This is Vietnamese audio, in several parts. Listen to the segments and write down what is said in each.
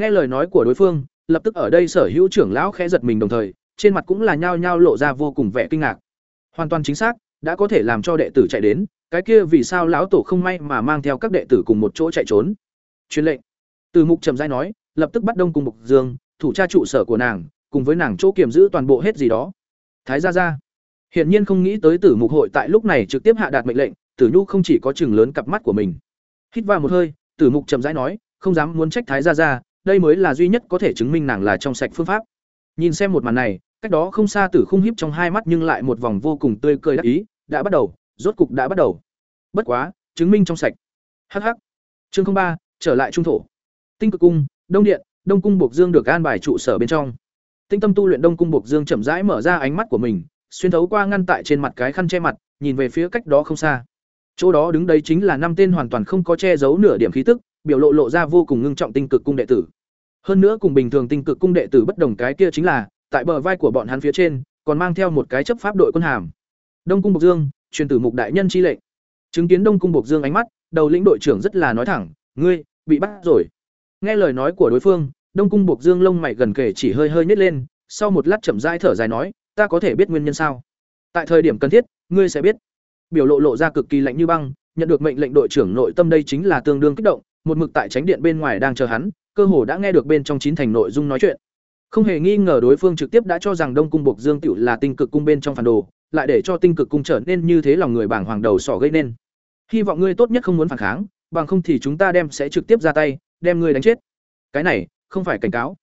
nghe lời nói của đối phương, lập tức ở đây sở hữu trưởng lão khẽ giật mình đồng thời, trên mặt cũng là nhao nhao lộ ra vô cùng vẻ kinh ngạc. Hoàn toàn chính xác, đã có thể làm cho đệ tử chạy đến, cái kia vì sao lão tổ không may mà mang theo các đệ tử cùng một chỗ chạy trốn? Truyền lệnh. Từ mục trầm giai nói, lập tức bắt đông cùng mục dương, thủ tra trụ sở của nàng, cùng với nàng chỗ kiểm giữ toàn bộ hết gì đó. Thái gia gia. Hiển nhiên không nghĩ tới tử mục hội tại lúc này trực tiếp hạ đạt mệnh lệnh, tử nhu không chỉ có chừng lớn cặp mắt của mình. Hít vào một hơi, tử mục trầm rãi nói, không dám muốn trách thái gia gia đây mới là duy nhất có thể chứng minh nàng là trong sạch phương pháp. Nhìn xem một màn này, cách đó không xa tử khung híp trong hai mắt nhưng lại một vòng vô cùng tươi cười đắc ý, đã bắt đầu, rốt cục đã bắt đầu. Bất quá, chứng minh trong sạch. Hh chương ba, trở lại trung thổ. Tinh cực cung, đông điện, đông cung buộc dương được an bài trụ sở bên trong. Tinh tâm tu luyện đông cung buộc dương chậm rãi mở ra ánh mắt của mình, xuyên thấu qua ngăn tại trên mặt cái khăn che mặt, nhìn về phía cách đó không xa. Chỗ đó đứng đấy chính là năm tên hoàn toàn không có che giấu nửa điểm khí tức, biểu lộ lộ ra vô cùng ngưng trọng tinh cực cung đệ tử hơn nữa cùng bình thường tinh cực cung đệ tử bất đồng cái kia chính là, tại bờ vai của bọn hắn phía trên, còn mang theo một cái chấp pháp đội quân hàm. Đông cung bộc dương, truyền tử mục đại nhân chi lệnh. Chứng kiến đông cung bộc dương ánh mắt, đầu lĩnh đội trưởng rất là nói thẳng, ngươi, bị bắt rồi. Nghe lời nói của đối phương, đông cung bộc dương lông mày gần kể chỉ hơi hơi nhếch lên, sau một lát chậm rãi thở dài nói, ta có thể biết nguyên nhân sao? Tại thời điểm cần thiết, ngươi sẽ biết. Biểu lộ lộ ra cực kỳ lạnh như băng, nhận được mệnh lệnh đội trưởng nội tâm đây chính là tương đương kích động, một mực tại tránh điện bên ngoài đang chờ hắn cơ hồ đã nghe được bên trong chín thành nội dung nói chuyện. Không hề nghi ngờ đối phương trực tiếp đã cho rằng đông cung bộc dương tiểu là tinh cực cung bên trong phản đồ, lại để cho tinh cực cung trở nên như thế lòng người bảng hoàng đầu sỏ gây nên. Hy vọng ngươi tốt nhất không muốn phản kháng, bằng không thì chúng ta đem sẽ trực tiếp ra tay, đem ngươi đánh chết. Cái này, không phải cảnh cáo.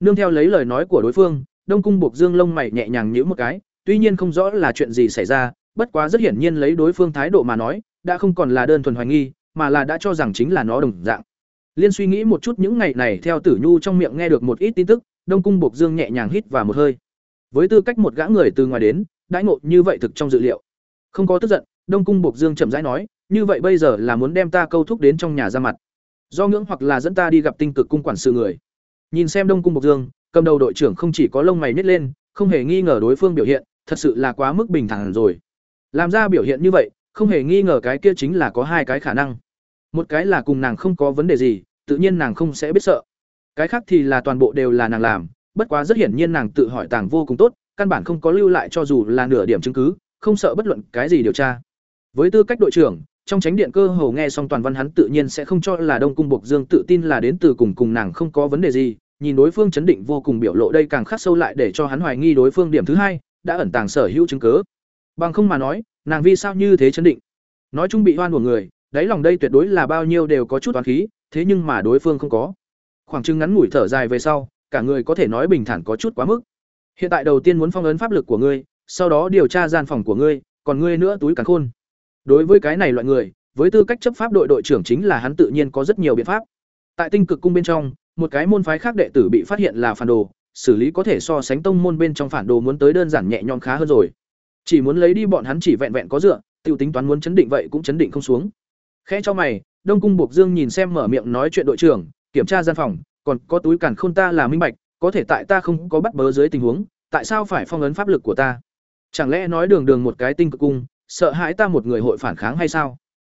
Nương theo lấy lời nói của đối phương, đông cung buộc dương lông mày nhẹ nhàng nhíu một cái, tuy nhiên không rõ là chuyện gì xảy ra, bất quá rất hiển nhiên lấy đối phương thái độ mà nói, đã không còn là đơn thuần hoài nghi, mà là đã cho rằng chính là nó đồng dạng liên suy nghĩ một chút những ngày này theo tử nhu trong miệng nghe được một ít tin tức, đông cung buộc dương nhẹ nhàng hít vào một hơi. Với tư cách một gã người từ ngoài đến, đãi ngộ như vậy thực trong dự liệu. Không có tức giận, đông cung buộc dương chậm rãi nói, như vậy bây giờ là muốn đem ta câu thúc đến trong nhà ra mặt. Do ngưỡng hoặc là dẫn ta đi gặp tinh cực cung quản sự người. Nhìn xem đông cung buộc dương, cầm đầu đội trưởng không chỉ có lông mày nít lên, không hề nghi ngờ đối phương biểu hiện, thật sự là quá mức bình thản rồi. Làm ra biểu hiện như vậy, không hề nghi ngờ cái kia chính là có hai cái khả năng. Một cái là cùng nàng không có vấn đề gì tự nhiên nàng không sẽ biết sợ. Cái khác thì là toàn bộ đều là nàng làm, bất quá rất hiển nhiên nàng tự hỏi tàng vô cùng tốt, căn bản không có lưu lại cho dù là nửa điểm chứng cứ, không sợ bất luận cái gì điều tra. Với tư cách đội trưởng, trong tránh điện cơ hồ nghe xong toàn văn hắn tự nhiên sẽ không cho là đông cung buộc dương tự tin là đến từ cùng cùng nàng không có vấn đề gì, nhìn đối phương chấn định vô cùng biểu lộ đây càng khắc sâu lại để cho hắn hoài nghi đối phương điểm thứ hai, đã ẩn tàng sở hữu chứng cứ. bằng không mà nói, nàng vì sao như thế chấn định? Nói chung bị oan của người đáy lòng đây tuyệt đối là bao nhiêu đều có chút toán khí, thế nhưng mà đối phương không có. Khoảng chừng ngắn ngủi thở dài về sau, cả người có thể nói bình thản có chút quá mức. Hiện tại đầu tiên muốn phong ấn pháp lực của ngươi, sau đó điều tra gian phòng của ngươi, còn ngươi nữa túi càn khôn. Đối với cái này loại người, với tư cách chấp pháp đội đội trưởng chính là hắn tự nhiên có rất nhiều biện pháp. Tại tinh cực cung bên trong, một cái môn phái khác đệ tử bị phát hiện là phản đồ, xử lý có thể so sánh tông môn bên trong phản đồ muốn tới đơn giản nhẹ nhõm khá hơn rồi. Chỉ muốn lấy đi bọn hắn chỉ vẹn vẹn có dựa, tiêu tính toán muốn chấn định vậy cũng chấn định không xuống khẽ cho mày, đông cung buộc dương nhìn xem mở miệng nói chuyện đội trưởng, kiểm tra gian phòng, còn có túi cản khôn ta là minh bạch, có thể tại ta không có bắt bớ dưới tình huống, tại sao phải phong ấn pháp lực của ta? Chẳng lẽ nói đường đường một cái tinh cực cung, sợ hãi ta một người hội phản kháng hay sao?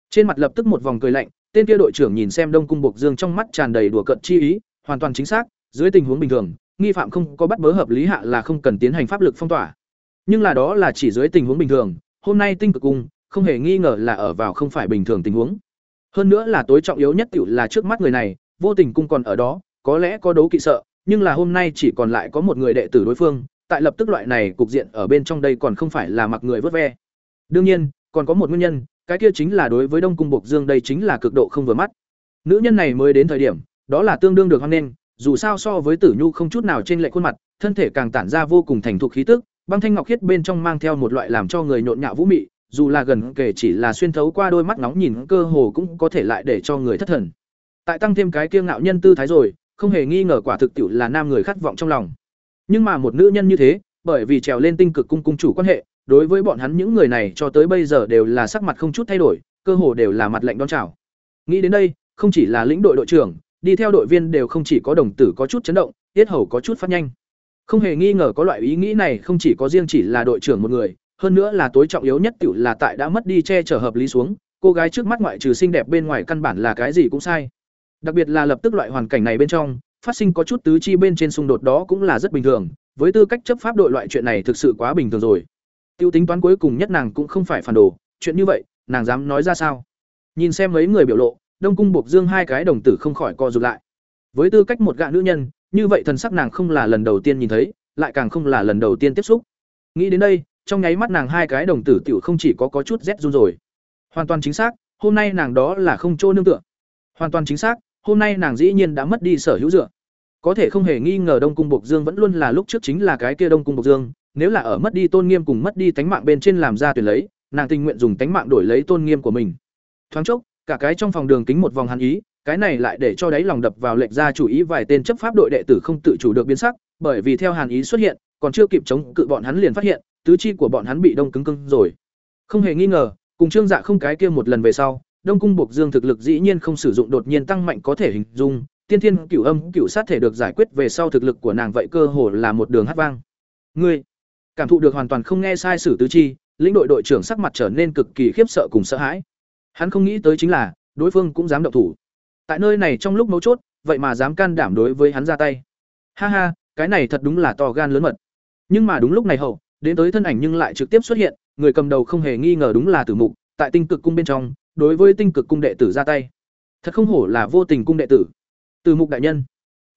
Trên mặt lập tức một vòng cười lạnh, tên kia đội trưởng nhìn xem đông cung buộc dương trong mắt tràn đầy đùa cận chi ý, hoàn toàn chính xác, dưới tình huống bình thường, nghi phạm không có bắt bớ hợp lý hạ là không cần tiến hành pháp lực phong tỏa. Nhưng là đó là chỉ dưới tình huống bình thường, hôm nay tinh cực cung không hề nghi ngờ là ở vào không phải bình thường tình huống. Hơn nữa là tối trọng yếu nhất tiểu là trước mắt người này vô tình cung còn ở đó có lẽ có đấu kỵ sợ nhưng là hôm nay chỉ còn lại có một người đệ tử đối phương tại lập tức loại này cục diện ở bên trong đây còn không phải là mặc người vớt ve. Đương nhiên còn có một nguyên nhân cái kia chính là đối với đông cung bộc dương đây chính là cực độ không vừa mắt. Nữ nhân này mới đến thời điểm đó là tương đương được hoan nên, dù sao so với tử nhu không chút nào trên lệ khuôn mặt thân thể càng tản ra vô cùng thành thục khí tức băng thanh ngọc khiết bên trong mang theo một loại làm cho người nhộn nhạo vũ mị dù là gần kể chỉ là xuyên thấu qua đôi mắt nóng nhìn cơ hồ cũng có thể lại để cho người thất thần. Tại tăng thêm cái kiêng ngạo nhân tư thái rồi, không hề nghi ngờ quả thực tiệu là nam người khát vọng trong lòng. Nhưng mà một nữ nhân như thế, bởi vì trèo lên tinh cực cung cung chủ quan hệ, đối với bọn hắn những người này cho tới bây giờ đều là sắc mặt không chút thay đổi, cơ hồ đều là mặt lạnh đón chào. Nghĩ đến đây, không chỉ là lĩnh đội đội trưởng, đi theo đội viên đều không chỉ có đồng tử có chút chấn động, tiết hầu có chút phát nhanh. Không hề nghi ngờ có loại ý nghĩ này không chỉ có riêng chỉ là đội trưởng một người hơn nữa là tối trọng yếu nhất tiểu là tại đã mất đi che chở hợp lý xuống cô gái trước mắt ngoại trừ xinh đẹp bên ngoài căn bản là cái gì cũng sai đặc biệt là lập tức loại hoàn cảnh này bên trong phát sinh có chút tứ chi bên trên xung đột đó cũng là rất bình thường, với tư cách chấp pháp đội loại chuyện này thực sự quá bình thường rồi. Tiêu tính toán cuối cùng nhất nàng cũng không phải phản đồ, chuyện như vậy, nàng dám nói ra sao? Nhìn xem mấy người biểu lộ, Đông cung buộc Dương hai cái đồng tử không khỏi co rụt lại. Với tư cách một gã nữ nhân, như vậy thần sắc nàng không là lần đầu tiên nhìn thấy, lại càng không là lần đầu tiên tiếp xúc. Nghĩ đến đây, trong nháy mắt nàng hai cái đồng tử tiểu không chỉ có có chút rét run rồi. Hoàn toàn chính xác, hôm nay nàng đó là không chỗ nương tựa. Hoàn toàn chính xác, hôm nay nàng dĩ nhiên đã mất đi sở hữu dựa. Có thể không hề nghi ngờ Đông cung Bộc Dương vẫn luôn là lúc trước chính là cái kia Đông cung Bộc Dương, nếu là ở mất đi tôn nghiêm cùng mất đi tánh mạng bên trên làm ra tuyển lấy, nàng tình nguyện dùng tánh mạng đổi lấy tôn nghiêm của mình. Thoáng chốc, cả cái trong phòng đường kính một vòng hắn ý, cái này lại để cho đáy lòng đập vào lệnh ra chủ ý vài tên chấp pháp đội đệ tử không tự chủ được biến sắc, bởi vì theo Hàn ý xuất hiện, còn chưa kịp chống cự bọn hắn liền phát hiện, tứ chi của bọn hắn bị đông cứng cứng rồi. Không hề nghi ngờ, cùng Trương Dạ không cái kia một lần về sau, Đông cung Bộc Dương thực lực dĩ nhiên không sử dụng đột nhiên tăng mạnh có thể hình dung, tiên thiên cửu âm cửu sát thể được giải quyết về sau thực lực của nàng vậy cơ hồ là một đường hát vang. Ngươi cảm thụ được hoàn toàn không nghe sai sử tứ chi, lĩnh đội đội trưởng sắc mặt trở nên cực kỳ khiếp sợ cùng sợ hãi. Hắn không nghĩ tới chính là đối phương cũng dám động thủ. Tại nơi này trong lúc mấu chốt, vậy mà dám can đảm đối với hắn ra tay. Ha ha, cái này thật đúng là to gan lớn mật. Nhưng mà đúng lúc này hậu, đến tới thân ảnh nhưng lại trực tiếp xuất hiện, người cầm đầu không hề nghi ngờ đúng là Tử Mục, tại Tinh Cực cung bên trong, đối với Tinh Cực cung đệ tử ra tay. Thật không hổ là vô tình cung đệ tử. Tử Mục đại nhân.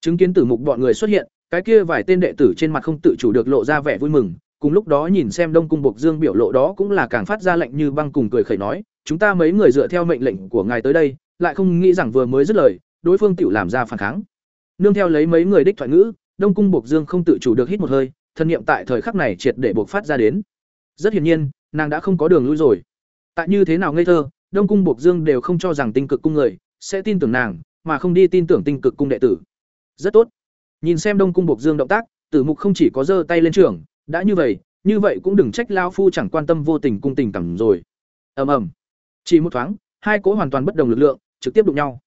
Chứng kiến Tử Mục bọn người xuất hiện, cái kia vài tên đệ tử trên mặt không tự chủ được lộ ra vẻ vui mừng, cùng lúc đó nhìn xem Đông cung Bộc Dương biểu lộ đó cũng là càng phát ra lệnh như băng cùng cười khẩy nói, chúng ta mấy người dựa theo mệnh lệnh của ngài tới đây, lại không nghĩ rằng vừa mới dứt lời, đối phương tự làm ra phản kháng. Nương theo lấy mấy người đích thoại ngữ, Đông cung Bộc Dương không tự chủ được hít một hơi, Thần niệm tại thời khắc này triệt để bộc phát ra đến. Rất hiển nhiên, nàng đã không có đường lui rồi. Tại như thế nào ngây thơ, Đông cung Bộc Dương đều không cho rằng Tinh Cực cung người sẽ tin tưởng nàng, mà không đi tin tưởng Tinh Cực cung đệ tử. Rất tốt. Nhìn xem Đông cung Bộc Dương động tác, Tử Mục không chỉ có giơ tay lên trưởng, đã như vậy, như vậy cũng đừng trách lão phu chẳng quan tâm vô tình cung tình cảm rồi. Ầm ầm. Chỉ một thoáng, hai cỗ hoàn toàn bất đồng lực lượng trực tiếp đụng nhau.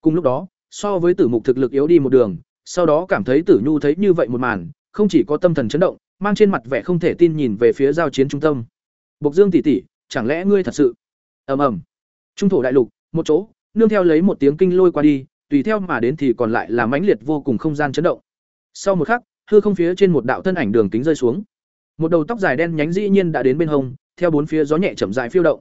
Cùng lúc đó, so với Tử Mục thực lực yếu đi một đường, sau đó cảm thấy Tử Nhu thấy như vậy một màn, không chỉ có tâm thần chấn động, mang trên mặt vẻ không thể tin nhìn về phía giao chiến trung tâm. Bộc Dương tỷ tỷ, chẳng lẽ ngươi thật sự? Ầm ầm. Trung thổ đại lục, một chỗ, nương theo lấy một tiếng kinh lôi qua đi, tùy theo mà đến thì còn lại là mãnh liệt vô cùng không gian chấn động. Sau một khắc, hư không phía trên một đạo thân ảnh đường kính rơi xuống. Một đầu tóc dài đen nhánh dĩ nhiên đã đến bên hông, theo bốn phía gió nhẹ chậm rãi phiêu động.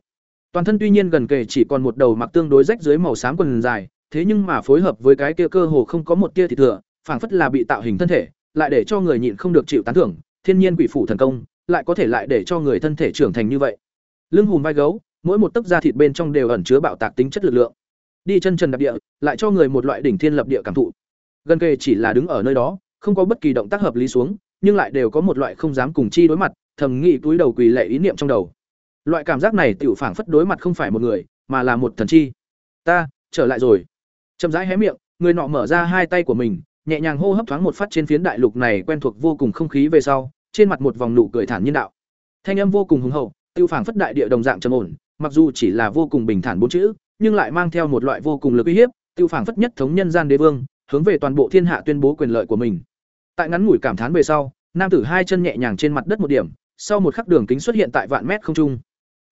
Toàn thân tuy nhiên gần kề chỉ còn một đầu mặc tương đối rách dưới màu xám quần dài, thế nhưng mà phối hợp với cái kia cơ hồ không có một tia thịt thừa, phảng phất là bị tạo hình thân thể, lại để cho người nhịn không được chịu tán thưởng, thiên nhiên quỷ phủ thần công, lại có thể lại để cho người thân thể trưởng thành như vậy. Lưng hùm vai gấu, mỗi một tấc da thịt bên trong đều ẩn chứa bạo tạc tính chất lực lượng. Đi chân trần đạp địa, lại cho người một loại đỉnh thiên lập địa cảm thụ. Gần kề chỉ là đứng ở nơi đó, không có bất kỳ động tác hợp lý xuống, nhưng lại đều có một loại không dám cùng chi đối mặt, thầm nghĩ túi đầu quỳ lệ ý niệm trong đầu. Loại cảm giác này tiểu phảng phất đối mặt không phải một người, mà là một thần chi. Ta, trở lại rồi. Chậm rãi hé miệng, người nọ mở ra hai tay của mình, nhẹ nhàng hô hấp thoáng một phát trên phiến đại lục này quen thuộc vô cùng không khí về sau, trên mặt một vòng nụ cười thản nhiên đạo. Thanh âm vô cùng hùng hậu, tiêu phảng phất đại địa đồng dạng trầm ổn, mặc dù chỉ là vô cùng bình thản bốn chữ, nhưng lại mang theo một loại vô cùng lực uy hiếp, tiêu phảng phất nhất thống nhân gian đế vương, hướng về toàn bộ thiên hạ tuyên bố quyền lợi của mình. Tại ngắn ngủi cảm thán về sau, nam tử hai chân nhẹ nhàng trên mặt đất một điểm, sau một khắc đường kính xuất hiện tại vạn mét không trung.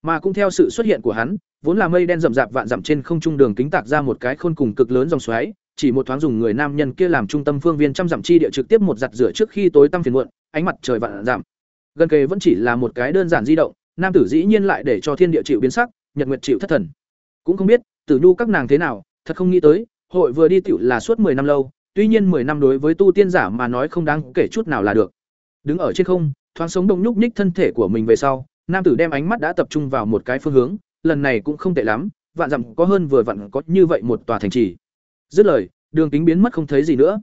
Mà cũng theo sự xuất hiện của hắn, vốn là mây đen rậm rạp vạn dặm trên không trung đường kính tạc ra một cái khôn cùng cực lớn dòng xoáy, chỉ một thoáng dùng người nam nhân kia làm trung tâm phương viên trăm dặm chi địa trực tiếp một giặt rửa trước khi tối tăm phiền muộn, ánh mặt trời vạn giảm Gần kề vẫn chỉ là một cái đơn giản di động, nam tử dĩ nhiên lại để cho thiên địa chịu biến sắc, nhật nguyệt chịu thất thần. Cũng không biết, Tử Nhu các nàng thế nào, thật không nghĩ tới, hội vừa đi tiểu là suốt 10 năm lâu, tuy nhiên 10 năm đối với tu tiên giả mà nói không đáng kể chút nào là được. Đứng ở trên không, thoáng sống đông nhúc nhích thân thể của mình về sau, nam tử đem ánh mắt đã tập trung vào một cái phương hướng, lần này cũng không tệ lắm, vạn dặm có hơn vừa vặn có như vậy một tòa thành trì. Dứt lời, đường kính biến mất không thấy gì nữa.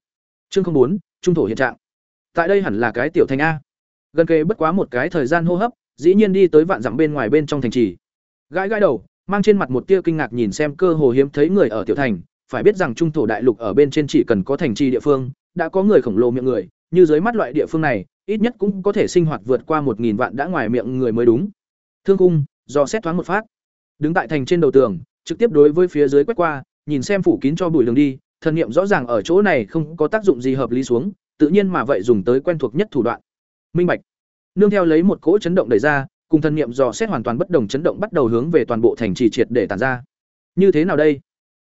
Chương bốn, trung thổ hiện trạng. Tại đây hẳn là cái tiểu thành a. Gần kề bất quá một cái thời gian hô hấp, dĩ nhiên đi tới vạn dặm bên ngoài bên trong thành trì. Gãi gãi đầu, mang trên mặt một tia kinh ngạc nhìn xem cơ hồ hiếm thấy người ở tiểu thành, phải biết rằng trung thổ đại lục ở bên trên chỉ cần có thành trì địa phương, đã có người khổng lồ miệng người, như dưới mắt loại địa phương này, ít nhất cũng có thể sinh hoạt vượt qua một nghìn vạn đã ngoài miệng người mới đúng. Thương cung, do xét thoáng một phát. Đứng tại thành trên đầu tường, trực tiếp đối với phía dưới quét qua, nhìn xem phủ kín cho bụi đường đi, thần niệm rõ ràng ở chỗ này không có tác dụng gì hợp lý xuống, tự nhiên mà vậy dùng tới quen thuộc nhất thủ đoạn. Minh bạch. Nương theo lấy một cỗ chấn động đẩy ra, cùng thần niệm dò xét hoàn toàn bất đồng chấn động bắt đầu hướng về toàn bộ thành trì triệt để tản ra. Như thế nào đây?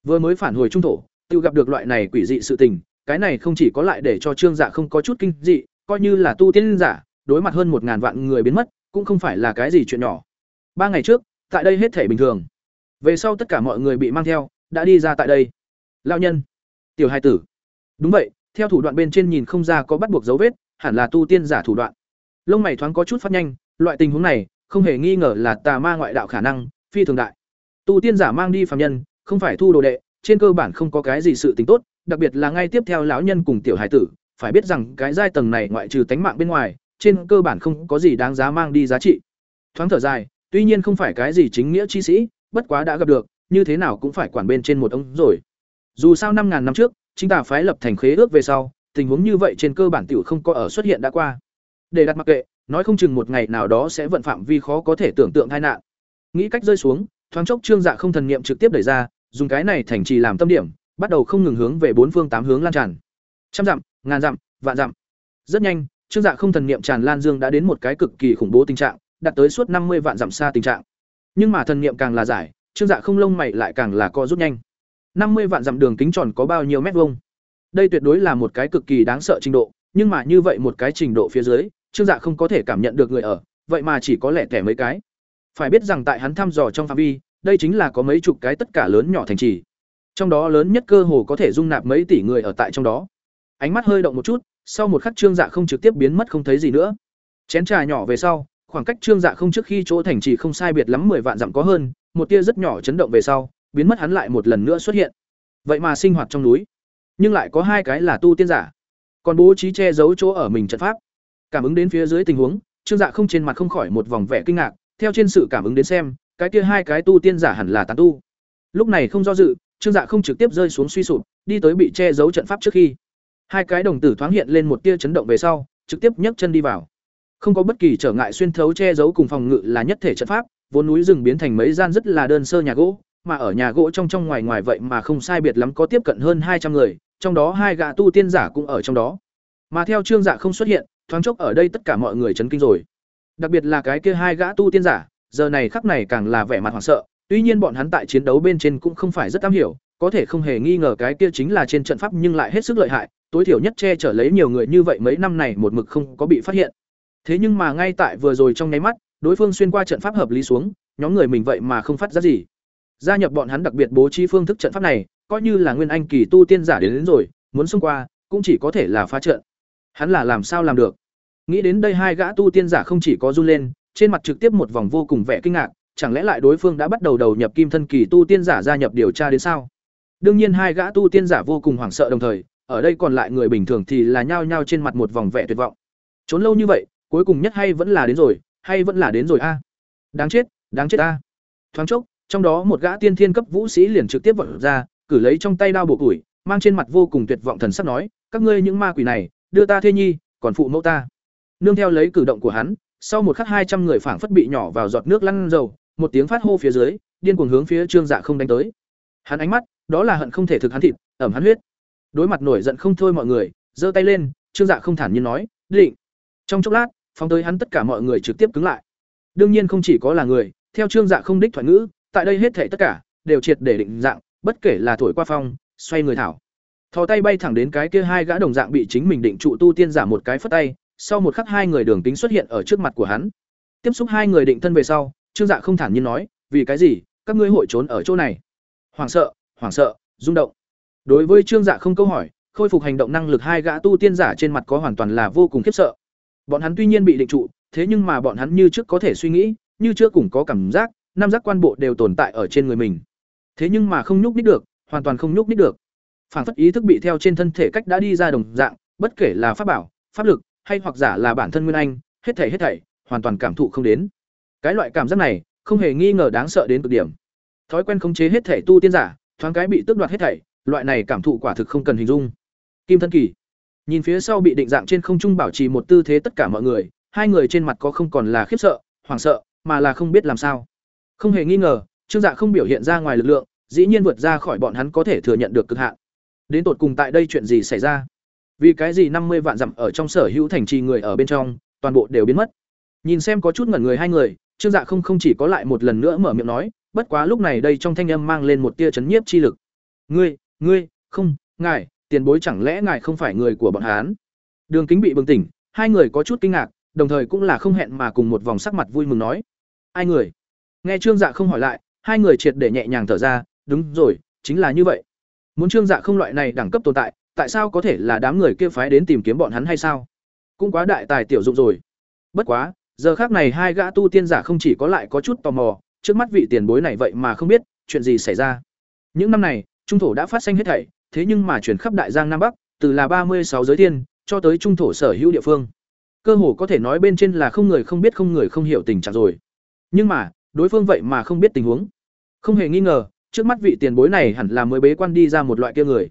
Vừa mới phản hồi trung thổ, tiêu gặp được loại này quỷ dị sự tình, cái này không chỉ có lại để cho trương dạ không có chút kinh dị coi như là tu tiên giả đối mặt hơn một ngàn vạn người biến mất cũng không phải là cái gì chuyện nhỏ ba ngày trước tại đây hết thể bình thường về sau tất cả mọi người bị mang theo đã đi ra tại đây. Lao nhân. Tiểu hai tử. Đúng vậy, theo thủ đoạn bên trên nhìn không ra có bắt buộc dấu vết, hẳn là tu tiên giả thủ đoạn. Lông mày thoáng có chút phát nhanh, loại tình huống này, không hề nghi ngờ là tà ma ngoại đạo khả năng, phi thường đại. Tu tiên giả mang đi phạm nhân, không phải thu đồ đệ, trên cơ bản không có cái gì sự tính tốt, đặc biệt là ngay tiếp theo lão nhân cùng tiểu hải tử, phải biết rằng cái giai tầng này ngoại trừ tánh mạng bên ngoài, trên cơ bản không có gì đáng giá mang đi giá trị. Thoáng thở dài, tuy nhiên không phải cái gì chính nghĩa chi sĩ, bất quá đã gặp được như thế nào cũng phải quản bên trên một ông rồi. Dù sao năm ngàn năm trước, chính tà phái lập thành khế ước về sau, tình huống như vậy trên cơ bản tiểu không có ở xuất hiện đã qua. Để đặt mặc kệ, nói không chừng một ngày nào đó sẽ vận phạm vi khó có thể tưởng tượng tai nạn. Nghĩ cách rơi xuống, thoáng chốc trương dạ không thần niệm trực tiếp đẩy ra, dùng cái này thành trì làm tâm điểm, bắt đầu không ngừng hướng về bốn phương tám hướng lan tràn. Trăm dặm, ngàn dặm, vạn dặm. Rất nhanh, trương dạ không thần niệm tràn lan dương đã đến một cái cực kỳ khủng bố tình trạng, đạt tới suốt năm mươi vạn dặm xa tình trạng. Nhưng mà thần niệm càng là giải trương dạ không lông mày lại càng là co rút nhanh. Năm mươi vạn dặm đường kính tròn có bao nhiêu mét vuông? Đây tuyệt đối là một cái cực kỳ đáng sợ trình độ, nhưng mà như vậy một cái trình độ phía dưới, trương dạ không có thể cảm nhận được người ở, vậy mà chỉ có lẻ tẻ mấy cái. Phải biết rằng tại hắn thăm dò trong phạm vi, đây chính là có mấy chục cái tất cả lớn nhỏ thành trì. Trong đó lớn nhất cơ hồ có thể dung nạp mấy tỷ người ở tại trong đó. Ánh mắt hơi động một chút, sau một khắc trương dạ không trực tiếp biến mất không thấy gì nữa. Chén trà nhỏ về sau, khoảng cách trương dạ không trước khi chỗ thành trì không sai biệt lắm mười vạn dặm có hơn một tia rất nhỏ chấn động về sau, biến mất hắn lại một lần nữa xuất hiện. Vậy mà sinh hoạt trong núi, nhưng lại có hai cái là tu tiên giả. Còn bố trí che giấu chỗ ở mình trận pháp. Cảm ứng đến phía dưới tình huống, trương dạ không trên mặt không khỏi một vòng vẻ kinh ngạc, theo trên sự cảm ứng đến xem, cái kia hai cái tu tiên giả hẳn là tán tu. Lúc này không do dự, trương dạ không trực tiếp rơi xuống suy sụp, đi tới bị che giấu trận pháp trước khi. Hai cái đồng tử thoáng hiện lên một tia chấn động về sau, trực tiếp nhấc chân đi vào. Không có bất kỳ trở ngại xuyên thấu che giấu cùng phòng ngự là nhất thể trận pháp vốn núi rừng biến thành mấy gian rất là đơn sơ nhà gỗ, mà ở nhà gỗ trong trong ngoài ngoài vậy mà không sai biệt lắm có tiếp cận hơn hai trăm người, trong đó hai gã tu tiên giả cũng ở trong đó. Mà theo trương dạ không xuất hiện, thoáng chốc ở đây tất cả mọi người chấn kinh rồi. Đặc biệt là cái kia hai gã tu tiên giả, giờ này khắc này càng là vẻ mặt hoảng sợ, tuy nhiên bọn hắn tại chiến đấu bên trên cũng không phải rất am hiểu, có thể không hề nghi ngờ cái kia chính là trên trận pháp nhưng lại hết sức lợi hại, tối thiểu nhất che chở lấy nhiều người như vậy mấy năm này một mực không có bị phát hiện. Thế nhưng mà ngay tại vừa rồi trong nháy mắt đối phương xuyên qua trận pháp hợp lý xuống nhóm người mình vậy mà không phát ra gì. Gia nhập bọn hắn đặc biệt bố trí phương thức trận pháp này coi như là nguyên anh kỳ tu tiên giả đến, đến rồi muốn xông qua cũng chỉ có thể là phá trận. Hắn là làm sao làm được? Nghĩ đến đây hai gã tu tiên giả không chỉ có run lên trên mặt trực tiếp một vòng vô cùng vẻ kinh ngạc chẳng lẽ lại đối phương đã bắt đầu đầu nhập kim thân kỳ tu tiên giả gia nhập điều tra đến sao? Đương nhiên hai gã tu tiên giả vô cùng hoảng sợ đồng thời ở đây còn lại người bình thường thì là nhao nhao trên mặt một vòng vẻ tuyệt vọng. Trốn lâu như vậy cuối cùng nhất hay vẫn là đến rồi hay vẫn là đến rồi a? Đáng chết đáng chết a. Thoáng chốc, trong đó một gã tiên thiên cấp vũ sĩ liền trực tiếp vận ra, cử lấy trong tay đao bổ củi, mang trên mặt vô cùng tuyệt vọng thần sắc nói, các ngươi những ma quỷ này, đưa ta thê nhi, còn phụ mẫu ta. Nương theo lấy cử động của hắn, sau một khắc hai trăm người phảng phất bị nhỏ vào giọt nước lăn dầu, một tiếng phát hô phía dưới, điên cuồng hướng phía trương dạ không đánh tới. Hắn ánh mắt, đó là hận không thể thực hắn thịt, ẩm hắn huyết. Đối mặt nổi giận không thôi mọi người, giơ tay lên, trương dạ không thản nhiên nói, định. Trong chốc lát phóng tới hắn tất cả mọi người trực tiếp cứng lại. Đương nhiên không chỉ có là người, theo trương dạ không đích thoại ngữ, tại đây hết thể tất cả, đều triệt để định dạng, bất kể là thổi qua phong, xoay người thảo. Thò tay bay thẳng đến cái kia hai gã đồng dạng bị chính mình định trụ tu tiên giả một cái phất tay, sau một khắc hai người đường tính xuất hiện ở trước mặt của hắn. Tiếp xúc hai người định thân về sau, trương dạ không thản nhiên nói, vì cái gì? Các ngươi hội trốn ở chỗ này. Hoảng sợ hoảng sợ, rung động. Đối với trương dạ không câu hỏi, khôi phục hành động năng lực hai gã tu tiên giả trên mặt có hoàn toàn là vô cùng khiếp sợ bọn hắn tuy nhiên bị định trụ, thế nhưng mà bọn hắn như trước có thể suy nghĩ, như trước cũng có cảm giác, năm giác quan bộ đều tồn tại ở trên người mình. Thế nhưng mà không nhúc nít được, hoàn toàn không nhúc nít được. Phản phất ý thức bị theo trên thân thể cách đã đi ra đồng dạng, bất kể là pháp bảo, pháp lực, hay hoặc giả là bản thân nguyên anh, hết thảy hết thảy, hoàn toàn cảm thụ không đến. Cái loại cảm giác này, không hề nghi ngờ đáng sợ đến cực điểm. Thói quen khống chế hết thảy tu tiên giả, thoáng cái bị tước đoạt hết thảy, loại này cảm thụ quả thực không cần hình dung. Kim thân kỳ nhìn phía sau bị định dạng trên không trung bảo trì một tư thế tất cả mọi người, hai người trên mặt có không còn là khiếp sợ, hoảng sợ, mà là không biết làm sao. Không hề nghi ngờ, trương dạ không biểu hiện ra ngoài lực lượng, dĩ nhiên vượt ra khỏi bọn hắn có thể thừa nhận được cực hạn. Đến tột cùng tại đây chuyện gì xảy ra? Vì cái gì năm mươi vạn dặm ở trong sở hữu thành trì người ở bên trong, toàn bộ đều biến mất? Nhìn xem có chút ngẩn người hai người, trương dạ không không chỉ có lại một lần nữa mở miệng nói, bất quá lúc này đây trong thanh âm mang lên một tia chấn nhiếp chi lực. Ngươi ngươi, không, ngài tiền bối chẳng lẽ ngài không phải người của bọn hán đường kính bị bừng tỉnh, hai người có chút kinh ngạc, đồng thời cũng là không hẹn mà cùng một vòng sắc mặt vui mừng nói. Ai người? Nghe trương dạ không hỏi lại, hai người triệt để nhẹ nhàng thở ra, đúng rồi, chính là như vậy. Muốn trương dạ không loại này đẳng cấp tồn tại tại sao có thể là đám người kia phái đến tìm kiếm bọn hắn hay sao? Cũng quá đại tài tiểu dụng rồi. Bất quá, giờ khác này hai gã tu tiên giả không chỉ có lại có chút tò mò, trước mắt vị tiền bối này vậy mà không biết chuyện gì xảy ra. Những năm này, trung thổ đã phát sinh hết thảy thế nhưng mà chuyển khắp đại giang nam bắc, từ là ba mươi sáu giới tiên, cho tới trung thổ sở hữu địa phương. Cơ hồ có thể nói bên trên là không người không biết không người không hiểu tình trạng rồi. Nhưng mà, đối phương vậy mà không biết tình huống. Không hề nghi ngờ, trước mắt vị tiền bối này hẳn là mới bế quan đi ra một loại kia người.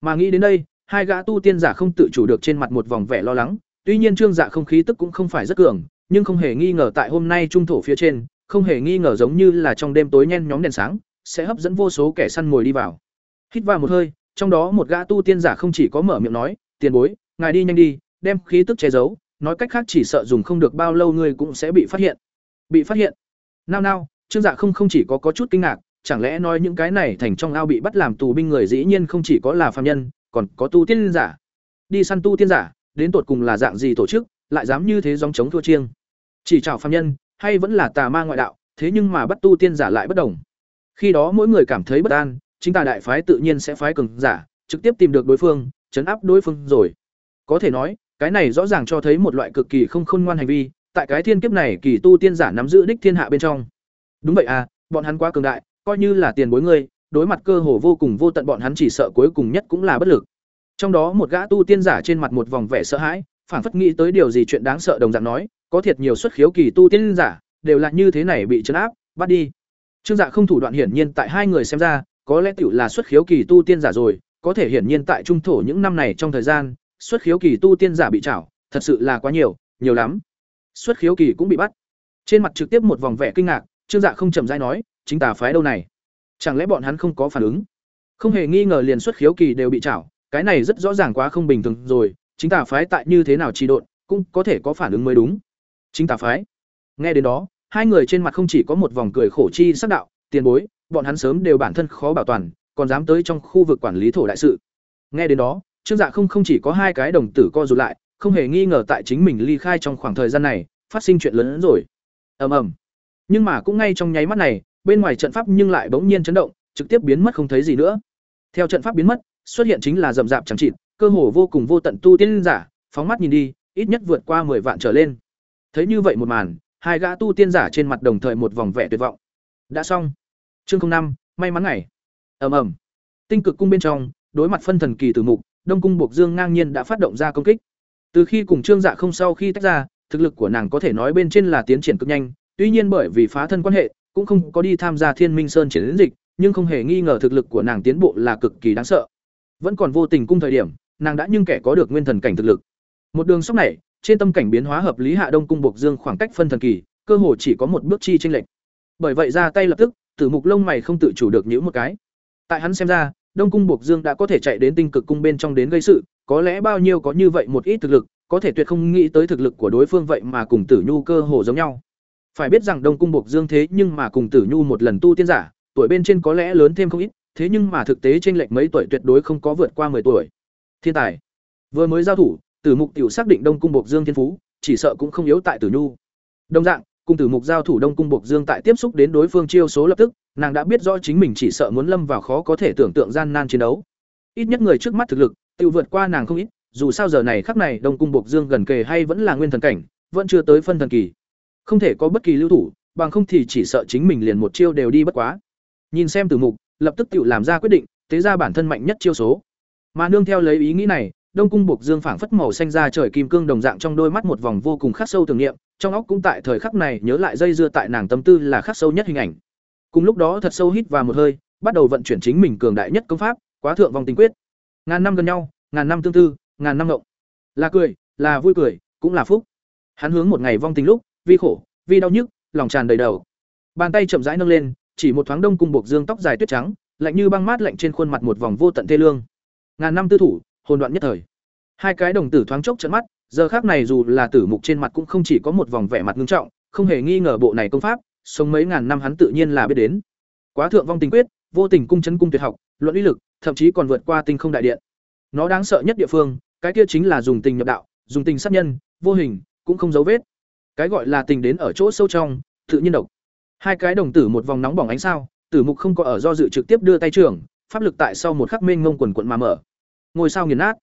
Mà nghĩ đến đây, hai gã tu tiên giả không tự chủ được trên mặt một vòng vẻ lo lắng. Tuy nhiên trương dạ không khí tức cũng không phải rất cường, nhưng không hề nghi ngờ tại hôm nay trung thổ phía trên, không hề nghi ngờ giống như là trong đêm tối nhen nhóm đèn sáng, sẽ hấp dẫn vô số kẻ săn mồi đi vào. Hít vào một hơi trong đó một gã tu tiên giả không chỉ có mở miệng nói, tiền bối, ngài đi nhanh đi, đem khí tức che giấu, nói cách khác chỉ sợ dùng không được bao lâu ngươi cũng sẽ bị phát hiện. Bị phát hiện? Nao nao, trương dạ không không chỉ có có chút kinh ngạc, chẳng lẽ nói những cái này thành trong ao bị bắt làm tù binh người dĩ nhiên không chỉ có là phàm nhân, còn có tu tiên giả? Đi săn tu tiên giả, đến tột cùng là dạng gì tổ chức, lại dám như thế dòng chống thua chiêng? Chỉ chào phàm nhân, hay vẫn là tà ma ngoại đạo, thế nhưng mà bắt tu tiên giả lại bất đồng. Khi đó mỗi người cảm thấy bất an chính tà đại phái tự nhiên sẽ phái cường giả, trực tiếp tìm được đối phương, chấn áp đối phương rồi. Có thể nói, cái này rõ ràng cho thấy một loại cực kỳ không khôn ngoan hành vi, tại cái thiên kiếp này kỳ tu tiên giả nắm giữ đích thiên hạ bên trong. Đúng vậy à bọn hắn quá cường đại, coi như là tiền bối ngươi, đối mặt cơ hồ vô cùng vô tận bọn hắn chỉ sợ cuối cùng nhất cũng là bất lực. Trong đó một gã tu tiên giả trên mặt một vòng vẻ sợ hãi phản phất nghĩ tới điều gì chuyện đáng sợ đồng dạng nói, có thiệt nhiều xuất khiếu kỳ tu tiên giả, đều là như thế này bị trấn áp, bắt đi. Trương dạ không thủ đoạn hiển nhiên tại hai người xem ra có lẽ tiểu là xuất khiếu kỳ tu tiên giả rồi, có thể hiển nhiên tại trung thổ những năm này trong thời gian, xuất khiếu kỳ tu tiên giả bị trảo, thật sự là quá nhiều nhiều lắm. Xuất khiếu kỳ cũng bị bắt. Trên mặt trực tiếp một vòng vẻ kinh ngạc, trương dạ không chậm rãi nói, chính tà phái đâu này? Chẳng lẽ bọn hắn không có phản ứng? Không hề nghi ngờ liền xuất khiếu kỳ đều bị trảo, cái này rất rõ ràng quá không bình thường rồi, chính tà phái tại như thế nào trì độn, cũng có thể có phản ứng mới đúng. Chính tà phái. Nghe đến đó, hai người trên mặt không chỉ có một vòng cười khổ chi sắc đạo, tiền bối bọn hắn sớm đều bản thân khó bảo toàn, còn dám tới trong khu vực quản lý thổ đại sự. Nghe đến đó, trương dạ không không chỉ có hai cái đồng tử co rụt lại, không hề nghi ngờ tại chính mình ly khai trong khoảng thời gian này, phát sinh chuyện lớn hơn rồi. Ầm ầm. Nhưng mà cũng ngay trong nháy mắt này, bên ngoài trận pháp nhưng lại bỗng nhiên chấn động, trực tiếp biến mất không thấy gì nữa. Theo trận pháp biến mất, xuất hiện chính là rậm rạp chẳng chịt, cơ hồ vô cùng vô tận tu tiên giả, phóng mắt nhìn đi, ít nhất vượt qua 10 vạn trở lên. Thấy như vậy một màn, hai gã tu tiên giả trên mặt đồng thời một vòng vẻ tuyệt vọng. Đã xong chương năm, may mắn ngày. Ầm ầm. Tinh cực cung bên trong, đối mặt phân thần kỳ tử mục, đông cung Bộc dương ngang nhiên đã phát động ra công kích. Từ khi cùng trương dạ không sau khi tách ra, thực lực của nàng có thể nói bên trên là tiến triển cực nhanh. Tuy nhiên bởi vì phá thân quan hệ, cũng không có đi tham gia thiên minh sơn chiến dịch, nhưng không hề nghi ngờ thực lực của nàng tiến bộ là cực kỳ đáng sợ. Vẫn còn vô tình cung thời điểm, nàng đã nhưng kẻ có được nguyên thần cảnh thực lực. Một đường sóc này, trên tâm cảnh biến hóa hợp lý hạ đông cung Bộc dương khoảng cách phân thần kỳ, cơ hồ chỉ có một bước chi chênh lệch. Bởi vậy ra tay lập tức tử mục lông mày không tự chủ được nhíu một cái. Tại hắn xem ra, đông cung Bộc dương đã có thể chạy đến tinh cực cung bên trong đến gây sự, có lẽ bao nhiêu có như vậy một ít thực lực, có thể tuyệt không nghĩ tới thực lực của đối phương vậy mà cùng tử nhu cơ hồ giống nhau. Phải biết rằng đông cung Bộc dương thế nhưng mà cùng tử nhu một lần tu tiên giả, tuổi bên trên có lẽ lớn thêm không ít, thế nhưng mà thực tế trên lệch mấy tuổi tuyệt đối không có vượt qua 10 tuổi. Thiên tài. Vừa mới giao thủ, tử mục tiểu xác định đông cung Bộc dương thiên phú, chỉ sợ cũng không yếu tại tử nhu. Đồng dạng cung tử mục giao thủ đông cung buộc dương tại tiếp xúc đến đối phương chiêu số lập tức, nàng đã biết rõ chính mình chỉ sợ muốn lâm vào khó có thể tưởng tượng gian nan chiến đấu. Ít nhất người trước mắt thực lực tự vượt qua nàng không ít, dù sao giờ này khắc này đông cung buộc dương gần kề hay vẫn là nguyên thần cảnh, vẫn chưa tới phân thần kỳ. Không thể có bất kỳ lưu thủ, bằng không thì chỉ sợ chính mình liền một chiêu đều đi bất quá. Nhìn xem tử mục, lập tức tự làm ra quyết định, tế ra bản thân mạnh nhất chiêu số. Mà nương theo lấy ý nghĩ này đông cung buộc dương phảng phất màu xanh ra trời kim cương đồng dạng trong đôi mắt một vòng vô cùng khắc sâu tưởng niệm, trong óc cũng tại thời khắc này nhớ lại dây dưa tại nàng tâm tư là khắc sâu nhất hình ảnh. Cùng lúc đó thật sâu hít vào một hơi, bắt đầu vận chuyển chính mình cường đại nhất công pháp, quá thượng vòng tình quyết. Ngàn năm gần nhau, ngàn năm tương tư, ngàn năm ngộng. Là cười, là vui cười, cũng là phúc. Hắn hướng một ngày vong tình lúc, vi khổ, vi đau nhức, lòng tràn đầy đầu. Bàn tay chậm rãi nâng lên, chỉ một thoáng đông cung buộc dương tóc dài tuyết trắng, lạnh như băng mát lạnh trên khuôn mặt một vòng vô tận thê lương. Ngàn năm tư thủ hồn đoạn nhất thời. Hai cái đồng tử thoáng chốc trận mắt, giờ khác này dù là tử mục trên mặt cũng không chỉ có một vòng vẻ mặt ngưng trọng, không hề nghi ngờ bộ này công pháp, sống mấy ngàn năm hắn tự nhiên là biết đến. Quá thượng vong tình quyết, vô tình cung chấn cung tuyệt học, luận uy lực, thậm chí còn vượt qua tinh không đại điện. Nó đáng sợ nhất địa phương, cái kia chính là dùng tình nhập đạo, dùng tình sát nhân, vô hình, cũng không dấu vết. Cái gọi là tình đến ở chỗ sâu trong, tự nhiên độc. Hai cái đồng tử một vòng nóng bỏng ánh sao, tử mục không có ở do dự trực tiếp đưa tay trưởng, pháp lực tại sau một khắc mênh ngông quần quận mà mở ngôi sao nghiền nát.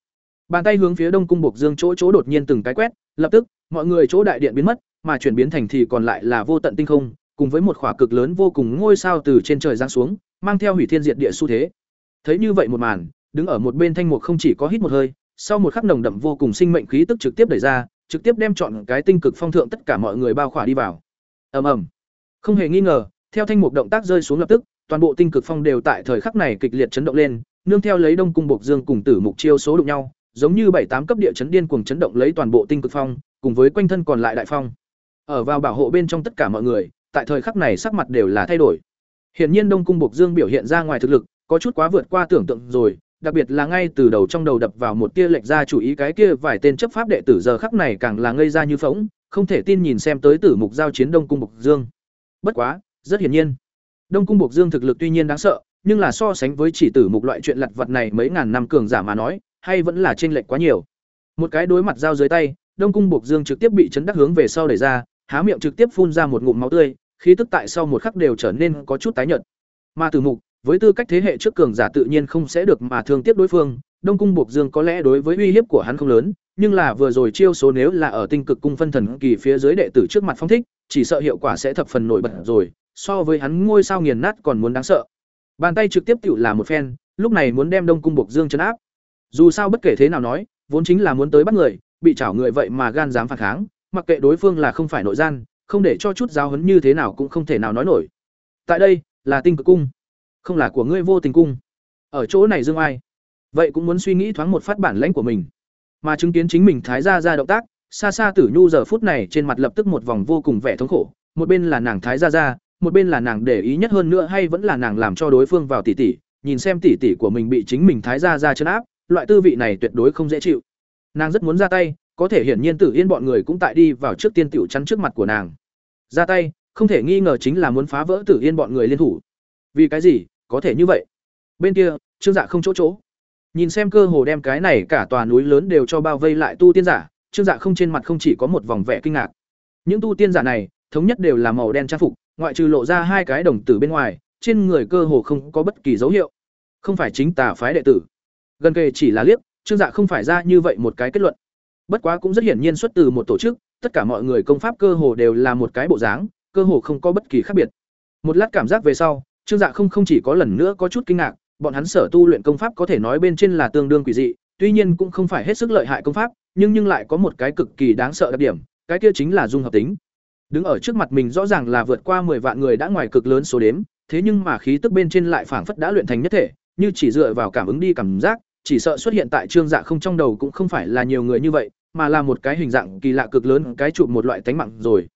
Bàn tay hướng phía đông cung bộc dương chỗ chỗ đột nhiên từng cái quét, lập tức, mọi người chỗ đại điện biến mất, mà chuyển biến thành thì còn lại là vô tận tinh không, cùng với một khỏa cực lớn vô cùng ngôi sao từ trên trời giáng xuống, mang theo hủy thiên diệt địa xu thế. Thấy như vậy một màn, đứng ở một bên thanh mục không chỉ có hít một hơi, sau một khắc nồng đậm vô cùng sinh mệnh khí tức trực tiếp đẩy ra, trực tiếp đem chọn cái tinh cực phong thượng tất cả mọi người bao khỏa đi vào. Ầm ầm. Không hề nghi ngờ, theo thanh mục động tác rơi xuống lập tức, toàn bộ tinh cực phong đều tại thời khắc này kịch liệt chấn động lên nương theo lấy đông cung bộc dương cùng tử mục chiêu số đụng nhau giống như bảy tám cấp địa chấn điên cuồng chấn động lấy toàn bộ tinh cực phong cùng với quanh thân còn lại đại phong. Ở vào bảo hộ bên trong tất cả mọi người tại thời khắc này sắc mặt đều là thay đổi. Hiển nhiên đông cung bộc dương biểu hiện ra ngoài thực lực có chút quá vượt qua tưởng tượng rồi đặc biệt là ngay từ đầu trong đầu đập vào một tia lệch ra chủ ý cái kia vài tên chấp pháp đệ tử giờ khắc này càng là ngây ra như phỗng, không thể tin nhìn xem tới tử mục giao chiến đông cung bộc dương. Bất quá rất hiển nhiên đông cung bộc dương thực lực tuy nhiên đáng sợ nhưng là so sánh với chỉ tử mục loại chuyện lặt vặt này mấy ngàn năm cường giả mà nói, hay vẫn là chênh lệch quá nhiều. Một cái đối mặt giao dưới tay, đông cung bộc dương trực tiếp bị chấn đắc hướng về sau đẩy ra, há miệng trực tiếp phun ra một ngụm máu tươi, khí tức tại sau một khắc đều trở nên có chút tái nhợt. Mà tử mục, với tư cách thế hệ trước cường giả tự nhiên không sẽ được mà thương tiếp đối phương, đông cung bộc dương có lẽ đối với uy hiếp của hắn không lớn, nhưng là vừa rồi chiêu số nếu là ở tinh cực cung phân thần kỳ phía dưới đệ tử trước mặt phong thích, chỉ sợ hiệu quả sẽ thập phần nổi bật rồi, so với hắn ngôi sao nghiền nát còn muốn đáng sợ bàn tay trực tiếp tự là một phen, lúc này muốn đem đông cung bộc dương chấn áp. Dù sao bất kể thế nào nói, vốn chính là muốn tới bắt người, bị chảo người vậy mà gan dám phản kháng, mặc kệ đối phương là không phải nội gian, không để cho chút giáo huấn như thế nào cũng không thể nào nói nổi. Tại đây, là tinh cực cung, không là của ngươi vô tình cung. Ở chỗ này dương ai, vậy cũng muốn suy nghĩ thoáng một phát bản lãnh của mình. Mà chứng kiến chính mình thái ra ra động tác xa xa tử nhu giờ phút này trên mặt lập tức một vòng vô cùng vẻ thống khổ, một bên là nàng thái ra ra một bên là nàng để ý nhất hơn nữa hay vẫn là nàng làm cho đối phương vào tỷ tỷ nhìn xem tỷ tỷ của mình bị chính mình thái ra ra chấn áp, loại tư vị này tuyệt đối không dễ chịu. Nàng rất muốn ra tay, có thể hiển nhiên tử yên bọn người cũng tại đi vào trước tiên tiểu chắn trước mặt của nàng. Ra tay, không thể nghi ngờ chính là muốn phá vỡ tử yên bọn người liên thủ. Vì cái gì, có thể như vậy? Bên kia, trương dạ không chỗ chỗ. Nhìn xem cơ hồ đem cái này cả tòa núi lớn đều cho bao vây lại tu tiên giả, trương dạ không trên mặt không chỉ có một vòng vẻ kinh ngạc. Những tu tiên giả này, thống nhất đều là màu đen trang phục ngoại trừ lộ ra hai cái đồng tử bên ngoài, trên người cơ hồ không có bất kỳ dấu hiệu. Không phải chính tà phái đệ tử. Gần kề chỉ là liếc, trương dạ không phải ra như vậy một cái kết luận. Bất quá cũng rất hiển nhiên xuất từ một tổ chức, tất cả mọi người công pháp cơ hồ đều là một cái bộ dáng, cơ hồ không có bất kỳ khác biệt. Một lát cảm giác về sau, trương dạ không không chỉ có lần nữa có chút kinh ngạc, bọn hắn sở tu luyện công pháp có thể nói bên trên là tương đương quỷ dị, tuy nhiên cũng không phải hết sức lợi hại công pháp, nhưng nhưng lại có một cái cực kỳ đáng sợ đặc điểm, cái kia chính là dung hợp tính đứng ở trước mặt mình rõ ràng là vượt qua 10 vạn người đã ngoài cực lớn số đếm, thế nhưng mà khí tức bên trên lại phảng phất đã luyện thành nhất thể, như chỉ dựa vào cảm ứng đi cảm giác, chỉ sợ xuất hiện tại trương dạ không trong đầu cũng không phải là nhiều người như vậy, mà là một cái hình dạng kỳ lạ cực lớn, cái trụ một loại tánh mạng rồi.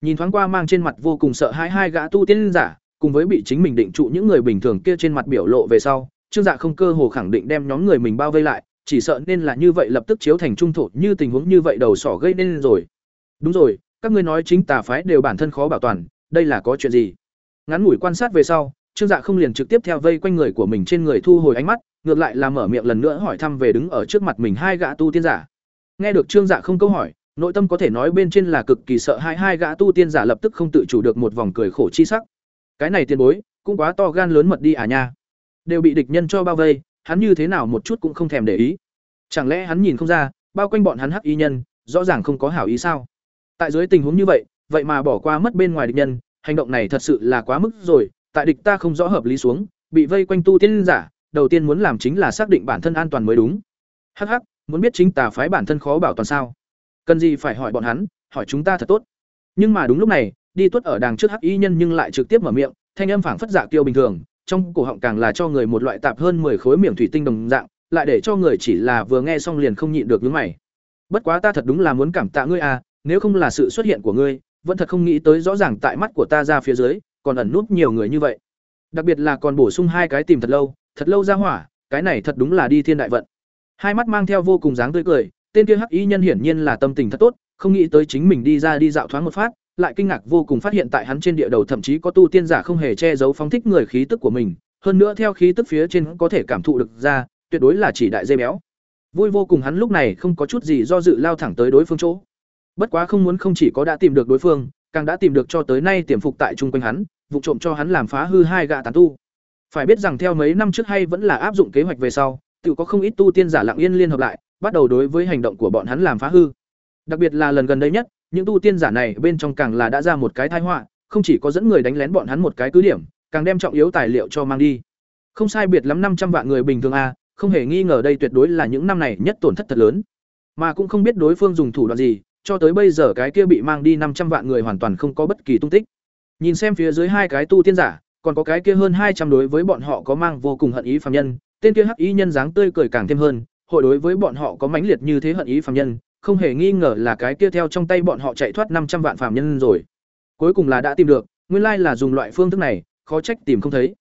Nhìn thoáng qua mang trên mặt vô cùng sợ hãi hai gã tu tiên giả, cùng với bị chính mình định trụ những người bình thường kia trên mặt biểu lộ về sau, trương dạ không cơ hồ khẳng định đem nhóm người mình bao vây lại, chỉ sợ nên là như vậy lập tức chiếu thành trung thổ, như tình huống như vậy đầu sỏ gây nên rồi. Đúng rồi các ngươi nói chính tà phái đều bản thân khó bảo toàn, đây là có chuyện gì? Ngắn ngủi quan sát về sau, trương dạ không liền trực tiếp theo vây quanh người của mình trên người thu hồi ánh mắt, ngược lại là mở miệng lần nữa hỏi thăm về đứng ở trước mặt mình hai gã tu tiên giả. Nghe được trương dạ không câu hỏi, nội tâm có thể nói bên trên là cực kỳ sợ hai hai gã tu tiên giả lập tức không tự chủ được một vòng cười khổ chi sắc. Cái này tiền bối, cũng quá to gan lớn mật đi à nha. Đều bị địch nhân cho bao vây, hắn như thế nào một chút cũng không thèm để ý. Chẳng lẽ hắn nhìn không ra, bao quanh bọn hắn hắc y nhân, rõ ràng không có hảo ý sao? Tại dưới tình huống như vậy vậy mà bỏ qua mất bên ngoài địch nhân, hành động này thật sự là quá mức rồi, tại địch ta không rõ hợp lý xuống, bị vây quanh tu tiên giả, đầu tiên muốn làm chính là xác định bản thân an toàn mới đúng. Hắc hắc, muốn biết chính tà phái bản thân khó bảo toàn sao? Cần gì phải hỏi bọn hắn, hỏi chúng ta thật tốt. Nhưng mà đúng lúc này, đi tuất ở đàng trước hắc y nhân nhưng lại trực tiếp mở miệng, thanh âm phảng phất dạ tiêu bình thường, trong cổ họng càng là cho người một loại tạp hơn 10 khối miệng thủy tinh đồng dạng, lại để cho người chỉ là vừa nghe xong liền không nhịn được nhướng mày. Bất quá ta thật đúng là muốn cảm tạ ngươi à nếu không là sự xuất hiện của ngươi, vẫn thật không nghĩ tới rõ ràng tại mắt của ta ra phía dưới, còn ẩn nút nhiều người như vậy. Đặc biệt là còn bổ sung hai cái tìm thật lâu thật lâu ra hỏa, cái này thật đúng là đi thiên đại vận. Hai mắt mang theo vô cùng dáng tươi cười, tên kia hắc y nhân hiển nhiên là tâm tình thật tốt, không nghĩ tới chính mình đi ra đi dạo thoáng một phát, lại kinh ngạc vô cùng phát hiện tại hắn trên địa đầu thậm chí có tu tiên giả không hề che giấu phóng thích người khí tức của mình, hơn nữa theo khí tức phía trên có thể cảm thụ được ra, tuyệt đối là chỉ đại dây béo. Vui vô cùng hắn lúc này không có chút gì do dự lao thẳng tới đối phương chỗ. Bất quá không muốn không chỉ có đã tìm được đối phương, càng đã tìm được cho tới nay tiềm phục tại trung quanh hắn, vụ trộm cho hắn làm phá hư hai gạ tán tu. Phải biết rằng theo mấy năm trước hay vẫn là áp dụng kế hoạch về sau, tự có không ít tu tiên giả lặng yên liên hợp lại, bắt đầu đối với hành động của bọn hắn làm phá hư. Đặc biệt là lần gần đây nhất, những tu tiên giả này bên trong càng là đã ra một cái tai họa, không chỉ có dẫn người đánh lén bọn hắn một cái cứ điểm, càng đem trọng yếu tài liệu cho mang đi. Không sai biệt lắm năm trăm vạn người bình thường a, không hề nghi ngờ đây tuyệt đối là những năm này nhất tổn thất thật lớn. Mà cũng không biết đối phương dùng thủ đoạn gì, cho tới bây giờ cái kia bị mang đi năm trăm vạn người hoàn toàn không có bất kỳ tung tích. Nhìn xem phía dưới hai cái tu tiên giả, còn có cái kia hơn hai trăm đối với bọn họ có mang vô cùng hận ý phàm nhân, tên kia hắc ý nhân dáng tươi cười càng thêm hơn, hội đối với bọn họ có mãnh liệt như thế hận ý phàm nhân, không hề nghi ngờ là cái kia theo trong tay bọn họ chạy thoát năm trăm vạn phàm nhân rồi. Cuối cùng là đã tìm được, nguyên lai là dùng loại phương thức này, khó trách tìm không thấy.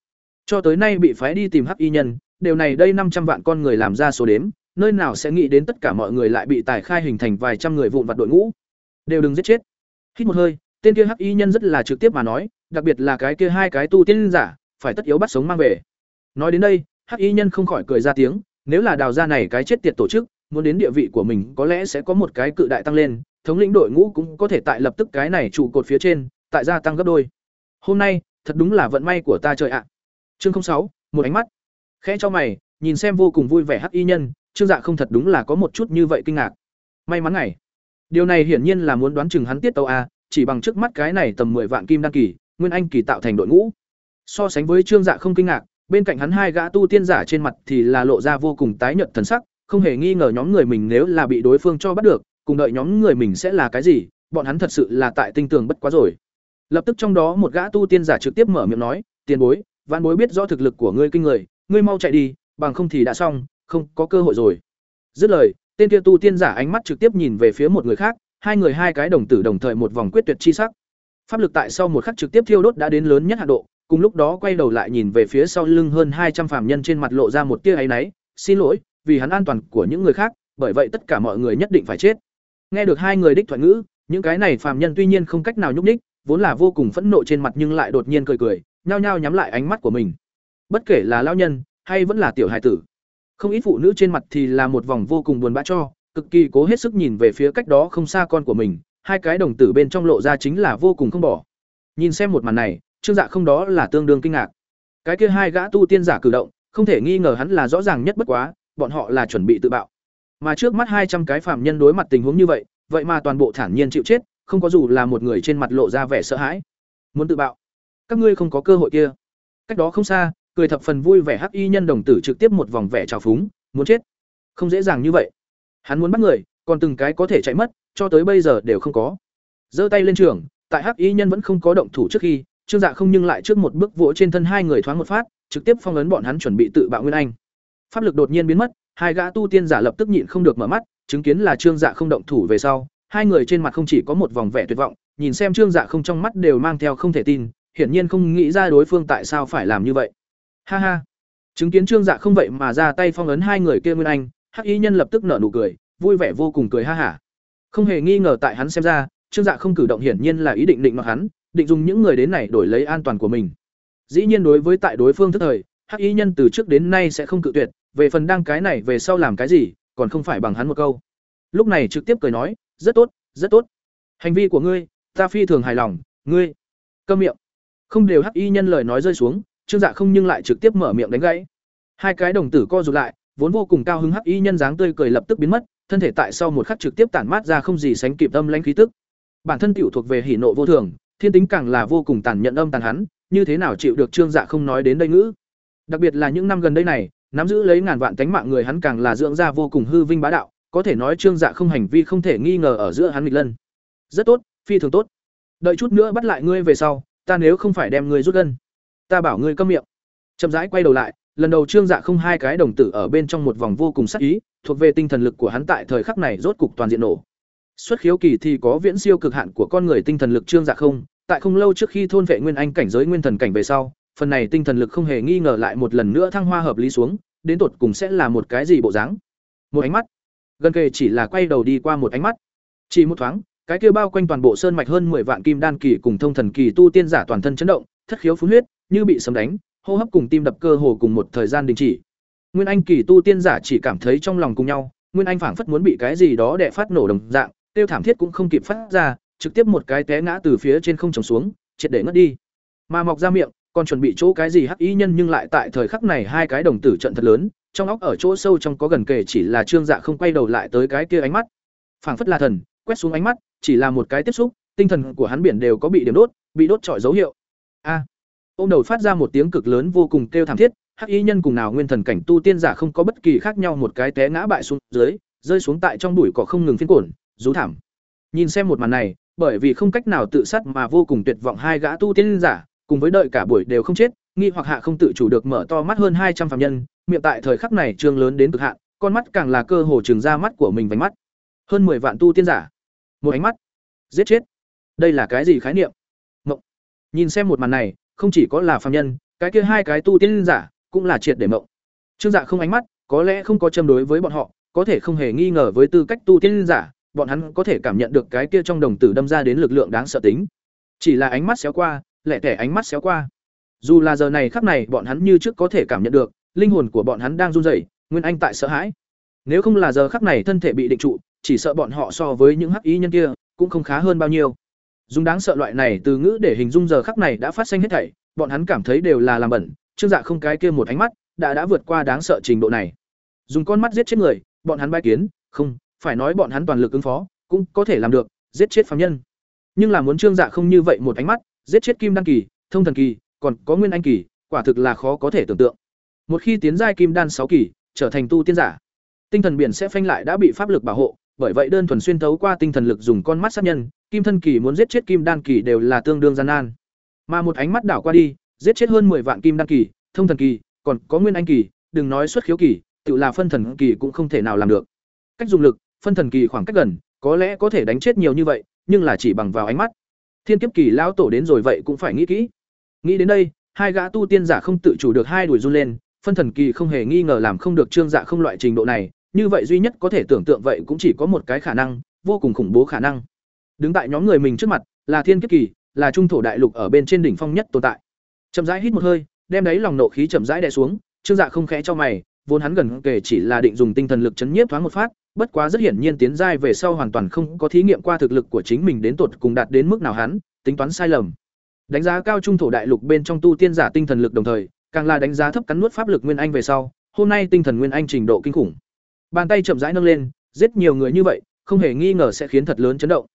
Cho tới nay bị phái đi tìm hắc y nhân, điều này đây năm trăm vạn con người làm ra số đếm, nơi nào sẽ nghĩ đến tất cả mọi người lại bị tài khai hình thành vài trăm người vụn vặt đội ngũ. Đều đừng giết chết. Hít một hơi, tên kia hắc y nhân rất là trực tiếp mà nói, đặc biệt là cái kia hai cái tu tiên giả, phải tất yếu bắt sống mang về. Nói đến đây, hắc y nhân không khỏi cười ra tiếng, nếu là đào ra này cái chết tiệt tổ chức, muốn đến địa vị của mình có lẽ sẽ có một cái cự đại tăng lên, thống lĩnh đội ngũ cũng có thể tại lập tức cái này trụ cột phía trên, tại gia tăng gấp đôi. Hôm nay, thật đúng là vận may của ta trời ạ. Chương sáu, một ánh mắt. Khẽ cho mày, nhìn xem vô cùng vui vẻ hắc y nhân, Trương Dạ không thật đúng là có một chút như vậy kinh ngạc. May mắn này, Điều này hiển nhiên là muốn đoán chừng hắn tiết tấu a, chỉ bằng trước mắt cái này tầm 10 vạn kim đăng kỳ, nguyên anh kỳ tạo thành đội ngũ. So sánh với Trương Dạ không kinh ngạc, bên cạnh hắn hai gã tu tiên giả trên mặt thì là lộ ra vô cùng tái nhợt thần sắc, không hề nghi ngờ nhóm người mình nếu là bị đối phương cho bắt được, cùng đợi nhóm người mình sẽ là cái gì, bọn hắn thật sự là tại tinh tường bất quá rồi. Lập tức trong đó một gã tu tiên giả trực tiếp mở miệng nói, "Tiền bối, vạn bối biết rõ thực lực của ngươi kinh người, ngươi mau chạy đi, bằng không thì đã xong, không có cơ hội rồi." Dứt lời, tên kia tu tiên giả ánh mắt trực tiếp nhìn về phía một người khác, hai người hai cái đồng tử đồng thời một vòng quyết tuyệt chi sắc. Pháp lực tại sau một khắc trực tiếp thiêu đốt đã đến lớn nhất hạn độ, cùng lúc đó quay đầu lại nhìn về phía sau lưng hơn hai trăm phàm nhân trên mặt lộ ra một tia áy náy, "Xin lỗi, vì hắn an toàn của những người khác, bởi vậy tất cả mọi người nhất định phải chết." Nghe được hai người đích thoại ngữ, những cái này phàm nhân tuy nhiên không cách nào nhúc nhích, vốn là vô cùng phẫn nộ trên mặt nhưng lại đột nhiên cười cười, nhao nhao nhắm lại ánh mắt của mình. Bất kể là lão nhân hay vẫn là tiểu hài tử, không ít phụ nữ trên mặt thì là một vòng vô cùng buồn bã cho, cực kỳ cố hết sức nhìn về phía cách đó không xa con của mình, hai cái đồng tử bên trong lộ ra chính là vô cùng không bỏ. Nhìn xem một màn này, Trương Dạ không đó là tương đương kinh ngạc. Cái kia hai gã tu tiên giả cử động, không thể nghi ngờ hắn là rõ ràng nhất bất quá, bọn họ là chuẩn bị tự bạo. Mà trước mắt hai trăm cái phạm nhân đối mặt tình huống như vậy, vậy mà toàn bộ thản nhiên chịu chết, không có dù là một người trên mặt lộ ra vẻ sợ hãi. Muốn tự bạo, các ngươi không có cơ hội kia. Cách đó không xa, cười thập phần vui vẻ hắc y nhân đồng tử trực tiếp một vòng vẻ trào phúng, muốn chết. Không dễ dàng như vậy. Hắn muốn bắt người, còn từng cái có thể chạy mất, cho tới bây giờ đều không có. Giơ tay lên trường, tại hắc y nhân vẫn không có động thủ trước khi, Trương Dạ không nhưng lại trước một bước vỗ trên thân hai người thoáng một phát, trực tiếp phong ấn bọn hắn chuẩn bị tự bạo nguyên anh. Pháp lực đột nhiên biến mất, hai gã tu tiên giả lập tức nhịn không được mở mắt, chứng kiến là Trương Dạ không động thủ về sau, hai người trên mặt không chỉ có một vòng vẻ tuyệt vọng, nhìn xem Trương Dạ không trong mắt đều mang theo không thể tin, hiển nhiên không nghĩ ra đối phương tại sao phải làm như vậy. Ha ha. Chứng kiến Trương Dạ không vậy mà ra tay phong ấn hai người kia nguyên anh, Hắc Y nhân lập tức nở nụ cười, vui vẻ vô cùng cười ha hả. Không hề nghi ngờ tại hắn xem ra, Trương Dạ không cử động hiển nhiên là ý định định mặc hắn, định dùng những người đến này đổi lấy an toàn của mình. Dĩ nhiên đối với tại đối phương thức thời, Hắc Y nhân từ trước đến nay sẽ không cự tuyệt, về phần đang cái này về sau làm cái gì, còn không phải bằng hắn một câu. Lúc này trực tiếp cười nói, rất tốt, rất tốt. Hành vi của ngươi, ta phi thường hài lòng, ngươi. Câm miệng. Không đều Hắc Y nhân lời nói rơi xuống, Trương Dạ không nhưng lại trực tiếp mở miệng đánh gãy. Hai cái đồng tử co rụt lại, vốn vô cùng cao hứng Hắc Y nhân dáng tươi cười lập tức biến mất, thân thể tại sau một khắc trực tiếp tản mát ra không gì sánh kịp âm lãnh khí tức. Bản thân tiểu thuộc về hỉ nộ vô thường, thiên tính càng là vô cùng tàn nhẫn âm tàn hắn, như thế nào chịu được Trương Dạ không nói đến đây ngữ. Đặc biệt là những năm gần đây này, nắm giữ lấy ngàn vạn tánh mạng người hắn càng là dưỡng ra vô cùng hư vinh bá đạo, có thể nói Trương Dạ không hành vi không thể nghi ngờ ở giữa hắn nghịch lân. Rất tốt, phi thường tốt. Đợi chút nữa bắt lại ngươi về sau, ta nếu không phải đem ngươi rút gân, ta bảo ngươi câm miệng. Chậm rãi quay đầu lại, lần đầu Trương Dạ không hai cái đồng tử ở bên trong một vòng vô cùng sắc ý, thuộc về tinh thần lực của hắn tại thời khắc này rốt cục toàn diện nổ. Xuất khiếu kỳ thì có viễn siêu cực hạn của con người tinh thần lực Trương Dạ không, tại không lâu trước khi thôn vệ nguyên anh cảnh giới nguyên thần cảnh về sau, phần này tinh thần lực không hề nghi ngờ lại một lần nữa thăng hoa hợp lý xuống, đến tột cùng sẽ là một cái gì bộ dáng. Một ánh mắt, gần kề chỉ là quay đầu đi qua một ánh mắt. Chỉ một thoáng, cái kia bao quanh toàn bộ sơn mạch hơn 10 vạn kim đan kỳ cùng thông thần kỳ tu tiên giả toàn thân chấn động, thất khiếu phun huyết, như bị sấm đánh, hô hấp cùng tim đập cơ hồ cùng một thời gian đình chỉ. Nguyên Anh kỳ tu tiên giả chỉ cảm thấy trong lòng cùng nhau, nguyên anh phảng phất muốn bị cái gì đó đè phát nổ đồng dạng tiêu thảm thiết cũng không kịp phát ra trực tiếp một cái té ngã từ phía trên không trồng xuống triệt để ngất đi. Mà mọc ra miệng còn chuẩn bị chỗ cái gì hắc ý nhân nhưng lại tại thời khắc này hai cái đồng tử trận thật lớn trong óc ở chỗ sâu trong có gần kề chỉ là trương dạ không quay đầu lại tới cái kia ánh mắt. Phảng phất là thần quét xuống ánh mắt chỉ là một cái tiếp xúc tinh thần của hắn biển đều có bị điểm đốt bị đốt trọi dấu hiệu. A! à, ôm đầu phát ra một tiếng cực lớn vô cùng kêu thảm thiết, hắc y nhân cùng nào nguyên thần cảnh tu tiên giả không có bất kỳ khác nhau, một cái té ngã bại xuống dưới, rơi xuống tại trong bụi cỏ không ngừng phiên cổn rú thảm. Nhìn xem một màn này, bởi vì không cách nào tự sát mà vô cùng tuyệt vọng hai gã tu tiên giả, cùng với đợi cả buổi đều không chết, nghi hoặc hạ không tự chủ được mở to mắt hơn hai trăm phạm nhân, miệng tại thời khắc này trương lớn đến cực hạn, con mắt càng là cơ hồ trường ra mắt của mình vánh mắt. Hơn mười vạn tu tiên giả. Một ánh mắt. Giết chết. Đây là cái gì khái niệm? Mộng nhìn xem một màn này không chỉ có là phạm nhân, cái kia hai cái tu tiên giả cũng là triệt để mộng. Trương dạ không ánh mắt, có lẽ không có châm đối với bọn họ, có thể không hề nghi ngờ với tư cách tu tiên giả, bọn hắn có thể cảm nhận được cái kia trong đồng tử đâm ra đến lực lượng đáng sợ tính. Chỉ là ánh mắt xéo qua lẹ tẻ ánh mắt xéo qua. Dù là giờ này khắc này bọn hắn như trước có thể cảm nhận được, linh hồn của bọn hắn đang run rẩy, nguyên anh tại sợ hãi. Nếu không là giờ khắc này thân thể bị định trụ, chỉ sợ bọn họ so với những hắc ý nhân kia cũng không khá hơn bao nhiêu dùng đáng sợ loại này từ ngữ để hình dung giờ khắc này đã phát sinh hết thảy, bọn hắn cảm thấy đều là làm bẩn, trương dạ không cái kia một ánh mắt, đã đã vượt qua đáng sợ trình độ này. Dùng con mắt giết chết người, bọn hắn bay kiến, không, phải nói bọn hắn toàn lực ứng phó, cũng có thể làm được, giết chết phạm nhân. Nhưng là muốn trương dạ không như vậy một ánh mắt, giết chết kim Đăng kỳ, thông thần kỳ, còn có nguyên anh kỳ, quả thực là khó có thể tưởng tượng. Một khi tiến giai kim đan sáu kỳ, trở thành tu tiên giả, tinh thần biển sẽ phanh lại đã bị pháp lực bảo hộ, bởi vậy đơn thuần xuyên thấu qua tinh thần lực dùng con mắt sát nhân kim thân kỳ muốn giết chết kim đan kỳ đều là tương đương gian nan. Mà một ánh mắt đảo qua đi, giết chết hơn 10 vạn kim đan kỳ, thông thần kỳ, còn có nguyên anh kỳ, đừng nói xuất khiếu kỳ, tự là phân thần kỳ cũng không thể nào làm được. Cách dùng lực, phân thần kỳ khoảng cách gần, có lẽ có thể đánh chết nhiều như vậy, nhưng là chỉ bằng vào ánh mắt. Thiên kiếp kỳ lão tổ đến rồi vậy cũng phải nghĩ kỹ. Nghĩ đến đây, hai gã tu tiên giả không tự chủ được hai đuổi run lên, phân thần kỳ không hề nghi ngờ làm không được trương dạ không loại trình độ này, như vậy duy nhất có thể tưởng tượng vậy cũng chỉ có một cái khả năng, vô cùng khủng bố khả năng đứng tại nhóm người mình trước mặt, là thiên kiếp kỳ, là trung thổ đại lục ở bên trên đỉnh phong nhất tồn tại. Chậm rãi hít một hơi, đem đấy lòng nộ khí chậm rãi đè xuống, trương dạ không khẽ cho mày, vốn hắn gần kể chỉ là định dùng tinh thần lực chấn nhiếp thoáng một phát, bất quá rất hiển nhiên tiến giai về sau hoàn toàn không có thí nghiệm qua thực lực của chính mình đến tột cùng đạt đến mức nào hắn, tính toán sai lầm. Đánh giá cao trung thổ đại lục bên trong tu tiên giả tinh thần lực đồng thời, càng là đánh giá thấp cắn nuốt pháp lực nguyên anh về sau, hôm nay tinh thần nguyên anh trình độ kinh khủng. Bàn tay chậm rãi nâng lên, giết nhiều người như vậy, không hề nghi ngờ sẽ khiến thật lớn chấn động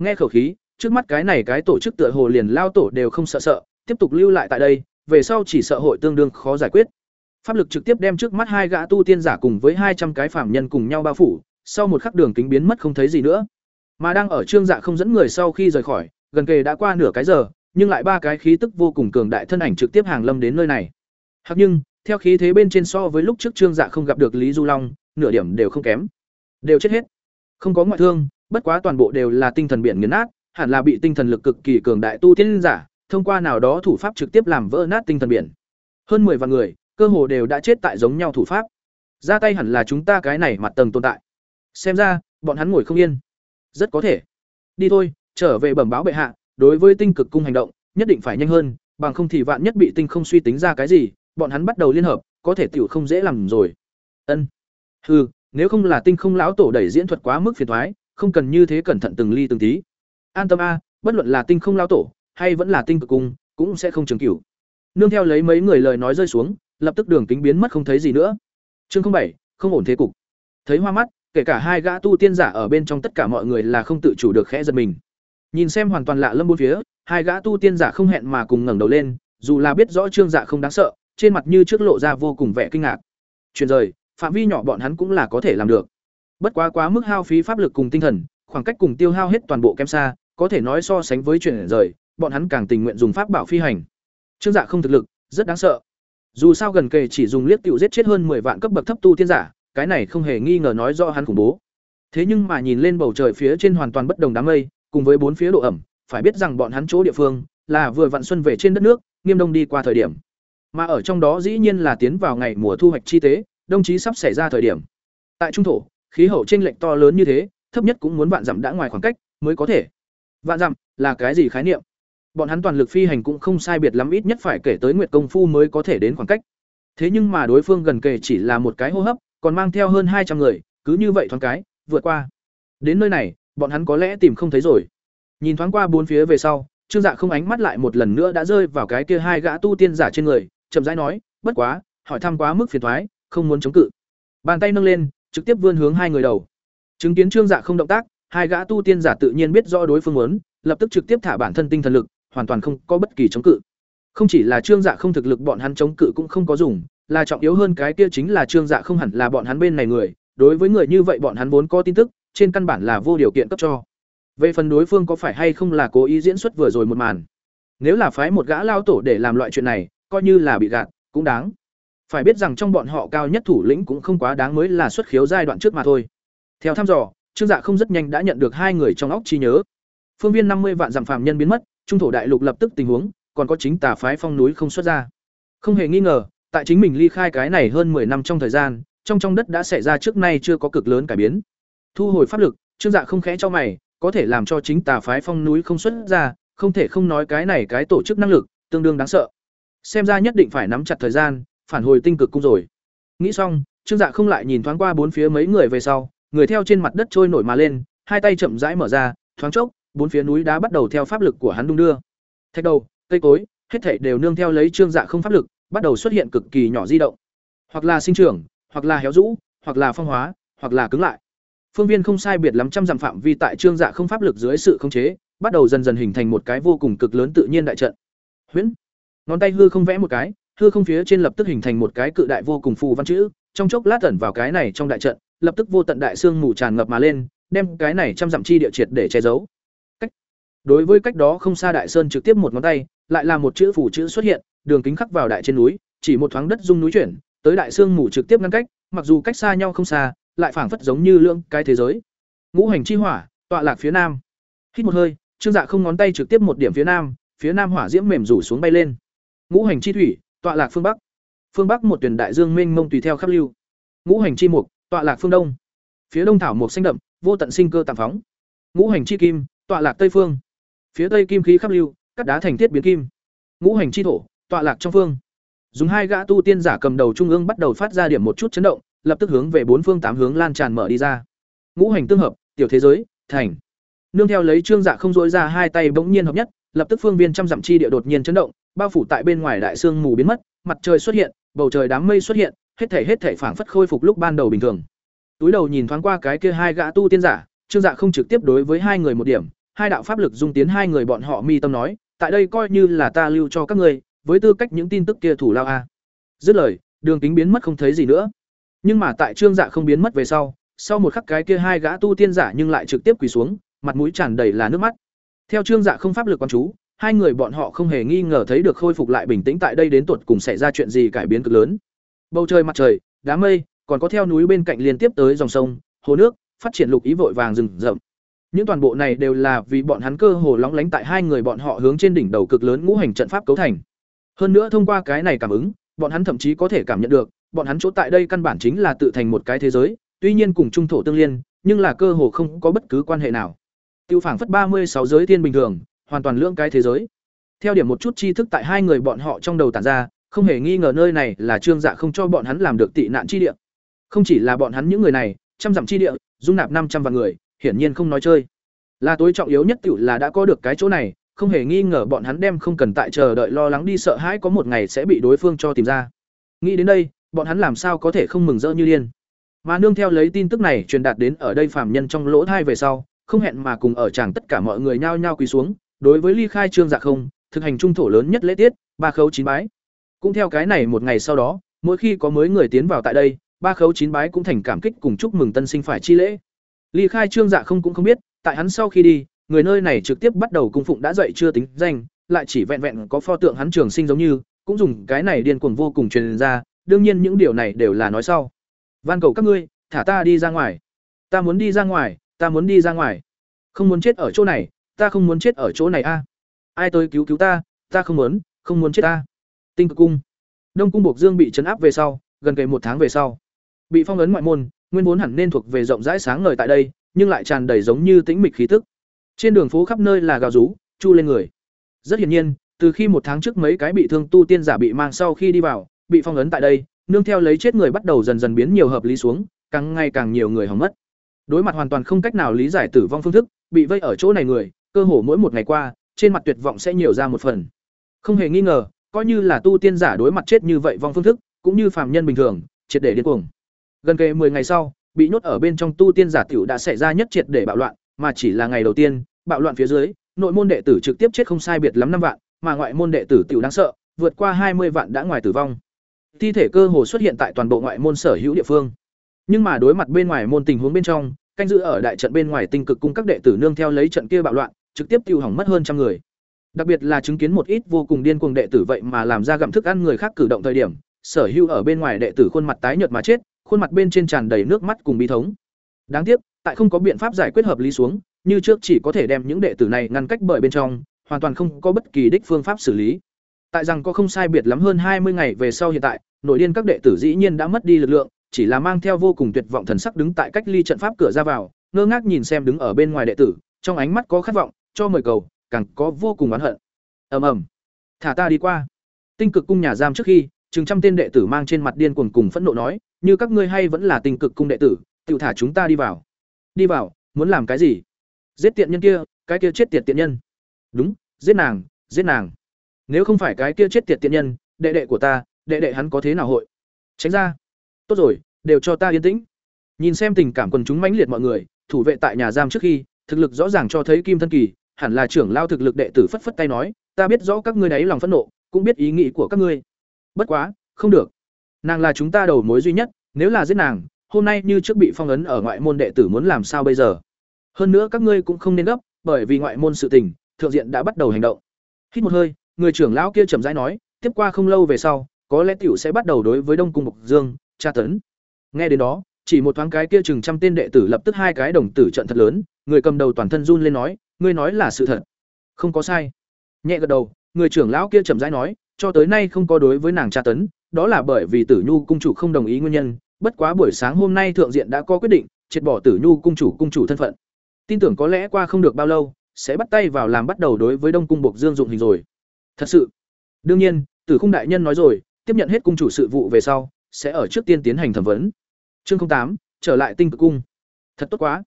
nghe khẩu khí, trước mắt cái này cái tổ chức tựa hồ liền lao tổ đều không sợ sợ, tiếp tục lưu lại tại đây, về sau chỉ sợ hội tương đương khó giải quyết. Pháp lực trực tiếp đem trước mắt hai gã tu tiên giả cùng với hai trăm cái phạm nhân cùng nhau bao phủ, sau một khắc đường kính biến mất không thấy gì nữa. Mà đang ở trương dạ không dẫn người sau khi rời khỏi, gần kề đã qua nửa cái giờ, nhưng lại ba cái khí tức vô cùng cường đại thân ảnh trực tiếp hàng lâm đến nơi này. Hắc nhưng, theo khí thế bên trên so với lúc trước trương dạ không gặp được lý du long, nửa điểm đều không kém. Đều chết hết. Không có ngoại thương bất quá toàn bộ đều là tinh thần biển nghiền nát, hẳn là bị tinh thần lực cực kỳ cường đại tu tiên giả, thông qua nào đó thủ pháp trực tiếp làm vỡ nát tinh thần biển. Hơn mười vạn người, cơ hồ đều đã chết tại giống nhau thủ pháp. Ra tay hẳn là chúng ta cái này mặt tầng tồn tại. Xem ra, bọn hắn ngồi không yên. Rất có thể. Đi thôi, trở về bẩm báo bệ hạ, đối với tinh cực cung hành động, nhất định phải nhanh hơn, bằng không thì vạn nhất bị tinh không suy tính ra cái gì, bọn hắn bắt đầu liên hợp, có thể tiểu không dễ làm rồi. Ân. Hừ, nếu không là tinh không lão tổ đẩy diễn thuật quá mức phiền thoái không cần như thế cẩn thận từng ly từng tí. An tâm a, bất luận là tinh không lao tổ, hay vẫn là tinh cực cung, cũng sẽ không trường cửu. Nương theo lấy mấy người lời nói rơi xuống, lập tức đường kính biến mất không thấy gì nữa. Chương bảy, không ổn thế cục. Thấy hoa mắt, kể cả hai gã tu tiên giả ở bên trong tất cả mọi người là không tự chủ được khẽ giật mình. Nhìn xem hoàn toàn lạ lâm bốn phía, hai gã tu tiên giả không hẹn mà cùng ngẩng đầu lên, dù là biết rõ trương dạ không đáng sợ, trên mặt như trước lộ ra vô cùng vẻ kinh ngạc. Chuyển rời, phạm vi nhỏ bọn hắn cũng là có thể làm được bất quá quá mức hao phí pháp lực cùng tinh thần khoảng cách cùng tiêu hao hết toàn bộ kem xa có thể nói so sánh với chuyển rời bọn hắn càng tình nguyện dùng pháp bảo phi hành trương dạ không thực lực rất đáng sợ dù sao gần kề chỉ dùng liếc tiểu giết chết hơn 10 vạn cấp bậc thấp tu tiên giả, cái này không hề nghi ngờ nói rõ hắn khủng bố. Thế nhưng mà nhìn lên bầu trời phía trên hoàn toàn bất đồng đám mây, cùng với bốn phía độ ẩm, phải biết rằng bọn hắn chỗ địa phương là vừa vặn xuân về trên đất nước, nghiêm đông đi qua thời điểm. Mà ở trong đó dĩ nhiên là tiến vào ngày mùa thu hoạch chi tế, đồng chí sắp xảy ra thời điểm. Tại trung thổ, khí hậu chênh lệch to lớn như thế, thấp nhất cũng muốn vạn dặm đã ngoài khoảng cách mới có thể. Vạn dặm là cái gì khái niệm? Bọn hắn toàn lực phi hành cũng không sai biệt lắm ít nhất phải kể tới Nguyệt công phu mới có thể đến khoảng cách. Thế nhưng mà đối phương gần kề chỉ là một cái hô hấp, còn mang theo hơn hai trăm người, cứ như vậy thoáng cái, vượt qua. Đến nơi này, bọn hắn có lẽ tìm không thấy rồi. Nhìn thoáng qua bốn phía về sau, Trương Dạ không ánh mắt lại một lần nữa đã rơi vào cái kia hai gã tu tiên giả trên người, chậm rãi nói, "Bất quá, hỏi thăm quá mức phiền toái, không muốn chống cự." Bàn tay nâng lên, trực tiếp vươn hướng hai người đầu. Chứng kiến Trương Dạ không động tác, hai gã tu tiên giả tự nhiên biết rõ đối phương muốn, lập tức trực tiếp thả bản thân tinh thần lực, hoàn toàn không có bất kỳ chống cự. Không chỉ là Trương Dạ không thực lực bọn hắn chống cự cũng không có dùng, là trọng yếu hơn cái kia chính là Trương Dạ không hẳn là bọn hắn bên này người, đối với người như vậy bọn hắn vốn có tin tức, trên căn bản là vô điều kiện cấp cho. Về phần đối phương có phải hay không là cố ý diễn xuất vừa rồi một màn. Nếu là phái một gã lao tổ để làm loại chuyện này, coi như là bị gạt, cũng đáng. Phải biết rằng trong bọn họ cao nhất thủ lĩnh cũng không quá đáng mới là xuất khiếu giai đoạn trước mà thôi. Theo thăm dò, Trương Dạ không rất nhanh đã nhận được hai người trong óc chi nhớ. Phương viên năm mươi vạn giảm phàm nhân biến mất, trung thổ đại lục lập tức tình huống, còn có chính tà phái phong núi không xuất ra. Không hề nghi ngờ, tại chính mình ly khai cái này hơn 10 năm trong thời gian, trong trong đất đã xảy ra trước nay chưa có cực lớn cải biến. Thu hồi pháp lực, Trương Dạ không khẽ cho mày, có thể làm cho chính tà phái phong núi không xuất ra, không thể không nói cái này cái tổ chức năng lực tương đương đáng sợ. Xem ra nhất định phải nắm chặt thời gian, phản hồi tinh cực cung rồi. Nghĩ xong, Trương Dạ không lại nhìn thoáng qua bốn phía mấy người về sau, người theo trên mặt đất trôi nổi mà lên, hai tay chậm rãi mở ra, thoáng chốc, bốn phía núi đá bắt đầu theo pháp lực của hắn đung đưa. Thạch đầu, cây cối, hết thảy đều nương theo lấy Trương Dạ không pháp lực, bắt đầu xuất hiện cực kỳ nhỏ di động. Hoặc là sinh trưởng, hoặc là héo rũ, hoặc là phong hóa, hoặc là cứng lại. Phương viên không sai biệt lắm trăm dặm phạm vi tại Trương Dạ không pháp lực dưới sự khống chế, bắt đầu dần dần hình thành một cái vô cùng cực lớn tự nhiên đại trận. Huyễn, ngón tay hư không vẽ một cái, hư không phía trên lập tức hình thành một cái cự đại vô cùng phù văn chữ, trong chốc lát ẩn vào cái này trong đại trận, lập tức vô tận đại xương mù tràn ngập mà lên, đem cái này trăm dặm chi địa triệt để che giấu. Cách. Đối với cách đó không xa đại sơn trực tiếp một ngón tay, lại là một chữ phù chữ xuất hiện, đường kính khắc vào đại trên núi, chỉ một thoáng đất rung núi chuyển, tới đại xương mù trực tiếp ngăn cách, mặc dù cách xa nhau không xa, lại phảng phất giống như lượng cái thế giới. Ngũ hành chi hỏa, tọa lạc phía nam. Hít một hơi, Trương Dạ không ngón tay trực tiếp một điểm phía nam, phía nam hỏa diễm mềm rủ xuống bay lên. Ngũ hành chi thủy, tọa lạc phương bắc. Phương bắc một tuyển đại dương mênh mông tùy theo khắp lưu. Ngũ hành chi mục, tọa lạc phương đông. Phía đông thảo mục xanh đậm, vô tận sinh cơ tạm phóng. Ngũ hành chi kim, tọa lạc tây phương. Phía tây kim khí khắp lưu, cắt đá thành thiết biến kim. Ngũ hành chi thổ, tọa lạc trong phương. Dùng hai gã tu tiên giả cầm đầu trung ương bắt đầu phát ra điểm một chút chấn động, lập tức hướng về bốn phương tám hướng lan tràn mở đi ra. Ngũ hành tương hợp, tiểu thế giới, thành. Nương theo lấy trương dạ không dối ra hai tay bỗng nhiên hợp nhất, lập tức phương viên trăm dặm chi địa đột nhiên chấn động, bao phủ tại bên ngoài đại sương mù biến mất, mặt trời xuất hiện, bầu trời đám mây xuất hiện, hết thể hết thể phảng phất khôi phục lúc ban đầu bình thường. Túi đầu nhìn thoáng qua cái kia hai gã tu tiên giả, Trương Dạ không trực tiếp đối với hai người một điểm, hai đạo pháp lực dung tiến hai người bọn họ mi tâm nói, tại đây coi như là ta lưu cho các ngươi, với tư cách những tin tức kia thủ lao a. Dứt lời, đường kính biến mất không thấy gì nữa. Nhưng mà tại Trương Dạ không biến mất về sau, sau một khắc cái kia hai gã tu tiên giả nhưng lại trực tiếp quỳ xuống, mặt mũi tràn đầy là nước mắt. Theo Trương Dạ không pháp lực quan chú, hai người bọn họ không hề nghi ngờ thấy được khôi phục lại bình tĩnh tại đây đến tuột cùng xảy ra chuyện gì cải biến cực lớn. Bầu trời mặt trời, đám mây, còn có theo núi bên cạnh liên tiếp tới dòng sông, hồ nước, phát triển lục ý vội vàng rừng rậm. Những toàn bộ này đều là vì bọn hắn cơ hồ lóng lánh tại hai người bọn họ hướng trên đỉnh đầu cực lớn ngũ hành trận pháp cấu thành. Hơn nữa thông qua cái này cảm ứng, bọn hắn thậm chí có thể cảm nhận được, bọn hắn chỗ tại đây căn bản chính là tự thành một cái thế giới, tuy nhiên cùng trung thổ tương liên, nhưng là cơ hồ không có bất cứ quan hệ nào. Tiêu phảng phất ba mươi sáu giới tiên bình thường, hoàn toàn lưỡng cái thế giới. Theo điểm một chút tri thức tại hai người bọn họ trong đầu tản ra, không hề nghi ngờ nơi này là trương dạ không cho bọn hắn làm được tị nạn chi địa. Không chỉ là bọn hắn những người này, trăm dặm chi địa, dung nạp năm trăm vạn người, hiển nhiên không nói chơi. Là tối trọng yếu nhất tiểu là đã có được cái chỗ này, không hề nghi ngờ bọn hắn đem không cần tại chờ đợi lo lắng đi sợ hãi có một ngày sẽ bị đối phương cho tìm ra. Nghĩ đến đây, bọn hắn làm sao có thể không mừng rỡ như điên. Mà nương theo lấy tin tức này truyền đạt đến ở đây phàm nhân trong lỗ thai về sau, không hẹn mà cùng ở chàng tất cả mọi người nhao nhao quỳ xuống, đối với ly khai trương dạ không, thực hành trung thổ lớn nhất lễ tiết, ba khấu chín bái. Cũng theo cái này một ngày sau đó, mỗi khi có mới người tiến vào tại đây, ba khấu chín bái cũng thành cảm kích cùng chúc mừng tân sinh phải chi lễ. Ly khai trương dạ không cũng không biết, tại hắn sau khi đi, người nơi này trực tiếp bắt đầu cung phụng đã dậy chưa tính danh, lại chỉ vẹn vẹn có pho tượng hắn trường sinh giống như, cũng dùng cái này điên cuồng vô cùng truyền ra, đương nhiên những điều này đều là nói sau. Van cầu các ngươi, thả ta đi ra ngoài. Ta muốn đi ra ngoài, ta muốn đi ra ngoài. Không muốn chết ở chỗ này, ta không muốn chết ở chỗ này a. Ai tới cứu cứu ta, ta không muốn, không muốn chết ta. Tinh cực cung. Đông cung Bộc Dương bị chấn áp về sau, gần kề một tháng về sau, bị phong ấn ngoại môn, nguyên vốn hẳn nên thuộc về rộng rãi sáng ngời tại đây, nhưng lại tràn đầy giống như tĩnh mịch khí tức. Trên đường phố khắp nơi là gào rú, chu lên người. Rất hiển nhiên, từ khi một tháng trước mấy cái bị thương tu tiên giả bị mang sau khi đi vào, bị phong ấn tại đây, nương theo lấy chết người bắt đầu dần dần biến nhiều hợp lý xuống, càng ngày càng nhiều người hỏng mất đối mặt hoàn toàn không cách nào lý giải tử vong phương thức bị vây ở chỗ này người cơ hồ mỗi một ngày qua, trên mặt tuyệt vọng sẽ nhiều ra một phần. Không hề nghi ngờ, coi như là tu tiên giả đối mặt chết như vậy vong phương thức, cũng như phàm nhân bình thường, triệt để điên cuồng. Gần kề 10 ngày sau, bị nhốt ở bên trong tu tiên giả tiểu đã xảy ra nhất triệt để bạo loạn, mà chỉ là ngày đầu tiên, bạo loạn phía dưới, nội môn đệ tử trực tiếp chết không sai biệt lắm năm vạn, mà ngoại môn đệ tử tiểu đáng sợ, vượt qua hai mươi vạn đã ngoài tử vong. Thi thể cơ hồ xuất hiện tại toàn bộ ngoại môn sở hữu địa phương. Nhưng mà đối mặt bên ngoài môn tình huống bên trong, canh giữ ở đại trận bên ngoài tinh cực cung các đệ tử nương theo lấy trận kia bạo loạn trực tiếp tiêu hỏng mất hơn trăm người. Đặc biệt là chứng kiến một ít vô cùng điên cuồng đệ tử vậy mà làm ra gặm thức ăn người khác cử động thời điểm, sở hữu ở bên ngoài đệ tử khuôn mặt tái nhợt mà chết, khuôn mặt bên trên tràn đầy nước mắt cùng bi thống. Đáng tiếc, tại không có biện pháp giải quyết hợp lý xuống, như trước chỉ có thể đem những đệ tử này ngăn cách bởi bên trong, hoàn toàn không có bất kỳ đích phương pháp xử lý. Tại rằng có không sai biệt lắm hơn hai mươi ngày về sau hiện tại, nội điên các đệ tử dĩ nhiên đã mất đi lực lượng, chỉ là mang theo vô cùng tuyệt vọng thần sắc đứng tại cách ly trận pháp cửa ra vào, ngơ ngác nhìn xem đứng ở bên ngoài đệ tử, trong ánh mắt có khát vọng cho mời cầu, càng có vô cùng oán hận. Ầm ầm. Thả ta đi qua. Tinh cực cung nhà giam trước khi, chừng trăm tên đệ tử mang trên mặt điên cuồng cùng phẫn nộ nói, như các ngươi hay vẫn là tinh cực cung đệ tử tự thả chúng ta đi vào. Đi vào, muốn làm cái gì? Giết tiện nhân kia, cái kia chết tiệt tiện nhân. Đúng, giết nàng giết nàng. Nếu không phải cái kia chết tiệt tiện nhân, đệ đệ của ta, đệ đệ hắn có thế nào hội? Tránh ra. Tốt rồi, đều cho ta yên tĩnh. Nhìn xem tình cảm quần chúng mãnh liệt mọi người, thủ vệ tại nhà giam trước khi, thực lực rõ ràng cho thấy kim thân kỳ hẳn là trưởng lao thực lực đệ tử phất phất tay nói, ta biết rõ các ngươi đấy lòng phẫn nộ, cũng biết ý nghĩ của các ngươi. Bất quá, không được. Nàng là chúng ta đầu mối duy nhất, nếu là giết nàng, hôm nay như trước bị phong ấn ở ngoại môn đệ tử muốn làm sao bây giờ? Hơn nữa các ngươi cũng không nên gấp, bởi vì ngoại môn sự tình, thượng diện đã bắt đầu hành động. Hít một hơi, người trưởng lão kia chậm rãi nói, tiếp qua không lâu về sau, có lẽ tiểu sẽ bắt đầu đối với đông cung mục dương, tra tấn. Nghe đến đó, chỉ một thoáng cái kia chừng trăm tên đệ tử lập tức hai cái đồng tử trận thật lớn, người cầm đầu toàn thân run lên nói ngươi nói là sự thật. Không có sai. Nhẹ gật đầu, người trưởng lão kia chậm rãi nói, cho tới nay không có đối với nàng tra tấn, đó là bởi vì tử nhu cung chủ không đồng ý nguyên nhân, bất quá buổi sáng hôm nay thượng diện đã có quyết định, triệt bỏ tử nhu cung chủ cung chủ thân phận. Tin tưởng có lẽ qua không được bao lâu, sẽ bắt tay vào làm bắt đầu đối với đông cung buộc dương dụng hình rồi. Thật sự. Đương nhiên, tử khung đại nhân nói rồi, tiếp nhận hết cung chủ sự vụ về sau, sẽ ở trước tiên tiến hành thẩm vấn. Chương tám, trở lại tinh cực cung. Thật tốt quá.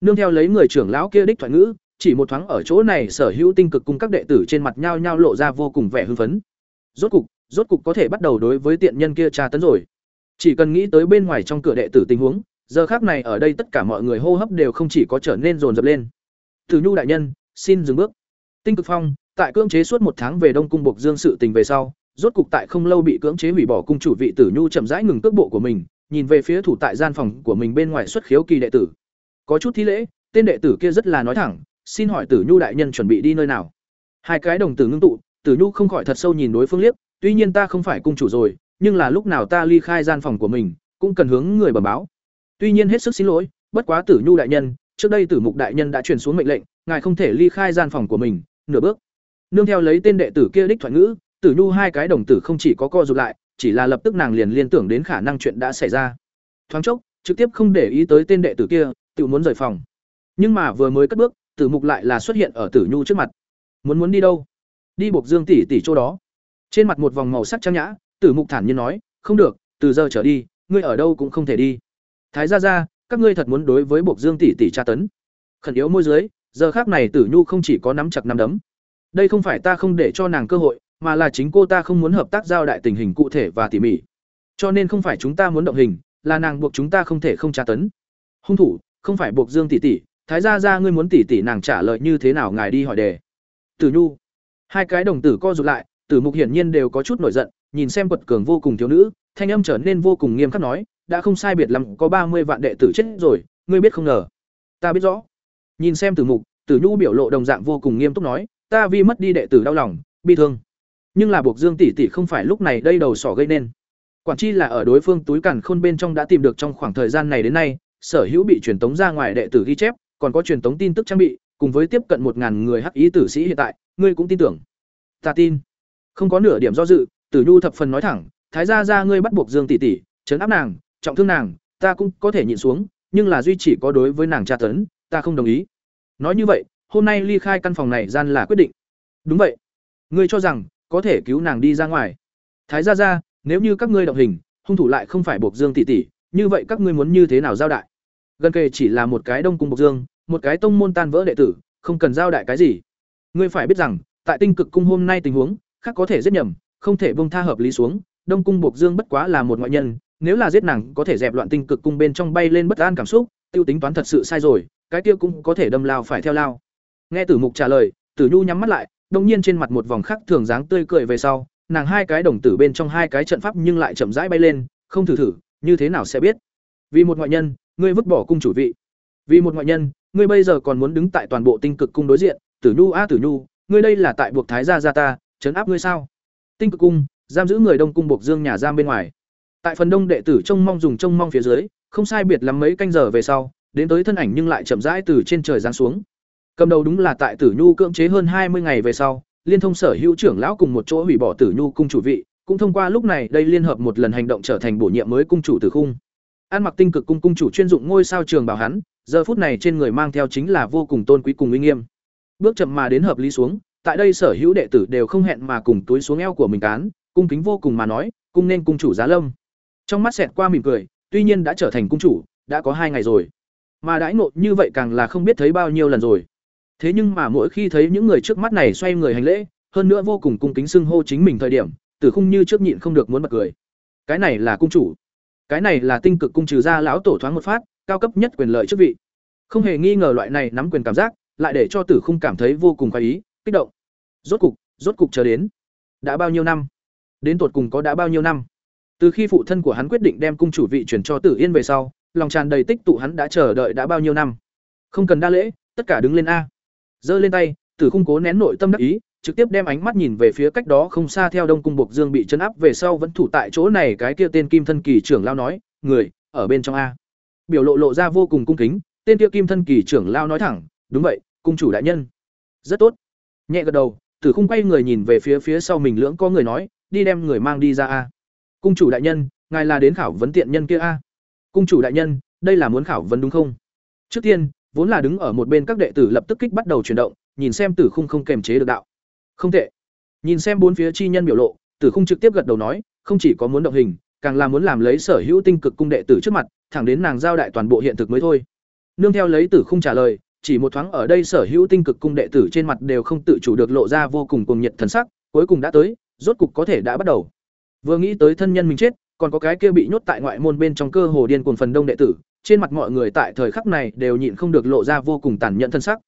Nương theo lấy người trưởng lão kia đích thoại ngữ chỉ một thoáng ở chỗ này sở hữu tinh cực cung các đệ tử trên mặt nhao nhao lộ ra vô cùng vẻ hưng phấn. Rốt cục rốt cục có thể bắt đầu đối với tiện nhân kia tra tấn rồi. Chỉ cần nghĩ tới bên ngoài trong cửa đệ tử tình huống, giờ khác này ở đây tất cả mọi người hô hấp đều không chỉ có trở nên rồn rập lên. Từ nhu đại nhân, xin dừng bước. Tinh cực phong, tại cưỡng chế suốt một tháng về đông cung buộc dương sự tình về sau, rốt cục tại không lâu bị cưỡng chế hủy bỏ cung chủ vị tử nhu chậm rãi ngừng cước bộ của mình, nhìn về phía thủ tại gian phòng của mình bên ngoài xuất khiếu kỳ đệ tử. Có chút thi lễ, tên đệ tử kia rất là nói thẳng xin hỏi tử nhu đại nhân chuẩn bị đi nơi nào? Hai cái đồng tử ngưng tụ, tử nhu không khỏi thật sâu nhìn đối phương liếc, tuy nhiên ta không phải cung chủ rồi, nhưng là lúc nào ta ly khai gian phòng của mình, cũng cần hướng người bẩm báo. Tuy nhiên hết sức xin lỗi, bất quá tử nhu đại nhân, trước đây tử mục đại nhân đã truyền xuống mệnh lệnh, ngài không thể ly khai gian phòng của mình, nửa bước. Nương theo lấy tên đệ tử kia đích thoại ngữ, tử nhu hai cái đồng tử không chỉ có co rụt lại, chỉ là lập tức nàng liền liên tưởng đến khả năng chuyện đã xảy ra. Thoáng chốc, trực tiếp không để ý tới tên đệ tử kia, tự muốn rời phòng. Nhưng mà vừa mới cất bước tử mục lại là xuất hiện ở tử nhu trước mặt. Muốn muốn đi đâu? Đi buộc dương tỷ tỷ chỗ đó. Trên mặt một vòng màu sắc trang nhã, tử mục thản nhiên nói, không được, từ giờ trở đi, ngươi ở đâu cũng không thể đi. Thái ra ra các ngươi thật muốn đối với buộc dương tỷ tỷ tra tấn? Khẩn yếu môi dưới, giờ khác này tử nhu không chỉ có nắm chặt nắm đấm. Đây không phải ta không để cho nàng cơ hội, mà là chính cô ta không muốn hợp tác giao đại tình hình cụ thể và tỉ mỉ. Cho nên không phải chúng ta muốn động hình, là nàng buộc chúng ta không thể không tra tấn. Hung thủ, không phải buộc dương tỷ tỷ thái gia gia, ngươi muốn tỷ tỷ nàng trả lời như thế nào ngài đi hỏi đề. Tử nhu. Hai cái đồng tử co rụt lại tử mục hiển nhiên đều có chút nổi giận nhìn xem quật cường vô cùng thiếu nữ thanh âm trở nên vô cùng nghiêm khắc nói đã không sai biệt lắm có ba mươi vạn đệ tử chết rồi ngươi biết không ngờ. Ta biết rõ. Nhìn xem tử mục tử nhu biểu lộ đồng dạng vô cùng nghiêm túc nói ta vì mất đi đệ tử đau lòng bi thương. Nhưng là buộc dương tỷ tỷ không phải lúc này đây đầu sỏ gây nên. Quản chi là ở đối phương túi càn khôn bên trong đã tìm được trong khoảng thời gian này đến nay sở hữu bị truyền tống ra ngoài đệ tử ghi chép còn có truyền tống tin tức trang bị, cùng với tiếp cận một ngàn người hắc ý tử sĩ hiện tại, ngươi cũng tin tưởng. Ta tin. Không có nửa điểm do dự, tử nhu thập phần nói thẳng, thái gia ra ngươi bắt buộc dương tỷ tỷ chấn áp nàng, trọng thương nàng, ta cũng có thể nhịn xuống, nhưng là duy chỉ có đối với nàng tra tấn, ta không đồng ý. Nói như vậy, hôm nay ly khai căn phòng này gian là quyết định. Đúng vậy. Ngươi cho rằng có thể cứu nàng đi ra ngoài. Thái gia ra nếu như các ngươi động hình, hung thủ lại không phải buộc dương tỷ tỷ, như vậy các ngươi muốn như thế nào giao đại? Gần kề chỉ là một cái đông cung bộc dương, một cái tông môn tan vỡ đệ tử, không cần giao đại cái gì. Ngươi phải biết rằng, tại tinh cực cung hôm nay tình huống, khác có thể giết nhầm, không thể bông tha hợp lý xuống, đông cung bộc dương bất quá là một ngoại nhân, nếu là giết nàng có thể dẹp loạn tinh cực cung bên trong bay lên bất an cảm xúc, tiêu tính toán thật sự sai rồi, cái kia cũng có thể đâm lao phải theo lao. Nghe tử mục trả lời, tử nhu nhắm mắt lại, đông nhiên trên mặt một vòng khắc thường dáng tươi cười về sau, nàng hai cái đồng tử bên trong hai cái trận pháp nhưng lại chậm rãi bay lên, không thử thử, như thế nào sẽ biết? Vì một ngoại nhân ngươi vứt bỏ cung chủ vị. Vì một ngoại nhân, ngươi bây giờ còn muốn đứng tại toàn bộ tinh cực cung đối diện, tử nhu a tử nhu, ngươi đây là tại buộc thái gia gia ta chấn áp ngươi sao? Tinh cực cung, giam giữ người đông cung buộc dương nhà giam bên ngoài. Tại phần đông đệ tử trông mong dùng trông mong phía dưới, không sai biệt lắm mấy canh giờ về sau, đến tới thân ảnh nhưng lại chậm rãi từ trên trời giáng xuống. Cầm đầu đúng là tại tử nhu cưỡng chế hơn hai mươi ngày về sau, liên thông sở hữu trưởng lão cùng một chỗ hủy bỏ tử nhu cung chủ vị, cũng thông qua lúc này đây liên hợp một lần hành động trở thành bổ nhiệm mới cung chủ tử khung an mặc tinh cực cung cung chủ chuyên dụng ngôi sao trường bảo hắn, giờ phút này trên người mang theo chính là vô cùng tôn quý cùng uy nghiêm. Bước chậm mà đến hợp lý xuống, tại đây sở hữu đệ tử đều không hẹn mà cùng túi xuống eo của mình cán, cung kính vô cùng mà nói, cung nên cung chủ giá lâm. Trong mắt xẹt qua mỉm cười, tuy nhiên đã trở thành cung chủ, đã có hai ngày rồi. Mà đãi nộ như vậy càng là không biết thấy bao nhiêu lần rồi. Thế nhưng mà mỗi khi thấy những người trước mắt này xoay người hành lễ, hơn nữa vô cùng cung kính xưng hô chính mình thời điểm, tử khung như trước nhịn không được muốn bật cười. Cái này là cung chủ cái này là tinh cực cung trừ ra lão tổ thoáng một phát, cao cấp nhất quyền lợi chức vị. Không hề nghi ngờ loại này nắm quyền cảm giác, lại để cho tử khung cảm thấy vô cùng khoái ý, kích động. Rốt cục rốt cục chờ đến. Đã bao nhiêu năm? Đến tột cùng có đã bao nhiêu năm? Từ khi phụ thân của hắn quyết định đem cung chủ vị chuyển cho tử yên về sau, lòng tràn đầy tích tụ hắn đã chờ đợi đã bao nhiêu năm? Không cần đa lễ, tất cả đứng lên a. Giơ lên tay, tử khung cố nén nội tâm đắc ý trực tiếp đem ánh mắt nhìn về phía cách đó không xa theo đông cung buộc dương bị chấn áp về sau vẫn thủ tại chỗ này, cái kia tên kim thân kỳ trưởng lao nói, người, ở bên trong a. Biểu lộ lộ ra vô cùng cung kính, tên kia kim thân kỳ trưởng lao nói thẳng, đúng vậy, cung chủ đại nhân. Rất tốt. Nhẹ gật đầu, tử khung quay người nhìn về phía phía sau mình lưỡng có người nói, đi đem người mang đi ra a. Cung chủ đại nhân, ngài là đến khảo vấn tiện nhân kia a. Cung chủ đại nhân, đây là muốn khảo vấn đúng không? Trước tiên, vốn là đứng ở một bên các đệ tử lập tức kích bắt đầu chuyển động, nhìn xem tử khung không kềm chế được đạo không tệ. Nhìn xem bốn phía chi nhân biểu lộ, tử khung trực tiếp gật đầu nói, không chỉ có muốn động hình, càng là muốn làm lấy sở hữu tinh cực cung đệ tử trước mặt, thẳng đến nàng giao đại toàn bộ hiện thực mới thôi. Nương theo lấy tử khung trả lời, chỉ một thoáng ở đây sở hữu tinh cực cung đệ tử trên mặt đều không tự chủ được lộ ra vô cùng cuồng nhiệt thần sắc, cuối cùng đã tới, rốt cục có thể đã bắt đầu. Vừa nghĩ tới thân nhân mình chết, còn có cái kia bị nhốt tại ngoại môn bên trong cơ hồ điên cuồng phần đông đệ tử, trên mặt mọi người tại thời khắc này đều nhịn không được lộ ra vô cùng tàn nhẫn thân sắc.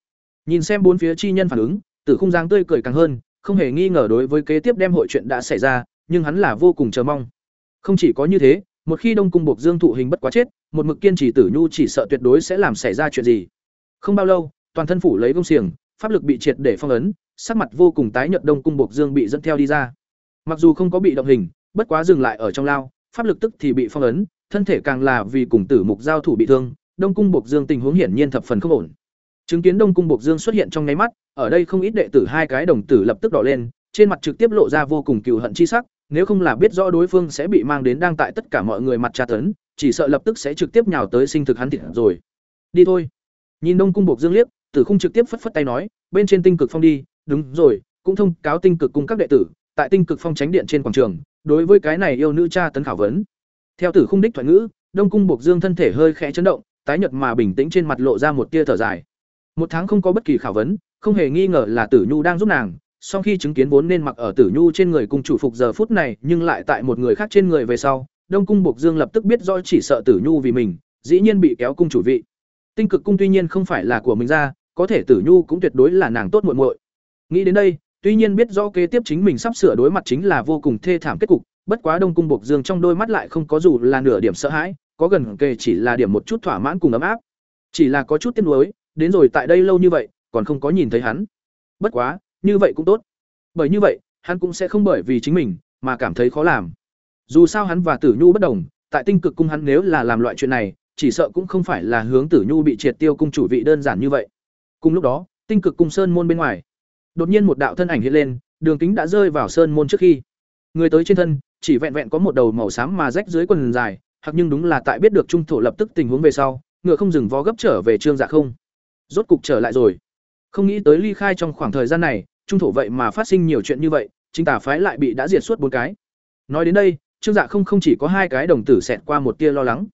Nhìn xem bốn phía chi nhân phản ứng tử khung giang tươi cười càng hơn, không hề nghi ngờ đối với kế tiếp đem hội chuyện đã xảy ra, nhưng hắn là vô cùng chờ mong. Không chỉ có như thế, một khi đông cung buộc dương thụ hình bất quá chết, một mực kiên trì tử nhu chỉ sợ tuyệt đối sẽ làm xảy ra chuyện gì. Không bao lâu, toàn thân phủ lấy công xiềng, pháp lực bị triệt để phong ấn, sắc mặt vô cùng tái nhợt đông cung buộc dương bị dẫn theo đi ra. Mặc dù không có bị động hình, bất quá dừng lại ở trong lao, pháp lực tức thì bị phong ấn, thân thể càng là vì cùng tử mục giao thủ bị thương, đông cung buộc dương tình huống hiển nhiên thập phần không ổn chứng kiến đông cung buộc dương xuất hiện trong nháy mắt, ở đây không ít đệ tử hai cái đồng tử lập tức đỏ lên, trên mặt trực tiếp lộ ra vô cùng cừu hận chi sắc, nếu không là biết rõ đối phương sẽ bị mang đến đang tại tất cả mọi người mặt tra tấn, chỉ sợ lập tức sẽ trực tiếp nhào tới sinh thực hắn thịt rồi. Đi thôi. Nhìn đông cung buộc dương liếc, tử khung trực tiếp phất phất tay nói, bên trên tinh cực phong đi, đúng rồi, cũng thông cáo tinh cực cung các đệ tử, tại tinh cực phong tránh điện trên quảng trường, đối với cái này yêu nữ cha tấn khảo vấn. Theo tử khung đích thoại ngữ, đông cung buộc dương thân thể hơi khẽ chấn động, tái nhợt mà bình tĩnh trên mặt lộ ra một tia thở dài một tháng không có bất kỳ khảo vấn, không hề nghi ngờ là tử nhu đang giúp nàng sau khi chứng kiến vốn nên mặc ở tử nhu trên người cung chủ phục giờ phút này, nhưng lại tại một người khác trên người về sau, đông cung buộc dương lập tức biết rõ chỉ sợ tử nhu vì mình, dĩ nhiên bị kéo cung chủ vị. Tinh cực cung tuy nhiên không phải là của mình ra, có thể tử nhu cũng tuyệt đối là nàng tốt muội muội. Nghĩ đến đây, tuy nhiên biết rõ kế tiếp chính mình sắp sửa đối mặt chính là vô cùng thê thảm kết cục, bất quá đông cung buộc dương trong đôi mắt lại không có dù là nửa điểm sợ hãi, có gần kề chỉ là điểm một chút thỏa mãn cùng ấm áp. Chỉ là có chút tiếc nuối đến rồi tại đây lâu như vậy, còn không có nhìn thấy hắn. Bất quá, như vậy cũng tốt. Bởi như vậy, hắn cũng sẽ không bởi vì chính mình mà cảm thấy khó làm. Dù sao hắn và tử nhu bất đồng, tại tinh cực cung hắn nếu là làm loại chuyện này, chỉ sợ cũng không phải là hướng tử nhu bị triệt tiêu cung chủ vị đơn giản như vậy. Cùng lúc đó, tinh cực cung sơn môn bên ngoài, đột nhiên một đạo thân ảnh hiện lên, đường kính đã rơi vào sơn môn trước khi. Người tới trên thân, chỉ vẹn vẹn có một đầu màu xám mà rách dưới quần dài, hoặc nhưng đúng là tại biết được trung thổ lập tức tình huống về sau, ngựa không dừng vó gấp trở về trương dạ không rốt cục trở lại rồi không nghĩ tới ly khai trong khoảng thời gian này trung thổ vậy mà phát sinh nhiều chuyện như vậy chính tả phái lại bị đã diệt suốt bốn cái nói đến đây trương dạ không không chỉ có hai cái đồng tử xẹt qua một tia lo lắng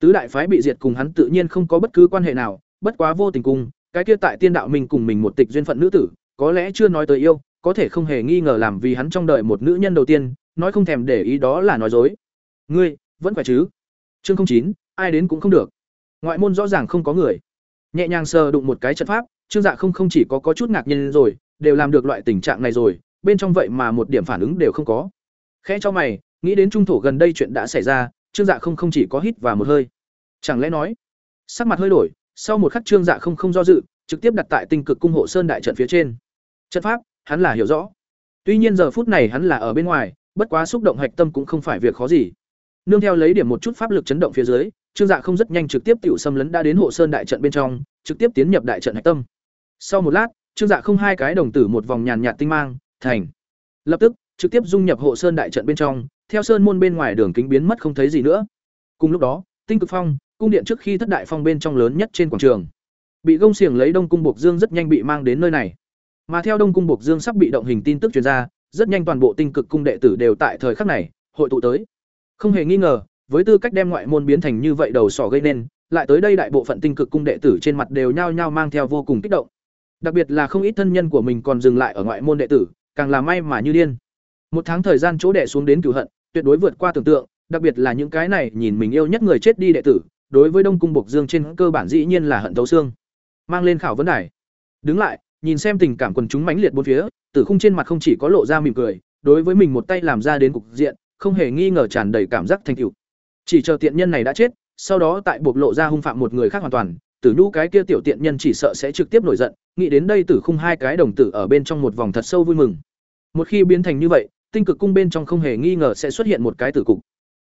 Tứ đại phái bị diệt cùng hắn tự nhiên không có bất cứ quan hệ nào, bất quá vô tình cùng, cái kia tại tiên đạo mình cùng mình một tịch duyên phận nữ tử, có lẽ chưa nói tới yêu, có thể không hề nghi ngờ làm vì hắn trong đời một nữ nhân đầu tiên, nói không thèm để ý đó là nói dối. Ngươi, vẫn khỏe chứ? Chương chín, ai đến cũng không được. Ngoại môn rõ ràng không có người. Nhẹ nhàng sờ đụng một cái trận pháp, Trương Dạ không không chỉ có có chút ngạc nhiên rồi, đều làm được loại tình trạng này rồi, bên trong vậy mà một điểm phản ứng đều không có. Khẽ cho mày, nghĩ đến trung thổ gần đây chuyện đã xảy ra, Trương Dạ không không chỉ có hít và một hơi. Chẳng lẽ nói, sắc mặt hơi đổi, sau một khắc Trương Dạ không không do dự, trực tiếp đặt tại Tinh Cực cung hộ sơn đại trận phía trên. Trận pháp, hắn là hiểu rõ. Tuy nhiên giờ phút này hắn là ở bên ngoài, bất quá xúc động hạch tâm cũng không phải việc khó gì. Nương theo lấy điểm một chút pháp lực chấn động phía dưới, Trương Dạ không rất nhanh trực tiếp tiểu xâm lấn đã đến hộ sơn đại trận bên trong, trực tiếp tiến nhập đại trận hạch tâm. Sau một lát, Trương Dạ không hai cái đồng tử một vòng nhàn nhạt tinh mang, thành. Lập tức, trực tiếp dung nhập hộ sơn đại trận bên trong, theo sơn môn bên ngoài đường kính biến mất không thấy gì nữa. Cùng lúc đó, Tinh Cực Phong, cung điện trước khi thất đại phong bên trong lớn nhất trên quảng trường, bị gông xiềng lấy Đông cung Bộc Dương rất nhanh bị mang đến nơi này. Mà theo Đông cung Bộc Dương sắp bị động hình tin tức truyền ra, rất nhanh toàn bộ Tinh Cực cung đệ tử đều tại thời khắc này hội tụ tới. Không hề nghi ngờ, với tư cách đem ngoại môn biến thành như vậy đầu sỏ gây nên, lại tới đây đại bộ phận Tinh Cực cung đệ tử trên mặt đều nhao nhao mang theo vô cùng kích động. Đặc biệt là không ít thân nhân của mình còn dừng lại ở ngoại môn đệ tử, càng là may mà như điên. Một tháng thời gian chỗ đệ xuống đến cửu hận, tuyệt đối vượt qua tưởng tượng, đặc biệt là những cái này nhìn mình yêu nhất người chết đi đệ tử, đối với Đông cung Bộc Dương trên cơ bản dĩ nhiên là hận thấu xương. Mang lên khảo vấn đài. Đứng lại, nhìn xem tình cảm quần chúng mãnh liệt bốn phía, Tử Khung trên mặt không chỉ có lộ ra mỉm cười, đối với mình một tay làm ra đến cục diện, không hề nghi ngờ tràn đầy cảm giác thành tựu. Chỉ chờ tiện nhân này đã chết, sau đó tại bộc lộ ra hung phạm một người khác hoàn toàn, Tử Nhu cái kia tiểu tiện nhân chỉ sợ sẽ trực tiếp nổi giận, nghĩ đến đây Tử Khung hai cái đồng tử ở bên trong một vòng thật sâu vui mừng. Một khi biến thành như vậy, tinh cực cung bên trong không hề nghi ngờ sẽ xuất hiện một cái tử cục.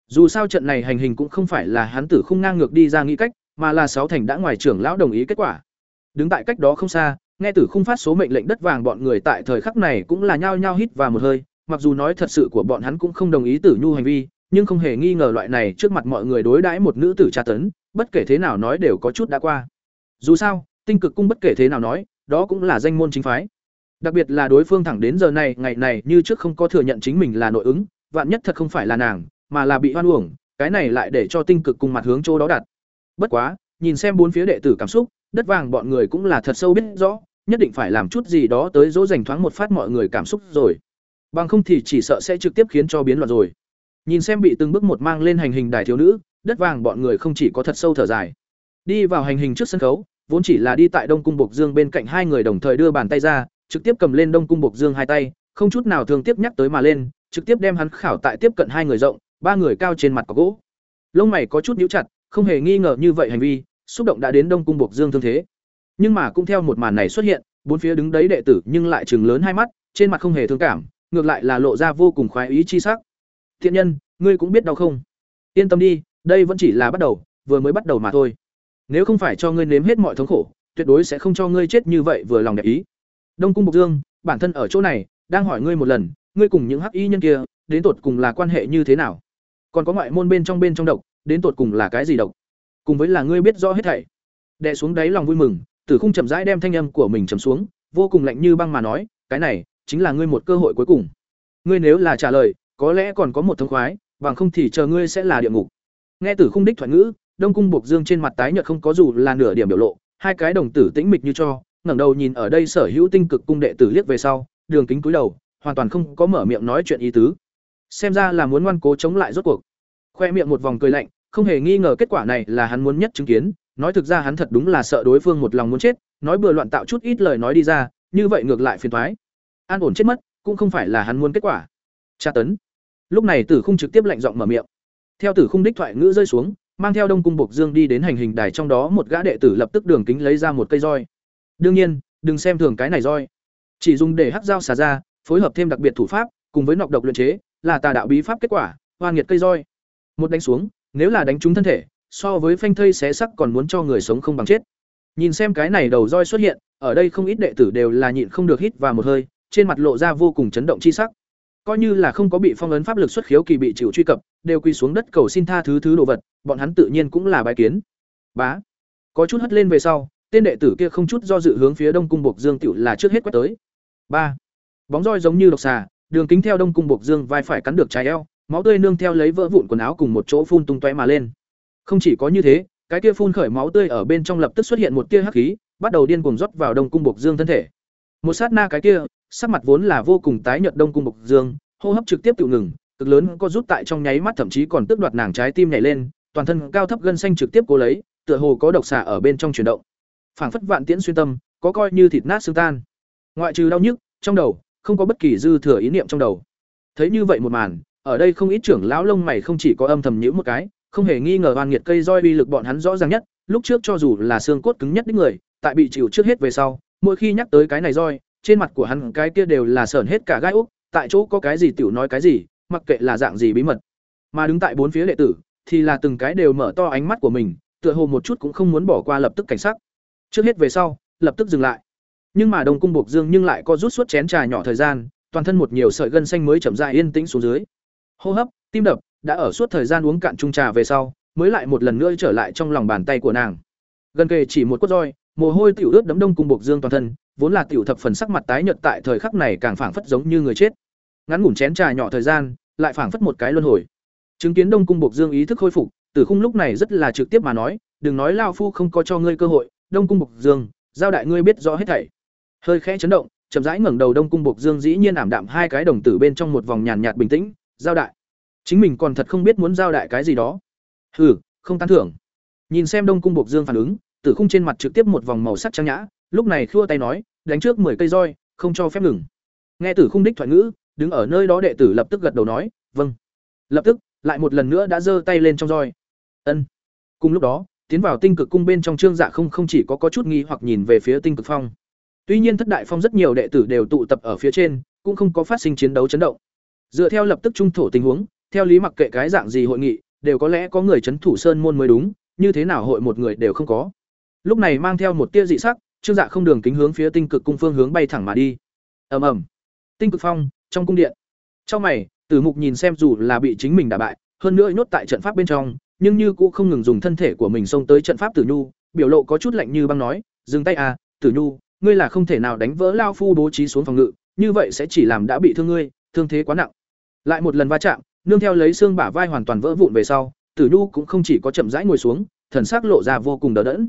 Dù sao trận này hành hình cũng không phải là hắn tử khung ngang ngược đi ra nghĩ cách, mà là sáu thành đã ngoài trưởng lão đồng ý kết quả. Đứng tại cách đó không xa, nghe tử khung phát số mệnh lệnh đất vàng bọn người tại thời khắc này cũng là nhao nhao hít vào một hơi, mặc dù nói thật sự của bọn hắn cũng không đồng ý tử nhu hành vi, nhưng không hề nghi ngờ loại này trước mặt mọi người đối đãi một nữ tử tra tấn, bất kể thế nào nói đều có chút đã qua. Dù sao, tinh cực cung bất kể thế nào nói, đó cũng là danh môn chính phái. Đặc biệt là đối phương thẳng đến giờ này, ngày này như trước không có thừa nhận chính mình là nội ứng, vạn nhất thật không phải là nàng, mà là bị hoan uổng, cái này lại để cho tinh cực cùng mặt hướng chỗ đó đặt. Bất quá, nhìn xem bốn phía đệ tử cảm xúc, đất vàng bọn người cũng là thật sâu biết rõ, nhất định phải làm chút gì đó tới dỗ dành thoáng một phát mọi người cảm xúc rồi. Bằng không thì chỉ sợ sẽ trực tiếp khiến cho biến loạn rồi. Nhìn xem bị từng bước một mang lên hành hình đại thiếu nữ, đất vàng bọn người không chỉ có thật sâu thở dài. Đi vào hành hình trước sân khấu, vốn chỉ là đi tại Đông cung Bộc Dương bên cạnh hai người đồng thời đưa bàn tay ra, trực tiếp cầm lên Đông cung Bộc Dương hai tay, không chút nào thường tiếp nhắc tới mà lên, trực tiếp đem hắn khảo tại tiếp cận hai người rộng, ba người cao trên mặt có gỗ. Lông mày có chút nhíu chặt, không hề nghi ngờ như vậy hành vi, xúc động đã đến Đông cung Bộc Dương thương thế. Nhưng mà cũng theo một màn này xuất hiện, bốn phía đứng đấy đệ tử nhưng lại trừng lớn hai mắt, trên mặt không hề thương cảm, ngược lại là lộ ra vô cùng khoái ý chi sắc. Thiện nhân, ngươi cũng biết đau không? Yên tâm đi, đây vẫn chỉ là bắt đầu, vừa mới bắt đầu mà thôi. Nếu không phải cho ngươi nếm hết mọi thống khổ, tuyệt đối sẽ không cho ngươi chết như vậy vừa lòng đẹp ý. Đông cung Bộc Dương, bản thân ở chỗ này, đang hỏi ngươi một lần, ngươi cùng những hắc y nhân kia, đến tột cùng là quan hệ như thế nào? Còn có ngoại môn bên trong bên trong độc, đến tột cùng là cái gì độc? Cùng với là ngươi biết rõ hết thảy. Đè xuống đáy lòng vui mừng, Tử Khung chậm rãi đem thanh âm của mình trầm xuống, vô cùng lạnh như băng mà nói, cái này chính là ngươi một cơ hội cuối cùng. Ngươi nếu là trả lời, có lẽ còn có một thông khoái, bằng không thì chờ ngươi sẽ là địa ngục. Nghe Tử Khung đích thoại ngữ, Đông cung Bộc Dương trên mặt tái nhợt không có dù là nửa điểm biểu lộ, hai cái đồng tử tĩnh mịch như cho, ngẩng đầu nhìn ở đây sở hữu tinh cực cung đệ tử liếc về sau, đường kính cúi đầu, hoàn toàn không có mở miệng nói chuyện ý tứ. Xem ra là muốn ngoan cố chống lại rốt cuộc. Khoe miệng một vòng cười lạnh, không hề nghi ngờ kết quả này là hắn muốn nhất chứng kiến, nói thực ra hắn thật đúng là sợ đối phương một lòng muốn chết, nói bừa loạn tạo chút ít lời nói đi ra, như vậy ngược lại phiền toái. An ổn chết mất, cũng không phải là hắn muốn kết quả. Tra tấn. Lúc này Tử Khung trực tiếp lạnh giọng mở miệng. Theo Tử Khung đích thoại ngữ rơi xuống, mang theo Đông cung Bộc Dương đi đến hành hình đài trong đó một gã đệ tử lập tức đường kính lấy ra một cây roi. Đương nhiên, đừng xem thường cái này roi, chỉ dùng để hắc dao xà ra, phối hợp thêm đặc biệt thủ pháp, cùng với nọc độc luyện chế, là tà đạo bí pháp kết quả, hoa nghiệt cây roi. Một đánh xuống, nếu là đánh trúng thân thể, so với phanh thây xé sắc còn muốn cho người sống không bằng chết. Nhìn xem cái này đầu roi xuất hiện, ở đây không ít đệ tử đều là nhịn không được hít vào một hơi, trên mặt lộ ra vô cùng chấn động chi sắc. Coi như là không có bị phong ấn pháp lực xuất khiếu kỳ bị chịu truy cập, đều quy xuống đất cầu xin tha thứ thứ đồ vật, bọn hắn tự nhiên cũng là bài kiến. Bá. Có chút hất lên về sau, tên đệ tử kia không chút do dự hướng phía Đông cung Bộc Dương tiểu là trước hết quét tới. ba Bóng roi giống như độc xà, đường kính theo Đông cung Bộc Dương vai phải cắn được trái eo, máu tươi nương theo lấy vỡ vụn quần áo cùng một chỗ phun tung tóe mà lên. Không chỉ có như thế, cái kia phun khởi máu tươi ở bên trong lập tức xuất hiện một tia hắc khí, bắt đầu điên cuồng rót vào Đông cung Bộc Dương thân thể. Một sát na cái kia, sắc mặt vốn là vô cùng tái nhợt Đông cung Bộc Dương, hô hấp trực tiếp tự ngừng, cực lớn có rút tại trong nháy mắt thậm chí còn tước đoạt nàng trái tim nhảy lên, toàn thân cao thấp gân xanh trực tiếp cố lấy, tựa hồ có độc xà ở bên trong chuyển động. Phảng phất vạn tiễn xuyên tâm, có coi như thịt nát xương tan. Ngoại trừ đau nhức, trong đầu không có bất kỳ dư thừa ý niệm trong đầu. Thấy như vậy một màn, ở đây không ít trưởng lão lông mày không chỉ có âm thầm nhíu một cái, không hề nghi ngờ oan nghiệt cây roi uy lực bọn hắn rõ ràng nhất, lúc trước cho dù là xương cốt cứng nhất đích người, tại bị chịu trước hết về sau, mỗi khi nhắc tới cái này roi, trên mặt của hắn cái kia đều là sởn hết cả gai úc tại chỗ có cái gì tiểu nói cái gì, mặc kệ là dạng gì bí mật. Mà đứng tại bốn phía đệ tử, thì là từng cái đều mở to ánh mắt của mình, tựa hồ một chút cũng không muốn bỏ qua lập tức cảnh sắc. Trước hết về sau, lập tức dừng lại. Nhưng mà Đông cung Bộc Dương nhưng lại có rút suốt chén trà nhỏ thời gian, toàn thân một nhiều sợi gân xanh mới chậm rãi yên tĩnh xuống dưới. Hô hấp, tim đập, đã ở suốt thời gian uống cạn chung trà về sau, mới lại một lần nữa trở lại trong lòng bàn tay của nàng. Gần kề chỉ một quất roi, mồ hôi tiểu ướt đấm Đông cung Bộc Dương toàn thân, vốn là tiểu thập phần sắc mặt tái nhợt tại thời khắc này càng phảng phất giống như người chết. Ngắn ngủn chén trà nhỏ thời gian, lại phảng phất một cái luân hồi. Chứng kiến Đông cung Bộc Dương ý thức khôi phục, Tử Khung lúc này rất là trực tiếp mà nói, "Đừng nói lão phu không có cho ngươi cơ hội, Đông cung Bộc Dương, giao đại ngươi biết rõ hết thảy." Hơi khẽ chấn động, chậm rãi ngẩng đầu Đông cung Bộc Dương dĩ nhiên ảm đạm hai cái đồng tử bên trong một vòng nhàn nhạt bình tĩnh, "Giao đại." Chính mình còn thật không biết muốn giao đại cái gì đó. Hừ, không tán thưởng. Nhìn xem Đông cung Bộc Dương phản ứng, Tử Khung trên mặt trực tiếp một vòng màu sắc trang nhã, lúc này khua tay nói, "Đánh trước mười cây roi, không cho phép ngừng." Nghe Tử Khung đích thoại ngữ, đứng ở nơi đó đệ tử lập tức gật đầu nói, "Vâng." Lập tức, lại một lần nữa đã giơ tay lên trong roi. Ân. Cùng lúc đó, tiến vào tinh cực cung bên trong trương dạ không không chỉ có có chút nghi hoặc nhìn về phía tinh cực phong. Tuy nhiên thất đại phong rất nhiều đệ tử đều tụ tập ở phía trên, cũng không có phát sinh chiến đấu chấn động. Dựa theo lập tức trung thổ tình huống, theo lý mặc kệ cái dạng gì hội nghị, đều có lẽ có người chấn thủ sơn môn mới đúng, như thế nào hội một người đều không có. Lúc này mang theo một tia dị sắc, Trương Dạ không đường kính hướng phía tinh cực cung phương hướng bay thẳng mà đi. Ầm ầm. Tinh cực phong, trong cung điện. Trong mày, Tử Mục nhìn xem dù là bị chính mình đả bại, hơn nữa nhốt tại trận pháp bên trong, nhưng như cũng không ngừng dùng thân thể của mình xông tới trận pháp Tử Nhu, biểu lộ có chút lạnh như băng nói, "Dừng tay à, Tử Nhu, ngươi là không thể nào đánh vỡ lao phu bố trí xuống phòng ngự, như vậy sẽ chỉ làm đã bị thương ngươi, thương thế quá nặng." Lại một lần va chạm, nương theo lấy xương bả vai hoàn toàn vỡ vụn về sau, Tử Nhu cũng không chỉ có chậm rãi ngồi xuống, thần sắc lộ ra vô cùng đờ đẫn.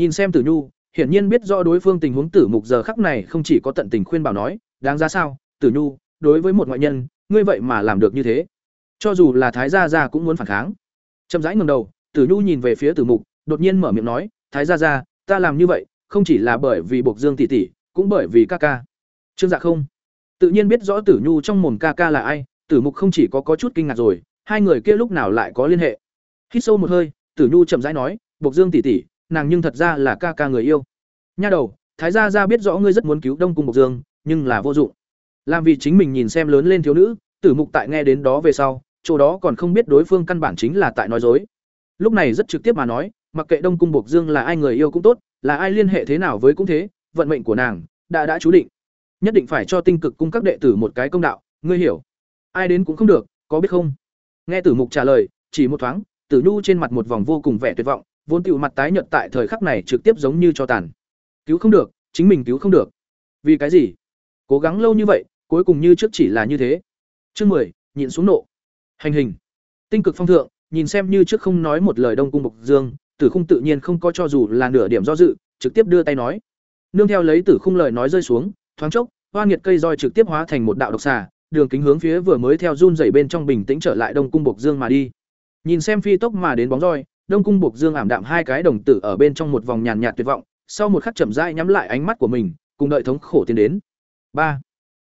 Nhìn xem Tử Nhu, hiển nhiên biết rõ đối phương tình huống Tử Mục giờ khắc này không chỉ có tận tình khuyên bảo nói, đáng ra sao, Tử Nhu, đối với một ngoại nhân, ngươi vậy mà làm được như thế. Cho dù là Thái gia gia cũng muốn phản kháng. Chậm rãi ngẩng đầu, Tử Nhu nhìn về phía Tử Mục, đột nhiên mở miệng nói, "Thái gia gia, ta làm như vậy, không chỉ là bởi vì Bộc Dương tỷ tỷ, cũng bởi vì ca ca." Trương Dạ không, tự nhiên biết rõ Tử Nhu trong mồm ca ca là ai, Tử Mục không chỉ có có chút kinh ngạc rồi, hai người kia lúc nào lại có liên hệ. Hít sâu một hơi, Tử Nhu chậm rãi nói, "Bộc Dương tỷ tỷ, nàng nhưng thật ra là ca ca người yêu." Nha đầu, Thái gia gia biết rõ ngươi rất muốn cứu Đông cung Bộc Dương, nhưng là vô dụng. Làm vì chính mình nhìn xem lớn lên thiếu nữ, Tử Mục tại nghe đến đó về sau, chỗ đó còn không biết đối phương căn bản chính là tại nói dối. Lúc này rất trực tiếp mà nói, mặc kệ Đông cung Bộc Dương là ai người yêu cũng tốt, là ai liên hệ thế nào với cũng thế, vận mệnh của nàng đã đã chú định. Nhất định phải cho tinh cực cung các đệ tử một cái công đạo, ngươi hiểu? Ai đến cũng không được, có biết không? Nghe Tử Mục trả lời, chỉ một thoáng, Tử Nhu trên mặt một vòng vô cùng vẻ tuyệt vọng, vốn tiểu mặt tái nhợt tại thời khắc này trực tiếp giống như cho tàn. Cứu không được, chính mình cứu không được. Vì cái gì? Cố gắng lâu như vậy, cuối cùng như trước chỉ là như thế. Chương mười, nhịn xuống nộ. Hành hình. Tinh cực phong thượng, nhìn xem như trước không nói một lời Đông cung Bộc Dương, Tử Khung tự nhiên không có cho dù là nửa điểm do dự, trực tiếp đưa tay nói. Nương theo lấy Tử Khung lời nói rơi xuống, thoáng chốc, hoa nghiệt cây roi trực tiếp hóa thành một đạo độc xà, đường kính hướng phía vừa mới theo run rẩy bên trong bình tĩnh trở lại Đông cung Bộc Dương mà đi. Nhìn xem phi tốc mà đến bóng roi, Đông cung Bộc Dương ảm đạm hai cái đồng tử ở bên trong một vòng nhàn nhạt tuyệt vọng, sau một khắc chậm rãi nhắm lại ánh mắt của mình, cùng đợi thống khổ tiến đến. ba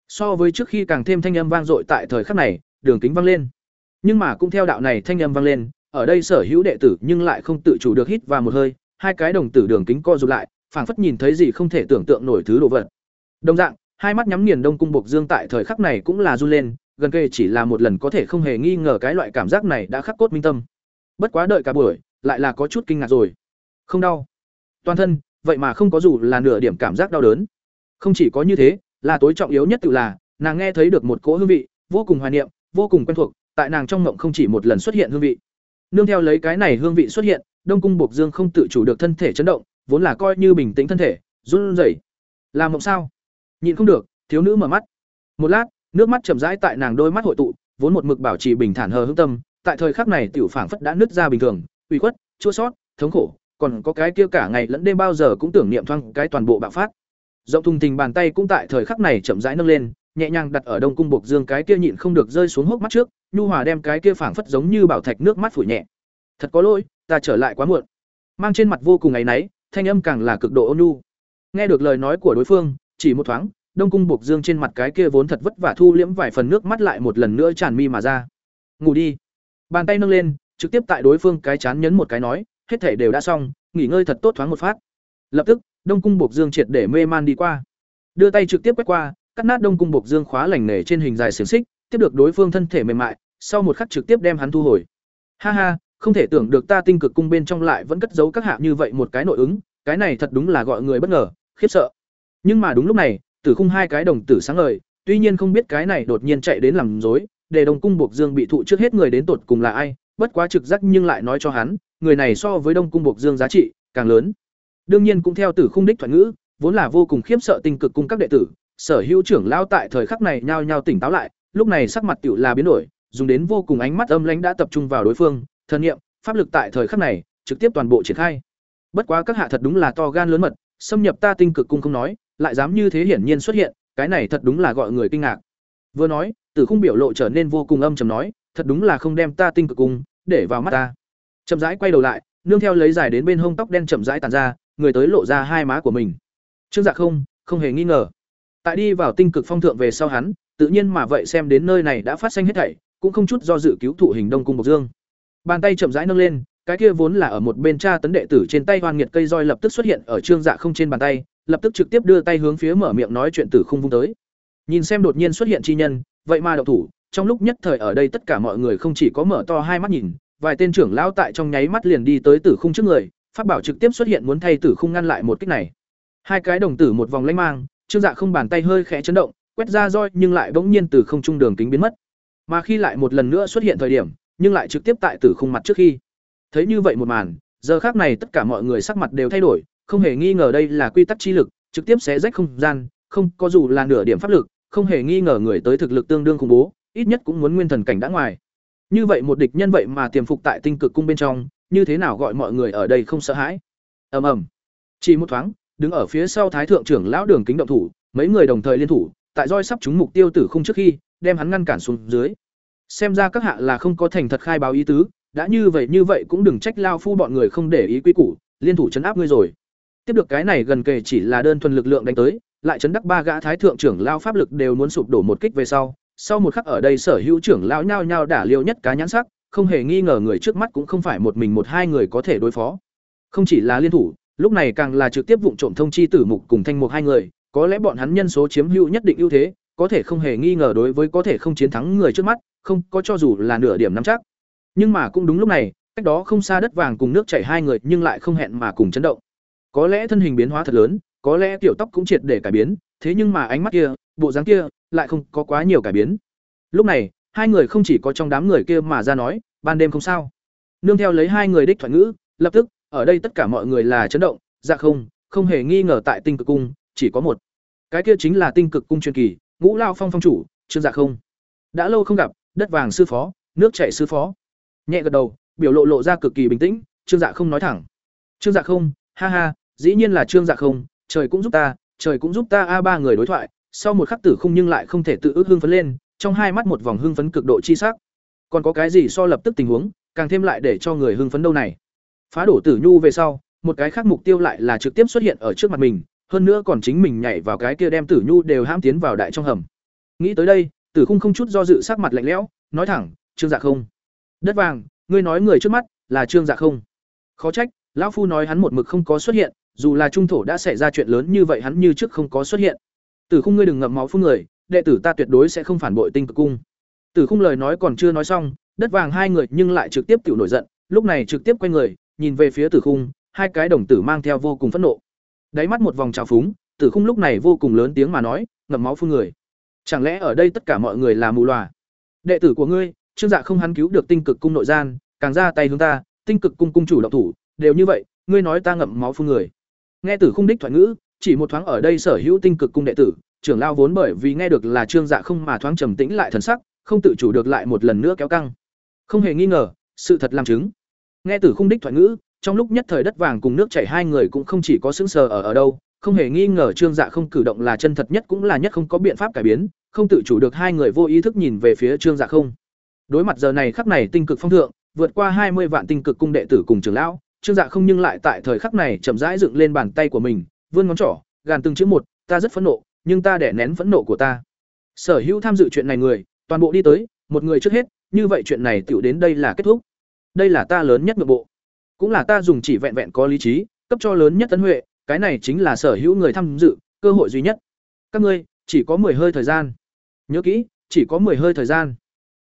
So với trước khi càng thêm thanh âm vang dội tại thời khắc này, đường kính vang lên. Nhưng mà cũng theo đạo này thanh âm vang lên, ở đây sở hữu đệ tử nhưng lại không tự chủ được hít vào một hơi, hai cái đồng tử đường kính co rụt lại, phảng phất nhìn thấy gì không thể tưởng tượng nổi thứ đồ vật. Đồng dạng, hai mắt nhắm nghiền Đông cung Bộc Dương tại thời khắc này cũng là run lên, gần kề chỉ là một lần có thể không hề nghi ngờ cái loại cảm giác này đã khắc cốt minh tâm. Bất quá đợi cả buổi, lại là có chút kinh ngạc rồi. Không đau. Toàn thân, vậy mà không có dù là nửa điểm cảm giác đau đớn. Không chỉ có như thế, là tối trọng yếu nhất tự là nàng nghe thấy được một cỗ hương vị vô cùng hoài niệm vô cùng quen thuộc tại nàng trong mộng không chỉ một lần xuất hiện hương vị nương theo lấy cái này hương vị xuất hiện đông cung bộc dương không tự chủ được thân thể chấn động vốn là coi như bình tĩnh thân thể run rẩy làm mộng sao nhịn không được thiếu nữ mở mắt một lát nước mắt chậm rãi tại nàng đôi mắt hội tụ vốn một mực bảo trì bình thản hờ hững tâm tại thời khắc này tiểu phảng phất đã nứt ra bình thường ủy khuất, chua sót, thống khổ, còn có cái kia cả ngày lẫn đêm bao giờ cũng tưởng niệm thoang cái toàn bộ bạo phát. Rộng thùng thình bàn tay cũng tại thời khắc này chậm rãi nâng lên, nhẹ nhàng đặt ở đông cung bộc dương cái kia nhịn không được rơi xuống hốc mắt trước, nhu hòa đem cái kia phảng phất giống như bảo thạch nước mắt phủi nhẹ. Thật có lỗi, ta trở lại quá muộn. Mang trên mặt vô cùng ngày náy, thanh âm càng là cực độ ôn nhu. Nghe được lời nói của đối phương, chỉ một thoáng, đông cung bộc dương trên mặt cái kia vốn thật vất vả thu liễm vài phần nước mắt lại một lần nữa tràn mi mà ra. Ngủ đi. Bàn tay nâng lên trực tiếp tại đối phương cái chán nhấn một cái nói, hết thể đều đã xong, nghỉ ngơi thật tốt thoáng một phát. Lập tức, đông cung bộc dương triệt để mê man đi qua. Đưa tay trực tiếp quét qua, cắt nát đông cung bộc dương khóa lành nề trên hình dài xiển xích, tiếp được đối phương thân thể mềm mại, sau một khắc trực tiếp đem hắn thu hồi. Ha ha, không thể tưởng được ta tinh cực cung bên trong lại vẫn cất giấu các hạ như vậy một cái nội ứng, cái này thật đúng là gọi người bất ngờ, khiếp sợ. Nhưng mà đúng lúc này, tử khung hai cái đồng tử sáng ngời, tuy nhiên không biết cái này đột nhiên chạy đến làm rối, để đông cung buộc dương bị thụ trước hết người đến tột cùng là ai bất quá trực giác nhưng lại nói cho hắn, người này so với đông cung buộc dương giá trị càng lớn. Đương nhiên cũng theo tử khung đích thoại ngữ, vốn là vô cùng khiếp sợ tinh cực cung các đệ tử, sở hữu trưởng lao tại thời khắc này nhao nhao tỉnh táo lại, lúc này sắc mặt tiểu là biến đổi, dùng đến vô cùng ánh mắt âm lãnh đã tập trung vào đối phương, thần niệm, pháp lực tại thời khắc này trực tiếp toàn bộ triển khai. Bất quá các hạ thật đúng là to gan lớn mật, xâm nhập ta tinh cực cung không nói, lại dám như thế hiển nhiên xuất hiện, cái này thật đúng là gọi người kinh ngạc. Vừa nói, tử khung biểu lộ trở nên vô cùng âm trầm nói thật đúng là không đem ta tinh cực cung để vào mắt ta. Chậm rãi quay đầu lại, nương theo lấy dài đến bên hông tóc đen chậm rãi tàn ra, người tới lộ ra hai má của mình. Trương dạ không không hề nghi ngờ. Tại đi vào tinh cực phong thượng về sau hắn, tự nhiên mà vậy xem đến nơi này đã phát sinh hết thảy, cũng không chút do dự cứu thụ hình đông cung bộc dương. Bàn tay chậm rãi nâng lên, cái kia vốn là ở một bên tra tấn đệ tử trên tay hoan nghiệt cây roi lập tức xuất hiện ở trương dạ không trên bàn tay, lập tức trực tiếp đưa tay hướng phía mở miệng nói chuyện tử không vung tới. Nhìn xem đột nhiên xuất hiện chi nhân, vậy mà đậu thủ trong lúc nhất thời ở đây tất cả mọi người không chỉ có mở to hai mắt nhìn, vài tên trưởng lão tại trong nháy mắt liền đi tới tử khung trước người phát bảo trực tiếp xuất hiện muốn thay tử khung ngăn lại một kích này. Hai cái đồng tử một vòng lanh mang, trương dạ không bàn tay hơi khẽ chấn động, quét ra roi nhưng lại bỗng nhiên từ không trung đường kính biến mất. Mà khi lại một lần nữa xuất hiện thời điểm, nhưng lại trực tiếp tại tử khung mặt trước khi. Thấy như vậy một màn, giờ khác này tất cả mọi người sắc mặt đều thay đổi, không hề nghi ngờ đây là quy tắc chi lực, trực tiếp xé rách không gian, không, có dù là nửa điểm pháp lực, không hề nghi ngờ người tới thực lực tương đương khủng bố ít nhất cũng muốn nguyên thần cảnh đã ngoài. Như vậy một địch nhân vậy mà tiềm phục tại tinh cực cung bên trong, như thế nào gọi mọi người ở đây không sợ hãi? Ầm ầm. Chỉ một thoáng, đứng ở phía sau thái thượng trưởng lão đường kính động thủ, mấy người đồng thời liên thủ, tại roi sắp trúng mục tiêu tử khung trước khi, đem hắn ngăn cản xuống dưới. Xem ra các hạ là không có thành thật khai báo ý tứ, đã như vậy như vậy cũng đừng trách lao phu bọn người không để ý quy củ, liên thủ chấn áp ngươi rồi. Tiếp được cái này gần kề chỉ là đơn thuần lực lượng đánh tới, lại chấn đắc ba gã thái thượng trưởng lao pháp lực đều muốn sụp đổ một kích về sau sau một khắc ở đây sở hữu trưởng lão nhao nhao đả liêu nhất cá nhãn sắc, không hề nghi ngờ người trước mắt cũng không phải một mình một hai người có thể đối phó. Không chỉ là liên thủ, lúc này càng là trực tiếp vụng trộm thông chi tử mục cùng thanh mục hai người, có lẽ bọn hắn nhân số chiếm hữu nhất định ưu thế, có thể không hề nghi ngờ đối với có thể không chiến thắng người trước mắt, không có cho dù là nửa điểm nắm chắc. Nhưng mà cũng đúng lúc này, cách đó không xa đất vàng cùng nước chảy hai người nhưng lại không hẹn mà cùng chấn động. Có lẽ thân hình biến hóa thật lớn, có lẽ tiểu tóc cũng triệt để cải biến thế nhưng mà ánh mắt kia, bộ dáng kia, lại không có quá nhiều cải biến. Lúc này, hai người không chỉ có trong đám người kia mà ra nói, ban đêm không sao. Nương theo lấy hai người đích thoại ngữ, lập tức, ở đây tất cả mọi người là chấn động dạ không không hề nghi ngờ tại tinh cực cung, chỉ có một. Cái kia chính là tinh cực cung truyền kỳ, ngũ lao phong phong chủ, trương dạ không. Đã lâu không gặp, đất vàng sư phó, nước chảy sư phó. Nhẹ gật đầu, biểu lộ lộ ra cực kỳ bình tĩnh, trương dạ không nói thẳng. Trương dạ không, ha ha, dĩ nhiên là trương dạ không, trời cũng giúp ta trời cũng giúp ta a ba người đối thoại, sau một khắc tử không nhưng lại không thể tự ước hưng phấn lên, trong hai mắt một vòng hưng phấn cực độ chi sắc. Còn có cái gì so lập tức tình huống, càng thêm lại để cho người hưng phấn đâu này. Phá đổ tử nhu về sau, một cái khác mục tiêu lại là trực tiếp xuất hiện ở trước mặt mình, hơn nữa còn chính mình nhảy vào cái kia đem tử nhu đều hãm tiến vào đại trong hầm. Nghĩ tới đây, tử khung không chút do dự sắc mặt lạnh lẽo, nói thẳng, trương dạ không. Đất vàng, ngươi nói người trước mắt là trương dạ không. Khó trách, lão phu nói hắn một mực không có xuất hiện dù là trung thổ đã xảy ra chuyện lớn như vậy hắn như trước không có xuất hiện. Tử khung ngươi đừng ngậm máu phun người, đệ tử ta tuyệt đối sẽ không phản bội tinh cực cung. Tử khung lời nói còn chưa nói xong, đất vàng hai người nhưng lại trực tiếp tiểu nổi giận, lúc này trực tiếp quay người, nhìn về phía tử khung, hai cái đồng tử mang theo vô cùng phẫn nộ. Đáy mắt một vòng trào phúng, tử khung lúc này vô cùng lớn tiếng mà nói, ngậm máu phun người. Chẳng lẽ ở đây tất cả mọi người là mù loà? Đệ tử của ngươi, trương dạ không hắn cứu được tinh cực cung nội gian, càng ra tay hướng ta, tinh cực cung cung chủ độc thủ, đều như vậy, ngươi nói ta ngậm máu phun người nghe tử khung đích thoại ngữ, chỉ một thoáng ở đây sở hữu tinh cực cung đệ tử, trưởng lao vốn bởi vì nghe được là trương dạ không mà thoáng trầm tĩnh lại thần sắc, không tự chủ được lại một lần nữa kéo căng. Không hề nghi ngờ, sự thật làm chứng. Nghe tử khung đích thoại ngữ, trong lúc nhất thời đất vàng cùng nước chảy hai người cũng không chỉ có sững sờ ở ở đâu, không hề nghi ngờ trương dạ không cử động là chân thật nhất cũng là nhất không có biện pháp cải biến, không tự chủ được hai người vô ý thức nhìn về phía trương dạ không. Đối mặt giờ này khắc này tinh cực phong thượng, vượt qua hai mươi vạn tinh cực cung đệ tử cùng trưởng lão trương dạ không nhưng lại tại thời khắc này chậm rãi dựng lên bàn tay của mình, vươn ngón trỏ, gàn từng chữ một, ta rất phẫn nộ, nhưng ta để nén phẫn nộ của ta. Sở hữu tham dự chuyện này người, toàn bộ đi tới, một người trước hết, như vậy chuyện này tiểu đến đây là kết thúc. Đây là ta lớn nhất nội bộ. Cũng là ta dùng chỉ vẹn vẹn có lý trí, cấp cho lớn nhất tấn huệ, cái này chính là sở hữu người tham dự, cơ hội duy nhất. Các ngươi, chỉ có 10 hơi thời gian. Nhớ kỹ, chỉ có 10 hơi thời gian.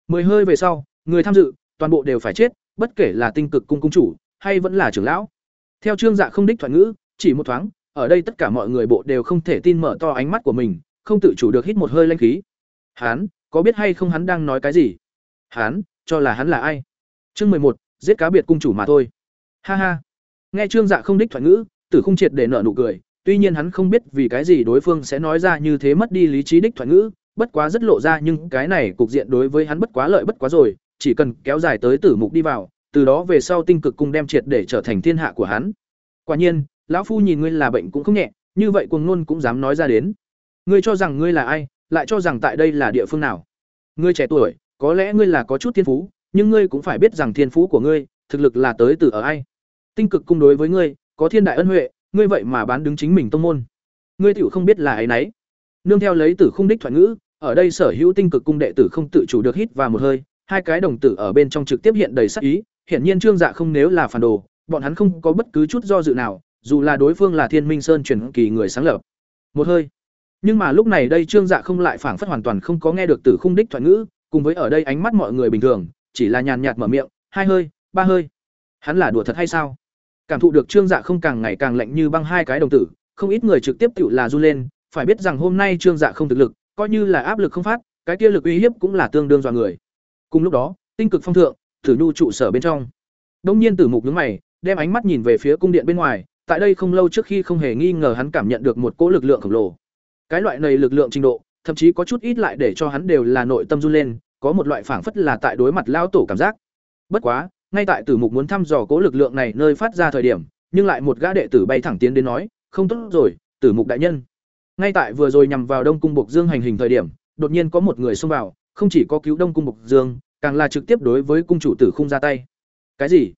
10 hơi về sau, người tham dự, toàn bộ đều phải chết, bất kể là tinh cực cung cung chủ hay vẫn là trưởng lão? Theo trương dạ không đích thoại ngữ, chỉ một thoáng, ở đây tất cả mọi người bộ đều không thể tin mở to ánh mắt của mình, không tự chủ được hít một hơi lanh khí. Hán, có biết hay không hắn đang nói cái gì? Hán, cho là hắn là ai? Chương mười một, giết cá biệt cung chủ mà thôi. Ha ha. Nghe trương dạ không đích thoại ngữ, tử không triệt để nợ nụ cười, tuy nhiên hắn không biết vì cái gì đối phương sẽ nói ra như thế mất đi lý trí đích thoại ngữ, bất quá rất lộ ra nhưng cái này cục diện đối với hắn bất quá lợi bất quá rồi, chỉ cần kéo dài tới tử mục đi vào từ đó về sau tinh cực cung đem triệt để trở thành thiên hạ của hắn. Quả nhiên, lão phu nhìn ngươi là bệnh cũng không nhẹ, như vậy cuồng ngôn cũng dám nói ra đến. Ngươi cho rằng ngươi là ai, lại cho rằng tại đây là địa phương nào? Ngươi trẻ tuổi, có lẽ ngươi là có chút thiên phú, nhưng ngươi cũng phải biết rằng thiên phú của ngươi, thực lực là tới từ ở ai. Tinh cực cung đối với ngươi, có thiên đại ân huệ, ngươi vậy mà bán đứng chính mình tông môn. Ngươi tiểu không biết là ấy nấy. Nương theo lấy tử khung đích thoại ngữ, ở đây sở hữu tinh cực cung đệ tử không tự chủ được hít vào một hơi, hai cái đồng tử ở bên trong trực tiếp hiện đầy sắc ý hiển nhiên trương dạ không nếu là phản đồ, bọn hắn không có bất cứ chút do dự nào, dù là đối phương là thiên minh sơn truyền kỳ người sáng lập. Một hơi. Nhưng mà lúc này đây trương dạ không lại phảng phất hoàn toàn không có nghe được tử khung đích thoại ngữ, cùng với ở đây ánh mắt mọi người bình thường, chỉ là nhàn nhạt mở miệng, hai hơi, ba hơi. Hắn là đùa thật hay sao? Cảm thụ được trương dạ không càng ngày càng lạnh như băng hai cái đồng tử, không ít người trực tiếp tự là run lên, phải biết rằng hôm nay trương dạ không thực lực, coi như là áp lực không phát, cái kia lực uy hiếp cũng là tương đương dọa người. Cùng lúc đó, tinh cực phong thượng thử nhu trụ sở bên trong. Đông nhiên tử mục nhướng mày, đem ánh mắt nhìn về phía cung điện bên ngoài, tại đây không lâu trước khi không hề nghi ngờ hắn cảm nhận được một cỗ lực lượng khổng lồ. Cái loại này lực lượng trình độ, thậm chí có chút ít lại để cho hắn đều là nội tâm run lên, có một loại phảng phất là tại đối mặt lao tổ cảm giác. Bất quá, ngay tại tử mục muốn thăm dò cỗ lực lượng này nơi phát ra thời điểm, nhưng lại một gã đệ tử bay thẳng tiến đến nói, không tốt rồi, tử mục đại nhân. Ngay tại vừa rồi nhằm vào đông cung bộc dương hành hình thời điểm, đột nhiên có một người xông vào, không chỉ có cứu đông cung bộc dương càng là trực tiếp đối với cung chủ tử không ra tay. Cái gì?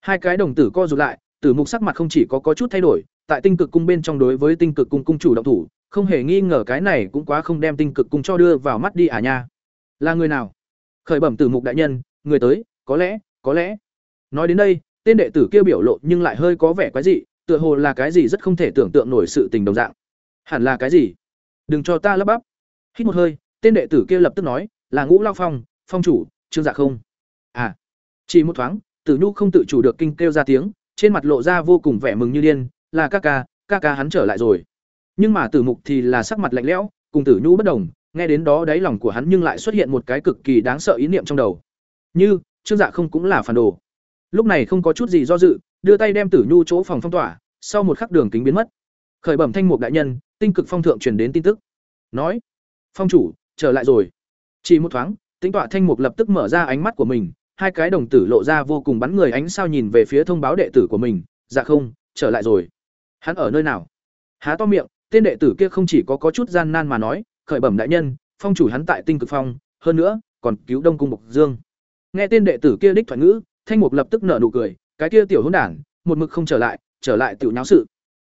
Hai cái đồng tử co rụt lại, tử mục sắc mặt không chỉ có có chút thay đổi, tại tinh cực cung bên trong đối với tinh cực cung cung chủ động thủ, không hề nghi ngờ cái này cũng quá không đem tinh cực cung cho đưa vào mắt đi à nha. Là người nào? Khởi bẩm tử mục đại nhân, người tới, có lẽ có lẽ. Nói đến đây, tên đệ tử kia biểu lộ nhưng lại hơi có vẻ quái dị, tựa hồ là cái gì rất không thể tưởng tượng nổi sự tình đồng dạng. Hẳn là cái gì? Đừng cho ta lắp bắp. Hít một hơi, tên đệ tử kia lập tức nói, là ngũ lao phong phong chủ trương dạ không? À. Chỉ một thoáng, tử nhu không tự chủ được kinh kêu ra tiếng, trên mặt lộ ra vô cùng vẻ mừng như điên, là ca ca ca ca hắn trở lại rồi. Nhưng mà tử mục thì là sắc mặt lạnh lẽo, cùng tử nhu bất đồng, nghe đến đó đáy lòng của hắn nhưng lại xuất hiện một cái cực kỳ đáng sợ ý niệm trong đầu. Như, trương dạ không cũng là phản đồ. Lúc này không có chút gì do dự, đưa tay đem tử nhu chỗ phòng phong tỏa, sau một khắc đường kính biến mất. Khởi bẩm thanh mục đại nhân, tinh cực phong thượng truyền đến tin tức. Nói, phong chủ, trở lại rồi. Chỉ một thoáng tính tọa thanh mục lập tức mở ra ánh mắt của mình, hai cái đồng tử lộ ra vô cùng bắn người ánh sao nhìn về phía thông báo đệ tử của mình. Dạ không, trở lại rồi. Hắn ở nơi nào? Há to miệng, tên đệ tử kia không chỉ có có chút gian nan mà nói, khởi bẩm đại nhân, phong chủ hắn tại tinh cực phong, hơn nữa, còn cứu đông cung mục dương. Nghe tên đệ tử kia đích thoại ngữ, thanh mục lập tức nở nụ cười, cái kia tiểu hỗn đản, một mực không trở lại trở lại tiểu nháo sự.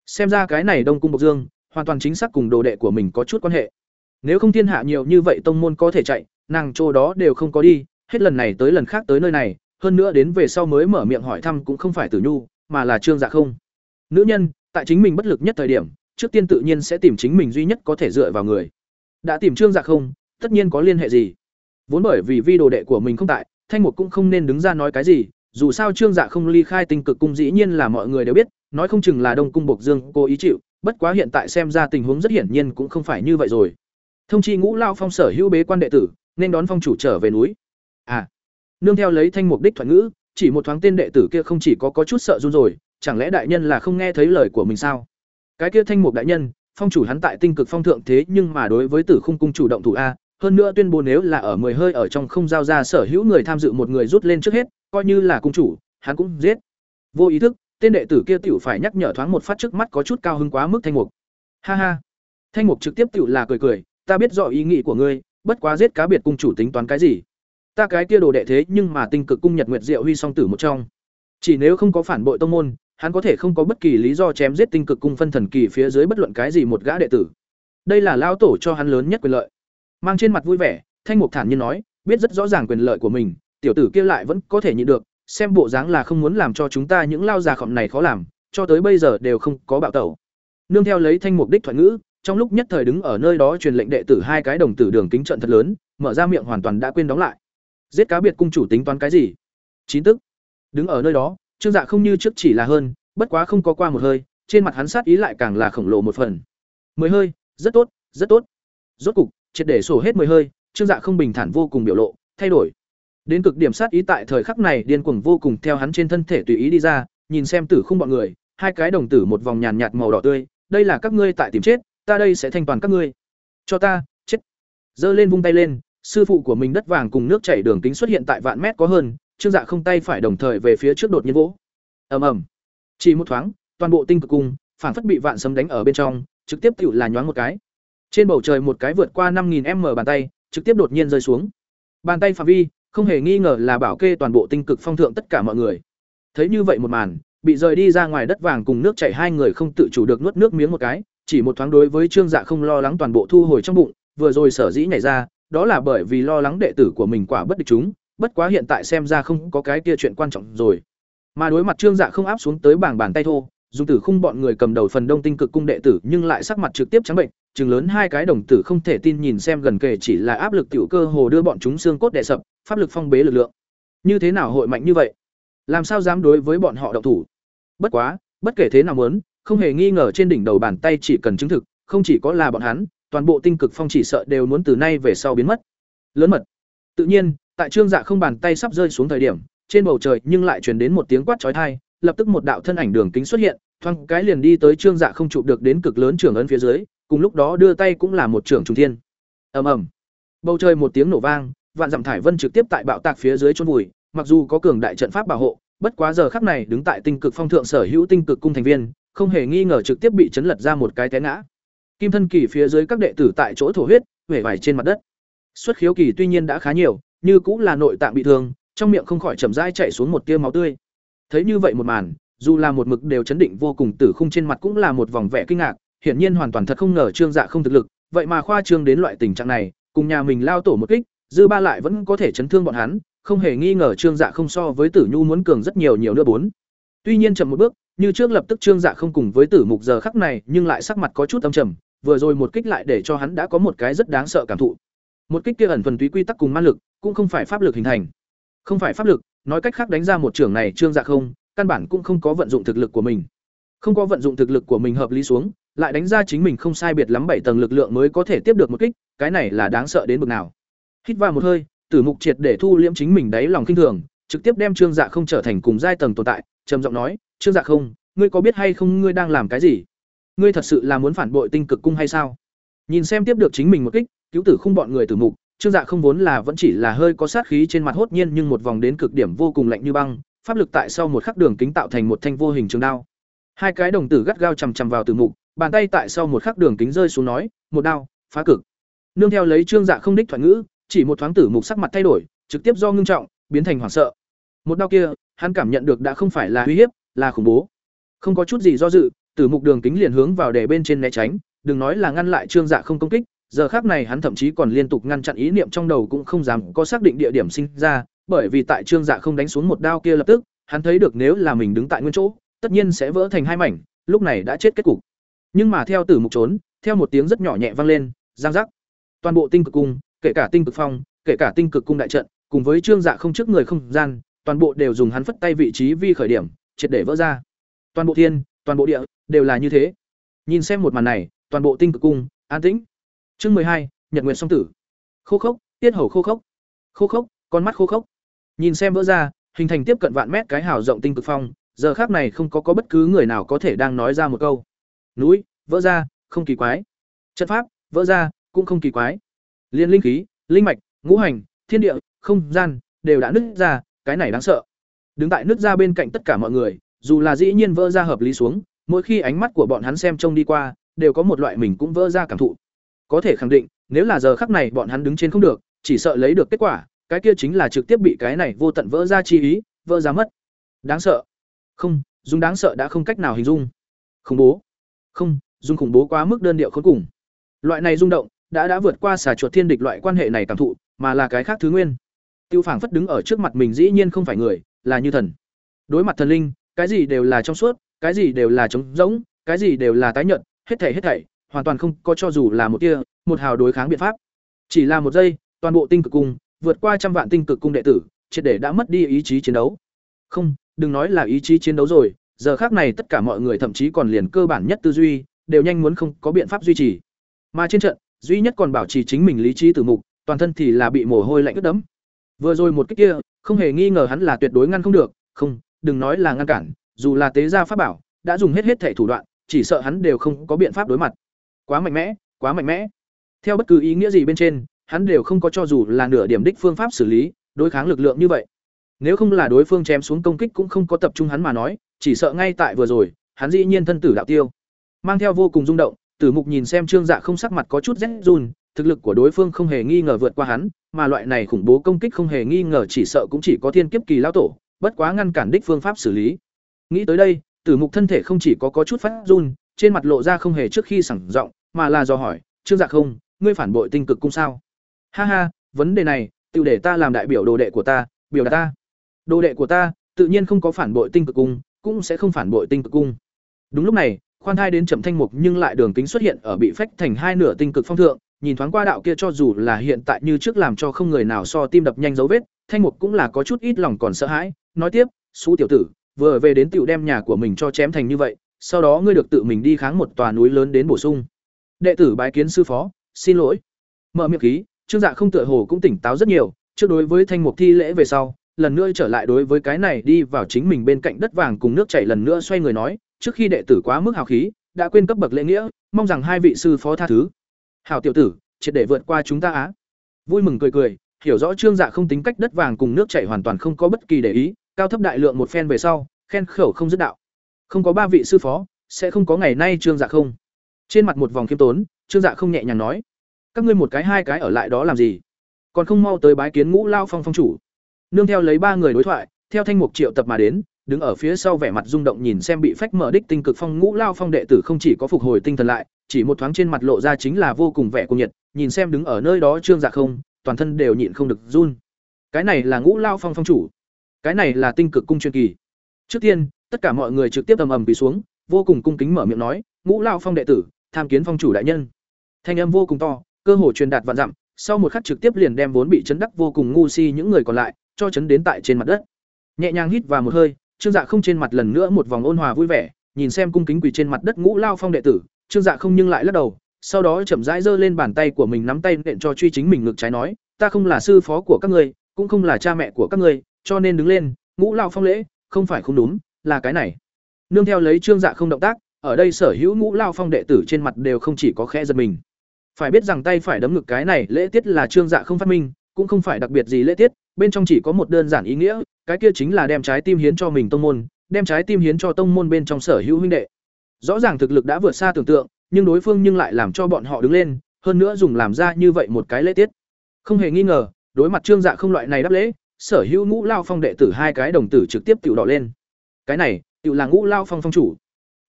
Xem ra cái này đông cung mục dương, hoàn toàn chính xác cùng đồ đệ của mình có chút quan hệ. Nếu không thiên hạ nhiều như vậy tông môn có thể chạy nàng chỗ đó đều không có đi, hết lần này tới lần khác tới nơi này, hơn nữa đến về sau mới mở miệng hỏi thăm cũng không phải tử nhu, mà là trương dạ không. Nữ nhân, tại chính mình bất lực nhất thời điểm, trước tiên tự nhiên sẽ tìm chính mình duy nhất có thể dựa vào người. Đã tìm trương dạ không, tất nhiên có liên hệ gì. Vốn bởi vì vi đồ đệ của mình không tại, thanh mục cũng không nên đứng ra nói cái gì, dù sao trương dạ không ly khai tinh cực cung dĩ nhiên là mọi người đều biết, nói không chừng là đông cung bộc dương cô ý chịu, bất quá hiện tại xem ra tình huống rất hiển nhiên cũng không phải như vậy rồi. Thông chi ngũ lao phong sở hữu bế quan đệ tử nên đón phong chủ trở về núi à nương theo lấy thanh mục đích thoại ngữ chỉ một thoáng tên đệ tử kia không chỉ có có chút sợ run rồi chẳng lẽ đại nhân là không nghe thấy lời của mình sao cái kia thanh mục đại nhân phong chủ hắn tại tinh cực phong thượng thế nhưng mà đối với tử khung cung chủ động thủ a hơn nữa tuyên bố nếu là ở mười hơi ở trong không giao ra sở hữu người tham dự một người rút lên trước hết coi như là cung chủ hắn cũng giết vô ý thức tên đệ tử kia tiểu phải nhắc nhở thoáng một phát trước mắt có chút cao hứng quá mức thanh mục. Ha ha. Thanh mục trực tiếp tiểu là cười cười, ta biết rõ ý nghĩ của ngươi, bất quá giết cá biệt cung chủ tính toán cái gì? Ta cái kia đồ đệ thế nhưng mà tinh cực cung Nhật Nguyệt Diệu Huy song tử một trong. Chỉ nếu không có phản bội tông môn, hắn có thể không có bất kỳ lý do chém giết tinh cực cung phân thần kỳ phía dưới bất luận cái gì một gã đệ tử. Đây là lao tổ cho hắn lớn nhất quyền lợi. Mang trên mặt vui vẻ, Thanh Mục thản nhiên nói, biết rất rõ ràng quyền lợi của mình, tiểu tử kia lại vẫn có thể nhịn được, xem bộ dáng là không muốn làm cho chúng ta những lao già khọm này khó làm, cho tới bây giờ đều không có bạo tẩu. Nương theo lấy Thanh Mục đích thoại ngữ, trong lúc nhất thời đứng ở nơi đó truyền lệnh đệ tử hai cái đồng tử đường kính trận thật lớn, mở ra miệng hoàn toàn đã quên đóng lại. Giết cá biệt cung chủ tính toán cái gì? Chín tức. Đứng ở nơi đó, Trương Dạ không như trước chỉ là hơn, bất quá không có qua một hơi, trên mặt hắn sát ý lại càng là khổng lồ một phần. Mười hơi, rất tốt, rất tốt. Rốt cục, triệt để sổ hết mười hơi, Trương Dạ không bình thản vô cùng biểu lộ, thay đổi. Đến cực điểm sát ý tại thời khắc này điên cuồng vô cùng theo hắn trên thân thể tùy ý đi ra, nhìn xem tử không bọn người, hai cái đồng tử một vòng nhàn nhạt màu đỏ tươi, đây là các ngươi tại tìm chết, ta đây sẽ thanh toàn các ngươi. Cho ta, chết. Giơ lên vung tay lên, sư phụ của mình đất vàng cùng nước chảy đường kính xuất hiện tại vạn mét có hơn, Trương Dạ không tay phải đồng thời về phía trước đột nhiên vỗ. Ầm ầm. Chỉ một thoáng, toàn bộ tinh cực cung phản phất bị vạn sấm đánh ở bên trong, trực tiếp tựu là nhoáng một cái. Trên bầu trời một cái vượt qua 5000m bàn tay, trực tiếp đột nhiên rơi xuống. Bàn tay phạm vi, không hề nghi ngờ là bảo kê toàn bộ tinh cực phong thượng tất cả mọi người. Thấy như vậy một màn, bị rời đi ra ngoài đất vàng cùng nước chảy hai người không tự chủ được nuốt nước miếng một cái, chỉ một thoáng đối với Trương Dạ không lo lắng toàn bộ thu hồi trong bụng, vừa rồi sở dĩ nhảy ra, đó là bởi vì lo lắng đệ tử của mình quả bất địch chúng, bất quá hiện tại xem ra không có cái kia chuyện quan trọng rồi. Mà đối mặt Trương Dạ không áp xuống tới bảng bàn tay thô, dùng tử khung bọn người cầm đầu phần đông tinh cực cung đệ tử nhưng lại sắc mặt trực tiếp trắng bệnh, trừng lớn hai cái đồng tử không thể tin nhìn xem gần kề chỉ là áp lực tiểu cơ hồ đưa bọn chúng xương cốt đè sập, pháp lực phong bế lực lượng. Như thế nào hội mạnh như vậy? Làm sao dám đối với bọn họ động thủ? Bất quá, bất kể thế nào muốn, không hề nghi ngờ trên đỉnh đầu bàn tay chỉ cần chứng thực, không chỉ có là bọn hắn, toàn bộ tinh cực phong chỉ sợ đều muốn từ nay về sau biến mất. Lớn mật. Tự nhiên, tại Trương Dạ không bàn tay sắp rơi xuống thời điểm, trên bầu trời nhưng lại truyền đến một tiếng quát chói tai, lập tức một đạo thân ảnh đường kính xuất hiện, thoáng cái liền đi tới Trương Dạ không chụp được đến cực lớn trưởng ấn phía dưới, cùng lúc đó đưa tay cũng là một trưởng trùng thiên. Ầm ầm. Bầu trời một tiếng nổ vang, vạn dặm thải vân trực tiếp tại bạo tạc phía dưới chôn vùi, mặc dù có cường đại trận pháp bảo hộ, bất quá giờ khắc này đứng tại tinh cực phong thượng sở hữu tinh cực cung thành viên, không hề nghi ngờ trực tiếp bị chấn lật ra một cái té ngã. Kim thân kỳ phía dưới các đệ tử tại chỗ thổ huyết, vẻ vải trên mặt đất. Xuất khiếu kỳ tuy nhiên đã khá nhiều, như cũng là nội tạng bị thương, trong miệng không khỏi chậm rãi chảy xuống một tia máu tươi. Thấy như vậy một màn, dù là một mực đều chấn định vô cùng tử khung trên mặt cũng là một vòng vẻ kinh ngạc, hiển nhiên hoàn toàn thật không ngờ Trương Dạ không thực lực, vậy mà khoa trương đến loại tình trạng này, cùng nhà mình lao tổ một kích, dư ba lại vẫn có thể chấn thương bọn hắn, không hề nghi ngờ Trương Dạ không so với Tử Nhu muốn cường rất nhiều nhiều nữa bốn. Tuy nhiên chậm một bước, như trước lập tức Trương Dạ không cùng với Tử Mục giờ khắc này, nhưng lại sắc mặt có chút âm trầm, vừa rồi một kích lại để cho hắn đã có một cái rất đáng sợ cảm thụ. Một kích kia ẩn thuần túy quy tắc cùng ma lực, cũng không phải pháp lực hình thành. Không phải pháp lực, nói cách khác đánh ra một trường này Trương Dạ không, căn bản cũng không có vận dụng thực lực của mình. Không có vận dụng thực lực của mình hợp lý xuống, lại đánh ra chính mình không sai biệt lắm bảy tầng lực lượng mới có thể tiếp được một kích, cái này là đáng sợ đến mức nào. Hít vào một hơi, Tử Mục triệt để thu liễm chính mình đáy lòng kinh thường, trực tiếp đem Trương Dạ không trở thành cùng giai tầng tồn tại, trầm giọng nói, "Trương Dạ không, ngươi có biết hay không ngươi đang làm cái gì? Ngươi thật sự là muốn phản bội Tinh Cực cung hay sao?" Nhìn xem tiếp được chính mình một kích, cứu tử không bọn người Tử Mục, Trương Dạ không vốn là vẫn chỉ là hơi có sát khí trên mặt hốt nhiên nhưng một vòng đến cực điểm vô cùng lạnh như băng, pháp lực tại sau một khắc đường kính tạo thành một thanh vô hình trường đao. Hai cái đồng tử gắt gao chầm chầm vào Tử Mục, bàn tay tại sau một khắc đường kính rơi xuống nói, "Một đao, phá cực." Nương theo lấy Trương Dạ không đích thoại ngữ, chỉ một thoáng tử mục sắc mặt thay đổi trực tiếp do ngưng trọng biến thành hoảng sợ một đau kia hắn cảm nhận được đã không phải là uy hiếp là khủng bố. Không có chút gì do dự tử mục đường kính liền hướng vào để bên trên né tránh đừng nói là ngăn lại trương dạ không công kích giờ khác này hắn thậm chí còn liên tục ngăn chặn ý niệm trong đầu cũng không dám có xác định địa điểm sinh ra bởi vì tại trương dạ không đánh xuống một đao kia lập tức hắn thấy được nếu là mình đứng tại nguyên chỗ tất nhiên sẽ vỡ thành hai mảnh lúc này đã chết kết cục. Nhưng mà theo tử mục trốn theo một tiếng rất nhỏ nhẹ vang lên giang giác. Toàn bộ tinh cực cung kể cả tinh cực phong, kể cả tinh cực cung đại trận, cùng với trương dạ không trước người không gian, toàn bộ đều dùng hắn phất tay vị trí vi khởi điểm, triệt để vỡ ra. Toàn bộ thiên, toàn bộ địa đều là như thế. Nhìn xem một màn này, toàn bộ tinh cực cung an tĩnh. Chương hai, Nhật Nguyệt song tử. Khô khốc, tiết hầu khô khốc. Khô khốc, con mắt khô khốc. Nhìn xem vỡ ra, hình thành tiếp cận vạn mét cái hào rộng tinh cực phong, giờ khác này không có có bất cứ người nào có thể đang nói ra một câu. Núi, vỡ ra, không kỳ quái. Trận pháp, vỡ ra, cũng không kỳ quái. Liên linh khí, linh mạch, ngũ hành, thiên địa, không gian đều đã nứt ra, cái này đáng sợ. Đứng tại nước ra bên cạnh tất cả mọi người, dù là dĩ nhiên vỡ ra hợp lý xuống mỗi khi ánh mắt của bọn hắn xem trông đi qua đều có một loại mình cũng vỡ ra cảm thụ. Có thể khẳng định nếu là giờ khắc này bọn hắn đứng trên không được chỉ sợ lấy được kết quả cái kia chính là trực tiếp bị cái này vô tận vỡ ra chi ý vỡ ra mất. Đáng sợ. Không dùng đáng sợ đã không cách nào hình dung. Khủng bố. Không dùng khủng bố quá mức đơn điệu khốn cùng. Loại này rung động đã đã vượt qua xà chuột thiên địch loại quan hệ này cảm thụ mà là cái khác thứ nguyên tiêu phảng phất đứng ở trước mặt mình dĩ nhiên không phải người, là như thần. Đối mặt thần linh, cái gì đều là trong suốt, cái gì đều là trống rỗng, cái gì đều là tái nhận hết thảy hết thảy, hoàn toàn không có cho dù là một tia, một hào đối kháng biện pháp. Chỉ là một giây, toàn bộ tinh cực cung, vượt qua trăm vạn tinh cực cung đệ tử, triệt để đã mất đi ý chí chiến đấu. Không, đừng nói là ý chí chiến đấu rồi, giờ khác này tất cả mọi người thậm chí còn liền cơ bản nhất tư duy, đều nhanh muốn không có biện pháp duy trì. Mà trên trận, duy nhất còn bảo trì chính mình lý trí tử mục, toàn thân thì là bị mồ hôi lạnh ướt đẫm vừa rồi một cái kia, không hề nghi ngờ hắn là tuyệt đối ngăn không được. Không, đừng nói là ngăn cản, dù là tế gia pháp bảo, đã dùng hết hết thể thủ đoạn, chỉ sợ hắn đều không có biện pháp đối mặt. Quá mạnh mẽ, quá mạnh mẽ. Theo bất cứ ý nghĩa gì bên trên, hắn đều không có cho dù là nửa điểm đích phương pháp xử lý, đối kháng lực lượng như vậy. Nếu không là đối phương chém xuống công kích cũng không có tập trung hắn mà nói, chỉ sợ ngay tại vừa rồi, hắn dĩ nhiên thân tử đạo tiêu. Mang theo vô cùng rung động, tử mục nhìn xem trương dạ không sắc mặt có chút rét run, thực lực của đối phương không hề nghi ngờ vượt qua hắn mà loại này khủng bố công kích không hề nghi ngờ, chỉ sợ cũng chỉ có thiên kiếp kỳ lão tổ, bất quá ngăn cản đích phương pháp xử lý. Nghĩ tới đây, tử mục thân thể không chỉ có có chút phát run, trên mặt lộ ra không hề trước khi sẳng giọng, mà là do hỏi, trương dạ không, ngươi phản bội tinh cực cung sao? Ha ha, vấn đề này tự để ta làm đại biểu đồ đệ của ta, biểu đạt ta. Đồ đệ của ta, tự nhiên không có phản bội tinh cực cung, cũng sẽ không phản bội tinh cực cung. Đúng lúc này, khoan thai đến chậm thanh mục nhưng lại đường kính xuất hiện ở bị phách thành hai nửa tinh cực phong thượng nhìn thoáng qua đạo kia cho dù là hiện tại như trước làm cho không người nào so tim đập nhanh dấu vết, thanh mục cũng là có chút ít lòng còn sợ hãi, nói tiếp, xú tiểu tử, vừa về đến tiểu đem nhà của mình cho chém thành như vậy, sau đó ngươi được tự mình đi kháng một tòa núi lớn đến bổ sung. Đệ tử bái kiến sư phó, xin lỗi. Mở miệng khí, trương dạ không tựa hồ cũng tỉnh táo rất nhiều, trước đối với thanh mục thi lễ về sau, lần nữa trở lại đối với cái này đi vào chính mình bên cạnh đất vàng cùng nước chảy lần nữa xoay người nói, trước khi đệ tử quá mức hào khí, đã quên cấp bậc lễ nghĩa, mong rằng hai vị sư phó tha thứ hảo tiểu tử, triệt để vượt qua chúng ta á. Vui mừng cười cười, hiểu rõ trương dạ không tính cách đất vàng cùng nước chảy hoàn toàn không có bất kỳ để ý, cao thấp đại lượng một phen về sau, khen khẩu không dứt đạo. Không có ba vị sư phó, sẽ không có ngày nay trương dạ không. Trên mặt một vòng khiêm tốn, trương dạ không nhẹ nhàng nói, các ngươi một cái hai cái ở lại đó làm gì? Còn không mau tới bái kiến ngũ lao phong phong chủ. Nương theo lấy ba người đối thoại, theo thanh mục triệu tập mà đến đứng ở phía sau vẻ mặt rung động nhìn xem bị phách mở đích tinh cực phong ngũ lao phong đệ tử không chỉ có phục hồi tinh thần lại, chỉ một thoáng trên mặt lộ ra chính là vô cùng vẻ cuồng nhiệt, nhìn xem đứng ở nơi đó trương dạ không, toàn thân đều nhịn không được run. Cái này là ngũ lao phong phong chủ. Cái này là tinh cực cung truyền kỳ. Trước tiên, tất cả mọi người trực tiếp ầm ầm bị xuống, vô cùng cung kính mở miệng nói, ngũ lao phong đệ tử, tham kiến phong chủ đại nhân. Thanh âm vô cùng to, cơ hồ truyền đạt vạn dặm, sau một khắc trực tiếp liền đem vốn bị chấn đắc vô cùng ngu si những người còn lại, cho chấn đến tại trên mặt đất. Nhẹ nhàng hít vào một hơi trương dạ không trên mặt lần nữa một vòng ôn hòa vui vẻ, nhìn xem cung kính quỳ trên mặt đất ngũ lao phong đệ tử, trương dạ không nhưng lại lắc đầu, sau đó chậm rãi giơ lên bàn tay của mình nắm tay nện cho truy chính mình ngực trái nói, ta không là sư phó của các ngươi, cũng không là cha mẹ của các ngươi, cho nên đứng lên, ngũ lao phong lễ, không phải không đúng, là cái này. Nương theo lấy trương dạ không động tác, ở đây sở hữu ngũ lao phong đệ tử trên mặt đều không chỉ có khẽ giật mình. Phải biết rằng tay phải đấm ngực cái này lễ tiết là trương dạ không phát minh, cũng không phải đặc biệt gì lễ tiết, bên trong chỉ có một đơn giản ý nghĩa cái kia chính là đem trái tim hiến cho mình tông môn, đem trái tim hiến cho tông môn bên trong sở hữu huynh đệ. Rõ ràng thực lực đã vượt xa tưởng tượng, nhưng đối phương nhưng lại làm cho bọn họ đứng lên, hơn nữa dùng làm ra như vậy một cái lễ tiết. Không hề nghi ngờ, đối mặt trương dạ không loại này đáp lễ, sở hữu ngũ lao phong đệ tử hai cái đồng tử trực tiếp tiểu đỏ lên. Cái này, tiểu là ngũ lao phong phong chủ.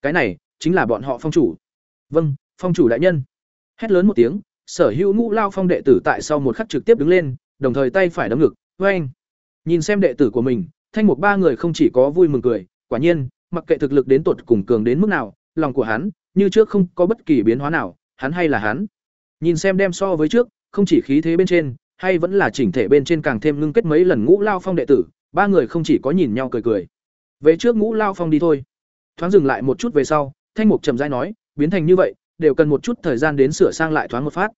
Cái này, chính là bọn họ phong chủ. Vâng phong chủ đại nhân. Hét lớn một tiếng, sở hữu ngũ lao phong đệ tử tại sau một khắc trực tiếp đứng lên, đồng thời tay phải đấm ngực vê nhìn xem đệ tử của mình, thanh mục ba người không chỉ có vui mừng cười, quả nhiên, mặc kệ thực lực đến tột cùng cường đến mức nào, lòng của hắn, như trước không có bất kỳ biến hóa nào, hắn hay là hắn. Nhìn xem đem so với trước, không chỉ khí thế bên trên, hay vẫn là chỉnh thể bên trên càng thêm ngưng kết mấy lần ngũ lao phong đệ tử, ba người không chỉ có nhìn nhau cười cười. Về trước ngũ lao phong đi thôi. Thoáng dừng lại một chút về sau, thanh mục trầm dai nói, biến thành như vậy, đều cần một chút thời gian đến sửa sang lại thoáng một phát.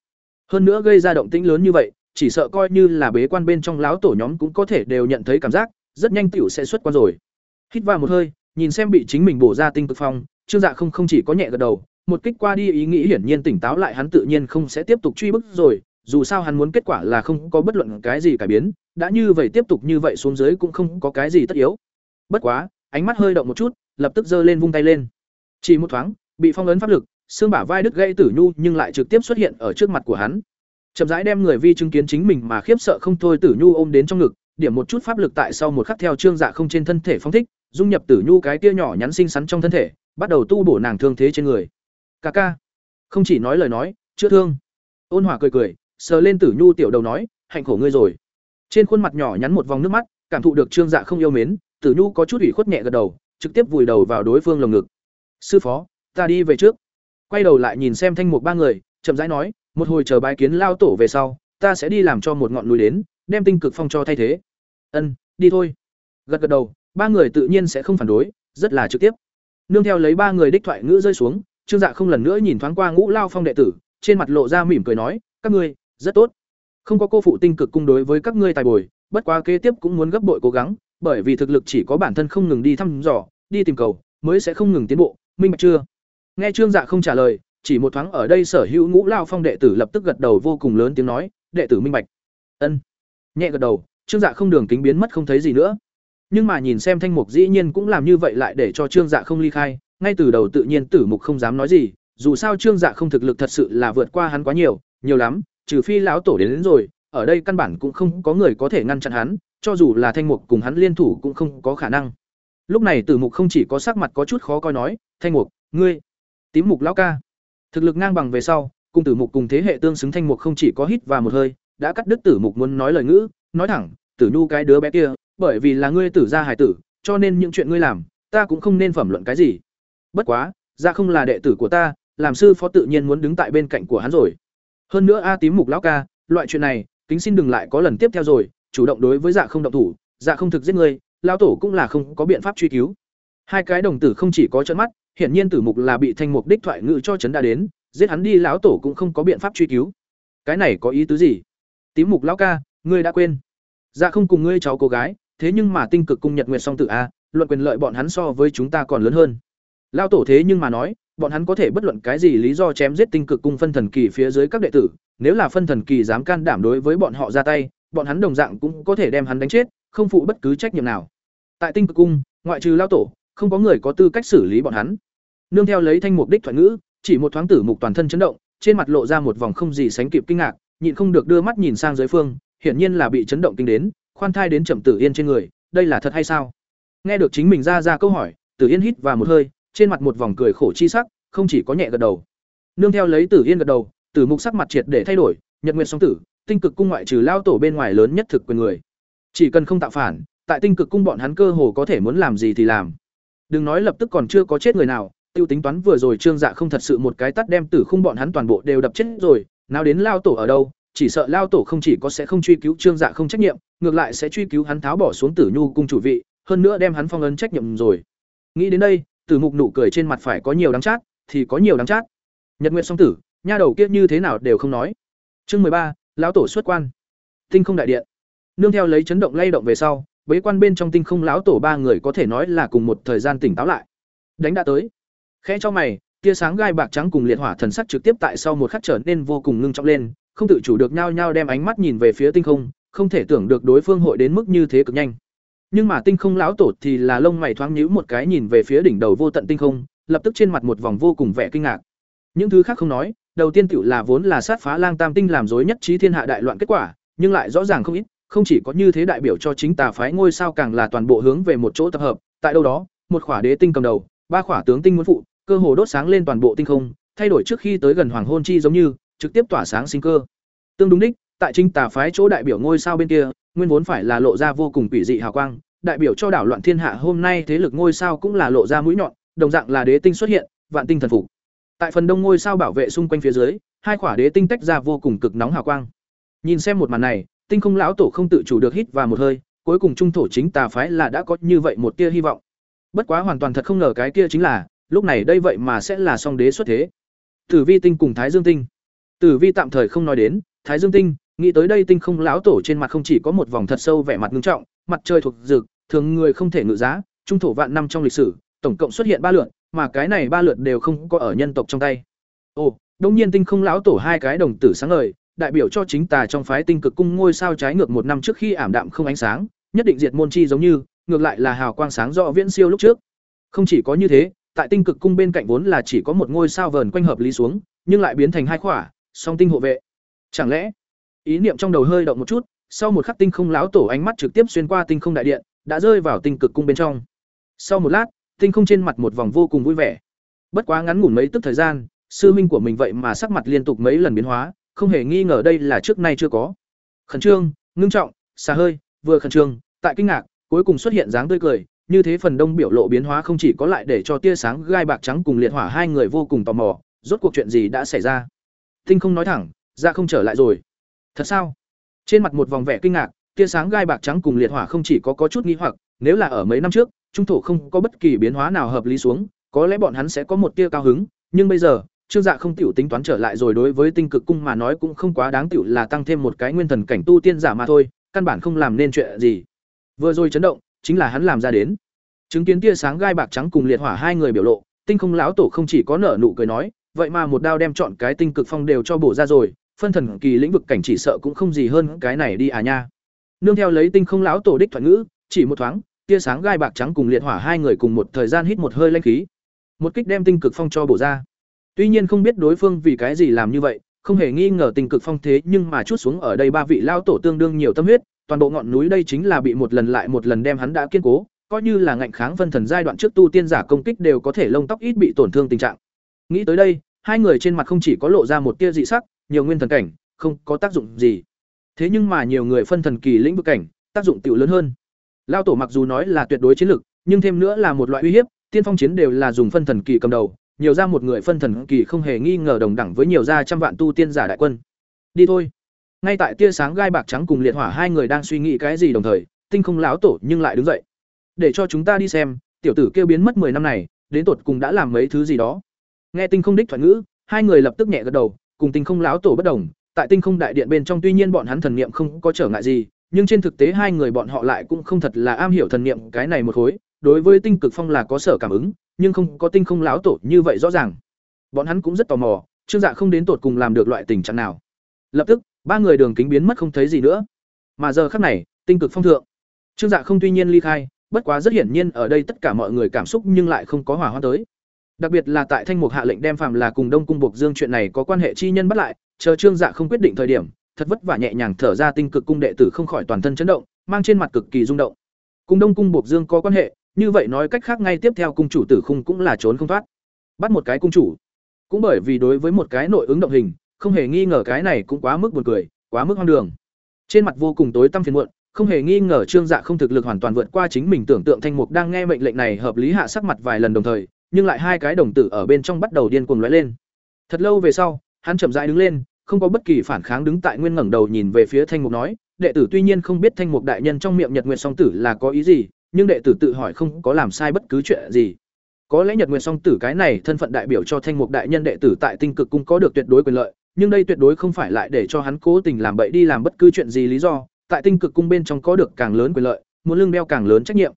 Hơn nữa gây ra động tĩnh lớn như vậy chỉ sợ coi như là bế quan bên trong láo tổ nhóm cũng có thể đều nhận thấy cảm giác rất nhanh tiểu sẽ xuất quan rồi hít vào một hơi nhìn xem bị chính mình bổ ra tinh cực phong trương dạ không không chỉ có nhẹ gật đầu một kích qua đi ý nghĩ hiển nhiên tỉnh táo lại hắn tự nhiên không sẽ tiếp tục truy bức rồi dù sao hắn muốn kết quả là không có bất luận cái gì cải biến đã như vậy tiếp tục như vậy xuống dưới cũng không có cái gì tất yếu bất quá ánh mắt hơi động một chút lập tức giơ lên vung tay lên. Chỉ một thoáng, bị phong ấn pháp lực, xương bả vai đứt gãy Tử Nhu nhưng lại trực tiếp xuất hiện ở trước mặt của hắn. Chậm rãi đem người vi chứng kiến chính mình mà khiếp sợ không thôi Tử Nhu ôm đến trong ngực, điểm một chút pháp lực tại sau một khắc theo trương dạ không trên thân thể phong thích, dung nhập Tử Nhu cái tia nhỏ nhắn xinh xắn trong thân thể, bắt đầu tu bổ nàng thương thế trên người. Ca ca, không chỉ nói lời nói, chữa thương. Ôn Hòa cười cười, sờ lên Tử Nhu tiểu đầu nói, hạnh khổ ngươi rồi. Trên khuôn mặt nhỏ nhắn một vòng nước mắt, cảm thụ được trương dạ không yêu mến, Tử Nhu có chút ủy khuất nhẹ gật đầu, trực tiếp vùi đầu vào đối phương lồng ngực. "Sư phó, ta đi về trước." Quay đầu lại nhìn xem Thanh Mục ba người, chậm rãi nói, "Một hồi chờ bái kiến lao tổ về sau, ta sẽ đi làm cho một ngọn núi đến, đem tinh cực phong cho thay thế." "Ân, đi thôi." Gật gật đầu, ba người tự nhiên sẽ không phản đối, rất là trực tiếp. Nương theo lấy ba người đích thoại ngữ rơi xuống, Trương Dạ không lần nữa nhìn thoáng qua Ngũ Lao Phong đệ tử, trên mặt lộ ra mỉm cười nói, "Các ngươi, rất tốt. Không có cô phụ tinh cực cung đối với các ngươi tài bồi, bất quá kế tiếp cũng muốn gấp bội cố gắng, bởi vì thực lực chỉ có bản thân không ngừng đi thăm dò, đi tìm cầu, mới sẽ không ngừng tiến bộ, minh bạch chưa?" Nghe Trương Dạ không trả lời, chỉ một thoáng ở đây sở hữu Ngũ Lao Phong đệ tử lập tức gật đầu vô cùng lớn tiếng nói, "Đệ tử minh bạch." Ân. Nhẹ gật đầu, Trương Dạ không đường kính biến mất không thấy gì nữa. Nhưng mà nhìn xem Thanh Mục dĩ nhiên cũng làm như vậy lại để cho Trương Dạ không ly khai, ngay từ đầu tự nhiên Tử Mục không dám nói gì, dù sao Trương Dạ không thực lực thật sự là vượt qua hắn quá nhiều, nhiều lắm, trừ phi lão tổ đến, đến rồi, ở đây căn bản cũng không có người có thể ngăn chặn hắn, cho dù là Thanh Mục cùng hắn liên thủ cũng không có khả năng. Lúc này Tử Mục không chỉ có sắc mặt có chút khó coi nói, "Thanh Mục, ngươi" Tím Mục lão ca. Thực lực ngang bằng về sau, cùng Tử Mục cùng thế hệ tương xứng Thanh Mục không chỉ có hít và một hơi, đã cắt đứt Tử Mục muốn nói lời ngữ, nói thẳng, "Tử Nhu cái đứa bé kia, bởi vì là ngươi tử gia hải tử, cho nên những chuyện ngươi làm, ta cũng không nên phẩm luận cái gì. Bất quá, ra dạ không là đệ tử của ta, làm sư phó tự nhiên muốn đứng tại bên cạnh của hắn rồi. Hơn nữa a tím mục lão ca, loại chuyện này, kính xin đừng lại có lần tiếp theo rồi, chủ động đối với dạ không động thủ, dạ không thực giết ngươi, lão tổ cũng là không có biện pháp truy cứu. Hai cái đồng tử không chỉ có trợn mắt, hiển nhiên tử mục là bị thanh mục đích thoại ngự cho chấn đã đến, giết hắn đi lão tổ cũng không có biện pháp truy cứu. Cái này có ý tứ gì? Tím mục lão ca, ngươi đã quên? Dạ không cùng ngươi cháu cô gái, thế nhưng mà tinh cực cung nhật nguyệt song tử a, luận quyền lợi bọn hắn so với chúng ta còn lớn hơn. Lão tổ thế nhưng mà nói, bọn hắn có thể bất luận cái gì lý do chém giết tinh cực cung phân thần kỳ phía dưới các đệ tử, nếu là phân thần kỳ dám can đảm đối với bọn họ ra tay, bọn hắn đồng dạng cũng có thể đem hắn đánh chết, không phụ bất cứ trách nhiệm nào. Tại tinh cực cung, ngoại trừ lao tổ, không có người có tư cách xử lý bọn hắn. Nương theo lấy thanh mục đích thoại ngữ, chỉ một thoáng tử mục toàn thân chấn động, trên mặt lộ ra một vòng không gì sánh kịp kinh ngạc, nhịn không được đưa mắt nhìn sang dưới phương, hiển nhiên là bị chấn động kinh đến, khoan thai đến trầm tử yên trên người đây là thật hay sao? Nghe được chính mình ra ra câu hỏi tử yên hít và một hơi trên mặt một vòng cười khổ chi sắc không chỉ có nhẹ gật đầu. Nương theo lấy tử yên gật đầu tử mục sắc mặt triệt để thay đổi nhật nguyện song tử tinh cực cung ngoại trừ lao tổ bên ngoài lớn nhất thực quyền người. Chỉ cần không tạo phản tại tinh cực cung bọn hắn cơ hồ có thể muốn làm gì thì làm. Đừng nói lập tức còn chưa có chết người nào tiêu tính toán vừa rồi trương dạ không thật sự một cái tắt đem tử khung bọn hắn toàn bộ đều đập chết rồi, nào đến lao tổ ở đâu, chỉ sợ lao tổ không chỉ có sẽ không truy cứu trương dạ không trách nhiệm, ngược lại sẽ truy cứu hắn tháo bỏ xuống tử nhu cung chủ vị, hơn nữa đem hắn phong ấn trách nhiệm rồi. Nghĩ đến đây, tử mục nụ cười trên mặt phải có nhiều đáng chát, thì có nhiều đáng chát. Nhật nguyện song tử, nha đầu kia như thế nào đều không nói. Chương mười ba, lão tổ xuất quan. Tinh không đại điện. Nương theo lấy chấn động lay động về sau, bế quan bên trong tinh không lão tổ ba người có thể nói là cùng một thời gian tỉnh táo lại. Đánh đã tới khẽ cho mày, tia sáng gai bạc trắng cùng liệt hỏa thần sắc trực tiếp tại sau một khắc trở nên vô cùng ngưng trọng lên, không tự chủ được nhao nhao đem ánh mắt nhìn về phía tinh không không thể tưởng được đối phương hội đến mức như thế cực nhanh. Nhưng mà tinh không lão tổ thì là lông mày thoáng nhíu một cái nhìn về phía đỉnh đầu vô tận tinh không, lập tức trên mặt một vòng vô cùng vẻ kinh ngạc. Những thứ khác không nói, đầu tiên tiểu là vốn là sát phá lang tam tinh làm rối nhất trí thiên hạ đại loạn kết quả, nhưng lại rõ ràng không ít, không chỉ có như thế đại biểu cho chính tà phái ngôi sao càng là toàn bộ hướng về một chỗ tập hợp, tại đâu đó, một khỏa đế tinh cầm đầu, ba khỏa tướng tinh muốn phụ cơ hồ đốt sáng lên toàn bộ tinh không thay đổi trước khi tới gần hoàng hôn chi giống như trực tiếp tỏa sáng sinh cơ. Tương đúng đích, tại Trinh Tà phái chỗ đại biểu ngôi sao bên kia, nguyên vốn phải là lộ ra vô cùng quỷ dị hào quang, đại biểu cho đảo loạn thiên hạ hôm nay thế lực ngôi sao cũng là lộ ra mũi nhọn, đồng dạng là đế tinh xuất hiện, vạn tinh thần phục. Tại phần đông ngôi sao bảo vệ xung quanh phía dưới, hai quả đế tinh tách ra vô cùng cực nóng hào quang. Nhìn xem một màn này, tinh không lão tổ không tự chủ được hít vào một hơi, cuối cùng trung thổ chính tà phái là đã có như vậy một tia hy vọng. Bất quá hoàn toàn thật không ngờ cái kia chính là, lúc này đây vậy mà sẽ là song đế xuất thế. Tử Vi tinh cùng Thái Dương tinh. Tử Vi tạm thời không nói đến, Thái Dương tinh, nghĩ tới đây tinh không lão tổ trên mặt không chỉ có một vòng thật sâu vẻ mặt nghiêm trọng, mặt trời thuộc dược, thường người không thể ngự giá, trung thổ vạn năm trong lịch sử, tổng cộng xuất hiện ba lượt, mà cái này ba lượt đều không có ở nhân tộc trong tay. Ồ, đương nhiên tinh không lão tổ hai cái đồng tử sáng ngời, đại biểu cho chính tà trong phái tinh cực cung ngôi sao trái ngược một năm trước khi ảm đạm không ánh sáng, nhất định diệt môn chi giống như, ngược lại là hào quang sáng rõ viễn siêu lúc trước. Không chỉ có như thế, tại tinh cực cung bên cạnh vốn là chỉ có một ngôi sao vờn quanh hợp lý xuống, nhưng lại biến thành hai khỏa, song tinh hộ vệ. Chẳng lẽ, ý niệm trong đầu hơi động một chút, sau một khắc tinh không láo tổ ánh mắt trực tiếp xuyên qua tinh không đại điện, đã rơi vào tinh cực cung bên trong. Sau một lát, tinh không trên mặt một vòng vô cùng vui vẻ. Bất quá ngắn ngủn mấy tức thời gian, sư minh của mình vậy mà sắc mặt liên tục mấy lần biến hóa, không hề nghi ngờ đây là trước nay chưa có. Khẩn trương, ngưng trọng, xa hơi, vừa khẩn trương, tại kinh ngạc, cuối cùng xuất hiện dáng tươi cười, như thế phần đông biểu lộ biến hóa không chỉ có lại để cho tia sáng gai bạc trắng cùng liệt hỏa hai người vô cùng tò mò, rốt cuộc chuyện gì đã xảy ra. Tinh không nói thẳng, ra không trở lại rồi. Thật sao? Trên mặt một vòng vẻ kinh ngạc, tia sáng gai bạc trắng cùng liệt hỏa không chỉ có có chút nghi hoặc, nếu là ở mấy năm trước, trung thổ không có bất kỳ biến hóa nào hợp lý xuống, có lẽ bọn hắn sẽ có một tia cao hứng, nhưng bây giờ, Trương Dạ không tiểu tính toán trở lại rồi đối với tinh cực cung mà nói cũng không quá đáng tiểu là tăng thêm một cái nguyên thần cảnh tu tiên giả mà thôi, căn bản không làm nên chuyện gì. Vừa rồi chấn động, chính là hắn làm ra đến. Chứng kiến tia sáng gai bạc trắng cùng liệt hỏa hai người biểu lộ, tinh không lão tổ không chỉ có nở nụ cười nói, vậy mà một đao đem chọn cái tinh cực phong đều cho bổ ra rồi, phân thần kỳ lĩnh vực cảnh chỉ sợ cũng không gì hơn cái này đi à nha. Nương theo lấy tinh không lão tổ đích thoại ngữ, chỉ một thoáng, tia sáng gai bạc trắng cùng liệt hỏa hai người cùng một thời gian hít một hơi linh khí. Một kích đem tinh cực phong cho bổ ra. Tuy nhiên không biết đối phương vì cái gì làm như vậy, không hề nghi ngờ tinh cực phong thế nhưng mà chút xuống ở đây ba vị lão tổ tương đương nhiều tâm huyết, toàn bộ ngọn núi đây chính là bị một lần lại một lần đem hắn đã kiên cố, coi như là ngạnh kháng phân thần giai đoạn trước tu tiên giả công kích đều có thể lông tóc ít bị tổn thương tình trạng. Nghĩ tới đây, hai người trên mặt không chỉ có lộ ra một tia dị sắc, nhiều nguyên thần cảnh, không có tác dụng gì. Thế nhưng mà nhiều người phân thần kỳ lĩnh vực cảnh, tác dụng tiểu lớn hơn. Lao tổ mặc dù nói là tuyệt đối chiến lực, nhưng thêm nữa là một loại uy hiếp, tiên phong chiến đều là dùng phân thần kỳ cầm đầu, nhiều ra một người phân thần kỳ không hề nghi ngờ đồng đẳng với nhiều ra trăm vạn tu tiên giả đại quân. Đi thôi. Ngay tại tia sáng gai bạc trắng cùng liệt hỏa hai người đang suy nghĩ cái gì đồng thời, tinh không láo tổ nhưng lại đứng dậy. Để cho chúng ta đi xem, tiểu tử kêu biến mất 10 năm này, đến tột cùng đã làm mấy thứ gì đó. Nghe tinh không đích thoại ngữ, hai người lập tức nhẹ gật đầu, cùng tinh không láo tổ bất đồng, tại tinh không đại điện bên trong tuy nhiên bọn hắn thần niệm không có trở ngại gì, nhưng trên thực tế hai người bọn họ lại cũng không thật là am hiểu thần niệm cái này một khối, đối với tinh cực phong là có sở cảm ứng, nhưng không có tinh không láo tổ như vậy rõ ràng. Bọn hắn cũng rất tò mò, Trương Dạ không đến tột cùng làm được loại tình trạng nào. Lập tức, ba người đường kính biến mất không thấy gì nữa. Mà giờ khắc này, tinh cực phong thượng, Trương Dạ không tuy nhiên ly khai, bất quá rất hiển nhiên ở đây tất cả mọi người cảm xúc nhưng lại không có hỏa hoa tới. Đặc biệt là tại Thanh Mục hạ lệnh đem phàm là cùng Đông cung buộc Dương chuyện này có quan hệ chi nhân bắt lại, chờ Trương Dạ không quyết định thời điểm, thật vất vả nhẹ nhàng thở ra tinh cực cung đệ tử không khỏi toàn thân chấn động, mang trên mặt cực kỳ rung động. Cùng Đông cung buộc Dương có quan hệ, như vậy nói cách khác ngay tiếp theo cung chủ tử khung cũng là trốn không thoát. Bắt một cái cung chủ, cũng bởi vì đối với một cái nội ứng động hình, không hề nghi ngờ cái này cũng quá mức buồn cười, quá mức hoang đường. Trên mặt vô cùng tối tăm phiền muộn, không hề nghi ngờ Trương Dạ không thực lực hoàn toàn vượt qua chính mình tưởng tượng Thanh Mục đang nghe mệnh lệnh này hợp lý hạ sắc mặt vài lần đồng thời, nhưng lại hai cái đồng tử ở bên trong bắt đầu điên cuồng lóe lên. Thật lâu về sau, hắn chậm rãi đứng lên, không có bất kỳ phản kháng đứng tại nguyên ngẩng đầu nhìn về phía Thanh Mục nói, đệ tử tuy nhiên không biết Thanh Mục đại nhân trong miệng Nhật Nguyệt Song Tử là có ý gì, nhưng đệ tử tự hỏi không có làm sai bất cứ chuyện gì. Có lẽ Nhật Nguyệt Song Tử cái này thân phận đại biểu cho Thanh Mục đại nhân đệ tử tại Tinh Cực cung có được tuyệt đối quyền lợi, nhưng đây tuyệt đối không phải lại để cho hắn cố tình làm bậy đi làm bất cứ chuyện gì lý do, tại Tinh Cực cung bên trong có được càng lớn quyền lợi, muốn lương đeo càng lớn trách nhiệm.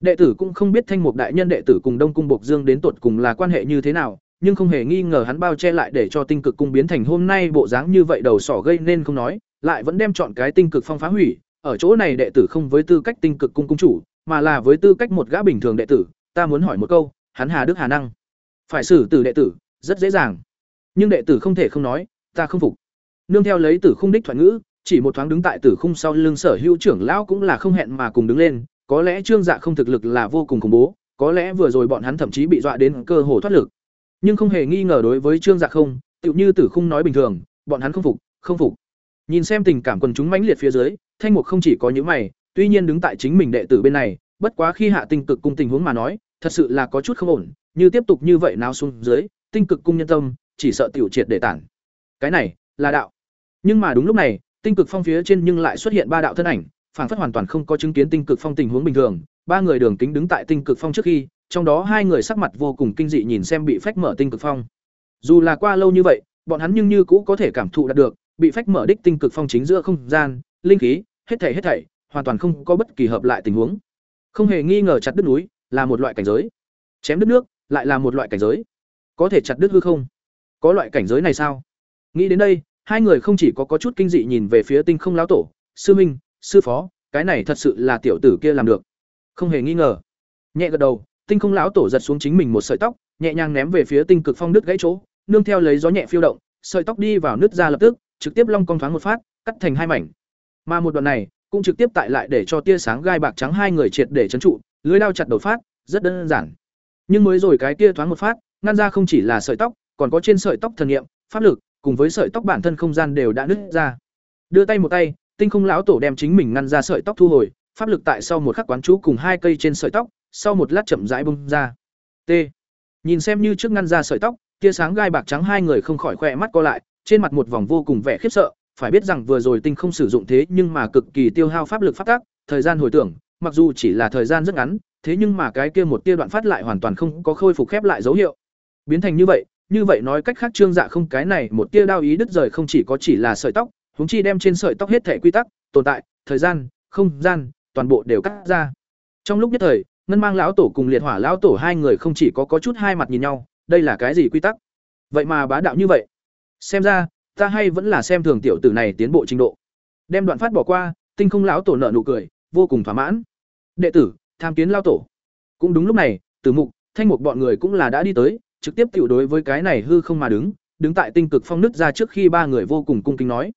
Đệ tử cũng không biết Thanh Mục đại nhân đệ tử cùng Đông cung Bộc Dương đến tột cùng là quan hệ như thế nào, nhưng không hề nghi ngờ hắn bao che lại để cho Tinh Cực cung biến thành hôm nay bộ dáng như vậy đầu sỏ gây nên không nói, lại vẫn đem chọn cái Tinh Cực phong phá hủy, ở chỗ này đệ tử không với tư cách Tinh Cực cung cung chủ, mà là với tư cách một gã bình thường đệ tử, ta muốn hỏi một câu, hắn Hà Đức Hà năng, phải xử tử đệ tử, rất dễ dàng. Nhưng đệ tử không thể không nói, ta không phục. Nương theo lấy tử khung đích thoại ngữ, chỉ một thoáng đứng tại tử khung sau lưng sở hữu trưởng lão cũng là không hẹn mà cùng đứng lên, có lẽ Trương Dạ không thực lực là vô cùng khủng bố, có lẽ vừa rồi bọn hắn thậm chí bị dọa đến cơ hồ thoát lực. Nhưng không hề nghi ngờ đối với Trương Dạ không, tựu như Tử Khung nói bình thường, bọn hắn không phục, không phục. Nhìn xem tình cảm quần chúng mãnh liệt phía dưới, Thanh Mục không chỉ có những mày, tuy nhiên đứng tại chính mình đệ tử bên này, bất quá khi hạ tinh cực cung tình huống mà nói, thật sự là có chút không ổn, như tiếp tục như vậy nào xuống dưới, tinh cực cung nhân tâm, chỉ sợ tiểu triệt để tản. Cái này, là đạo. Nhưng mà đúng lúc này, tinh cực phong phía trên nhưng lại xuất hiện ba đạo thân ảnh, phản phất hoàn toàn không có chứng kiến tinh cực phong tình huống bình thường, ba người đường kính đứng tại tinh cực phong trước khi, trong đó hai người sắc mặt vô cùng kinh dị nhìn xem bị phách mở tinh cực phong. Dù là qua lâu như vậy, bọn hắn nhưng như cũ có thể cảm thụ được bị phách mở đích tinh cực phong chính giữa không gian, linh khí, hết thảy hết thảy, hoàn toàn không có bất kỳ hợp lại tình huống. Không hề nghi ngờ chặt đứt núi là một loại cảnh giới. Chém đứt nước lại là một loại cảnh giới. Có thể chặt đứt hư không? Có loại cảnh giới này sao? Nghĩ đến đây, hai người không chỉ có có chút kinh dị nhìn về phía tinh không lão tổ, sư minh, sư phó, cái này thật sự là tiểu tử kia làm được. Không hề nghi ngờ. Nhẹ gật đầu, tinh không lão tổ giật xuống chính mình một sợi tóc nhẹ nhàng ném về phía tinh cực phong đứt gãy chỗ nương theo lấy gió nhẹ phiêu động sợi tóc đi vào nứt ra lập tức trực tiếp long cong thoáng một phát cắt thành hai mảnh mà một đoạn này cũng trực tiếp tại lại để cho tia sáng gai bạc trắng hai người triệt để trấn trụ lưới đao chặt đầu phát rất đơn giản nhưng mới rồi cái tia thoáng một phát ngăn ra không chỉ là sợi tóc còn có trên sợi tóc thần nghiệm pháp lực cùng với sợi tóc bản thân không gian đều đã nứt ra. Đưa tay một tay, tinh không lão tổ đem chính mình ngăn ra sợi tóc thu hồi, pháp lực tại sau một khắc quán chú cùng hai cây trên sợi tóc, sau một lát chậm rãi bung ra. T. Nhìn xem như trước ngăn ra sợi tóc, tia sáng gai bạc trắng hai người không khỏi khoe mắt co lại, trên mặt một vòng vô cùng vẻ khiếp sợ, phải biết rằng vừa rồi tinh không sử dụng thế nhưng mà cực kỳ tiêu hao pháp lực phát tác, thời gian hồi tưởng, mặc dù chỉ là thời gian rất ngắn, thế nhưng mà cái kia một tia đoạn phát lại hoàn toàn không có khôi phục khép lại dấu hiệu. Biến thành như vậy như vậy nói cách khác trương dạ không, cái này một tia đao ý đứt rời không chỉ có chỉ là sợi tóc húng chi đem trên sợi tóc hết thể quy tắc, tồn tại, thời gian, không gian, toàn bộ đều cắt ra. Trong lúc nhất thời, ngân mang lão tổ cùng liệt hỏa lão tổ hai người không chỉ có có chút hai mặt nhìn nhau, đây là cái gì quy tắc? Vậy mà bá đạo như vậy. Xem ra, ta hay vẫn là xem thường tiểu tử này tiến bộ trình độ. Đem đoạn phát bỏ qua, tinh không lão tổ nợ nụ cười, vô cùng thỏa mãn. Đệ tử, tham kiến lao tổ. Cũng đúng lúc này, tử mục, thanh mục bọn người cũng là đã đi tới trực tiếp tiểu đối với cái này hư không mà đứng đứng tại tinh cực phong nứt ra trước khi ba người vô cùng cung kính nói.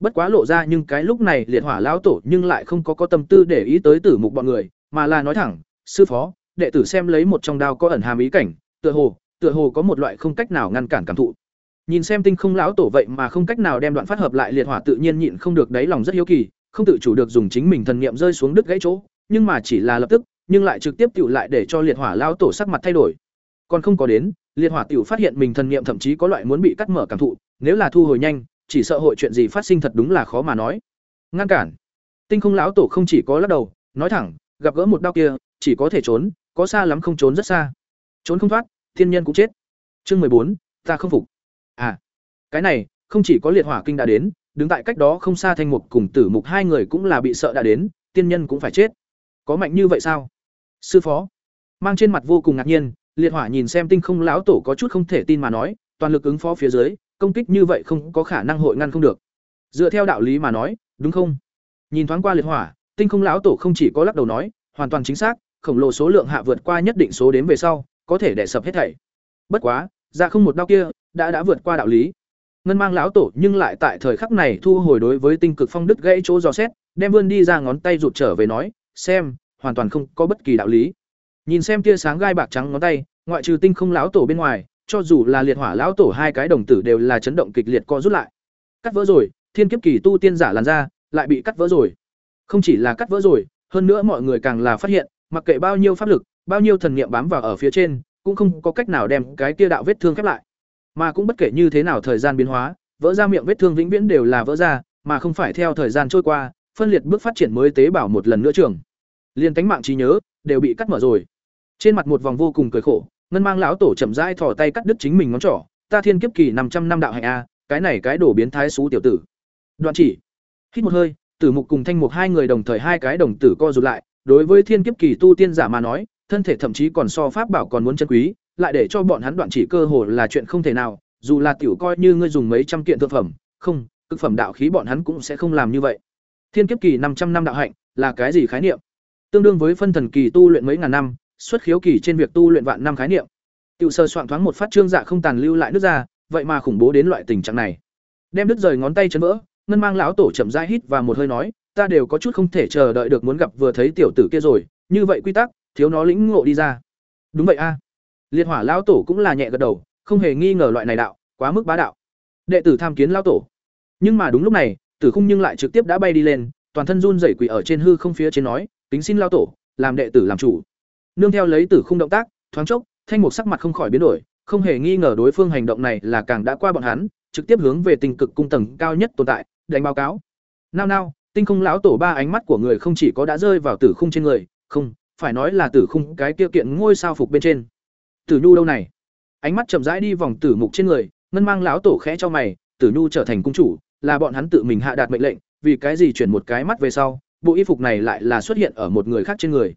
Bất quá lộ ra nhưng cái lúc này liệt hỏa lão tổ nhưng lại không có có tâm tư để ý tới tử mục bọn người, mà là nói thẳng, sư phó, đệ tử xem lấy một trong đao có ẩn hàm ý cảnh, tựa hồ tựa hồ có một loại không cách nào ngăn cản cảm thụ. Nhìn xem tinh không lão tổ vậy mà không cách nào đem đoạn phát hợp lại liệt hỏa tự nhiên nhịn không được đáy lòng rất hiếu kỳ, không tự chủ được dùng chính mình thần niệm rơi xuống đứt gãy chỗ, nhưng mà chỉ là lập tức, nhưng lại trực tiếp tiểu lại để cho liệt hỏa lão tổ sắc mặt thay đổi. Còn không có đến liệt hỏa tiểu phát hiện mình thần niệm thậm chí có loại muốn bị cắt mở cảm thụ, nếu là thu hồi nhanh, chỉ sợ hội chuyện gì phát sinh thật đúng là khó mà nói. Ngăn cản. Tinh không lão tổ không chỉ có lắc đầu, nói thẳng, gặp gỡ một đau kia, chỉ có thể trốn, có xa lắm không trốn rất xa. Trốn không thoát, thiên nhân cũng chết. Chương mười bốn, ta không phục. À cái này, không chỉ có liệt hỏa kinh đã đến, đứng tại cách đó không xa thanh mục cùng tử mục hai người cũng là bị sợ đã đến, tiên nhân cũng phải chết. Có mạnh như vậy sao? Sư phó. Mang trên mặt vô cùng ngạc nhiên liệt hỏa nhìn xem tinh không lão tổ có chút không thể tin mà nói, toàn lực ứng phó phía dưới, công kích như vậy không có khả năng hội ngăn không được. Dựa theo đạo lý mà nói, đúng không? Nhìn thoáng qua liệt hỏa, tinh không lão tổ không chỉ có lắc đầu nói, hoàn toàn chính xác, khổng lồ số lượng hạ vượt qua nhất định số đến về sau, có thể đè sập hết thảy. Bất quá, ra không một đau kia, đã đã vượt qua đạo lý. Ngân mang lão tổ nhưng lại tại thời khắc này thu hồi đối với tinh cực phong đứt gãy chỗ dò xét, đem vươn đi ra ngón tay rụt trở về nói, xem, hoàn toàn không có bất kỳ đạo lý nhìn xem tia sáng gai bạc trắng ngón tay, ngoại trừ tinh không lão tổ bên ngoài, cho dù là liệt hỏa lão tổ hai cái đồng tử đều là chấn động kịch liệt co rút lại. Cắt vỡ rồi, thiên kiếp kỳ tu tiên giả làn ra lại bị cắt vỡ rồi. Không chỉ là cắt vỡ rồi, hơn nữa mọi người càng là phát hiện, mặc kệ bao nhiêu pháp lực, bao nhiêu thần niệm bám vào ở phía trên, cũng không có cách nào đem cái kia đạo vết thương khép lại. Mà cũng bất kể như thế nào thời gian biến hóa, vỡ ra miệng vết thương vĩnh viễn đều là vỡ ra, mà không phải theo thời gian trôi qua, phân liệt bước phát triển mới tế bào một lần nữa trường. Liên cánh mạng trí nhớ, đều bị cắt mở rồi trên mặt một vòng vô cùng cười khổ, ngân mang lão tổ chậm rãi thò tay cắt đứt chính mình ngón trỏ, ta thiên kiếp kỳ năm trăm năm đạo hạnh a, cái này cái đổ biến thái xú tiểu tử. Đoạn chỉ. Hít một hơi, tử mục cùng thanh mục hai người đồng thời hai cái đồng tử co rụt lại, đối với thiên kiếp kỳ tu tiên giả mà nói, thân thể thậm chí còn so pháp bảo còn muốn chân quý, lại để cho bọn hắn đoạn chỉ cơ hồ là chuyện không thể nào, dù là tiểu coi như ngươi dùng mấy trăm kiện thực phẩm, không, cực phẩm đạo khí bọn hắn cũng sẽ không làm như vậy. Thiên kiếp kỳ năm trăm năm đạo hạnh là cái gì khái niệm? Tương đương với phân thần kỳ tu luyện mấy ngàn năm xuất khiếu kỳ trên việc tu luyện vạn năm khái niệm. Tiểu sơ soạn thoáng một phát trương dạ không tàn lưu lại nước ra, vậy mà khủng bố đến loại tình trạng này. Đem đứt rời ngón tay chấn vỡ, ngân mang lão tổ chậm dai hít và một hơi nói, ta đều có chút không thể chờ đợi được muốn gặp vừa thấy tiểu tử kia rồi, như vậy quy tắc, thiếu nó lĩnh ngộ đi ra. Đúng vậy a. Liệt hỏa lão tổ cũng là nhẹ gật đầu, không hề nghi ngờ loại này đạo, quá mức bá đạo. Đệ tử tham kiến lão tổ. Nhưng mà đúng lúc này, tử khung nhưng lại trực tiếp đã bay đi lên, toàn thân run rẩy quỳ ở trên hư không phía trên nói tính xin lão tổ, làm đệ tử làm chủ nương theo lấy tử khung động tác, thoáng chốc, thanh mục sắc mặt không khỏi biến đổi, không hề nghi ngờ đối phương hành động này là càng đã qua bọn hắn, trực tiếp hướng về tình cực cung tầng cao nhất tồn tại, đánh báo cáo. Nao nao, tinh không lão tổ ba ánh mắt của người không chỉ có đã rơi vào tử khung trên người, không, phải nói là tử khung cái kia kiện ngôi sao phục bên trên. Tử nhu đâu này? Ánh mắt chậm rãi đi vòng tử mục trên người, ngân mang lão tổ khẽ cho mày, tử nhu trở thành cung chủ, là bọn hắn tự mình hạ đạt mệnh lệnh, vì cái gì chuyển một cái mắt về sau, bộ y phục này lại là xuất hiện ở một người khác trên người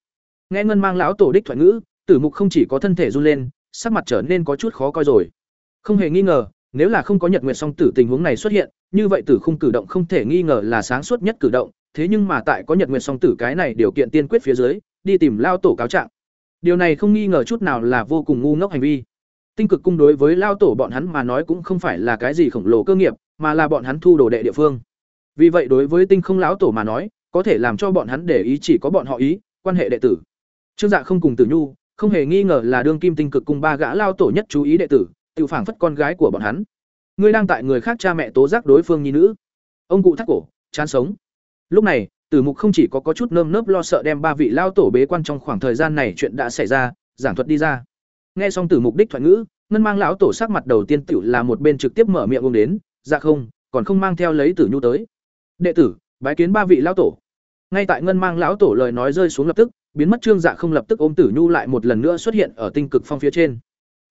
nghe ngân mang lão tổ đích thoại ngữ tử mục không chỉ có thân thể run lên sắc mặt trở nên có chút khó coi rồi không hề nghi ngờ nếu là không có nhật nguyệt song tử tình huống này xuất hiện như vậy tử khung cử động không thể nghi ngờ là sáng suốt nhất cử động thế nhưng mà tại có nhật nguyệt song tử cái này điều kiện tiên quyết phía dưới đi tìm lao tổ cáo trạng Điều này không nghi ngờ chút nào là vô cùng ngu ngốc hành vi. Tinh cực cung đối với lao tổ bọn hắn mà nói cũng không phải là cái gì khổng lồ cơ nghiệp, mà là bọn hắn thu đồ đệ địa phương. Vì vậy đối với Tinh Không lão tổ mà nói, có thể làm cho bọn hắn để ý chỉ có bọn họ ý, quan hệ đệ tử. Trương Dạ không cùng Tử Nhu, không hề nghi ngờ là đương kim tinh cực cùng ba gã lao tổ nhất chú ý đệ tử, tự phảng phất con gái của bọn hắn. Ngươi đang tại người khác cha mẹ tố giác đối phương nhi nữ. Ông cụ thắt cổ, chán sống. Lúc này, Tử Mục không chỉ có có chút nơm nớp lo sợ đem ba vị lao tổ bế quan trong khoảng thời gian này chuyện đã xảy ra, giảng thuật đi ra. Nghe xong Tử Mục đích thoại ngữ, ngân mang lão tổ sắc mặt đầu tiên tiểu là một bên trực tiếp mở miệng uống đến, dạ không, còn không mang theo lấy Tử Nhu tới. Đệ tử, bái kiến ba vị lão tổ. Ngay tại ngân mang lão tổ lời nói rơi xuống lập tức, biến mất trương dạ không lập tức ôm Tử Nhu lại một lần nữa xuất hiện ở tinh cực phong phía trên.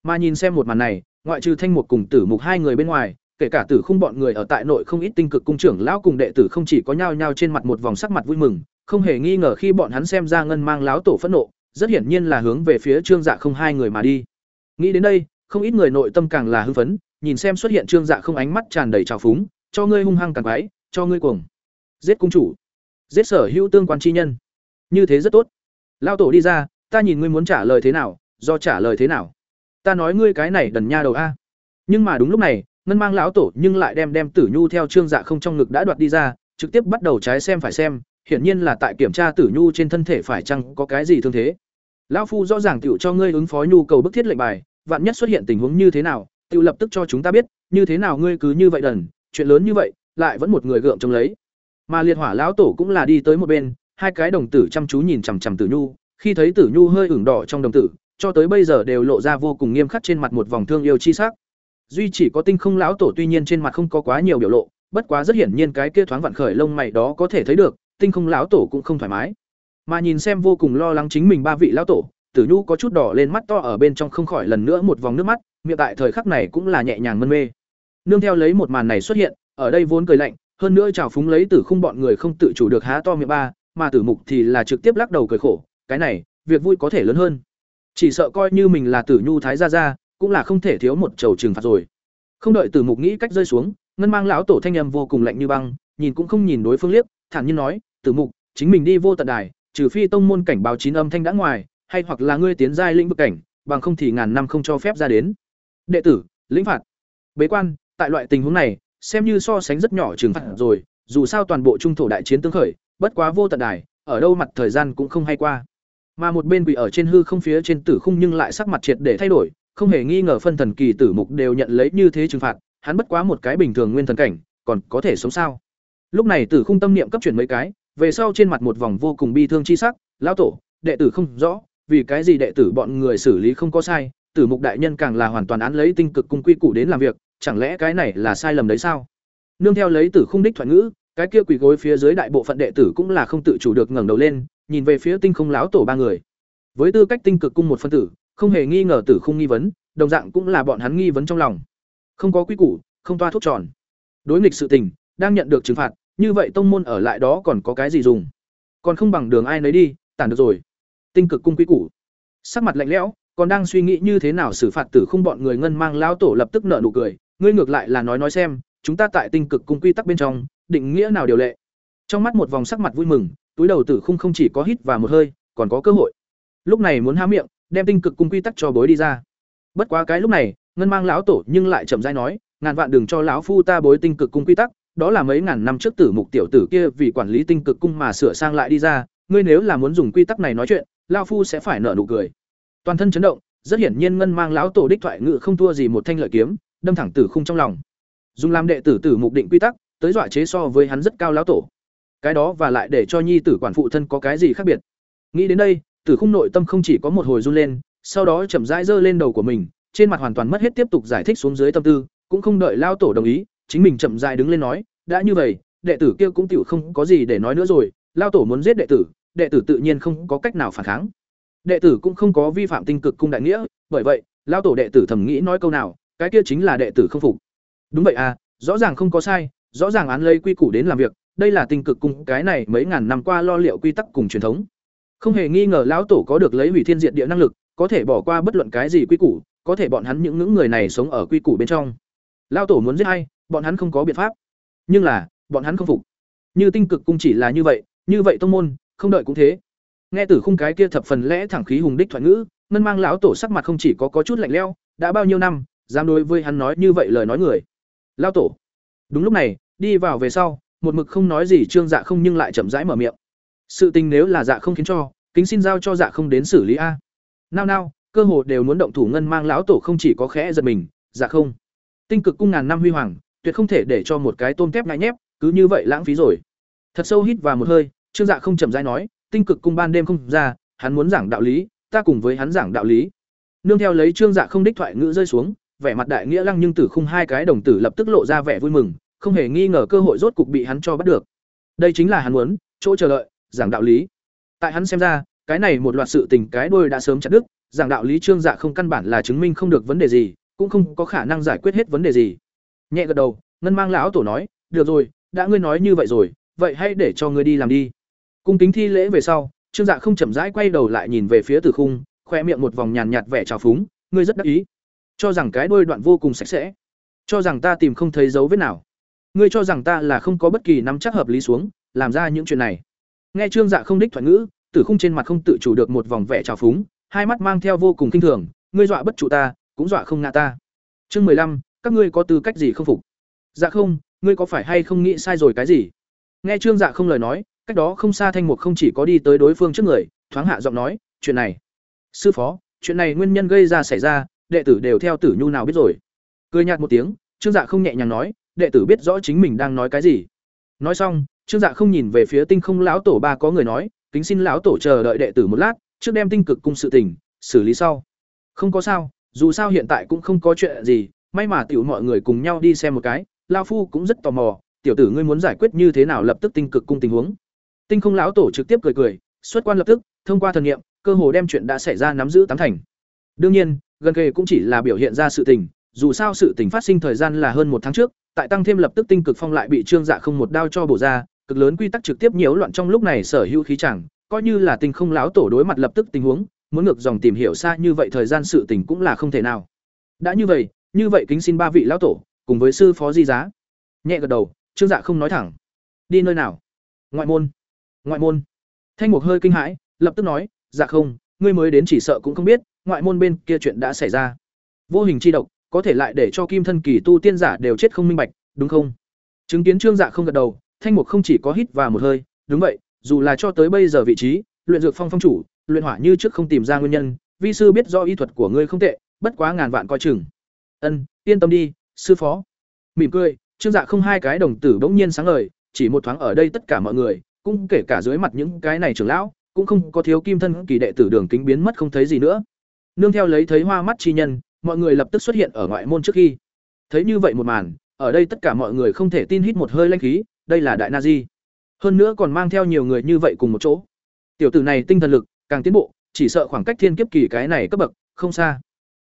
Mà nhìn xem một màn này, ngoại trừ Thanh Mục cùng Tử Mục hai người bên ngoài, kể cả Tử Khung bọn người ở tại nội không ít tinh cực cung trưởng lão cùng đệ tử không chỉ có nhao nhao trên mặt một vòng sắc mặt vui mừng, không hề nghi ngờ khi bọn hắn xem ra ngân mang lão tổ phẫn nộ, rất hiển nhiên là hướng về phía Trương Dạ không hai người mà đi. Nghĩ đến đây, không ít người nội tâm càng là hưng phấn, nhìn xem xuất hiện Trương Dạ không ánh mắt tràn đầy trào phúng, cho ngươi hung hăng càng quái, cho ngươi cuồng. Giết cung chủ, giết sở hữu tương quan chi nhân. Như thế rất tốt. Lão tổ đi ra, ta nhìn ngươi muốn trả lời thế nào, do trả lời thế nào. Ta nói ngươi cái này đần nha đầu a. Nhưng mà đúng lúc này, ngân mang lão tổ nhưng lại đem đem Tử Nhu theo Trương Dạ không trong ngực đã đoạt đi ra, trực tiếp bắt đầu trái xem phải xem, hiển nhiên là tại kiểm tra Tử Nhu trên thân thể phải chăng có cái gì thương thế. Lão phu rõ ràng tựu cho ngươi ứng phó nhu cầu bức thiết lệnh bài, vạn nhất xuất hiện tình huống như thế nào, tựu lập tức cho chúng ta biết, như thế nào ngươi cứ như vậy đần, chuyện lớn như vậy, lại vẫn một người gượng chống lấy. Mà Liệt Hỏa lão tổ cũng là đi tới một bên, hai cái đồng tử chăm chú nhìn chằm chằm Tử Nhu, khi thấy Tử Nhu hơi ửng đỏ trong đồng tử, cho tới bây giờ đều lộ ra vô cùng nghiêm khắc trên mặt một vòng thương yêu chi sắc. Duy chỉ có Tinh Không lão tổ tuy nhiên trên mặt không có quá nhiều biểu lộ, bất quá rất hiển nhiên cái kia thoáng vặn khởi lông mày đó có thể thấy được, Tinh Không lão tổ cũng không thoải mái. Mà nhìn xem vô cùng lo lắng chính mình ba vị lão tổ, Tử Nhu có chút đỏ lên mắt to ở bên trong không khỏi lần nữa một vòng nước mắt, miệng tại thời khắc này cũng là nhẹ nhàng mân mê. Nương theo lấy một màn này xuất hiện, ở đây vốn cười lạnh, hơn nữa chào phúng lấy Tử Khung bọn người không tự chủ được há to miệng ba, mà Tử Mục thì là trực tiếp lắc đầu cười khổ, cái này, việc vui có thể lớn hơn. Chỉ sợ coi như mình là Tử Nhu thái gia gia, cũng là không thể thiếu một chầu trừng phạt rồi. Không đợi Tử Mục nghĩ cách rơi xuống, ngân mang lão tổ thanh âm vô cùng lạnh như băng, nhìn cũng không nhìn đối phương liếc, thản nhiên nói, "Tử Mục, chính mình đi vô tận đài, trừ phi tông môn cảnh báo chín âm thanh đã ngoài, hay hoặc là ngươi tiến giai lĩnh vực cảnh, bằng không thì ngàn năm không cho phép ra đến." Đệ tử, lĩnh phạt. Bế quan, tại loại tình huống này, xem như so sánh rất nhỏ trừng phạt rồi, dù sao toàn bộ trung thổ đại chiến tương khởi, bất quá vô tận đài, ở đâu mặt thời gian cũng không hay qua. Mà một bên quỷ ở trên hư không phía trên tử khung nhưng lại sắc mặt triệt để thay đổi, không hề nghi ngờ phân thần kỳ tử mục đều nhận lấy như thế trừng phạt, hắn bất quá một cái bình thường nguyên thần cảnh, còn có thể sống sao? Lúc này Tử Khung tâm niệm cấp chuyển mấy cái, về sau trên mặt một vòng vô cùng bi thương chi sắc, lão tổ, đệ tử không rõ, vì cái gì đệ tử bọn người xử lý không có sai, Tử Mục đại nhân càng là hoàn toàn án lấy tinh cực cung quy củ đến làm việc, chẳng lẽ cái này là sai lầm đấy sao? Nương theo lấy Tử Khung đích thoại ngữ, cái kia quỳ gối phía dưới đại bộ phận đệ tử cũng là không tự chủ được ngẩng đầu lên, nhìn về phía Tinh Không láo tổ ba người. Với tư cách tinh cực cung một phân tử, không hề nghi ngờ Tử không nghi vấn, đồng dạng cũng là bọn hắn nghi vấn trong lòng. Không có quy củ, không toa thuốc tròn. Đối nghịch sự tình, đang nhận được trừng phạt, như vậy tông môn ở lại đó còn có cái gì dùng? Còn không bằng đường ai nấy đi, tản được rồi. Tinh cực cung quy củ. Sắc mặt lạnh lẽo, còn đang suy nghĩ như thế nào xử phạt tử không bọn người ngân mang lão tổ lập tức nở nụ cười, ngươi ngược lại là nói nói xem, chúng ta tại tinh cực cung quy tắc bên trong, định nghĩa nào điều lệ. Trong mắt một vòng sắc mặt vui mừng, túi đầu tử khung không chỉ có hít và một hơi, còn có cơ hội. Lúc này muốn há miệng, đem tinh cực cung quy tắc cho bối đi ra. Bất quá cái lúc này, ngân mang lão tổ nhưng lại chậm rãi nói, ngàn vạn đừng cho lão phu ta bối tinh cực cung quy tắc, đó là mấy ngàn năm trước tử mục tiểu tử kia vì quản lý tinh cực cung mà sửa sang lại đi ra, ngươi nếu là muốn dùng quy tắc này nói chuyện, lão phu sẽ phải nợ nụ cười. Toàn thân chấn động, rất hiển nhiên ngân mang lão tổ đích thoại ngự không thua gì một thanh lợi kiếm, đâm thẳng tử khung trong lòng. Dùng làm đệ tử tử mục định quy tắc, tới dọa chế so với hắn rất cao lão tổ. Cái đó và lại để cho nhi tử quản phụ thân có cái gì khác biệt. Nghĩ đến đây, tử khung nội tâm không chỉ có một hồi run lên, sau đó chậm rãi giơ lên đầu của mình, trên mặt hoàn toàn mất hết tiếp tục giải thích xuống dưới tâm tư, cũng không đợi lao tổ đồng ý, chính mình chậm rãi đứng lên nói, đã như vậy, đệ tử kia cũng tiểu không có gì để nói nữa rồi, lao tổ muốn giết đệ tử, đệ tử tự nhiên không có cách nào phản kháng. Đệ tử cũng không có vi phạm tinh cực cung đại nghĩa, bởi vậy, lao tổ đệ tử thầm nghĩ nói câu nào, cái kia chính là đệ tử không phục. Đúng vậy à, rõ ràng không có sai, rõ ràng án lấy quy củ đến làm việc, đây là tinh cực cung cái này mấy ngàn năm qua lo liệu quy tắc cùng truyền thống. Không hề nghi ngờ lão tổ có được lấy hủy thiên diệt địa năng lực, có thể bỏ qua bất luận cái gì quy củ, có thể bọn hắn những những người này sống ở quy củ bên trong. Lão tổ muốn giết hay, bọn hắn không có biện pháp. Nhưng là, bọn hắn không phục. Như tinh cực cung chỉ là như vậy, như vậy tông môn, không đợi cũng thế. nghe tử khung cái kia thập phần lẽ thẳng khí hùng đích thoại ngữ ngân mang lão tổ sắc mặt không chỉ có có chút lạnh lẽo đã bao nhiêu năm dám đối với hắn nói như vậy lời nói người lão tổ đúng lúc này, đi vào về sau, một mực không nói gì trương dạ không nhưng lại chậm rãi mở miệng. Sự tình nếu là dạ không khiến cho, kính xin giao cho dạ không đến xử lý a. Nao nao, cơ hồ đều muốn động thủ ngân mang lão tổ không chỉ có khẽ giật mình dạ không. Tinh cực cung ngàn năm huy hoàng, tuyệt không thể để cho một cái tôm tép ngại nhép, cứ như vậy lãng phí rồi. Thật sâu hít vào một hơi, trương dạ không chậm rãi nói, tinh cực cung ban đêm không ra, hắn muốn giảng đạo lý, ta cùng với hắn giảng đạo lý. Nương theo lấy trương dạ không đích thoại ngữ rơi xuống vẻ mặt đại nghĩa lăng nhưng tử khung hai cái đồng tử lập tức lộ ra vẻ vui mừng, không hề nghi ngờ cơ hội rốt cục bị hắn cho bắt được. Đây chính là hắn muốn, chỗ chờ đợi, giảng đạo lý. Tại hắn xem ra, cái này một loạt sự tình cái đôi đã sớm chặt đứt, giảng đạo lý trương dạ không căn bản là chứng minh không được vấn đề gì, cũng không có khả năng giải quyết hết vấn đề gì. Nhẹ gật đầu, ngân mang lão tổ nói, được rồi, đã ngươi nói như vậy rồi, vậy hãy để cho ngươi đi làm đi. Cung kính thi lễ về sau, trương dạ không chậm rãi quay đầu lại nhìn về phía tử khung, khoe miệng một vòng nhàn nhạt vẻ trào phúng, ngươi rất đắc ý cho rằng cái đôi đoạn vô cùng sạch sẽ. Cho rằng ta tìm không thấy dấu vết nào. Ngươi cho rằng ta là không có bất kỳ nắm chắc hợp lý xuống, làm ra những chuyện này. Nghe trương dạ không đích thoại ngữ, tử khung trên mặt không tự chủ được một vòng vẻ trào phúng, hai mắt mang theo vô cùng kinh thường, ngươi dọa bất trụ ta, cũng dọa không ngã ta. Chương mười lăm, các ngươi có tư cách gì không phục? Dạ không, ngươi có phải hay không nghĩ sai rồi cái gì? Nghe trương dạ không lời nói, cách đó không xa thanh mục không chỉ có đi tới đối phương trước người, thoáng hạ giọng nói, chuyện này, sư phó, chuyện này nguyên nhân gây ra xảy ra đệ tử đều theo tử nhu nào biết rồi. Cười nhạt một tiếng, trương dạ không nhẹ nhàng nói, đệ tử biết rõ chính mình đang nói cái gì. Nói xong, trương dạ không nhìn về phía tinh không lão tổ ba có người nói, kính xin lão tổ chờ đợi đệ tử một lát, trước đem tinh cực cung sự tình, xử lý sau. Không có sao, dù sao hiện tại cũng không có chuyện gì, may mà tiểu mọi người cùng nhau đi xem một cái, lao phu cũng rất tò mò, tiểu tử ngươi muốn giải quyết như thế nào lập tức tinh cực cung tình huống. Tinh không lão tổ trực tiếp cười cười, xuất quan lập tức, thông qua thần nghiệm cơ hồ đem chuyện đã xảy ra nắm giữ tám thành. Đương nhiên gần kề cũng chỉ là biểu hiện ra sự tình, dù sao sự tình phát sinh thời gian là hơn một tháng trước, tại tăng thêm lập tức tinh cực phong lại bị trương dạ không một đao cho bổ ra, cực lớn quy tắc trực tiếp nhiễu loạn trong lúc này sở hữu khí chẳng, coi như là tinh không lão tổ đối mặt lập tức tình huống, muốn ngược dòng tìm hiểu xa như vậy thời gian sự tình cũng là không thể nào. Đã như vậy như vậy kính xin ba vị lão tổ, cùng với sư phó di giá. Nhẹ gật đầu, trương dạ không nói thẳng. Đi nơi nào? Ngoại môn. Ngoại môn. Thanh mục hơi kinh hãi, lập tức nói dạ không, ngươi mới đến chỉ sợ cũng không biết ngoại môn bên kia chuyện đã xảy ra. Vô hình chi độc, có thể lại để cho kim thân kỳ tu tiên giả đều chết không minh bạch, đúng không? Chứng kiến trương dạ không gật đầu, thanh mục không chỉ có hít vào một hơi, đúng vậy, dù là cho tới bây giờ vị trí, luyện dược phong phong chủ, luyện hỏa như trước không tìm ra nguyên nhân, vi sư biết do y thuật của ngươi không tệ, bất quá ngàn vạn coi chừng. Ân, yên tâm đi, sư phó. Mỉm cười, trương dạ không hai cái đồng tử bỗng nhiên sáng ngời, chỉ một thoáng ở đây tất cả mọi người, cũng kể cả dưới mặt những cái này trưởng lão, cũng không có thiếu kim thân kỳ đệ tử đường kính biến mất không thấy gì nữa nương theo lấy thấy hoa mắt chi nhân, mọi người lập tức xuất hiện ở ngoại môn trước khi. Thấy như vậy một màn, ở đây tất cả mọi người không thể tin hít một hơi lanh khí, đây là đại na di hơn nữa còn mang theo nhiều người như vậy cùng một chỗ. Tiểu tử này tinh thần lực, càng tiến bộ, chỉ sợ khoảng cách thiên kiếp kỳ cái này cấp bậc, không xa.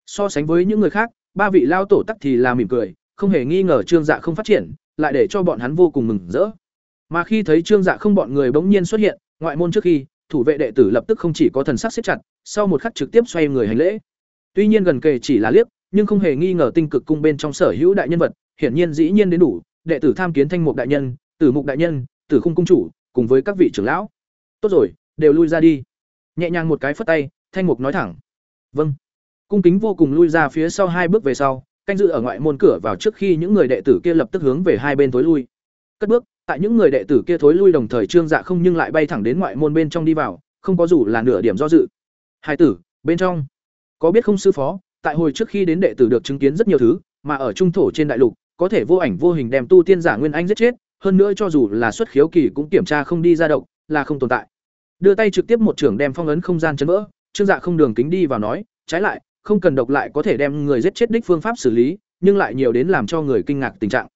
So sánh với những người khác, ba vị lao tổ tắc thì là mỉm cười, không hề nghi ngờ trương dạ không phát triển, lại để cho bọn hắn vô cùng mừng rỡ. Mà khi thấy trương dạ không bọn người bỗng nhiên xuất hiện, ngoại môn trước khi thủ vệ đệ tử lập tức không chỉ có thần sắc siết chặt, sau một khắc trực tiếp xoay người hành lễ. Tuy nhiên gần kề chỉ là liếc, nhưng không hề nghi ngờ tinh cực cung bên trong sở hữu đại nhân vật, hiển nhiên dĩ nhiên đến đủ, đệ tử tham kiến thanh mục đại nhân, tử mục đại nhân, tử khung cung chủ, cùng với các vị trưởng lão. Tốt rồi, đều lui ra đi. Nhẹ nhàng một cái phất tay, thanh mục nói thẳng. Vâng. Cung kính vô cùng lui ra phía sau hai bước về sau, canh giữ ở ngoại môn cửa vào trước khi những người đệ tử kia lập tức hướng về hai bên tối lui. Cất bước tại những người đệ tử kia thối lui đồng thời trương dạ không nhưng lại bay thẳng đến ngoại môn bên trong đi vào, không có dù là nửa điểm do dự. Hai tử, bên trong. Có biết không sư phó, tại hồi trước khi đến đệ tử được chứng kiến rất nhiều thứ, mà ở trung thổ trên đại lục, có thể vô ảnh vô hình đem tu tiên giả nguyên anh giết chết, hơn nữa cho dù là xuất khiếu kỳ cũng kiểm tra không đi ra động là không tồn tại. Đưa tay trực tiếp một trưởng đem phong ấn không gian chấn vỡ, trương dạ không đường kính đi vào nói, trái lại, không cần độc lại có thể đem người giết chết đích phương pháp xử lý, nhưng lại nhiều đến làm cho người kinh ngạc tình trạng.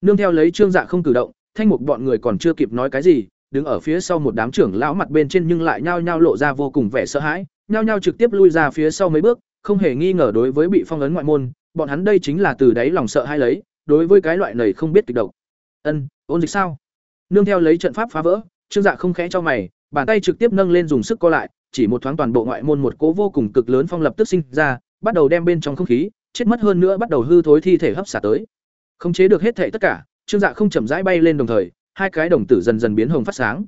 Nương theo lấy trương dạ không cử động thanh mục bọn người còn chưa kịp nói cái gì, đứng ở phía sau một đám trưởng lão mặt bên trên nhưng lại nhao nhao lộ ra vô cùng vẻ sợ hãi, nhao nhao trực tiếp lui ra phía sau mấy bước, không hề nghi ngờ đối với bị phong ấn ngoại môn, bọn hắn đây chính là từ đáy lòng sợ hãi lấy, đối với cái loại này không biết kịch độc. Ân, ôn dịch sao? Nương theo lấy trận pháp phá vỡ, trương dạ không khẽ cho mày, bàn tay trực tiếp nâng lên dùng sức co lại, chỉ một thoáng toàn bộ ngoại môn một cố vô cùng cực lớn phong lập tức sinh ra, bắt đầu đem bên trong không khí, chết mất hơn nữa bắt đầu hư thối thi thể hấp xả tới. Khống chế được hết thể tất cả trương dạ không chậm rãi bay lên đồng thời hai cái đồng tử dần dần biến hồng phát sáng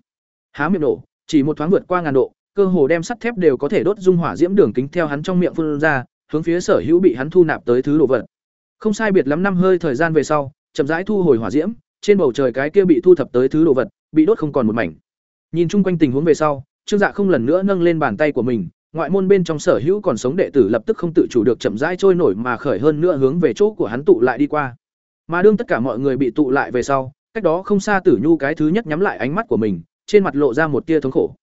há miệng nổ chỉ một thoáng vượt qua ngàn độ cơ hồ đem sắt thép đều có thể đốt dung hỏa diễm đường kính theo hắn trong miệng phun ra, hướng phía sở hữu bị hắn thu nạp tới thứ đồ vật. Không sai biệt lắm năm hơi thời gian về sau, chậm rãi thu hồi hỏa diễm, trên bầu trời cái kia bị thu thập tới thứ đồ vật, bị đốt không còn một mảnh. Nhìn chung quanh tình huống về sau, Trương Dạ không lần nữa nâng lên bàn tay của mình, ngoại môn bên trong sở hữu còn sống đệ tử lập tức không tự chủ được chậm rãi trôi nổi mà khởi hơn nữa hướng về chỗ của hắn tụ lại đi qua. Mà đương tất cả mọi người bị tụ lại về sau, cách đó không xa Tử Nhu cái thứ nhất nhắm lại ánh mắt của mình, trên mặt lộ ra một tia thống khổ.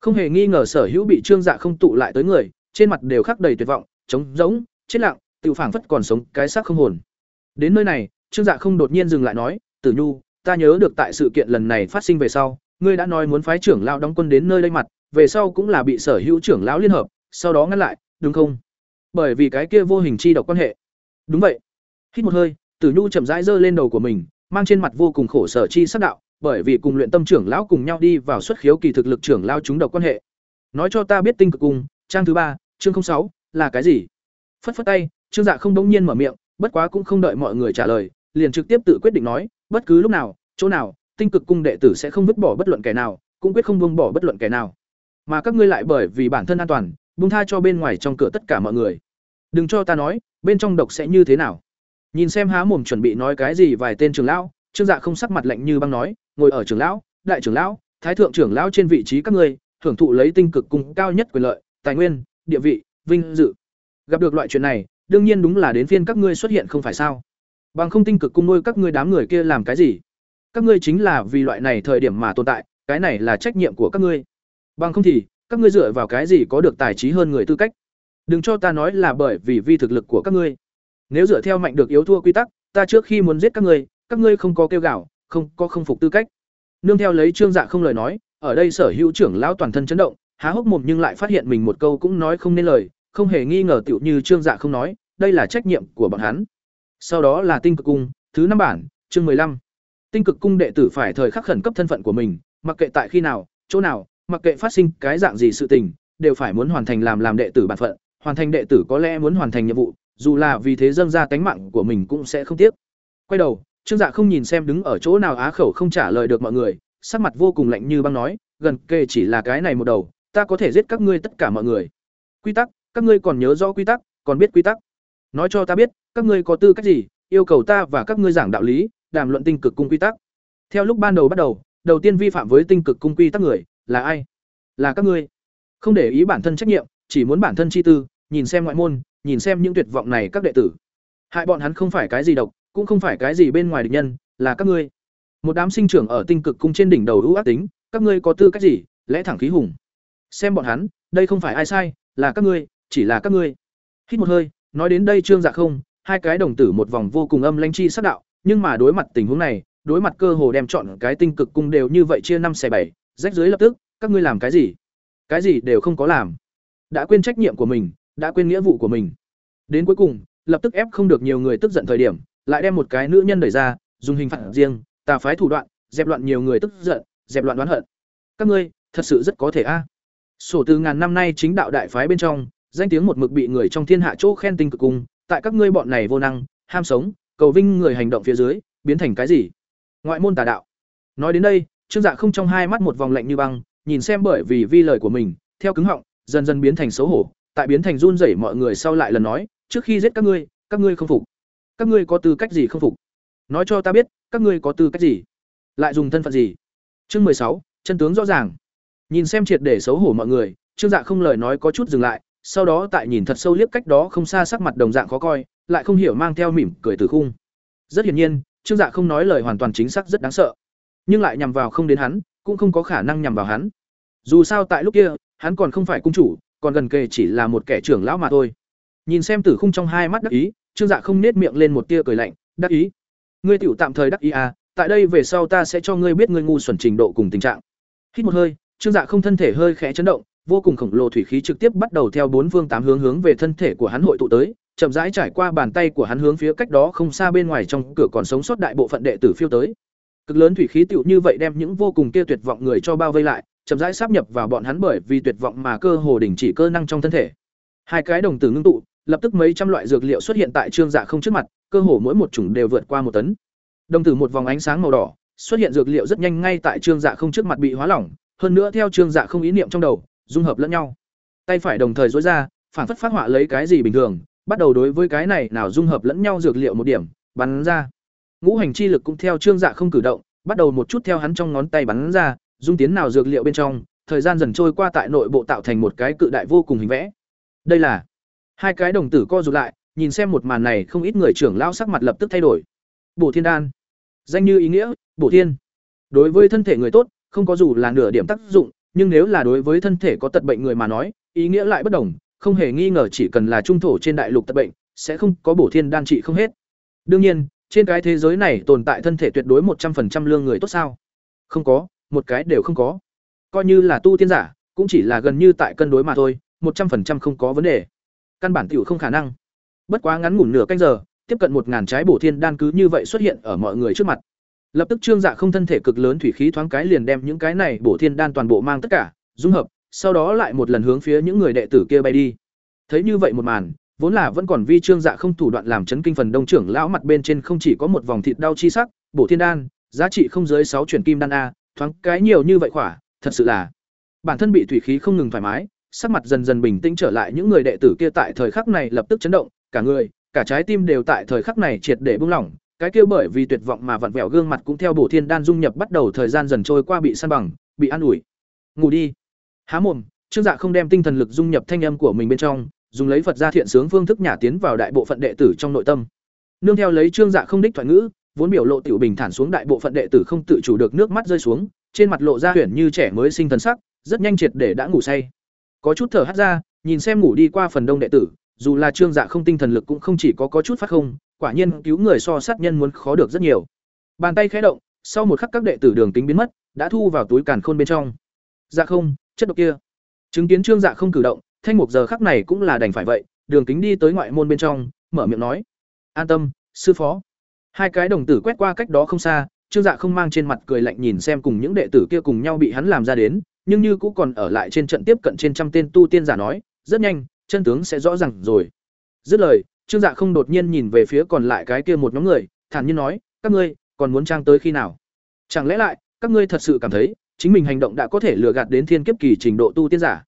Không hề nghi ngờ sở hữu bị Trương Dạ không tụ lại tới người, trên mặt đều khắc đầy tuyệt vọng, trống rỗng, chết lặng, tự phảng phất còn sống, cái xác không hồn. Đến nơi này, Trương Dạ không đột nhiên dừng lại nói, "Tử Nhu, ta nhớ được tại sự kiện lần này phát sinh về sau, ngươi đã nói muốn phái trưởng lão đóng quân đến nơi đây mặt, về sau cũng là bị sở hữu trưởng lão liên hợp, sau đó ngăn lại, đúng không? Bởi vì cái kia vô hình chi độc quan hệ. Đúng vậy. Hít một hơi, Tử Nhu chậm rãi giơ lên đầu của mình, mang trên mặt vô cùng khổ sở chi sắc đạo, bởi vì cùng luyện tâm trưởng lão cùng nhau đi vào xuất khiếu kỳ thực lực trưởng lão chúng độc quan hệ. Nói cho ta biết tinh cực cung, trang thứ ba, chương sáu là cái gì? Phất phất tay, Trương Dạ không đống nhiên mở miệng, bất quá cũng không đợi mọi người trả lời, liền trực tiếp tự quyết định nói, bất cứ lúc nào, chỗ nào, tinh cực cung đệ tử sẽ không vứt bỏ bất luận kẻ nào, cũng quyết không buông bỏ bất luận kẻ nào. Mà các ngươi lại bởi vì bản thân an toàn, buông tha cho bên ngoài trong cửa tất cả mọi người. Đừng cho ta nói, bên trong độc sẽ như thế nào. Nhìn xem há mồm chuẩn bị nói cái gì vài tên trưởng lão, Trương Dạ không sắc mặt lạnh như băng nói, ngồi ở trưởng lão, đại trưởng lão, thái thượng trưởng lão trên vị trí các ngươi, hưởng thụ lấy tinh cực cung cao nhất quyền lợi, tài nguyên, địa vị, vinh dự. Gặp được loại chuyện này, đương nhiên đúng là đến phiên các ngươi xuất hiện không phải sao? Bằng không tinh cực cung nuôi các ngươi đám người kia làm cái gì? Các ngươi chính là vì loại này thời điểm mà tồn tại, cái này là trách nhiệm của các ngươi. Bằng không thì, các ngươi dựa vào cái gì có được tài trí hơn người tư cách? Đừng cho ta nói là bởi vì vi thực lực của các ngươi. Nếu dựa theo mạnh được yếu thua quy tắc, ta trước khi muốn giết các ngươi, các ngươi không có kêu gào, không có không phục tư cách. Nương theo lấy Trương Dạ không lời nói, ở đây sở hữu trưởng lão toàn thân chấn động, há hốc mồm nhưng lại phát hiện mình một câu cũng nói không nên lời, không hề nghi ngờ tựu như Trương Dạ không nói, đây là trách nhiệm của bọn hắn. Sau đó là Tinh Cực Cung, thứ năm bản, chương mười lăm Tinh Cực Cung đệ tử phải thời khắc khẩn cấp thân phận của mình, mặc kệ tại khi nào, chỗ nào, mặc kệ phát sinh cái dạng gì sự tình, đều phải muốn hoàn thành làm làm đệ tử bản phận, hoàn thành đệ tử có lẽ muốn hoàn thành nhiệm vụ, dù là vì thế dâng ra tánh mạng của mình cũng sẽ không tiếc. Quay đầu, Trương Dạ không nhìn xem đứng ở chỗ nào á khẩu không trả lời được mọi người, sắc mặt vô cùng lạnh như băng nói, gần kề chỉ là cái này một đầu, ta có thể giết các ngươi tất cả mọi người. Quy tắc, các ngươi còn nhớ rõ quy tắc, còn biết quy tắc. Nói cho ta biết, các ngươi có tư cách gì, yêu cầu ta và các ngươi giảng đạo lý, đàm luận tinh cực cung quy tắc. Theo lúc ban đầu bắt đầu, đầu tiên vi phạm với tinh cực cung quy tắc người là ai? Là các ngươi. Không để ý bản thân trách nhiệm, chỉ muốn bản thân chi tư, nhìn xem ngoại môn, nhìn xem những tuyệt vọng này các đệ tử. Hại bọn hắn không phải cái gì độc, cũng không phải cái gì bên ngoài địch nhân, là các ngươi. Một đám sinh trưởng ở tinh cực cung trên đỉnh đầu ưu ác tính, các ngươi có tư cách gì, lẽ thẳng khí hùng. Xem bọn hắn, đây không phải ai sai, là các ngươi, chỉ là các ngươi. Hít một hơi, nói đến đây Trương Dạ không, hai cái đồng tử một vòng vô cùng âm lãnh chi sắc đạo, nhưng mà đối mặt tình huống này, đối mặt cơ hồ đem chọn cái tinh cực cung đều như vậy chia năm xẻ bảy, rách dưới lập tức, các ngươi làm cái gì? Cái gì đều không có làm. Đã quên trách nhiệm của mình, đã quên nghĩa vụ của mình. Đến cuối cùng, lập tức ép không được nhiều người tức giận thời điểm, lại đem một cái nữ nhân đẩy ra, dùng hình phạt riêng, tà phái thủ đoạn, dẹp loạn nhiều người tức giận, dẹp loạn đoán hận. Các ngươi, thật sự rất có thể a. Sổ từ ngàn năm nay chính đạo đại phái bên trong, danh tiếng một mực bị người trong thiên hạ chỗ khen tinh cực cùng, tại các ngươi bọn này vô năng, ham sống, cầu vinh người hành động phía dưới, biến thành cái gì? Ngoại môn tà đạo. Nói đến đây, Trương Dạ không trong hai mắt một vòng lạnh như băng, nhìn xem bởi vì vi lời của mình, theo cứng họng, dần dần biến thành xấu hổ, tại biến thành run rẩy mọi người sau lại lần nói, trước khi giết các ngươi, các ngươi không phục. Các ngươi có tư cách gì không phục? Nói cho ta biết, các ngươi có tư cách gì? Lại dùng thân phận gì? Chương mười sáu, chân tướng rõ ràng. Nhìn xem triệt để xấu hổ mọi người, Trương Dạ không lời nói có chút dừng lại, sau đó tại nhìn thật sâu liếc cách đó không xa sắc mặt đồng dạng khó coi, lại không hiểu mang theo mỉm cười từ khung. Rất hiển nhiên, Trương Dạ không nói lời hoàn toàn chính xác rất đáng sợ, nhưng lại nhằm vào không đến hắn, cũng không có khả năng nhằm vào hắn. Dù sao tại lúc kia, hắn còn không phải cung chủ, còn gần kề chỉ là một kẻ trưởng lão mà thôi. Nhìn xem Tử Khung trong hai mắt đắc ý, Trương Dạ không nết miệng lên một tia cười lạnh, "Đắc ý? Ngươi tiểu tạm thời đắc ý à, tại đây về sau ta sẽ cho ngươi biết ngươi ngu xuẩn trình độ cùng tình trạng." Hít một hơi, Trương Dạ không thân thể hơi khẽ chấn động, vô cùng khổng lồ thủy khí trực tiếp bắt đầu theo bốn phương tám hướng hướng về thân thể của hắn hội tụ tới, chậm rãi trải qua bàn tay của hắn hướng phía cách đó không xa bên ngoài trong cửa còn sống sót đại bộ phận đệ tử phiêu tới. Cực lớn thủy khí tựu như vậy đem những vô cùng kia tuyệt vọng người cho bao vây lại, chậm rãi sáp nhập vào bọn hắn bởi vì tuyệt vọng mà cơ hồ đình chỉ cơ năng trong thân thể. Hai cái đồng tử ngưng tụ, lập tức mấy trăm loại dược liệu xuất hiện tại Trương Dạ không trước mặt, cơ hồ mỗi một chủng đều vượt qua một tấn. Đồng tử một vòng ánh sáng màu đỏ, xuất hiện dược liệu rất nhanh ngay tại Trương Dạ không trước mặt bị hóa lỏng, hơn nữa theo Trương Dạ không ý niệm trong đầu, dung hợp lẫn nhau tay phải đồng thời dối ra phản phất phát họa lấy cái gì bình thường bắt đầu đối với cái này nào dung hợp lẫn nhau dược liệu một điểm bắn ra ngũ hành chi lực cũng theo trương dạ không cử động bắt đầu một chút theo hắn trong ngón tay bắn ra dung tiến nào dược liệu bên trong, thời gian dần trôi qua tại nội bộ tạo thành một cái cự đại vô cùng hình vẽ. Đây là, hai cái đồng tử co rụt lại, nhìn xem một màn này không ít người trưởng lao sắc mặt lập tức thay đổi. Bổ thiên đan. Danh như ý nghĩa, bổ thiên. Đối với thân thể người tốt, không có dù là nửa điểm tác dụng, nhưng nếu là đối với thân thể có tật bệnh người mà nói, ý nghĩa lại bất đồng, không hề nghi ngờ chỉ cần là trung thổ trên đại lục tật bệnh, sẽ không có bổ thiên đan trị không hết. Đương nhiên, trên cái thế giới này tồn tại thân thể tuyệt đối một trăm 100% lương người tốt sao? Không có một cái đều không có. Coi như là tu tiên giả, cũng chỉ là gần như tại cân đối mà thôi, một trăm 100% không có vấn đề. Căn bản tiểu không khả năng. Bất quá ngắn ngủn nửa canh giờ, tiếp cận một ngàn trái bổ thiên đan cứ như vậy xuất hiện ở mọi người trước mặt. Lập tức trương dạ không thân thể cực lớn thủy khí thoáng cái liền đem những cái này bổ thiên đan toàn bộ mang tất cả, dung hợp, sau đó lại một lần hướng phía những người đệ tử kia bay đi. Thấy như vậy một màn, vốn là vẫn còn vi trương dạ không thủ đoạn làm chấn kinh phần đông trưởng lão mặt bên trên không chỉ có một vòng thịt đau chi sắc, bổ thiên đan, giá trị không dưới sáu chuyển kim đan a thoáng cái nhiều như vậy khỏa, thật sự là. Bản thân bị thủy khí không ngừng thoải mái, sắc mặt dần dần bình tĩnh trở lại những người đệ tử kia tại thời khắc này lập tức chấn động, cả người, cả trái tim đều tại thời khắc này triệt để buông lỏng. Cái kia bởi vì tuyệt vọng mà vặn vẹo gương mặt cũng theo bổ thiên đan dung nhập bắt đầu thời gian dần trôi qua bị săn bằng, bị an ủi. Ngủ đi. Há mồm, trương dạ không đem tinh thần lực dung nhập thanh âm của mình bên trong, dùng lấy phật gia thiện sướng phương thức nhả tiến vào đại bộ phận đệ tử trong nội tâm. Nương theo lấy trương dạ không đích thoại ngữ vốn biểu lộ tiểu bình thản xuống đại bộ phận đệ tử không tự chủ được nước mắt rơi xuống, trên mặt lộ ra huyền như trẻ mới sinh thần sắc, rất nhanh triệt để đã ngủ say. Có chút thở hắt ra, nhìn xem ngủ đi qua phần đông đệ tử, dù là trương dạ không tinh thần lực cũng không chỉ có có chút phát không, quả nhiên cứu người so sát nhân muốn khó được rất nhiều. Bàn tay khẽ động, sau một khắc các đệ tử đường tính biến mất, đã thu vào túi càn khôn bên trong. Dạ không, chất độc kia. Chứng kiến trương dạ không cử động, thanh mục giờ khắc này cũng là đành phải vậy, đường kính đi tới ngoại môn bên trong, mở miệng nói. An tâm, sư phó hai cái đồng tử quét qua cách đó không xa, trương dạ không mang trên mặt cười lạnh nhìn xem cùng những đệ tử kia cùng nhau bị hắn làm ra đến, nhưng như cũng còn ở lại trên trận tiếp cận trên trăm tên tu tiên giả nói, rất nhanh, chân tướng sẽ rõ ràng rồi. Dứt lời, trương dạ không đột nhiên nhìn về phía còn lại cái kia một nhóm người, thản nhiên nói, các ngươi, còn muốn trang tới khi nào? Chẳng lẽ lại, các ngươi thật sự cảm thấy, chính mình hành động đã có thể lừa gạt đến thiên kiếp kỳ trình độ tu tiên giả?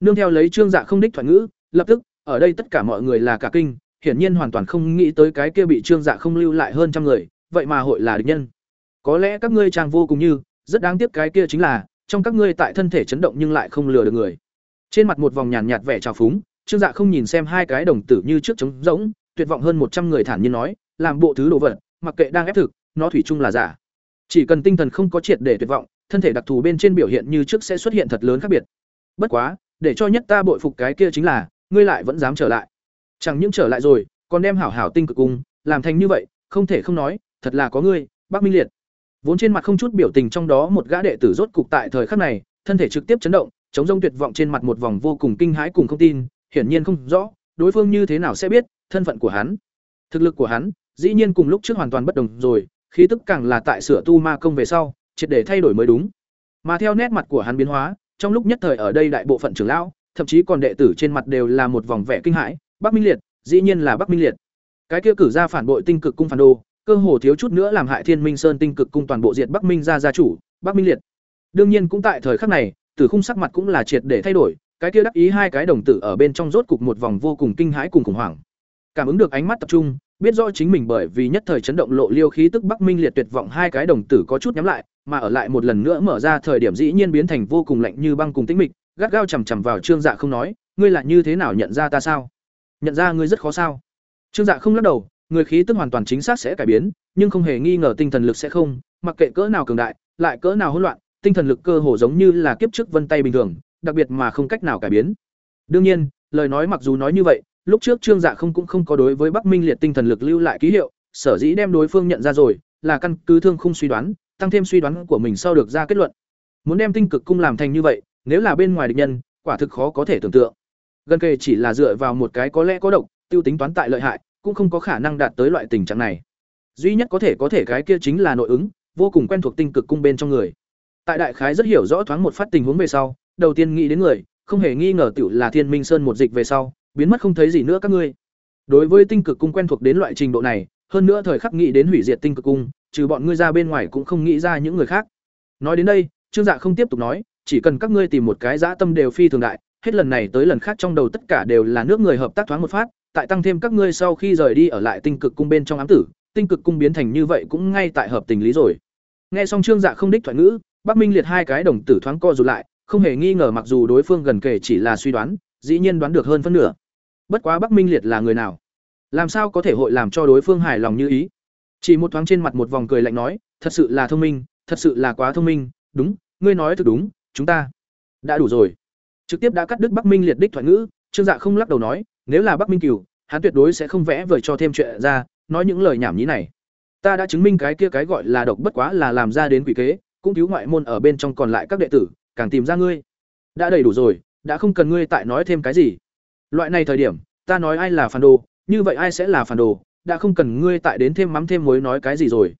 Nương theo lấy trương dạ không đích thoại ngữ, lập tức, ở đây tất cả mọi người là cả kinh hiển nhiên hoàn toàn không nghĩ tới cái kia bị trương dạ không lưu lại hơn trăm người, vậy mà hội là địch nhân. Có lẽ các ngươi trang vô cùng như, rất đáng tiếc cái kia chính là, trong các ngươi tại thân thể chấn động nhưng lại không lừa được người. Trên mặt một vòng nhàn nhạt vẻ trào phúng, trương dạ không nhìn xem hai cái đồng tử như trước trống rỗng, tuyệt vọng hơn một trăm người thản nhiên nói, làm bộ thứ đồ vật, mặc kệ đang ép thực, nó thủy chung là giả. Chỉ cần tinh thần không có triệt để tuyệt vọng, thân thể đặc thù bên trên biểu hiện như trước sẽ xuất hiện thật lớn khác biệt. Bất quá, để cho nhất ta bội phục cái kia chính là, ngươi lại vẫn dám trở lại chẳng những trở lại rồi, còn đem hảo hảo tinh cực cung làm thành như vậy, không thể không nói, thật là có ngươi bác minh liệt. Vốn trên mặt không chút biểu tình trong đó một gã đệ tử rốt cục tại thời khắc này, thân thể trực tiếp chấn động, chống rông tuyệt vọng trên mặt một vòng vô cùng kinh hãi cùng không tin, hiển nhiên không rõ, đối phương như thế nào sẽ biết, thân phận của hắn. Thực lực của hắn, dĩ nhiên cùng lúc trước hoàn toàn bất đồng rồi, khí tức càng là tại sửa tu ma công về sau, triệt để thay đổi mới đúng. Mà theo nét mặt của hắn biến hóa, trong lúc nhất thời ở đây đại bộ phận trưởng lão, thậm chí còn đệ tử trên mặt đều là một vòng vẻ kinh hãi bắc minh liệt, dĩ nhiên là bắc minh liệt. Cái kia cử ra phản bội tinh cực cung phản đồ, cơ hồ thiếu chút nữa làm hại thiên minh sơn tinh cực cung toàn bộ diệt bắc minh gia gia chủ, bắc minh liệt. Đương nhiên cũng tại thời khắc này, tử khung sắc mặt cũng là triệt để thay đổi, cái kia đắc ý hai cái đồng tử ở bên trong rốt cục một vòng vô cùng kinh hãi cùng khủng hoảng. Cảm ứng được ánh mắt tập trung, biết rõ chính mình bởi vì nhất thời chấn động lộ liêu khí tức bắc minh liệt tuyệt vọng hai cái đồng tử có chút nhắm lại, mà ở lại một lần nữa mở ra thời điểm dĩ nhiên biến thành vô cùng lạnh như băng cùng tĩnh mịch, gắt gao chằm chằm vào trương dạ không nói, ngươi là như thế nào nhận ra ta sao? Nhận ra ngươi rất khó sao? Trương dạ không lắc đầu, người khí tức hoàn toàn chính xác sẽ cải biến, nhưng không hề nghi ngờ tinh thần lực sẽ không, mặc kệ cỡ nào cường đại, lại cỡ nào hỗn loạn, tinh thần lực cơ hồ giống như là kiếp trước vân tay bình thường, đặc biệt mà không cách nào cải biến. Đương nhiên, lời nói mặc dù nói như vậy, lúc trước trương dạ không cũng không có đối với bắc minh liệt tinh thần lực lưu lại ký hiệu, sở dĩ đem đối phương nhận ra rồi, là căn cứ thương không suy đoán, tăng thêm suy đoán của mình sau được ra kết luận. Muốn đem tinh cực cung làm thành như vậy, nếu là bên ngoài địch nhân, quả thực khó có thể tưởng tượng gần kề chỉ là dựa vào một cái có lẽ có độc tiêu tính toán tại lợi hại cũng không có khả năng đạt tới loại tình trạng này. Duy nhất có thể có thể cái kia chính là nội ứng vô cùng quen thuộc tinh cực cung bên trong người. Tại đại khái rất hiểu rõ thoáng một phát tình huống về sau đầu tiên nghĩ đến người không hề nghi ngờ tiểu là thiên minh sơn một dịch về sau biến mất không thấy gì nữa các ngươi. Đối với tinh cực cung quen thuộc đến loại trình độ này hơn nữa thời khắc nghĩ đến hủy diệt tinh cực cung trừ bọn ngươi ra bên ngoài cũng không nghĩ ra những người khác. Nói đến đây trương dạ không tiếp tục nói chỉ cần các ngươi tìm một cái dã tâm đều phi thường đại, hết lần này tới lần khác trong đầu tất cả đều là nước người hợp tác thoáng một phát, tại tăng thêm các ngươi sau khi rời đi ở lại tinh cực cung bên trong ám tử, tinh cực cung biến thành như vậy cũng ngay tại hợp tình lý rồi. Nghe xong Trương Dạ không đích thoại ngữ, Bắc Minh liệt hai cái đồng tử thoáng co rụt lại, không hề nghi ngờ mặc dù đối phương gần kể chỉ là suy đoán, dĩ nhiên đoán được hơn phân nửa. Bất quá Bắc Minh liệt là người nào? Làm sao có thể hội làm cho đối phương hài lòng như ý? Chỉ một thoáng trên mặt một vòng cười lạnh nói, thật sự là thông minh, thật sự là quá thông minh, đúng, ngươi nói thật đúng, chúng ta đã đủ rồi. Trực tiếp đã cắt đứt Bắc Minh liệt đích thoại ngữ, Trương Dạ không lắc đầu nói, nếu là Bắc Minh Cửu, hắn tuyệt đối sẽ không vẽ vời cho thêm chuyện ra, nói những lời nhảm nhí này. Ta đã chứng minh cái kia cái gọi là độc bất quá là làm ra đến quỷ kế, cũng cứu ngoại môn ở bên trong còn lại các đệ tử, càng tìm ra ngươi. Đã đầy đủ rồi, đã không cần ngươi tại nói thêm cái gì. Loại này thời điểm, ta nói ai là phản đồ, như vậy ai sẽ là phản đồ, đã không cần ngươi tại đến thêm mắm thêm muối nói cái gì rồi.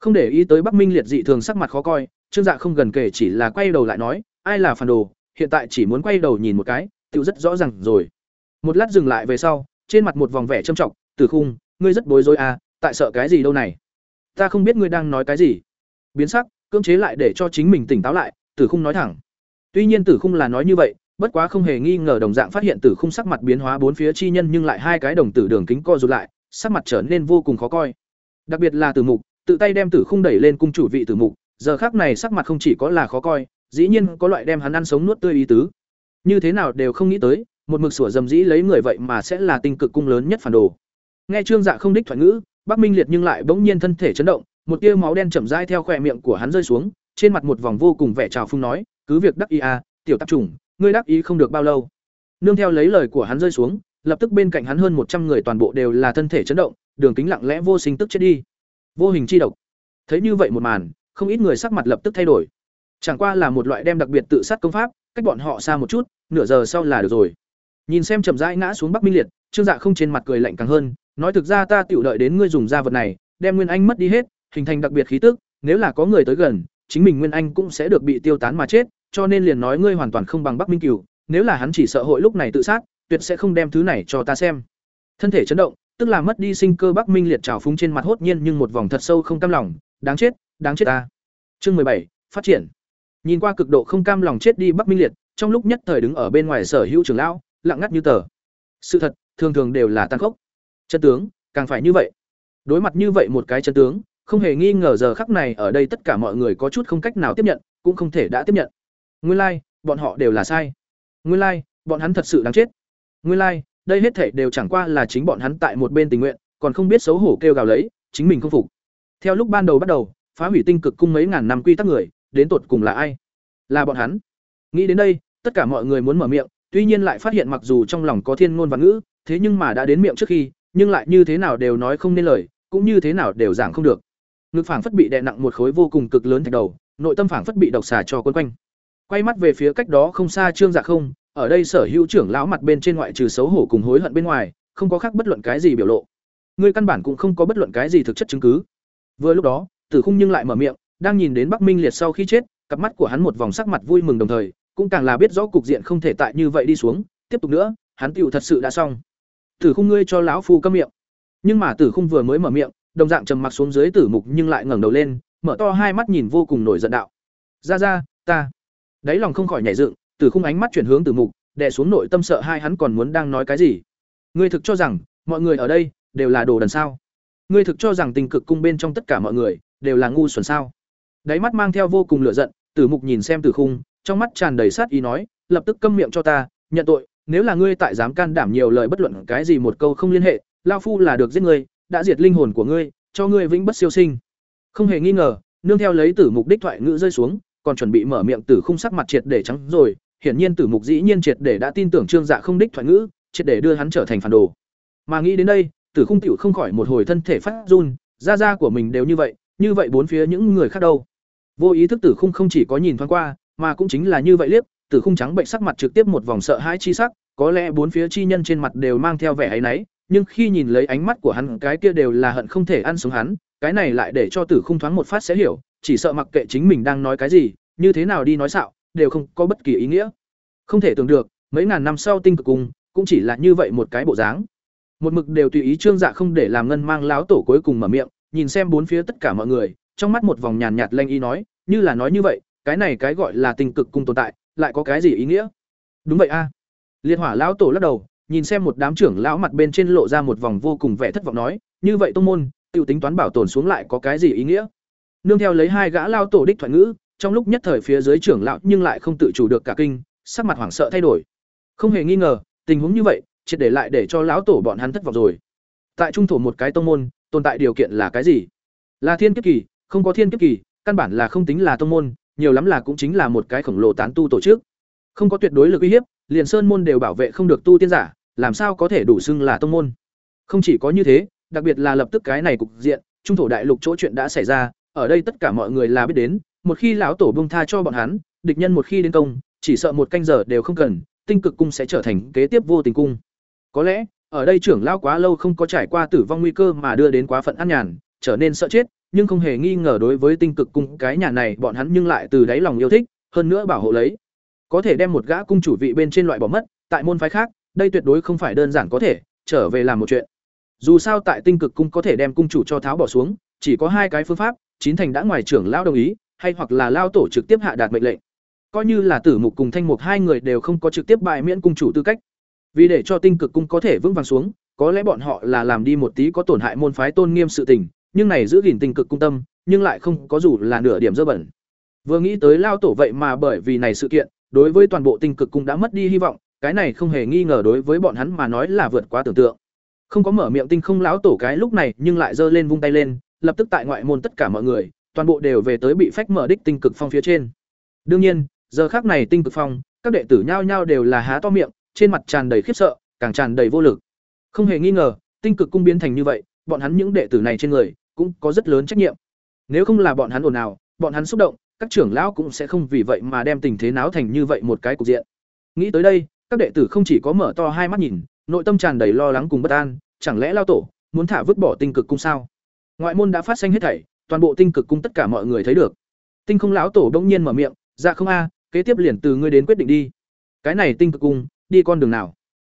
Không để ý tới Bắc Minh liệt dị thường sắc mặt khó coi, Trương Dạ không gần kể chỉ là quay đầu lại nói, ai là phản đồ, hiện tại chỉ muốn quay đầu nhìn một cái, tiểu rất rõ ràng rồi. Một lát dừng lại về sau, trên mặt một vòng vẻ trầm trọng, Tử Khung, ngươi rất bối rối à, tại sợ cái gì đâu này? Ta không biết ngươi đang nói cái gì. Biến sắc, cưỡng chế lại để cho chính mình tỉnh táo lại, Tử Khung nói thẳng. Tuy nhiên Tử Khung là nói như vậy, bất quá không hề nghi ngờ đồng dạng phát hiện Tử Khung sắc mặt biến hóa bốn phía chi nhân nhưng lại hai cái đồng tử đường kính co rụt lại, sắc mặt trở nên vô cùng khó coi. Đặc biệt là Tử Mục, tự tay đem Tử Khung đẩy lên cung chủ vị Tử Mục, giờ khắc này sắc mặt không chỉ có là khó coi, dĩ nhiên có loại đem hắn ăn sống nuốt tươi ý tứ. Như thế nào đều không nghĩ tới, một mực sủa dầm dĩ lấy người vậy mà sẽ là tinh cực cung lớn nhất phản đồ. Nghe Trương Dạ không đích thoại ngữ, Bắc Minh Liệt nhưng lại bỗng nhiên thân thể chấn động, một tia máu đen chậm rãi theo khỏe miệng của hắn rơi xuống, trên mặt một vòng vô cùng vẻ trào phung nói, cứ việc đắc ý a, à, tiểu tạp chủng, ngươi đắc ý không được bao lâu. Nương theo lấy lời của hắn rơi xuống, lập tức bên cạnh hắn hơn một trăm người toàn bộ đều là thân thể chấn động, đường kính lặng lẽ vô sinh tức chết đi. Vô hình chi độc. Thấy như vậy một màn, không ít người sắc mặt lập tức thay đổi. Chẳng qua là một loại đem đặc biệt tự sát công pháp, cách bọn họ xa một chút, nửa giờ sau là được rồi. Nhìn xem chậm rãi ngã xuống Bắc Minh Liệt, Trương Dạ không trên mặt cười lạnh càng hơn, nói thực ra ta tiểu đợi đến ngươi dùng ra vật này, đem Nguyên Anh mất đi hết, hình thành đặc biệt khí tức, nếu là có người tới gần, chính mình Nguyên Anh cũng sẽ được bị tiêu tán mà chết, cho nên liền nói ngươi hoàn toàn không bằng Bắc Minh Cửu, nếu là hắn chỉ sợ hội lúc này tự sát, tuyệt sẽ không đem thứ này cho ta xem. Thân thể chấn động, tức là mất đi sinh cơ Bắc Minh liệt trào phúng trên mặt hốt nhiên nhưng một vòng thật sâu không cam lòng, đáng chết, đáng chết ta. Chương mười bảy phát triển. Nhìn qua cực độ không cam lòng chết đi Bắc Minh liệt, trong lúc nhất thời đứng ở bên ngoài sở hữu trưởng lão, lặng ngắt như tờ. Sự thật, thường thường đều là tan khốc. Chân tướng, càng phải như vậy. Đối mặt như vậy một cái chân tướng, không hề nghi ngờ giờ khắc này ở đây tất cả mọi người có chút không cách nào tiếp nhận, cũng không thể đã tiếp nhận. Nguyên lai, like, bọn họ đều là sai. Nguyên lai, like, bọn hắn thật sự đáng chết. Nguyên lai, like, đây hết thảy đều chẳng qua là chính bọn hắn tại một bên tình nguyện, còn không biết xấu hổ kêu gào lấy, chính mình không phục. Theo lúc ban đầu bắt đầu, phá hủy tinh cực cung mấy ngàn năm quy tắc người, đến tột cùng là ai? Là bọn hắn. Nghĩ đến đây, tất cả mọi người muốn mở miệng, tuy nhiên lại phát hiện mặc dù trong lòng có thiên ngôn và ngữ, thế nhưng mà đã đến miệng trước khi, nhưng lại như thế nào đều nói không nên lời, cũng như thế nào đều giảng không được. Ngực phảng phất bị đè nặng một khối vô cùng cực lớn thạch đầu, nội tâm phảng phất bị độc xà cho quấn quanh. Quay mắt về phía cách đó không xa Trương Dạ không, ở đây sở hữu trưởng lão mặt bên trên ngoại trừ xấu hổ cùng hối hận bên ngoài, không có khác bất luận cái gì biểu lộ. Người căn bản cũng không có bất luận cái gì thực chất chứng cứ. Vừa lúc đó, Tử Khung nhưng lại mở miệng, đang nhìn đến Bắc Minh Liệt sau khi chết, cặp mắt của hắn một vòng sắc mặt vui mừng đồng thời, cũng càng là biết rõ cục diện không thể tại như vậy đi xuống, tiếp tục nữa, hắn tiểu thật sự đã xong. Tử Khung ngươi cho lão phu câm miệng. Nhưng mà Tử Khung vừa mới mở miệng, đồng dạng trầm mặc xuống dưới Tử Mục nhưng lại ngẩng đầu lên, mở to hai mắt nhìn vô cùng nổi giận đạo. "Ra ra, ta." Đấy lòng không khỏi nhảy dựng, Tử Khung ánh mắt chuyển hướng Tử Mục, đè xuống nội tâm sợ hai hắn còn muốn đang nói cái gì. Ngươi thực cho rằng, mọi người ở đây đều là đồ đần sao? Ngươi thực cho rằng tình cực cung bên trong tất cả mọi người đều là ngu xuẩn sao? Đáy mắt mang theo vô cùng lửa giận, Tử Mục nhìn xem Tử Khung, trong mắt tràn đầy sát ý nói, lập tức câm miệng cho ta, nhận tội, nếu là ngươi tại dám can đảm nhiều lời bất luận cái gì một câu không liên hệ, lão phu là được giết ngươi, đã diệt linh hồn của ngươi, cho ngươi vĩnh bất siêu sinh. Không hề nghi ngờ, nương theo lấy Tử Mục đích thoại ngữ rơi xuống, còn chuẩn bị mở miệng Tử Khung sắc mặt triệt để trắng rồi, hiển nhiên Tử Mục dĩ nhiên triệt để đã tin tưởng Trương Dạ không đích thoại ngữ, triệt để đưa hắn trở thành phản đồ. Mà nghĩ đến đây, Tử Khung tiểu không khỏi một hồi thân thể phát run, da da của mình đều như vậy, như vậy bốn phía những người khác đâu? Vô ý thức Tử Khung không chỉ có nhìn thoáng qua, mà cũng chính là như vậy liếc, Tử Khung trắng bệnh sắc mặt trực tiếp một vòng sợ hãi chi sắc, có lẽ bốn phía chi nhân trên mặt đều mang theo vẻ ấy nấy, nhưng khi nhìn lấy ánh mắt của hắn, cái kia đều là hận không thể ăn sống hắn, cái này lại để cho Tử Khung thoáng một phát sẽ hiểu, chỉ sợ mặc kệ chính mình đang nói cái gì, như thế nào đi nói xạo, đều không có bất kỳ ý nghĩa. Không thể tưởng được, mấy ngàn năm sau tinh cực cung cũng chỉ là như vậy một cái bộ dáng. Một mực đều tùy ý Trương Dạ không để làm ngân mang láo tổ cuối cùng mở miệng, nhìn xem bốn phía tất cả mọi người, trong mắt một vòng nhàn nhạt lanh ý nói, như là nói như vậy, cái này cái gọi là tình cực cung tồn tại lại có cái gì ý nghĩa? Đúng vậy a. Liệt hỏa lão tổ lắc đầu nhìn xem một đám trưởng lão mặt bên trên lộ ra một vòng vô cùng vẻ thất vọng nói như vậy tông môn tiêu tính toán bảo tồn xuống lại có cái gì ý nghĩa? Nương theo lấy hai gã lao tổ đích thoại ngữ trong lúc nhất thời phía dưới trưởng lão nhưng lại không tự chủ được cả kinh sắc mặt hoảng sợ thay đổi. Không hề nghi ngờ tình huống như vậy triệt để lại để cho lão tổ bọn hắn thất vọng rồi. Tại trung thổ một cái tông môn tồn tại điều kiện là cái gì? Là thiên kiếp kỳ không có thiên kiếp kỳ, căn bản là không tính là tông môn, nhiều lắm là cũng chính là một cái khổng lồ tán tu tổ chức. Không có tuyệt đối lực uy hiếp, liền sơn môn đều bảo vệ không được tu tiên giả, làm sao có thể đủ xưng là tông môn? Không chỉ có như thế, đặc biệt là lập tức cái này cục diện, trung thổ đại lục chỗ chuyện đã xảy ra, ở đây tất cả mọi người là biết đến, một khi lão tổ buông tha cho bọn hắn, địch nhân một khi đến công, chỉ sợ một canh giờ đều không cần, tinh cực cung sẽ trở thành kế tiếp vô tình cung. Có lẽ, ở đây trưởng lão quá lâu không có trải qua tử vong nguy cơ mà đưa đến quá phận ăn nhàn, trở nên sợ chết nhưng không hề nghi ngờ đối với tinh cực cung cái nhà này, bọn hắn nhưng lại từ đáy lòng yêu thích, hơn nữa bảo hộ lấy. Có thể đem một gã cung chủ vị bên trên loại bỏ mất, tại môn phái khác, đây tuyệt đối không phải đơn giản có thể, trở về làm một chuyện. Dù sao tại tinh cực cung có thể đem cung chủ cho tháo bỏ xuống, chỉ có hai cái phương pháp, chín thành đã ngoài trưởng lao đồng ý, hay hoặc là lao tổ trực tiếp hạ đạt mệnh lệnh. Coi như là tử mục cùng thanh mục hai người đều không có trực tiếp bại miễn cung chủ tư cách. Vì để cho tinh cực cung có thể vững vàng xuống, có lẽ bọn họ là làm đi một tí có tổn hại môn phái tôn nghiêm sự tình nhưng này giữ gìn tinh cực cung tâm, nhưng lại không có dù là nửa điểm dơ bẩn. Vừa nghĩ tới lao tổ vậy mà bởi vì này sự kiện, đối với toàn bộ tinh cực cung đã mất đi hy vọng, cái này không hề nghi ngờ đối với bọn hắn mà nói là vượt quá tưởng tượng. Không có mở miệng tinh không lão tổ cái lúc này, nhưng lại giơ lên vung tay lên, lập tức tại ngoại môn tất cả mọi người, toàn bộ đều về tới bị phách mở đích tinh cực phong phía trên. Đương nhiên, giờ khác này tinh cực phong, các đệ tử nhao nhao đều là há to miệng, trên mặt tràn đầy khiếp sợ, càng tràn đầy vô lực. Không hề nghi ngờ, tinh cực cung biến thành như vậy, bọn hắn những đệ tử này trên người cũng có rất lớn trách nhiệm. Nếu không là bọn hắn ồn ào, bọn hắn xúc động, các trưởng lão cũng sẽ không vì vậy mà đem tình thế náo thành như vậy một cái cục diện. Nghĩ tới đây, các đệ tử không chỉ có mở to hai mắt nhìn, nội tâm tràn đầy lo lắng cùng bất an, chẳng lẽ lao tổ muốn thả vứt bỏ tinh cực cung sao? Ngoại môn đã phát sinh hết thảy, toàn bộ tinh cực cung tất cả mọi người thấy được. Tinh không lão tổ đông nhiên mở miệng dạ không a, kế tiếp liền từ ngươi đến quyết định đi. Cái này tinh cực cung, đi con đường nào?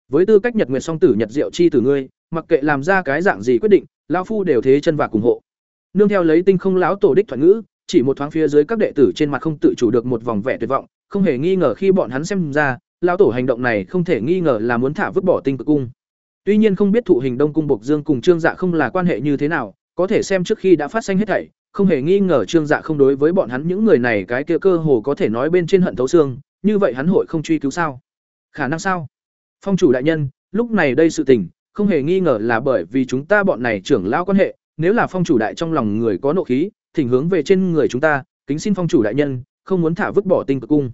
Với tư cách nhật nguyệt song tử nhật diệu chi tử ngươi, mặc kệ làm ra cái dạng gì quyết định lão phu đều thế chân và cùng hộ. Nương theo lấy tinh không lão tổ đích thoại ngữ, chỉ một thoáng phía dưới các đệ tử trên mặt không tự chủ được một vòng vẻ tuyệt vọng, không hề nghi ngờ khi bọn hắn xem ra, lão tổ hành động này không thể nghi ngờ là muốn thả vứt bỏ tinh cực cung. Tuy nhiên không biết thụ hình đông cung bộc dương cùng trương dạ không là quan hệ như thế nào, có thể xem trước khi đã phát sinh hết thảy, không hề nghi ngờ trương dạ không đối với bọn hắn những người này cái kia cơ hồ có thể nói bên trên hận thấu xương, như vậy hắn hội không truy cứu sao? Khả năng sao? Phong chủ đại nhân, lúc này đây sự tình không hề nghi ngờ là bởi vì chúng ta bọn này trưởng lão quan hệ, nếu là phong chủ đại trong lòng người có nộ khí, thỉnh hướng về trên người chúng ta, kính xin phong chủ đại nhân, không muốn thả vứt bỏ tinh cực cung.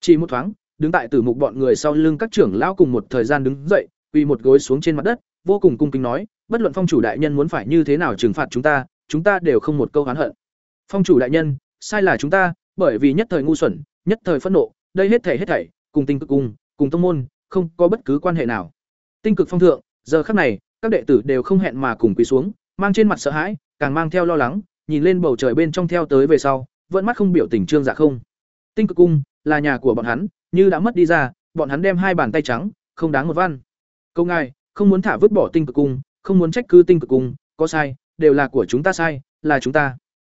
Chỉ một thoáng, đứng tại tử mục bọn người sau lưng các trưởng lão cùng một thời gian đứng dậy, quỳ một gối xuống trên mặt đất, vô cùng cung kính nói, bất luận phong chủ đại nhân muốn phải như thế nào trừng phạt chúng ta chúng ta đều không một câu oán hận. Phong chủ đại nhân, sai là chúng ta, bởi vì nhất thời ngu xuẩn, nhất thời phẫn nộ, đây hết thảy hết thảy, cùng tinh cực cung, cùng tông môn, không có bất cứ quan hệ nào. Tinh cực phong thượng giờ khắc này, các đệ tử đều không hẹn mà cùng quỳ xuống, mang trên mặt sợ hãi, càng mang theo lo lắng, nhìn lên bầu trời bên trong theo tới về sau, vẫn mắt không biểu tình trương dạ không. Tinh cực cung, là nhà của bọn hắn, như đã mất đi ra, bọn hắn đem hai bàn tay trắng, không đáng một văn. Câu ngài, không muốn thả vứt bỏ tinh cực cung, không muốn trách cứ tinh cực cung, có sai, đều là của chúng ta sai, là chúng ta.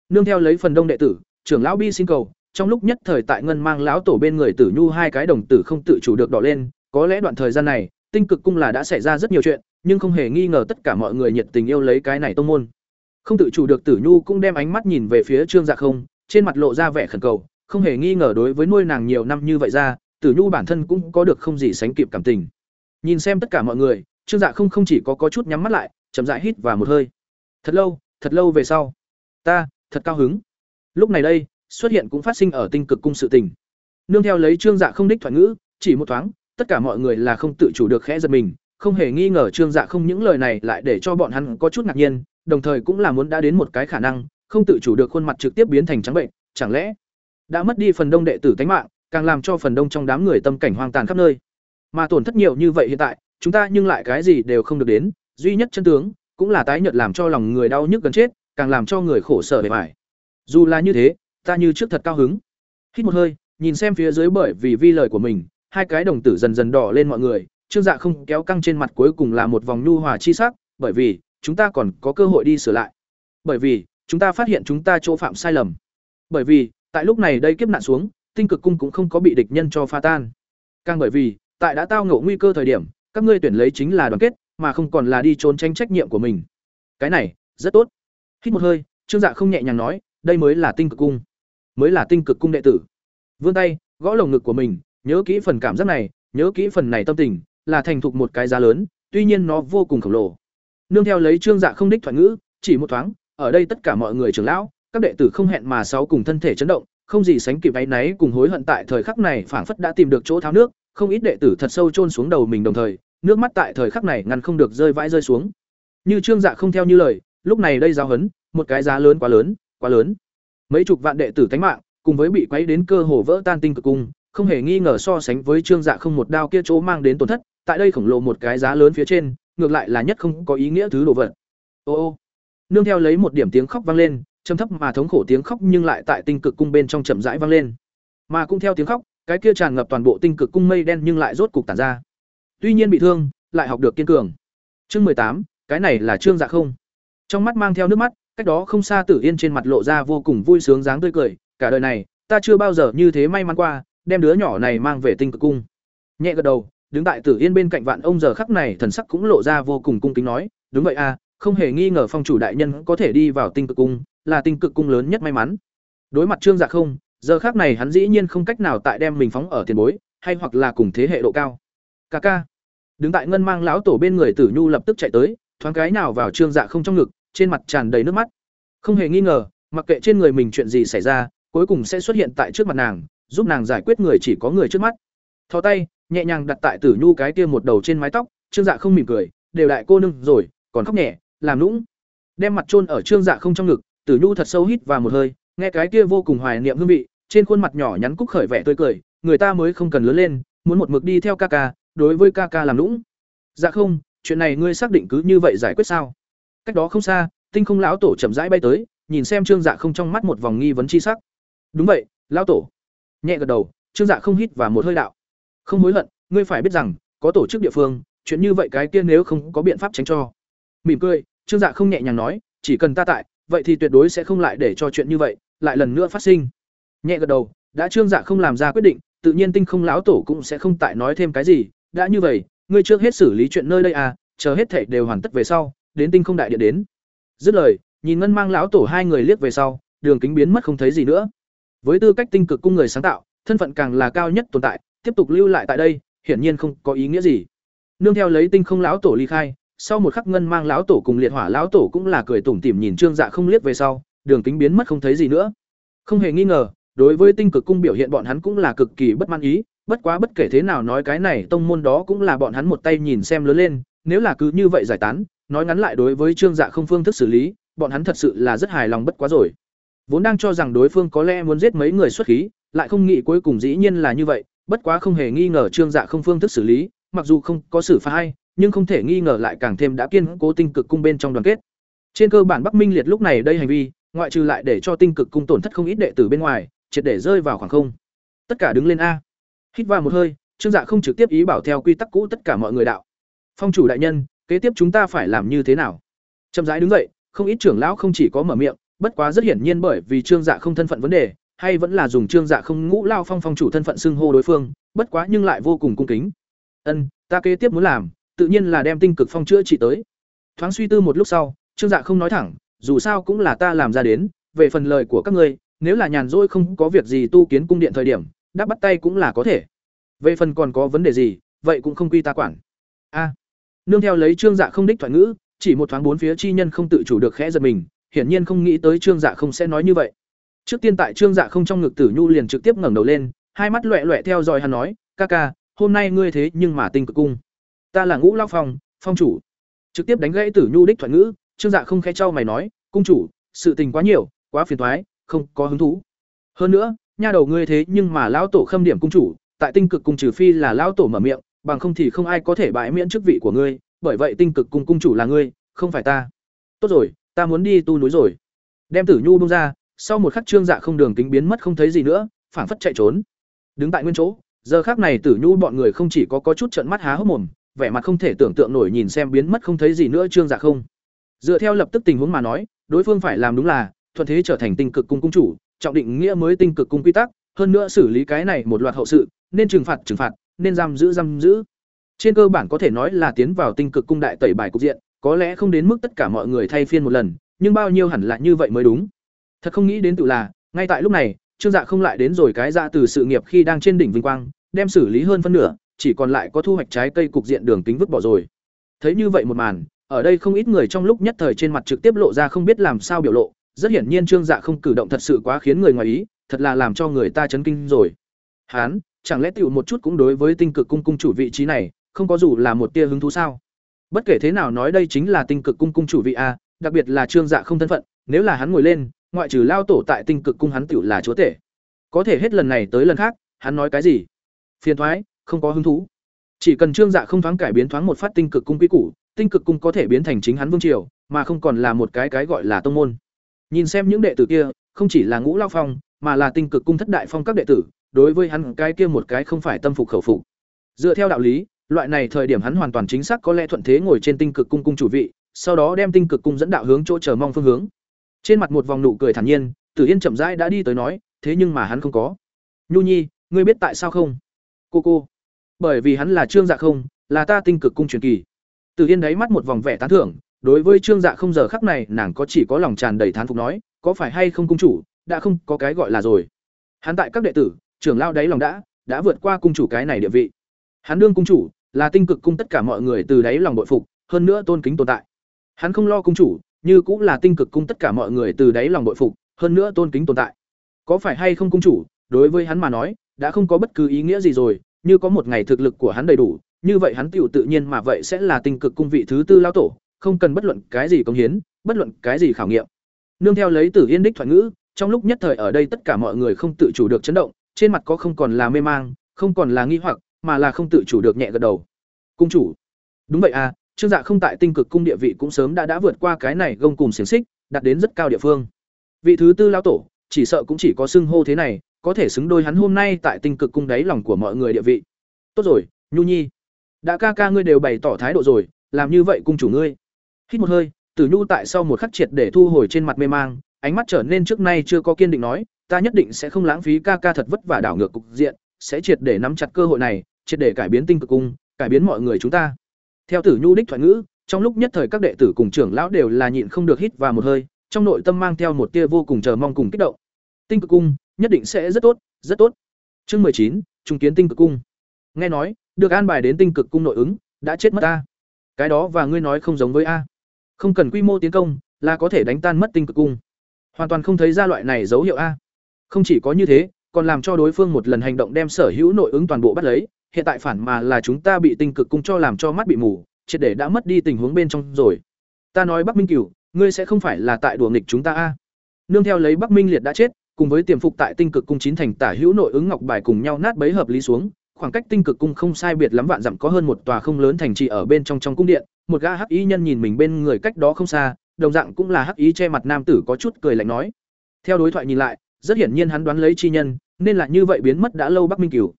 Nương theo lấy phần đông đệ tử, trưởng lão bi xin cầu, trong lúc nhất thời tại ngân mang lão tổ bên người tử nhu hai cái đồng tử không tự chủ được đỏ lên, có lẽ đoạn thời gian này tinh cực cung là đã xảy ra rất nhiều chuyện, nhưng không hề nghi ngờ tất cả mọi người nhiệt tình yêu lấy cái này tông môn. Không tự chủ được tử nhu cũng đem ánh mắt nhìn về phía trương dạ không, trên mặt lộ ra vẻ khẩn cầu, không hề nghi ngờ đối với nuôi nàng nhiều năm như vậy ra, tử nhu bản thân cũng có được không gì sánh kịp cảm tình. Nhìn xem tất cả mọi người, trương dạ không không chỉ có có chút nhắm mắt lại, chậm dại hít và một hơi. Thật lâu thật lâu về sau. Ta, thật cao hứng. Lúc này đây, xuất hiện cũng phát sinh ở tinh cực cung sự tình. Nương theo lấy trương dạ không đích thoại ngữ, chỉ một thoáng tất cả mọi người là không tự chủ được khẽ giật mình, không hề nghi ngờ trương dạ không những lời này lại để cho bọn hắn có chút ngạc nhiên, đồng thời cũng là muốn đã đến một cái khả năng, không tự chủ được khuôn mặt trực tiếp biến thành trắng bệnh, chẳng lẽ đã mất đi phần đông đệ tử tánh mạng, càng làm cho phần đông trong đám người tâm cảnh hoang tàn khắp nơi mà tổn thất nhiều như vậy hiện tại, chúng ta nhưng lại cái gì đều không được đến, duy nhất chân tướng cũng là tái nhợt làm cho lòng người đau nhức gần chết, càng làm cho người khổ sở bề mải. dù là như thế, ta như trước thật cao hứng hít một hơi, nhìn xem phía dưới bởi vì vi lời của mình hai cái đồng tử dần dần đỏ lên mọi người, trương dạ không kéo căng trên mặt cuối cùng là một vòng nhu hòa chi sắc, bởi vì, chúng ta còn có cơ hội đi sửa lại. Bởi vì, chúng ta phát hiện chúng ta chỗ phạm sai lầm. Bởi vì, tại lúc này đây kiếp nạn xuống, tinh cực cung cũng không có bị địch nhân cho pha tan. Càng bởi vì, tại đã tao ngộ nguy cơ thời điểm, các ngươi tuyển lấy chính là đoàn kết, mà không còn là đi trốn tránh trách nhiệm của mình. Cái này, rất tốt. Hít một hơi, trương dạ không nhẹ nhàng nói, đây mới là tinh cực cung. Mới là tinh cực cung đệ tử. Vươn tay, gõ lồng ngực của mình nhớ kỹ phần cảm giác này, nhớ kỹ phần này tâm tình, là thành thục một cái giá lớn, tuy nhiên nó vô cùng khổng lồ. Nương theo lấy trương dạ không đích thoại ngữ, chỉ một thoáng, ở đây tất cả mọi người trưởng lão, các đệ tử không hẹn mà sáu cùng thân thể chấn động, không gì sánh kịp áy náy cùng hối hận tại thời khắc này phảng phất đã tìm được chỗ tháo nước, không ít đệ tử thật sâu chôn xuống đầu mình đồng thời, nước mắt tại thời khắc này ngăn không được rơi vãi rơi xuống. Như trương dạ không theo như lời, lúc này đây giáo hấn một cái giá lớn quá lớn quá lớn. Mấy chục vạn đệ tử tánh mạng, cùng với bị quấy đến cơ hồ vỡ tan tinh cực cung không hề nghi ngờ so sánh với trương dạ không một đao kia chỗ mang đến tổn thất, tại đây khổng lồ một cái giá lớn phía trên, ngược lại là nhất không có ý nghĩa thứ đồ vật. Ô ô. Nương theo lấy một điểm tiếng khóc vang lên, trầm thấp mà thống khổ tiếng khóc nhưng lại tại tinh cực cung bên trong chậm rãi vang lên. Mà cũng theo tiếng khóc, cái kia tràn ngập toàn bộ tinh cực cung mây đen nhưng lại rốt cục tản ra. Tuy nhiên bị thương, lại học được kiên cường. Chương mười tám, cái này là trương dạ không. Trong mắt mang theo nước mắt, cách đó không xa tử yên trên mặt lộ ra vô cùng vui sướng dáng tươi cười, cả đời này, ta chưa bao giờ như thế may mắn qua đem đứa nhỏ này mang về tinh cực cung. Nhẹ gật đầu, đứng tại tử yên bên cạnh vạn ông giờ khắc này thần sắc cũng lộ ra vô cùng cung kính nói, đúng vậy à không hề nghi ngờ phong chủ đại nhân có thể đi vào tinh cực cung, là tinh cực cung lớn nhất may mắn. Đối mặt trương dạ không, giờ khác này hắn dĩ nhiên không cách nào tại đem mình phóng ở tiền bối, hay hoặc là cùng thế hệ độ cao. Ca ca. Đứng tại ngân mang lão tổ bên người tử nhu lập tức chạy tới, thoáng cái nào vào trương dạ không trong ngực, trên mặt tràn đầy nước mắt. Không hề nghi ngờ, mặc kệ trên người mình chuyện gì xảy ra, cuối cùng sẽ xuất hiện tại trước mặt nàng giúp nàng giải quyết người chỉ có người trước mắt. Thò tay, nhẹ nhàng đặt tại tử nhu cái kia một đầu trên mái tóc, trương dạ không mỉm cười, đều đại cô nương rồi, còn khóc nhẹ, làm lũng đem mặt chôn ở trương dạ không trong ngực, tử nhu thật sâu hít vào một hơi, nghe cái kia vô cùng hoài niệm hương vị, trên khuôn mặt nhỏ nhắn cúc khởi vẻ tươi cười, người ta mới không cần lớn lên, muốn một mực đi theo ca ca, đối với ca ca làm lũng dạ không, chuyện này ngươi xác định cứ như vậy giải quyết sao? Cách đó không xa, tinh không lão tổ chậm rãi bay tới, nhìn xem trương dạ không trong mắt một vòng nghi vấn chi sắc. Đúng vậy, lão tổ nhẹ gật đầu, trương dạ không hít và một hơi đạo. Không hối hận, ngươi phải biết rằng, có tổ chức địa phương, chuyện như vậy cái kia nếu không có biện pháp tránh cho. Mỉm cười, trương dạ không nhẹ nhàng nói, chỉ cần ta tại, vậy thì tuyệt đối sẽ không lại để cho chuyện như vậy, lại lần nữa phát sinh. Nhẹ gật đầu, đã trương dạ không làm ra quyết định, tự nhiên tinh không lão tổ cũng sẽ không tại nói thêm cái gì. Đã như vậy, ngươi trước hết xử lý chuyện nơi đây à chờ hết thảy đều hoàn tất về sau, đến tinh không đại điện đến. Dứt lời, nhìn ngân mang lão tổ hai người liếc về sau, đường kính biến mất không thấy gì nữa với tư cách tinh cực cung người sáng tạo, thân phận càng là cao nhất tồn tại, tiếp tục lưu lại tại đây, hiển nhiên không có ý nghĩa gì. Nương theo lấy tinh không lão tổ ly khai, sau một khắc ngân mang lão tổ cùng liệt hỏa lão tổ cũng là cười tủm tỉm nhìn trương dạ không liếc về sau, đường kính biến mất không thấy gì nữa. Không hề nghi ngờ, đối với tinh cực cung biểu hiện bọn hắn cũng là cực kỳ bất mãn ý, bất quá bất kể thế nào nói cái này tông môn đó cũng là bọn hắn một tay nhìn xem lớn lên, nếu là cứ như vậy giải tán, nói ngắn lại đối với trương dạ không phương thức xử lý, bọn hắn thật sự là rất hài lòng bất quá rồi vốn đang cho rằng đối phương có lẽ muốn giết mấy người xuất khí, lại không nghĩ cuối cùng dĩ nhiên là như vậy, bất quá không hề nghi ngờ trương dạ không phương thức xử lý, mặc dù không có xử phá hay, nhưng không thể nghi ngờ lại càng thêm đã kiên cố tinh cực cung bên trong đoàn kết. Trên cơ bản bắc minh liệt lúc này đây hành vi, ngoại trừ lại để cho tinh cực cung tổn thất không ít đệ tử bên ngoài, triệt để rơi vào khoảng không. Tất cả đứng lên a. Hít vào một hơi, trương dạ không trực tiếp ý bảo theo quy tắc cũ tất cả mọi người đạo. Phong chủ đại nhân, kế tiếp chúng ta phải làm như thế nào? Chậm rãi đứng dậy, không ít trưởng lão không chỉ có mở miệng bất quá rất hiển nhiên bởi vì trương dạ không thân phận vấn đề, hay vẫn là dùng trương dạ không ngũ lao phong phong chủ thân phận xưng hô đối phương, bất quá nhưng lại vô cùng cung kính. Ân, ta kế tiếp muốn làm, tự nhiên là đem tinh cực phong chữa trị tới. Thoáng suy tư một lúc sau, trương dạ không nói thẳng, dù sao cũng là ta làm ra đến, về phần lời của các ngươi, nếu là nhàn rỗi không có việc gì tu kiến cung điện thời điểm, đáp bắt tay cũng là có thể. Về phần còn có vấn đề gì, vậy cũng không quy ta quản. A. Nương theo lấy trương dạ không đích thoại ngữ, chỉ một thoáng bốn phía chi nhân không tự chủ được khẽ giật mình hiển nhiên không nghĩ tới trương dạ không sẽ nói như vậy. Trước tiên tại trương dạ không trong ngực tử nhu liền trực tiếp ngẩng đầu lên, hai mắt loẹ loẹ theo dõi hắn nói, ca ca, hôm nay ngươi thế nhưng mà tinh cực cung. Ta là ngũ lão phong phong chủ. Trực tiếp đánh gãy tử nhu đích thuận ngữ, trương dạ không khẽ trao mày nói, cung chủ, sự tình quá nhiều, quá phiền toái, không có hứng thú. Hơn nữa, nha đầu ngươi thế nhưng mà lão tổ khâm điểm cung chủ, tại tinh cực cung trừ phi là lão tổ mở miệng, bằng không thì không ai có thể bãi miễn chức vị của ngươi, bởi vậy tinh cực cung cung chủ là ngươi, không phải ta. Tốt rồi ta muốn đi tu núi rồi. Đem tử nhu bông ra sau một khắc trương dạ không đường kính biến mất không thấy gì nữa phảng phất chạy trốn. Đứng tại nguyên chỗ giờ khác này tử nhu bọn người không chỉ có có chút trận mắt há hốc mồm vẻ mặt không thể tưởng tượng nổi nhìn xem biến mất không thấy gì nữa trương dạ không. Dựa theo lập tức tình huống mà nói đối phương phải làm đúng là thuận thế trở thành tinh cực cung cung chủ trọng định nghĩa mới tinh cực cung quy tắc, hơn nữa xử lý cái này một loạt hậu sự, nên trừng phạt trừng phạt, nên giam giữ giam giữ. Trên cơ bản có thể nói là tiến vào tinh cực cung đại tẩy bài cục diện, có lẽ không đến mức tất cả mọi người thay phiên một lần, nhưng bao nhiêu hẳn là như vậy mới đúng. Thật không nghĩ đến tự là, ngay tại lúc này, Trương Dạ không lại đến rồi cái dạ từ sự nghiệp khi đang trên đỉnh vinh quang, đem xử lý hơn phân nửa, chỉ còn lại có thu hoạch trái cây cục diện đường kính vứt bỏ rồi. Thấy như vậy một màn, ở đây không ít người trong lúc nhất thời trên mặt trực tiếp lộ ra không biết làm sao biểu lộ, rất hiển nhiên Trương Dạ không cử động thật sự quá khiến người ngoài ý, thật là làm cho người ta chấn kinh rồi. Hán, chẳng lẽ tựu một chút cũng đối với tinh cực cung cung chủ vị trí này, không có dù là một tia hứng thú sao? Bất kể thế nào nói đây chính là tinh cực cung cung chủ vị a, đặc biệt là Trương Dạ không thân phận, nếu là hắn ngồi lên, ngoại trừ lao tổ tại tinh cực cung hắn tựu là chúa tể. Có thể hết lần này tới lần khác, hắn nói cái gì? Phiền thoái, không có hứng thú. Chỉ cần Trương Dạ không thoáng cải biến thoáng một phát tinh cực cung quy củ, tinh cực cung có thể biến thành chính hắn vương triều, mà không còn là một cái cái gọi là tông môn. Nhìn xem những đệ tử kia, không chỉ là Ngũ Lao Phong, mà là tinh cực cung thất đại phong các đệ tử, đối với hắn cái kia một cái không phải tâm phục khẩu phục. Dựa theo đạo lý, loại này thời điểm hắn hoàn toàn chính xác có lẽ thuận thế ngồi trên tinh cực cung cung chủ vị, sau đó đem tinh cực cung dẫn đạo hướng chỗ chờ mong phương hướng. Trên mặt một vòng nụ cười thản nhiên, Tử Yên chậm rãi đã đi tới nói, thế nhưng mà hắn không có. Nhu Nhi, ngươi biết tại sao không? Cô cô. Bởi vì hắn là Trương Dạ không, là ta tinh cực cung truyền kỳ. Tử Yên đáy mắt một vòng vẻ tán thưởng, đối với Trương Dạ không giờ khắc này, nàng có chỉ có lòng tràn đầy thán phục nói, có phải hay không cung chủ, đã không có cái gọi là rồi. Hắn tại các đệ tử, trưởng lao đáy lòng đã, đã vượt qua cung chủ cái này địa vị. Hắn đương cung chủ, là tinh cực cung tất cả mọi người từ đáy lòng bội phục, hơn nữa tôn kính tồn tại. Hắn không lo cung chủ, như cũng là tinh cực cung tất cả mọi người từ đáy lòng bội phục, hơn nữa tôn kính tồn tại. Có phải hay không cung chủ, đối với hắn mà nói, đã không có bất cứ ý nghĩa gì rồi, như có một ngày thực lực của hắn đầy đủ, như vậy hắn tiểu tự nhiên mà vậy sẽ là tinh cực cung vị thứ tư lao tổ, không cần bất luận cái gì công hiến, bất luận cái gì khảo nghiệm. Nương theo lấy Tử Yên đích thoại ngữ, trong lúc nhất thời ở đây tất cả mọi người không tự chủ được chấn động, trên mặt có không còn là mê mang, không còn là nghi hoặc, mà là không tự chủ được nhẹ gật đầu. Cung chủ. Đúng vậy à, Trương Dạ không tại tinh cực cung địa vị cũng sớm đã đã vượt qua cái này gông cùng xiển xích, đạt đến rất cao địa phương. Vị thứ tư lão tổ, chỉ sợ cũng chỉ có xưng hô thế này, có thể xứng đôi hắn hôm nay tại tinh cực cung đáy lòng của mọi người địa vị. Tốt rồi, Nhu Nhi, đã ca ca ngươi đều bày tỏ thái độ rồi, làm như vậy cung chủ ngươi. Hít một hơi, Tử Nhu tại sau một khắc triệt để thu hồi trên mặt mê mang, ánh mắt trở nên trước nay chưa có kiên định nói, ta nhất định sẽ không lãng phí ca ca thật vất vả đảo ngược cục diện, sẽ triệt để nắm chặt cơ hội này, triệt để cải biến tinh cực cung, cải biến mọi người chúng ta. Theo Tử Nhu đích thoại ngữ, trong lúc nhất thời các đệ tử cùng trưởng lão đều là nhịn không được hít vào một hơi, trong nội tâm mang theo một tia vô cùng chờ mong cùng kích động. Tinh cực cung, nhất định sẽ rất tốt, rất tốt. Chương mười chín, trùng kiến tinh cực cung. Nghe nói, được an bài đến tinh cực cung nội ứng, đã chết mất a. Cái đó và ngươi nói không giống với a. Không cần quy mô tiến công, là có thể đánh tan mất tinh cực cung. Hoàn toàn không thấy ra loại này dấu hiệu a. Không chỉ có như thế, còn làm cho đối phương một lần hành động đem sở hữu nội ứng toàn bộ bắt lấy, hiện tại phản mà là chúng ta bị tinh cực cung cho làm cho mắt bị mù, triệt để đã mất đi tình huống bên trong rồi. Ta nói Bắc Minh Cửu, ngươi sẽ không phải là tại đùa nghịch chúng ta a? Nương theo lấy Bắc Minh Liệt đã chết, cùng với tiềm phục tại tinh cực cung chín thành tả hữu nội ứng ngọc bài cùng nhau nát bấy hợp lý xuống, khoảng cách tinh cực cung không sai biệt lắm vạn dặm có hơn một tòa không lớn thành trì ở bên trong trong cung điện, một gã hắc y nhân nhìn mình bên người cách đó không xa, đồng dạng cũng là hắc y che mặt nam tử có chút cười lạnh nói. Theo đối thoại nhìn lại, rất hiển nhiên hắn đoán lấy chi nhân, nên là như vậy biến mất đã lâu Bắc Minh Cửu.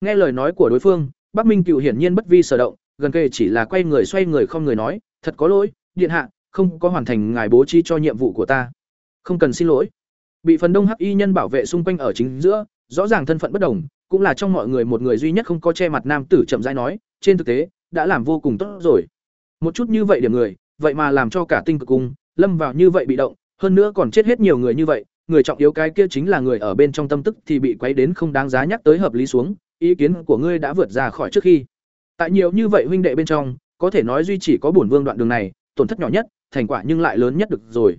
Nghe lời nói của đối phương, Bắc Minh Cửu hiển nhiên bất vi sở động, gần kề chỉ là quay người xoay người không người nói, "Thật có lỗi, điện hạ, không có hoàn thành ngài bố trí cho nhiệm vụ của ta." "Không cần xin lỗi." Bị phần đông hắc y nhân bảo vệ xung quanh ở chính giữa, rõ ràng thân phận bất đồng, cũng là trong mọi người một người duy nhất không có che mặt nam tử chậm rãi nói, trên thực tế, đã làm vô cùng tốt rồi. Một chút như vậy điểm người, vậy mà làm cho cả tinh cực cung lâm vào như vậy bị động, hơn nữa còn chết hết nhiều người như vậy, người trọng yếu cái kia chính là người ở bên trong tâm tức thì bị quấy đến không đáng giá nhắc tới hợp lý xuống, ý kiến của ngươi đã vượt ra khỏi trước khi. Tại nhiều như vậy huynh đệ bên trong, có thể nói duy chỉ có bổn vương đoạn đường này, tổn thất nhỏ nhất, thành quả nhưng lại lớn nhất được rồi.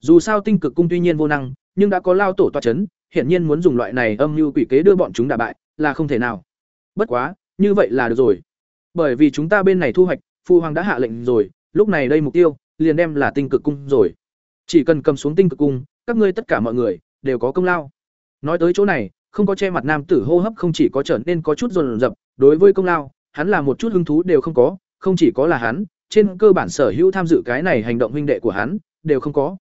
Dù sao tinh cực cung tuy nhiên vô năng, nhưng đã có lao tổ tọa chấn, hiển nhiên muốn dùng loại này âm mưu quỷ kế đưa bọn chúng đả bại, là không thể nào. Bất quá, như vậy là được rồi. Bởi vì chúng ta bên này thu hoạch, phu hoàng đã hạ lệnh rồi, lúc này đây mục tiêu liền đem là tinh cực cung rồi. Chỉ cần cầm xuống tinh cực cung, các ngươi tất cả mọi người đều có công lao. Nói tới chỗ này, không có che mặt nam tử hô hấp không chỉ có trở nên có chút rồn rập, đối với công lao, hắn là một chút hứng thú đều không có, không chỉ có là hắn, trên cơ bản sở hữu tham dự cái này hành động huynh đệ của hắn đều không có.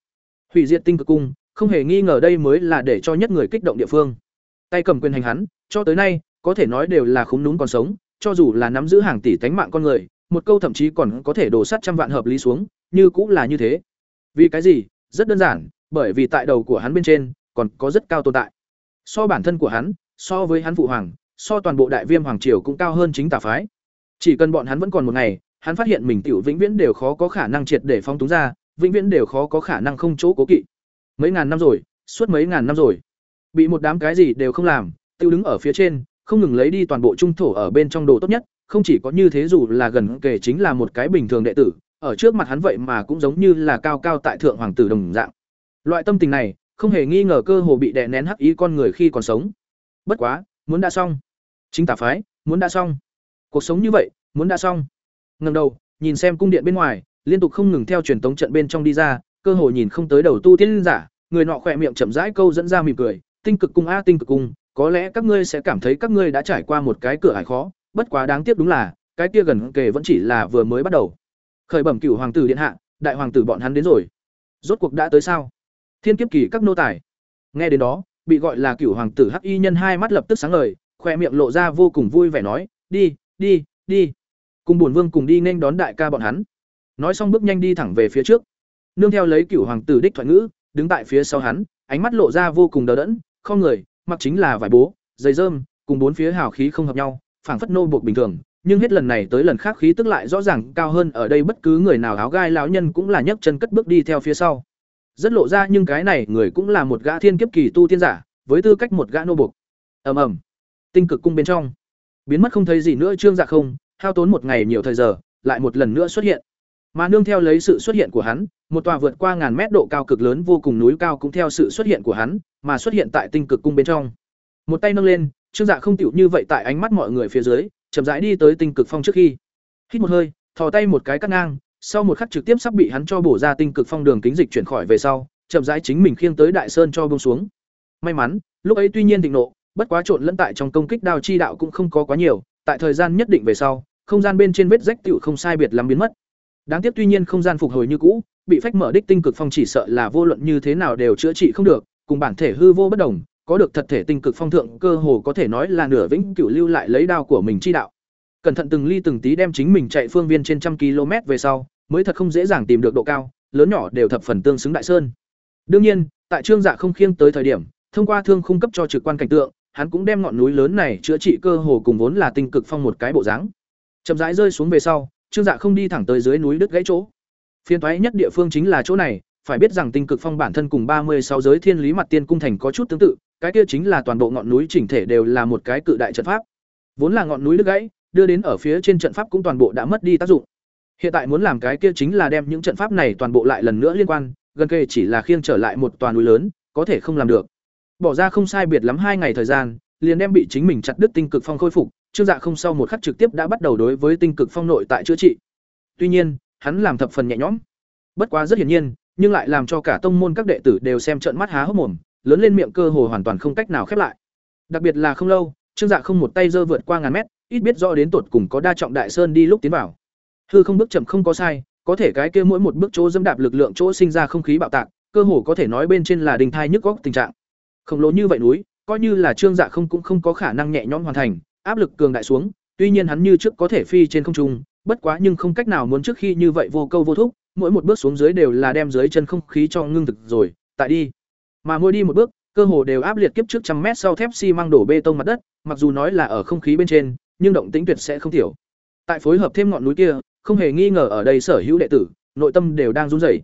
Hủy diệt tinh cực cung, không hề nghi ngờ đây mới là để cho nhất người kích động địa phương. Tay cầm quyền hành hắn, cho tới nay, có thể nói đều là khúng núm còn sống, cho dù là nắm giữ hàng tỷ tánh mạng con người, một câu thậm chí còn có thể đổ sát trăm vạn hợp lý xuống, như cũng là như thế. Vì cái gì? Rất đơn giản, bởi vì tại đầu của hắn bên trên còn có rất cao tồn tại. So bản thân của hắn, so với hắn phụ hoàng, so toàn bộ đại viêm hoàng triều cũng cao hơn chính tà phái. Chỉ cần bọn hắn vẫn còn một ngày, hắn phát hiện mình tiểu vĩnh viễn đều khó có khả năng triệt để phong túng ra, vĩnh viễn đều khó có khả năng không chỗ cố kỵ. Mấy ngàn năm rồi, suốt mấy ngàn năm rồi, bị một đám cái gì đều không làm, tiêu đứng ở phía trên, không ngừng lấy đi toàn bộ trung thổ ở bên trong đồ tốt nhất, không chỉ có như thế dù là gần kể chính là một cái bình thường đệ tử, ở trước mặt hắn vậy mà cũng giống như là cao cao tại thượng hoàng tử đồng dạng. Loại tâm tình này, không hề nghi ngờ cơ hồ bị đè nén hắc ý con người khi còn sống. Bất quá, muốn đã xong. Chính tà phái, muốn đã xong. Cuộc sống như vậy, muốn đã xong. Ngẩng đầu, nhìn xem cung điện bên ngoài, liên tục không ngừng theo truyền tống trận bên trong đi ra, cơ hồ nhìn không tới đầu tu tiên giả, người nọ khỏe miệng chậm rãi câu dẫn ra mỉm cười, "Tinh cực cung a, tinh cực cung, có lẽ các ngươi sẽ cảm thấy các ngươi đã trải qua một cái cửa hải khó, bất quá đáng tiếc đúng là, cái kia gần kề vẫn chỉ là vừa mới bắt đầu." Khởi bẩm cửu hoàng tử điện hạ, đại hoàng tử bọn hắn đến rồi. Rốt cuộc đã tới sao? Thiên kiếp kỳ các nô tài. Nghe đến đó, bị gọi là cửu hoàng tử Hắc Y nhân hai mắt lập tức sáng ngời, khoe miệng lộ ra vô cùng vui vẻ nói, "Đi, đi, đi." Cùng bổn vương cùng đi nên đón đại ca bọn hắn. Nói xong bước nhanh đi thẳng về phía trước. Nương theo lấy cửu hoàng tử đích thoại ngữ, đứng tại phía sau hắn, ánh mắt lộ ra vô cùng đờ đẫn, không người, mặc chính là vải bố, giày rơm, cùng bốn phía hào khí không hợp nhau, phảng phất nô buộc bình thường, nhưng hết lần này tới lần khác khí tức lại rõ ràng cao hơn ở đây bất cứ người nào áo gai lão nhân cũng là nhấc chân cất bước đi theo phía sau. Rất lộ ra nhưng cái này người cũng là một gã thiên kiếp kỳ tu tiên giả, với tư cách một gã nô bục Ầm ầm. Tinh cực cung bên trong, biến mất không thấy gì nữa Trương Dạ không, hao tốn một ngày nhiều thời giờ, lại một lần nữa xuất hiện. Mà nương theo lấy sự xuất hiện của hắn, một tòa vượt qua ngàn mét độ cao cực lớn vô cùng núi cao cũng theo sự xuất hiện của hắn, mà xuất hiện tại tinh cực cung bên trong. Một tay nâng lên, Trương Dạ không tiểu như vậy tại ánh mắt mọi người phía dưới, chậm rãi đi tới tinh cực phong trước khi. Hít một hơi, thò tay một cái cắt ngang, sau một khắc trực tiếp sắp bị hắn cho bổ ra tinh cực phong đường kính dịch chuyển khỏi về sau, chậm rãi chính mình khiêng tới đại sơn cho bông xuống. May mắn, lúc ấy tuy nhiên thịnh nộ, bất quá trộn lẫn tại trong công kích đao chi đạo cũng không có quá nhiều, tại thời gian nhất định về sau, không gian bên trên vết rách tiểu không sai biệt lắm biến mất. Đáng tiếc tuy nhiên không gian phục hồi như cũ, bị phách mở đích tinh cực phong chỉ sợ là vô luận như thế nào đều chữa trị không được, cùng bản thể hư vô bất đồng, có được thật thể tinh cực phong thượng cơ hồ có thể nói là nửa vĩnh cửu lưu lại lấy đao của mình chi đạo. Cẩn thận từng ly từng tí đem chính mình chạy phương viên trên trăm km về sau, mới thật không dễ dàng tìm được độ cao, lớn nhỏ đều thập phần tương xứng đại sơn. Đương nhiên, tại trương dạ không khiêng tới thời điểm, thông qua thương khung cấp cho trực quan cảnh tượng, hắn cũng đem ngọn núi lớn này chữa trị cơ hồ cùng vốn là tinh cực phong một cái bộ dáng. Chậm rãi rơi xuống về sau, trương dạ không đi thẳng tới dưới núi đứt gãy chỗ. Phiên toái nhất địa phương chính là chỗ này, phải biết rằng tinh cực phong bản thân cùng ba mươi sáu giới thiên lý mặt tiên cung thành có chút tương tự, cái kia chính là toàn bộ ngọn núi chỉnh thể đều là một cái cự đại trận pháp. Vốn là ngọn núi đứt gãy, đưa đến ở phía trên trận pháp cũng toàn bộ đã mất đi tác dụng. Hiện tại muốn làm cái kia chính là đem những trận pháp này toàn bộ lại lần nữa liên quan, gần kề chỉ là khiêng trở lại một toàn núi lớn, có thể không làm được. Bỏ ra không sai biệt lắm hai ngày thời gian, liền đem bị chính mình chặt đứt tinh cực phong khôi phục, Trương Dạ không sau một khắc trực tiếp đã bắt đầu đối với tinh cực phong nội tại chữa trị. Tuy nhiên, hắn làm thập phần nhẹ nhõm. Bất quá rất hiển nhiên, nhưng lại làm cho cả tông môn các đệ tử đều xem trợn mắt há hốc mồm, lớn lên miệng cơ hồ hoàn toàn không cách nào khép lại. Đặc biệt là không lâu, Trương Dạ không một tay giơ vượt qua ngàn mét, ít biết rõ đến tột cùng có đa trọng đại sơn đi lúc tiến vào. Hư không bước chậm không có sai, có thể cái kia mỗi một bước chỗ dẫm đạp lực lượng chỗ sinh ra không khí bạo tạc, cơ hồ có thể nói bên trên là đình thai nhức góc tình trạng. Khổng lồ như vậy núi, coi như là Trương Dạ không cũng không có khả năng nhẹ nhõm hoàn thành, áp lực cường đại xuống, tuy nhiên hắn như trước có thể phi trên không trung, bất quá nhưng không cách nào muốn trước khi như vậy vô câu vô thúc, mỗi một bước xuống dưới đều là đem dưới chân không khí cho ngưng thực rồi, tại đi. Mà mỗi đi một bước, cơ hồ đều áp liệt kiếp trước trăm mét sau thép xi măng đổ bê tông mặt đất, mặc dù nói là ở không khí bên trên, nhưng động tĩnh tuyệt sẽ không thiểu. Tại phối hợp thêm ngọn núi kia, không hề nghi ngờ ở đây sở hữu đệ tử, nội tâm đều đang run rẩy.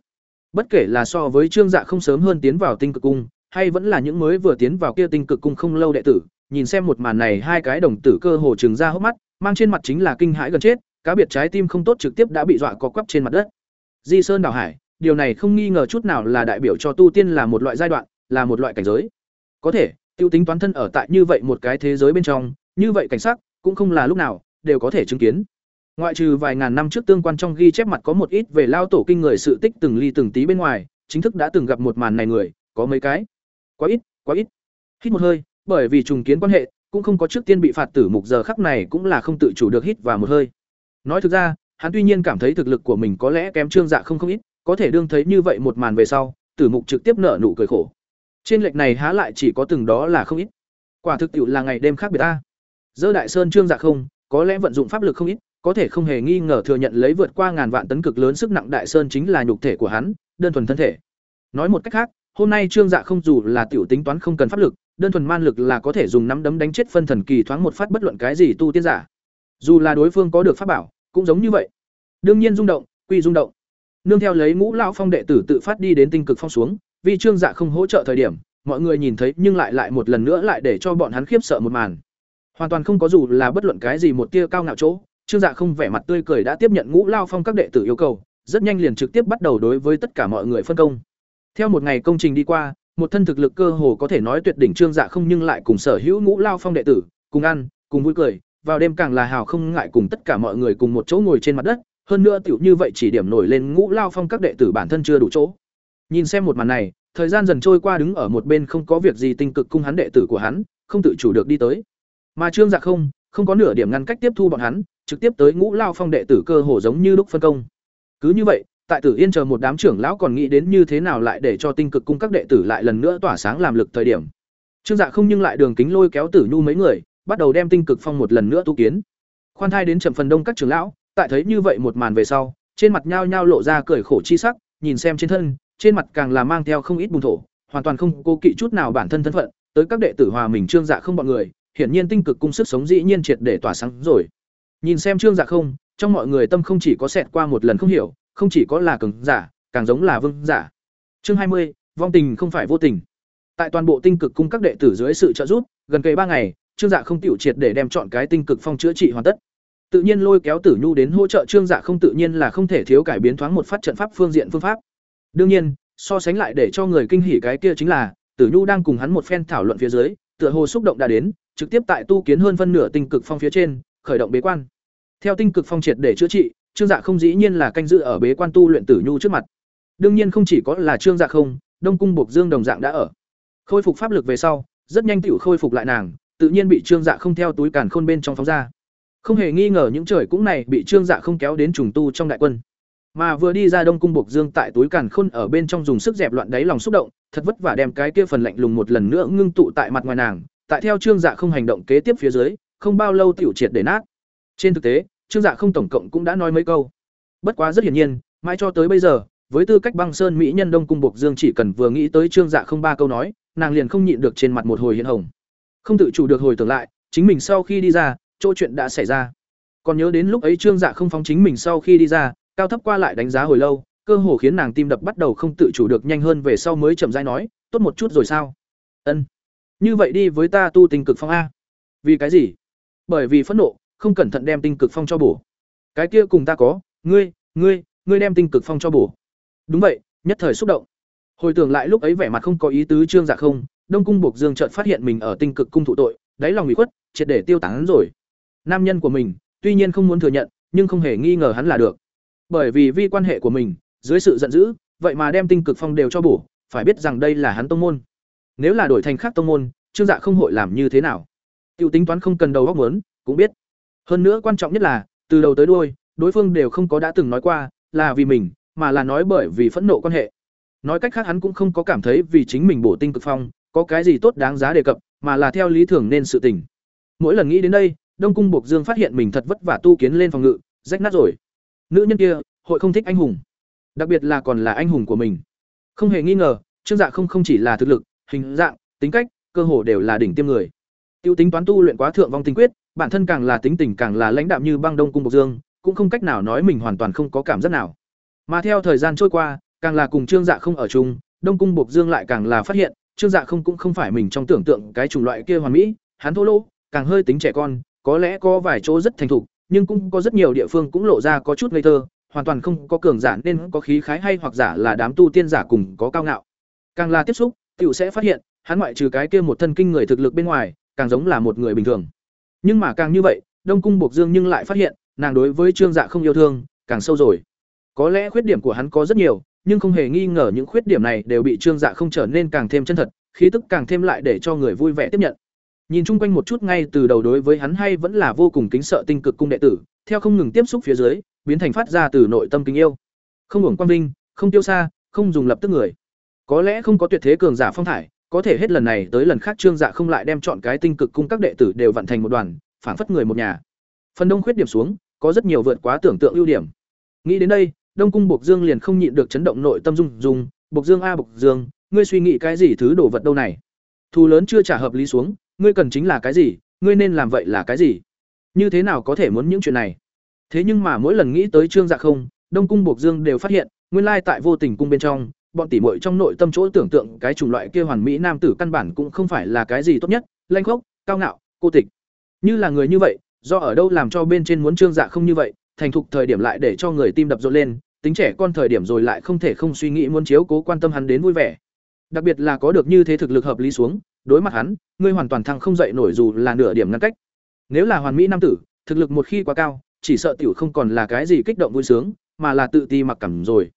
Bất kể là so với Trương Dạ không sớm hơn tiến vào tinh cực cung, hay vẫn là những mới vừa tiến vào kia tinh cực cung không lâu đệ tử, nhìn xem một màn này hai cái đồng tử cơ hồ trừng ra hốc mắt, mang trên mặt chính là kinh hãi gần chết, cá biệt trái tim không tốt trực tiếp đã bị dọa co quắp trên mặt đất. Di Sơn đảo hải, điều này không nghi ngờ chút nào là đại biểu cho tu tiên là một loại giai đoạn, là một loại cảnh giới. Có thể, tiêu tính toán thân ở tại như vậy một cái thế giới bên trong, như vậy cảnh sắc cũng không là lúc nào đều có thể chứng kiến. Ngoại trừ vài ngàn năm trước tương quan trong ghi chép mặt có một ít về lao tổ kinh người sự tích từng ly từng tí bên ngoài, chính thức đã từng gặp một màn này người, có mấy cái. Quá ít, quá ít. Hít một hơi, bởi vì trùng kiến quan hệ, cũng không có trước tiên bị phạt tử mục giờ khắc này cũng là không tự chủ được hít và một hơi. Nói thực ra, hắn tuy nhiên cảm thấy thực lực của mình có lẽ kém Trương Dạ không không ít, có thể đương thấy như vậy một màn về sau, tử mục trực tiếp nở nụ cười khổ. Trên lệch này há lại chỉ có từng đó là không ít. Quả thực tiệu là ngày đêm khác biệt ta. Dơ đại sơn Trương Dạ không, có lẽ vận dụng pháp lực không ít, có thể không hề nghi ngờ thừa nhận lấy vượt qua ngàn vạn tấn cực lớn sức nặng đại sơn chính là nhục thể của hắn, đơn thuần thân thể. Nói một cách khác, hôm nay trương dạ không dù là tiểu tính toán không cần pháp lực đơn thuần man lực là có thể dùng nắm đấm đánh chết phân thần kỳ thoáng một phát bất luận cái gì tu tiên giả. Dù là đối phương có được pháp bảo cũng giống như vậy. Đương nhiên rung động quy rung động. Nương theo lấy ngũ lão phong đệ tử tự phát đi đến tinh cực phong xuống vì trương dạ không hỗ trợ thời điểm mọi người nhìn thấy nhưng lại lại một lần nữa lại để cho bọn hắn khiếp sợ một màn hoàn toàn không có dù là bất luận cái gì một tia cao ngạo chỗ, trương dạ không vẻ mặt tươi cười đã tiếp nhận ngũ lao phong các đệ tử yêu cầu, rất nhanh liền trực tiếp bắt đầu đối với tất cả mọi người phân công. Theo một ngày công trình đi qua, một thân thực lực cơ hồ có thể nói tuyệt đỉnh trương dạ không nhưng lại cùng sở hữu ngũ lao phong đệ tử, cùng ăn, cùng vui cười, vào đêm càng là hào không ngại cùng tất cả mọi người cùng một chỗ ngồi trên mặt đất, hơn nữa tiểu như vậy chỉ điểm nổi lên ngũ lao phong các đệ tử bản thân chưa đủ chỗ. Nhìn xem một màn này, thời gian dần trôi qua đứng ở một bên không có việc gì tinh cực cung hắn đệ tử của hắn, không tự chủ được đi tới mà trương dạ không không có nửa điểm ngăn cách tiếp thu bọn hắn, trực tiếp tới ngũ lao phong đệ tử cơ hồ giống như lúc phân công. Cứ như vậy, tại tử yên chờ một đám trưởng lão còn nghĩ đến như thế nào lại để cho tinh cực cung các đệ tử lại lần nữa tỏa sáng làm lực thời điểm. Trương dạ không nhưng lại đường kính lôi kéo tử nhu mấy người, bắt đầu đem tinh cực phong một lần nữa tu kiến. Khoan thai đến chậm phần đông các trưởng lão, tại thấy như vậy một màn về sau, trên mặt nhao nhao lộ ra cười khổ chi sắc, nhìn xem trên thân, trên mặt càng là mang theo không ít bùn thổ, hoàn toàn không cố kỵ chút nào bản thân thân phận, tới các đệ tử hòa mình trương dạ không bọn người hiển nhiên tinh cực cung sức sống dĩ nhiên triệt để tỏa sáng rồi. Nhìn xem trương dạ không, trong mọi người tâm không chỉ có xẹt qua một lần không hiểu, không chỉ có là cường giả, càng giống là vương giả. Chương hai mươi, vong tình không phải vô tình. Tại toàn bộ tinh cực cung các đệ tử dưới sự trợ giúp, gần kề ba ngày, trương dạ không tiểu triệt để đem chọn cái tinh cực phong chữa trị hoàn tất. Tự nhiên lôi kéo tử nhu đến hỗ trợ trương dạ không tự nhiên là không thể thiếu cải biến thoáng một phát trận pháp phương diện phương pháp. Đương nhiên, so sánh lại để cho người kinh hỉ cái kia chính là, tử nhu đang cùng hắn một phen thảo luận phía dưới, tựa hồ xúc động đã đến trực tiếp tại tu kiến hơn phân nửa tinh cực phong phía trên, khởi động bế quan. Theo tinh cực phong triệt để chữa trị, trương dạ không dĩ nhiên là canh dự ở bế quan tu luyện tử nhu trước mặt. Đương nhiên không chỉ có là trương dạ không, đông cung buộc dương đồng dạng đã ở. Khôi phục pháp lực về sau, rất nhanh tựu khôi phục lại nàng, tự nhiên bị trương dạ không theo túi càn khôn bên trong phóng ra. Không hề nghi ngờ những trời cũng này bị trương dạ không kéo đến trùng tu trong đại quân. Mà vừa đi ra đông cung buộc dương tại túi càn khôn ở bên trong dùng sức dẹp loạn đáy lòng xúc động, thật vất vả đem cái kia phần lạnh lùng một lần nữa ngưng tụ tại mặt ngoài nàng tại theo trương dạ không hành động kế tiếp phía dưới, không bao lâu tiểu triệt để nát. Trên thực tế, trương dạ không tổng cộng cũng đã nói mấy câu. Bất quá rất hiển nhiên, mãi cho tới bây giờ, với tư cách băng sơn mỹ nhân đông cung buộc dương chỉ cần vừa nghĩ tới trương dạ không ba câu nói, nàng liền không nhịn được trên mặt một hồi hiện hồng. Không tự chủ được hồi tưởng lại, chính mình sau khi đi ra, chỗ chuyện đã xảy ra. Còn nhớ đến lúc ấy trương dạ không phóng chính mình sau khi đi ra, cao thấp qua lại đánh giá hồi lâu, cơ hồ khiến nàng tim đập bắt đầu không tự chủ được nhanh hơn về sau mới chậm rãi nói, tốt một chút rồi sao? Ân như vậy đi với ta tu tinh cực phong a. Vì cái gì? Bởi vì phẫn nộ, không cẩn thận đem tinh cực phong cho bổ. Cái kia cùng ta có, ngươi ngươi ngươi đem tinh cực phong cho bổ. Đúng vậy, nhất thời xúc động. Hồi tưởng lại lúc ấy vẻ mặt không có ý tứ trương dạ không, đông cung buộc dương trợn phát hiện mình ở tinh cực cung thụ tội, đáy lòng bị khuất, triệt để tiêu tán rồi. Nam nhân của mình, tuy nhiên không muốn thừa nhận, nhưng không hề nghi ngờ hắn là được. Bởi vì vi quan hệ của mình, dưới sự giận dữ, vậy mà đem tinh cực phong đều cho bổ, phải biết rằng đây là hắn tông môn nếu là đổi thành khác tông môn trương dạ không hội làm như thế nào Tiêu tính toán không cần đầu óc muốn, cũng biết. Hơn nữa quan trọng nhất là, từ đầu tới đuôi, đối phương đều không có đã từng nói qua, là vì mình, mà là nói bởi vì phẫn nộ quan hệ. Nói cách khác hắn cũng không có cảm thấy vì chính mình bổ tinh cực phong, có cái gì tốt đáng giá đề cập, mà là theo lý thường nên sự tình. Mỗi lần nghĩ đến đây, Đông cung Bộc Dương phát hiện mình thật vất vả tu kiến lên phòng ngự, rách nát rồi. Nữ nhân kia, hội không thích anh hùng, đặc biệt là còn là anh hùng của mình. Không hề nghi ngờ, Trương Dạ không không chỉ là thực lực, hình dạng, tính cách, cơ hồ đều là đỉnh tiêm người. Tiêu tính toán tu luyện quá thượng vong tinh quyết, bản thân càng là tính tình càng là lãnh đạm như băng đông cung bộc dương, cũng không cách nào nói mình hoàn toàn không có cảm giác nào. Mà theo thời gian trôi qua, càng là cùng Trương Dạ không ở chung, Đông cung bộc dương lại càng là phát hiện, Trương Dạ không cũng không phải mình trong tưởng tượng cái chủng loại kia hoàn mỹ, hắn thô lỗ, càng hơi tính trẻ con, có lẽ có vài chỗ rất thành thục, nhưng cũng có rất nhiều địa phương cũng lộ ra có chút ngây thơ, hoàn toàn không có cường giả nên có khí khái hay hoặc giả là đám tu tiên giả cùng có cao ngạo. Càng là tiếp xúc, tiểu sẽ phát hiện, hắn ngoại trừ cái kia một thân kinh người thực lực bên ngoài, càng giống là một người bình thường. Nhưng mà càng như vậy đông cung buộc dương nhưng lại phát hiện nàng đối với trương dạ không yêu thương càng sâu rồi. Có lẽ khuyết điểm của hắn có rất nhiều nhưng không hề nghi ngờ những khuyết điểm này đều bị trương dạ không trở nên càng thêm chân thật khí tức càng thêm lại để cho người vui vẻ tiếp nhận. Nhìn chung quanh một chút ngay từ đầu đối với hắn hay vẫn là vô cùng kính sợ tinh cực cung đệ tử theo không ngừng tiếp xúc phía dưới biến thành phát ra từ nội tâm kính yêu. Không hưởng quang vinh không tiêu xa không dùng lập tức người có lẽ không có tuyệt thế cường giả phong thải, có thể hết lần này tới lần khác trương dạ không lại đem chọn cái tinh cực cung các đệ tử đều vận thành một đoàn, phảng phất người một nhà. Phần đông khuyết điểm xuống, có rất nhiều vượt quá tưởng tượng ưu điểm. Nghĩ đến đây, đông cung bộc dương liền không nhịn được chấn động nội tâm dung dung bộc dương a, bộc dương, ngươi suy nghĩ cái gì thứ đồ vật đâu này? Thù lớn chưa trả hợp lý xuống, ngươi cần chính là cái gì, ngươi nên làm vậy là cái gì? Như thế nào có thể muốn những chuyện này? Thế nhưng mà mỗi lần nghĩ tới trương dạ không, đông cung buộc dương đều phát hiện, nguyên lai tại vô tình cung bên trong bọn tỉ muội trong nội tâm chỗ tưởng tượng cái chủng loại kia hoàn mỹ nam tử căn bản cũng không phải là cái gì tốt nhất, lanh khốc, cao ngạo, cô tịch. Như là người như vậy, do ở đâu làm cho bên trên muốn trương dạ không như vậy, thành thục thời điểm lại để cho người tim đập rộn lên, tính trẻ con thời điểm rồi lại không thể không suy nghĩ muốn chiếu cố quan tâm hắn đến vui vẻ. Đặc biệt là có được như thế thực lực hợp lý xuống, đối mặt hắn, ngươi hoàn toàn thăng không dậy nổi dù là nửa điểm ngăn cách. Nếu là hoàn mỹ nam tử, thực lực một khi quá cao, chỉ sợ tiểu không còn là cái gì kích động vui sướng, mà là tự ti mặc cảm rồi.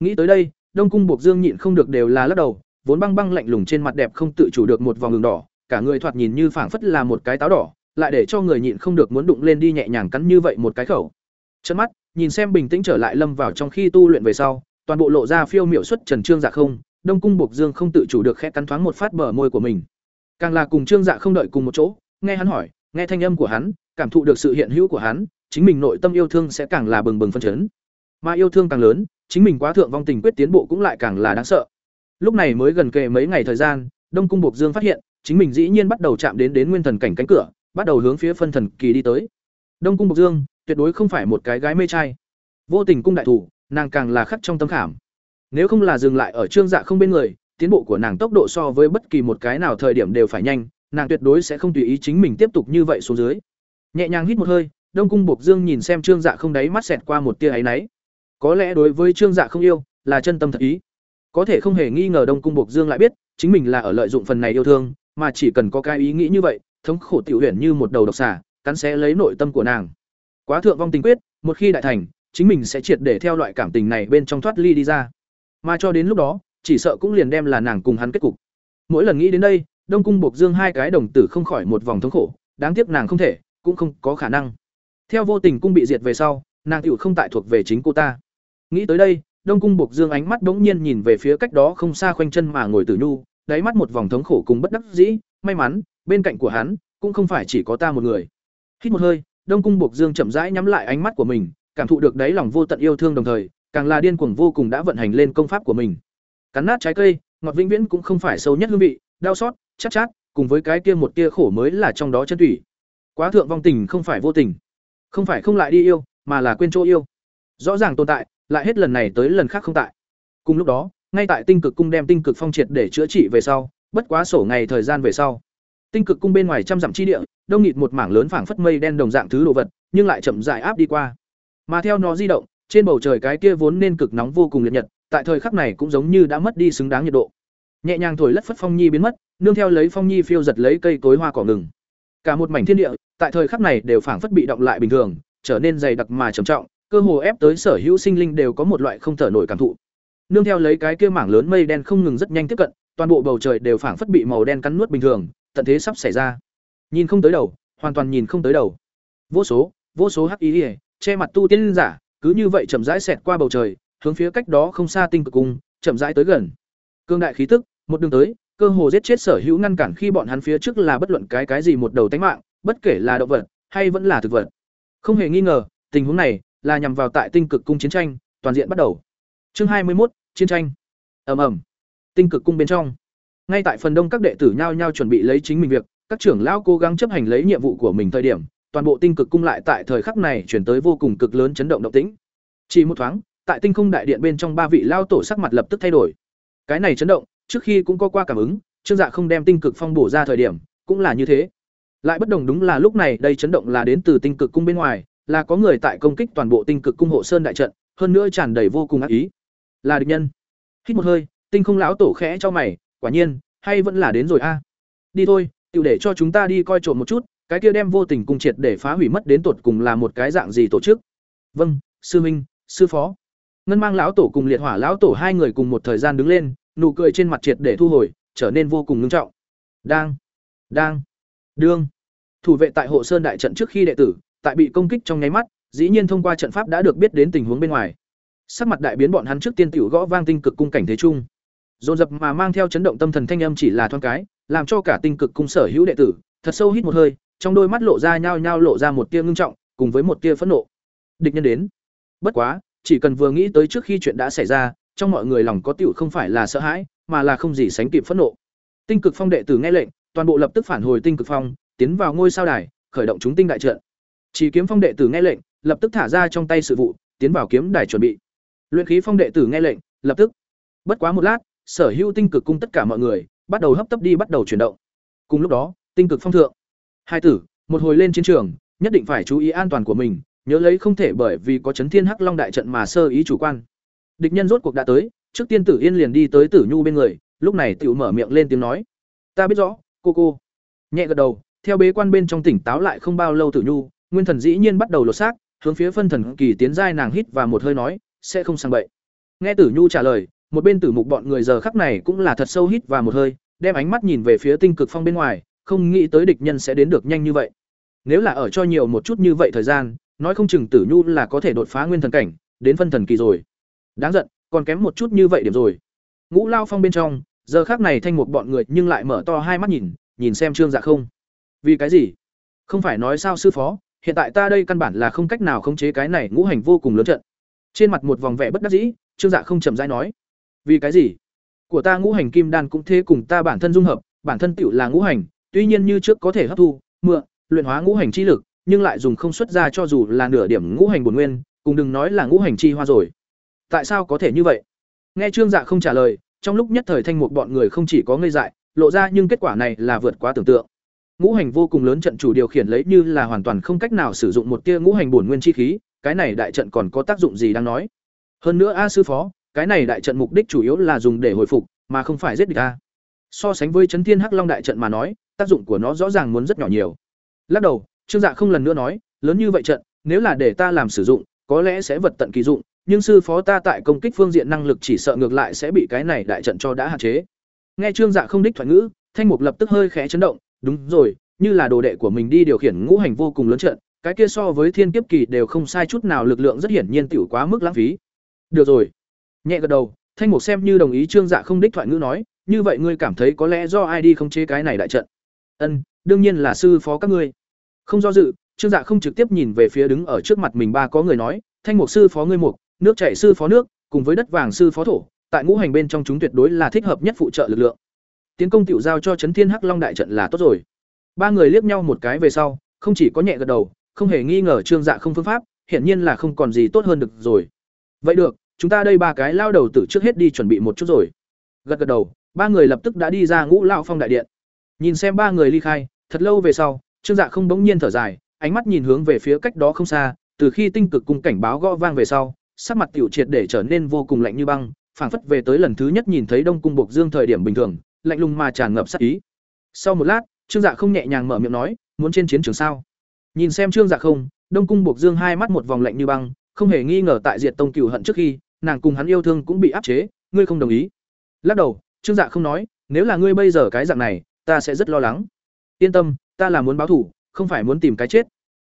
Nghĩ tới đây đông cung buộc dương nhịn không được đều là lắc đầu, vốn băng băng lạnh lùng trên mặt đẹp không tự chủ được một vòng đường đỏ, cả người thoạt nhìn như phảng phất là một cái táo đỏ, lại để cho người nhịn không được muốn đụng lên đi nhẹ nhàng cắn như vậy một cái khẩu. Chân mắt, nhìn xem bình tĩnh trở lại lâm vào trong khi tu luyện về sau, toàn bộ lộ ra phiêu miệu xuất trần trương dạ không, đông cung buộc dương không tự chủ được khẽ cắn thoáng một phát bờ môi của mình. Càng là cùng trương dạ không đợi cùng một chỗ, nghe hắn hỏi, nghe thanh âm của hắn, cảm thụ được sự hiện hữu của hắn, chính mình nội tâm yêu thương sẽ càng là bừng bừng phân chấn. Mà yêu thương càng lớn chính mình quá thượng vong tình quyết tiến bộ cũng lại càng là đáng sợ. Lúc này mới gần kề mấy ngày thời gian, đông cung buộc dương phát hiện, chính mình dĩ nhiên bắt đầu chạm đến đến nguyên thần cảnh cánh cửa, bắt đầu hướng phía phân thần kỳ đi tới. Đông cung buộc dương, tuyệt đối không phải một cái gái mê trai. Vô tình cung đại thủ, nàng càng là khắc trong tâm khảm. Nếu không là dừng lại ở trương dạ không bên người, tiến bộ của nàng tốc độ so với bất kỳ một cái nào thời điểm đều phải nhanh, nàng tuyệt đối sẽ không tùy ý chính mình tiếp tục như vậy xuống dưới. Nhẹ nhàng hít một hơi, đông cung buộc dương nhìn xem trương dạ không đáy mắt xẹt qua một tia áy náy có lẽ đối với trương dạ không yêu, là chân tâm thật ý. Có thể không hề nghi ngờ đông cung buộc dương lại biết, chính mình là ở lợi dụng phần này yêu thương, mà chỉ cần có cái ý nghĩ như vậy, thống khổ tiểu huyền như một đầu độc xả cắn sẽ lấy nội tâm của nàng. Quá thượng vong tình quyết, một khi đại thành, chính mình sẽ triệt để theo loại cảm tình này bên trong thoát ly đi ra. Mà cho đến lúc đó, chỉ sợ cũng liền đem là nàng cùng hắn kết cục. Mỗi lần nghĩ đến đây, đông cung buộc dương hai cái đồng tử không khỏi một vòng thống khổ, đáng tiếc nàng không thể, cũng không có khả năng. Theo vô tình cung bị diệt về sau, nàng tựu không tại thuộc về chính cô ta nghĩ tới đây, đông cung buộc dương ánh mắt bỗng nhiên nhìn về phía cách đó không xa khoanh chân mà ngồi tử nhu, đáy mắt một vòng thống khổ cùng bất đắc dĩ. May mắn, bên cạnh của hắn, cũng không phải chỉ có ta một người. Hít một hơi, đông cung buộc dương chậm rãi nhắm lại ánh mắt của mình, cảm thụ được đáy lòng vô tận yêu thương đồng thời, càng là điên cuồng vô cùng đã vận hành lên công pháp của mình. Cắn nát trái cây, ngọt vĩnh viễn cũng không phải sâu nhất hương vị, đau xót, chát chát, cùng với cái kia một tia khổ mới là trong đó chân thủy quá thượng vong tình không phải vô tình. Không phải không lại đi yêu, mà là quên chỗ yêu. Rõ ràng tồn tại lại hết lần này tới lần khác không tại. Cùng lúc đó, ngay tại tinh cực cung đem tinh cực phong triệt để chữa trị về sau, bất quá sổ ngày thời gian về sau, tinh cực cung bên ngoài trăm dặm chi địa, đông nghịt một mảng lớn phảng phất mây đen đồng dạng thứ đồ vật, nhưng lại chậm dại áp đi qua. Mà theo nó di động, trên bầu trời cái kia vốn nên cực nóng vô cùng liệt nhật, tại thời khắc này cũng giống như đã mất đi xứng đáng nhiệt độ. Nhẹ nhàng thổi lất phất phong nhi biến mất, nương theo lấy phong nhi phiêu giật lấy cây cối hoa cỏ ngừng. Cả một mảnh thiên địa, tại thời khắc này đều phảng phất bị động lại bình thường, trở nên dày đặc mà trầm trọng cơ hồ ép tới sở hữu sinh linh đều có một loại không thở nổi cảm thụ. Nương theo lấy cái kia mảng lớn mây đen không ngừng rất nhanh tiếp cận, toàn bộ bầu trời đều phảng phất bị màu đen cắn nuốt bình thường, tận thế sắp xảy ra. Nhìn không tới đầu, hoàn toàn nhìn không tới đầu. Vô số vô số hắc ý ỉa, che mặt tu tiên giả, cứ như vậy chậm rãi xẹt qua bầu trời, hướng phía cách đó không xa tinh cực cung, chậm rãi tới gần. Cương đại khí tức, một đường tới, cơ hồ giết chết sở hữu ngăn cản khi bọn hắn phía trước là bất luận cái cái gì một đầu tánh mạng, bất kể là động vật, hay vẫn là thực vật. Không hề nghi ngờ, tình huống này là nhằm vào tại tinh cực cung chiến tranh, toàn diện bắt đầu. Chương hai mươi một chiến tranh. Ầm ầm. Tinh cực cung bên trong. Ngay tại phần đông các đệ tử nhao nhao chuẩn bị lấy chính mình việc, các trưởng lão cố gắng chấp hành lấy nhiệm vụ của mình thời điểm, toàn bộ tinh cực cung lại tại thời khắc này chuyển tới vô cùng cực lớn chấn động động tĩnh. Chỉ một thoáng, tại tinh không đại điện bên trong ba vị lao tổ sắc mặt lập tức thay đổi. Cái này chấn động, trước khi cũng có qua cảm ứng, trương dạ không đem tinh cực phong bổ ra thời điểm, cũng là như thế. Lại bất đồng đúng là lúc này đây chấn động là đến từ tinh cực cung bên ngoài là có người tại công kích toàn bộ tinh cực cung hộ sơn đại trận, hơn nữa tràn đầy vô cùng ác ý. Là địch nhân. Hít một hơi, tinh không lão tổ khẽ cho mày, quả nhiên, hay vẫn là đến rồi a. Đi thôi tự để cho chúng ta đi coi trộm một chút, cái kia đem vô tình cung triệt để phá hủy mất đến tột cùng là một cái dạng gì tổ chức? Vâng sư minh, sư phó. Ngân mang lão tổ cùng liệt hỏa lão tổ hai người cùng một thời gian đứng lên, nụ cười trên mặt triệt để thu hồi, trở nên vô cùng ngưng trọng. Đang đang. Đương. Thủ vệ tại hộ sơn đại trận trước khi đệ tử tại bị công kích trong nháy mắt dĩ nhiên thông qua trận pháp đã được biết đến tình huống bên ngoài sắc mặt đại biến bọn hắn trước tiên tiểu gõ vang tinh cực cung cảnh thế trung dồn dập mà mang theo chấn động tâm thần thanh âm chỉ là thoáng cái làm cho cả tinh cực cung sở hữu đệ tử thật sâu hít một hơi trong đôi mắt lộ ra nhao nhao lộ ra một tia ngưng trọng cùng với một tia phẫn nộ địch nhân đến bất quá chỉ cần vừa nghĩ tới trước khi chuyện đã xảy ra trong mọi người lòng có tiểu không phải là sợ hãi mà là không gì sánh kịp phẫn nộ. Tinh cực phong đệ tử nghe lệnh, toàn bộ lập tức phản hồi tinh cực phong, tiến vào ngôi sao đài, khởi động chúng tinh đại trận. Chỉ kiếm phong đệ tử nghe lệnh, lập tức thả ra trong tay sự vụ, tiến vào kiếm đài chuẩn bị. Luyện khí phong đệ tử nghe lệnh, lập tức. Bất quá một lát, sở hữu tinh cực cung tất cả mọi người bắt đầu hấp tấp đi bắt đầu chuyển động. Cùng lúc đó, tinh cực phong thượng, hai tử, một hồi lên chiến trường, nhất định phải chú ý an toàn của mình, nhớ lấy không thể bởi vì có chấn thiên hắc long đại trận mà sơ ý chủ quan. Địch nhân rốt cuộc đã tới, trước tiên Tử Yên liền đi tới Tử Nhu bên người, lúc này tiểu mở miệng lên tiếng nói: "Ta biết rõ, cô cô." Nhẹ gật đầu, theo bế quan bên trong tỉnh táo lại không bao lâu Tử Nhu, Nguyên Thần dĩ nhiên bắt đầu lột xác, hướng phía phân thần kỳ tiến giai nàng hít và một hơi nói: "Sẽ không sang bậy." Nghe Tử Nhu trả lời, một bên Tử Mục bọn người giờ khắc này cũng là thật sâu hít và một hơi, đem ánh mắt nhìn về phía tinh cực phong bên ngoài, không nghĩ tới địch nhân sẽ đến được nhanh như vậy. Nếu là ở cho nhiều một chút như vậy thời gian, nói không chừng Tử Nhu là có thể đột phá nguyên thần cảnh, đến phân thần kỳ rồi. Đáng giận, còn kém một chút như vậy điểm rồi. Ngũ Lao Phong bên trong, giờ khác này thanh một bọn người nhưng lại mở to hai mắt nhìn, nhìn xem Trương Dạ không. Vì cái gì? Không phải nói sao sư phó, hiện tại ta đây căn bản là không cách nào khống chế cái này ngũ hành vô cùng lớn trận. Trên mặt một vòng vẻ bất đắc dĩ, Trương Dạ không chậm rãi nói: "Vì cái gì? Của ta ngũ hành kim đan cũng thế cùng ta bản thân dung hợp, bản thân tiểu là ngũ hành, tuy nhiên như trước có thể hấp thu, mượn, luyện hóa ngũ hành chi lực, nhưng lại dùng không xuất ra cho dù là nửa điểm ngũ hành bổn nguyên, cùng đừng nói là ngũ hành chi hoa rồi. Tại sao có thể như vậy? Nghe Trương Dạ không trả lời, trong lúc nhất thời thanh mục bọn người không chỉ có ngây dại, lộ ra nhưng kết quả này là vượt quá tưởng tượng. Ngũ hành vô cùng lớn trận chủ điều khiển lấy như là hoàn toàn không cách nào sử dụng một tia ngũ hành bổn nguyên chi khí, cái này đại trận còn có tác dụng gì đang nói? Hơn nữa a sư phó, cái này đại trận mục đích chủ yếu là dùng để hồi phục, mà không phải giết địch a. So sánh với chấn thiên hắc long đại trận mà nói, tác dụng của nó rõ ràng muốn rất nhỏ nhiều. Lắc đầu, Trương Dạ không lần nữa nói, lớn như vậy trận, nếu là để ta làm sử dụng, có lẽ sẽ vật tận kỳ dụng, nhưng sư phó ta tại công kích phương diện năng lực chỉ sợ ngược lại sẽ bị cái này đại trận cho đã hạn chế. Nghe Trương Dạ không đích thoại ngữ, Thanh Mục lập tức hơi khẽ chấn động, đúng rồi, như là đồ đệ của mình đi điều khiển ngũ hành vô cùng lớn trận, cái kia so với thiên kiếp kỳ đều không sai chút nào lực lượng rất hiển nhiên tiểu quá mức lãng phí. Được rồi. Nhẹ gật đầu, Thanh Mục xem như đồng ý Trương Dạ không đích thoại ngữ nói, như vậy ngươi cảm thấy có lẽ do ai đi không chế cái này đại trận? Ân, đương nhiên là sư phó các ngươi. Không do dự, Trương Dạ không trực tiếp nhìn về phía đứng ở trước mặt mình ba có người nói, Thanh Mục sư phó ngươi mục, nước chảy sư phó nước, cùng với đất vàng sư phó thổ, tại ngũ hành bên trong chúng tuyệt đối là thích hợp nhất phụ trợ lực lượng. Tiến công tiểu giao cho Chấn Thiên Hắc Long đại trận là tốt rồi. Ba người liếc nhau một cái về sau, không chỉ có nhẹ gật đầu, không hề nghi ngờ Trương Dạ không phương pháp, hiển nhiên là không còn gì tốt hơn được rồi. Vậy được, chúng ta đây ba cái lao đầu tử trước hết đi chuẩn bị một chút rồi. Gật gật đầu, ba người lập tức đã đi ra Ngũ lão phong đại điện. Nhìn xem ba người ly khai, thật lâu về sau, Trương Dạ không bỗng nhiên thở dài, ánh mắt nhìn hướng về phía cách đó không xa, từ khi tinh cực cung cảnh báo gõ vang về sau, sắc mặt tiểu triệt để trở nên vô cùng lạnh như băng, phảng phất về tới lần thứ nhất nhìn thấy Đông cung Bộc Dương thời điểm bình thường, lạnh lùng mà tràn ngập sát ý. Sau một lát, Trương Dạ không nhẹ nhàng mở miệng nói, muốn trên chiến trường sao? Nhìn xem Trương Dạ không, Đông cung Bộc Dương hai mắt một vòng lạnh như băng, không hề nghi ngờ tại Diệt Tông cừu hận trước khi, nàng cùng hắn yêu thương cũng bị áp chế, ngươi không đồng ý. Lắc đầu, Trương Dạ không nói, nếu là ngươi bây giờ cái dạng này, ta sẽ rất lo lắng. Yên tâm, ta là muốn báo thủ, không phải muốn tìm cái chết.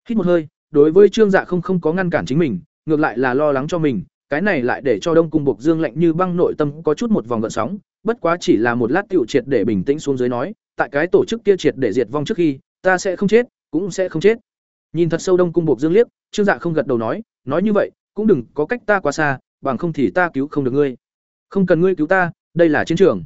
Hít một hơi, đối với Trương Dạ không không có ngăn cản chính mình, ngược lại là lo lắng cho mình, cái này lại để cho Đông Cung Bộc Dương lạnh như băng nội tâm có chút một vòng gợn sóng, bất quá chỉ là một lát tiểu triệt để bình tĩnh xuống dưới nói, tại cái tổ chức kia triệt để diệt vong trước khi, ta sẽ không chết, cũng sẽ không chết. Nhìn thật sâu Đông Cung Bộc Dương liếc, Trương Dạ không gật đầu nói, nói như vậy, cũng đừng có cách ta quá xa, bằng không thì ta cứu không được ngươi. Không cần ngươi cứu ta, đây là chiến trường.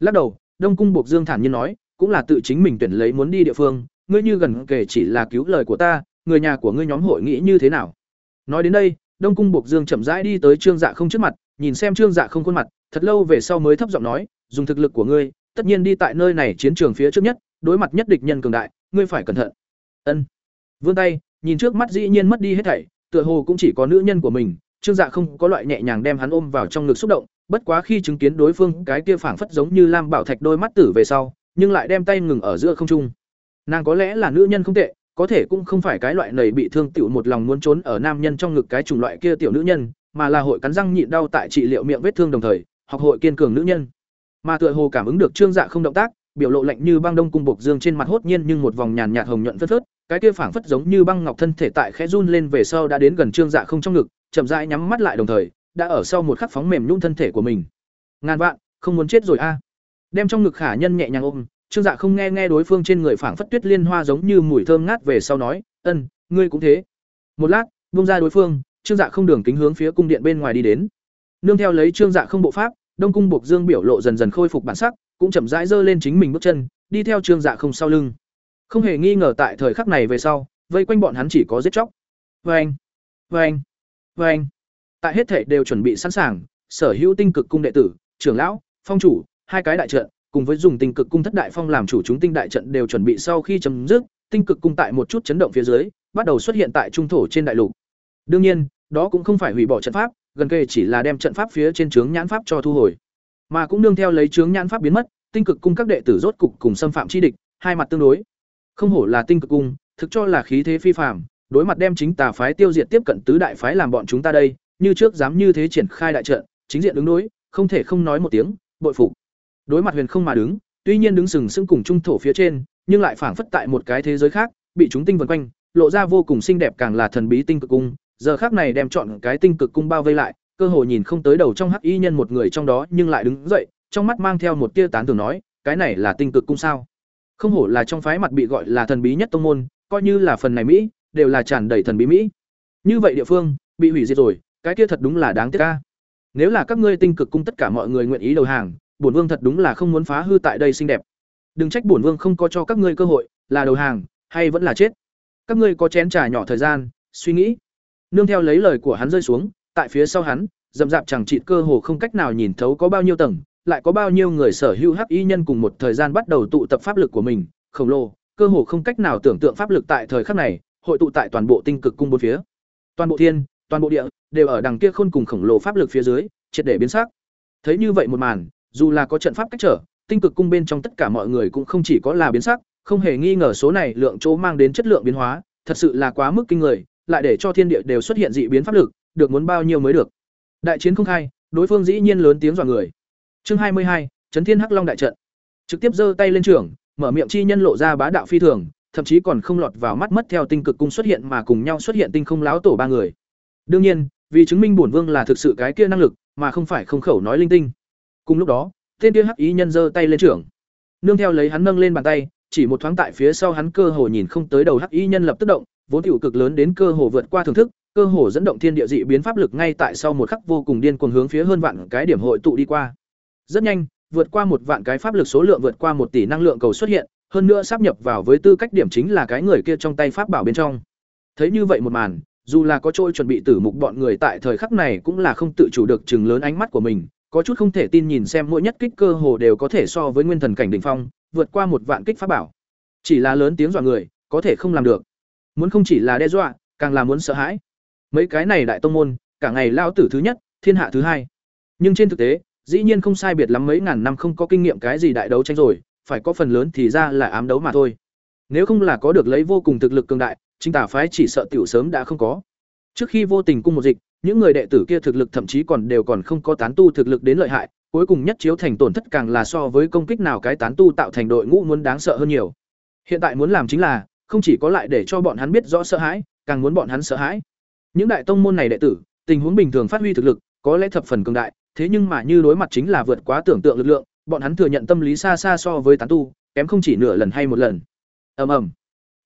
Lắc đầu, Đông Cung Bộc Dương thản nhiên nói, cũng là tự chính mình tuyển lấy muốn đi địa phương, ngươi như gần kể chỉ là cứu lời của ta, người nhà của ngươi nhóm hội nghĩ như thế nào? Nói đến đây, Đông cung Bộc Dương chậm rãi đi tới Trương Dạ không trước mặt, nhìn xem Trương Dạ không khuôn mặt, thật lâu về sau mới thấp giọng nói, dùng thực lực của ngươi, tất nhiên đi tại nơi này chiến trường phía trước nhất, đối mặt nhất địch nhân cường đại, ngươi phải cẩn thận. Ân. Vươn tay, nhìn trước mắt dĩ nhiên mất đi hết thảy, tựa hồ cũng chỉ có nữ nhân của mình, Trương Dạ không có loại nhẹ nhàng đem hắn ôm vào trong ngực xúc động, bất quá khi chứng kiến đối phương cái kia phảng phất giống như lam bảo thạch đôi mắt tử về sau, nhưng lại đem tay ngừng ở giữa không trung. Nàng có lẽ là nữ nhân không tệ, có thể cũng không phải cái loại nầy bị thương tiểu một lòng muốn trốn ở nam nhân trong ngực cái chủng loại kia tiểu nữ nhân, mà là hội cắn răng nhịn đau tại trị liệu miệng vết thương đồng thời, học hội kiên cường nữ nhân. Mà tựa hồ cảm ứng được Trương Dạ không động tác, biểu lộ lạnh như băng đông cung bộc dương trên mặt hốt nhiên nhưng một vòng nhàn nhạt hồng nhuận phất phớt, cái kia phảng phất giống như băng ngọc thân thể tại khẽ run lên về sau đã đến gần Trương Dạ không trong ngực, chậm rãi nhắm mắt lại đồng thời, đã ở sau một khắc phóng mềm nhũn thân thể của mình. Ngàn vạn, không muốn chết rồi a. Đem trong ngực khả nhân nhẹ nhàng ôm, Trương Dạ không nghe nghe đối phương trên người phảng phất tuyết liên hoa giống như mùi thơm ngát về sau nói, "Ân, ngươi cũng thế." Một lát, buông ra đối phương, Trương Dạ không đường kính hướng phía cung điện bên ngoài đi đến. Nương theo lấy Trương Dạ không bộ pháp, Đông cung Bộc Dương biểu lộ dần dần khôi phục bản sắc, cũng chậm rãi giơ lên chính mình bước chân, đi theo Trương Dạ không sau lưng. Không hề nghi ngờ tại thời khắc này về sau, vây quanh bọn hắn chỉ có giết chóc. anh, oeng, anh, Tại hết thảy đều chuẩn bị sẵn sàng, sở hữu tinh cực cung đệ tử, trưởng lão, phong chủ, hai cái đại trận, cùng với dùng tinh cực cung thất đại phong làm chủ chúng tinh đại trận đều chuẩn bị sau khi chấm dứt, tinh cực cung tại một chút chấn động phía dưới, bắt đầu xuất hiện tại trung thổ trên đại lục. Đương nhiên, đó cũng không phải hủy bỏ trận pháp, gần kề chỉ là đem trận pháp phía trên trướng nhãn pháp cho thu hồi, mà cũng nương theo lấy trướng nhãn pháp biến mất, tinh cực cung các đệ tử rốt cục cùng xâm phạm chi địch, hai mặt tương đối. Không hổ là tinh cực cung, thực cho là khí thế phi phàm, đối mặt đem chính tà phái tiêu diệt tiếp cận tứ đại phái làm bọn chúng ta đây, như trước dám như thế triển khai đại trận, chính diện đứng đối, không thể không nói một tiếng, bội phục. Đối mặt huyền không mà đứng, tuy nhiên đứng sừng sững cùng trung thổ phía trên, nhưng lại phảng phất tại một cái thế giới khác, bị chúng tinh vần quanh, lộ ra vô cùng xinh đẹp càng là thần bí tinh cực cung, giờ khác này đem chọn cái tinh cực cung bao vây lại, cơ hội nhìn không tới đầu trong hắc y nhân một người trong đó nhưng lại đứng dậy, trong mắt mang theo một tia tán tưởng nói, cái này là tinh cực cung sao? Không hổ là trong phái mặt bị gọi là thần bí nhất tông môn, coi như là phần này mỹ, đều là tràn đầy thần bí mỹ. Như vậy địa phương bị hủy diệt rồi, cái kia thật đúng là đáng tiếc ca Nếu là các ngươi tinh cực cung tất cả mọi người nguyện ý đầu hàng, bổn vương thật đúng là không muốn phá hư tại đây xinh đẹp. Đừng trách bổn vương không có cho các ngươi cơ hội, là đầu hàng hay vẫn là chết. Các ngươi có chén trà nhỏ thời gian, suy nghĩ. Nương theo lấy lời của hắn rơi xuống, tại phía sau hắn, dậm dạp chẳng trị cơ hồ không cách nào nhìn thấu có bao nhiêu tầng, lại có bao nhiêu người sở hữu hắc y nhân cùng một thời gian bắt đầu tụ tập pháp lực của mình, khổng lồ, cơ hồ không cách nào tưởng tượng pháp lực tại thời khắc này, hội tụ tại toàn bộ tinh cực cung bốn phía. Toàn bộ thiên, toàn bộ địa đều ở đằng kia khôn cùng khổng lồ pháp lực phía dưới, triệt để biến sắc. Thấy như vậy một màn, dù là có trận pháp cách trở, tinh cực cung bên trong tất cả mọi người cũng không chỉ có là biến sắc, không hề nghi ngờ số này lượng chỗ mang đến chất lượng biến hóa, thật sự là quá mức kinh người, lại để cho thiên địa đều xuất hiện dị biến pháp lực, được muốn bao nhiêu mới được. Đại chiến không khai, đối phương dĩ nhiên lớn tiếng dọa người. Chương hai mươi hai, Chấn Thiên Hắc Long đại trận. Trực tiếp giơ tay lên trưởng, mở miệng chi nhân lộ ra bá đạo phi thường, thậm chí còn không lọt vào mắt mất theo tinh cực cung xuất hiện mà cùng nhau xuất hiện tinh không láo tổ ba người. Đương nhiên, vì chứng minh bổn vương là thực sự cái kia năng lực, mà không phải không khẩu nói linh tinh. Cùng lúc đó, tên kia hắc ý nhân giơ tay lên trưởng. Nương theo lấy hắn nâng lên bàn tay, chỉ một thoáng tại phía sau hắn cơ hồ nhìn không tới đầu hắc ý nhân lập tức động, vốn tiểu cực lớn đến cơ hồ vượt qua thưởng thức, cơ hồ dẫn động thiên địa dị biến pháp lực ngay tại sau một khắc vô cùng điên cuồng hướng phía hơn vạn cái điểm hội tụ đi qua. Rất nhanh, vượt qua một vạn cái pháp lực số lượng vượt qua một tỷ năng lượng cầu xuất hiện, hơn nữa sắp nhập vào với tư cách điểm chính là cái người kia trong tay pháp bảo bên trong. Thấy như vậy một màn, dù là có trôi chuẩn bị tử mục bọn người tại thời khắc này cũng là không tự chủ được chừng lớn ánh mắt của mình, có chút không thể tin nhìn xem mỗi nhất kích cơ hồ đều có thể so với nguyên thần cảnh đỉnh phong, vượt qua một vạn kích pháp bảo. Chỉ là lớn tiếng dọa người, có thể không làm được. Muốn không chỉ là đe dọa, càng là muốn sợ hãi. Mấy cái này đại tông môn, cả ngày lao tử thứ nhất, thiên hạ thứ hai. Nhưng trên thực tế, dĩ nhiên không sai biệt lắm mấy ngàn năm không có kinh nghiệm cái gì đại đấu tranh rồi, phải có phần lớn thì ra là ám đấu mà thôi. Nếu không là có được lấy vô cùng thực lực cường đại, chính tả phái chỉ sợ tiểu sớm đã không có. Trước khi vô tình cung một dịch, những người đệ tử kia thực lực thậm chí còn đều còn không có tán tu thực lực đến lợi hại, cuối cùng nhất chiếu thành tổn thất càng là so với công kích nào cái tán tu tạo thành đội ngũ muốn đáng sợ hơn nhiều. Hiện tại muốn làm chính là, không chỉ có lại để cho bọn hắn biết rõ sợ hãi, càng muốn bọn hắn sợ hãi. Những đại tông môn này đệ tử, tình huống bình thường phát huy thực lực, có lẽ thập phần cường đại, thế nhưng mà như đối mặt chính là vượt quá tưởng tượng lực lượng, bọn hắn thừa nhận tâm lý xa xa so với tán tu, kém không chỉ nửa lần hay một lần. Ầm ầm.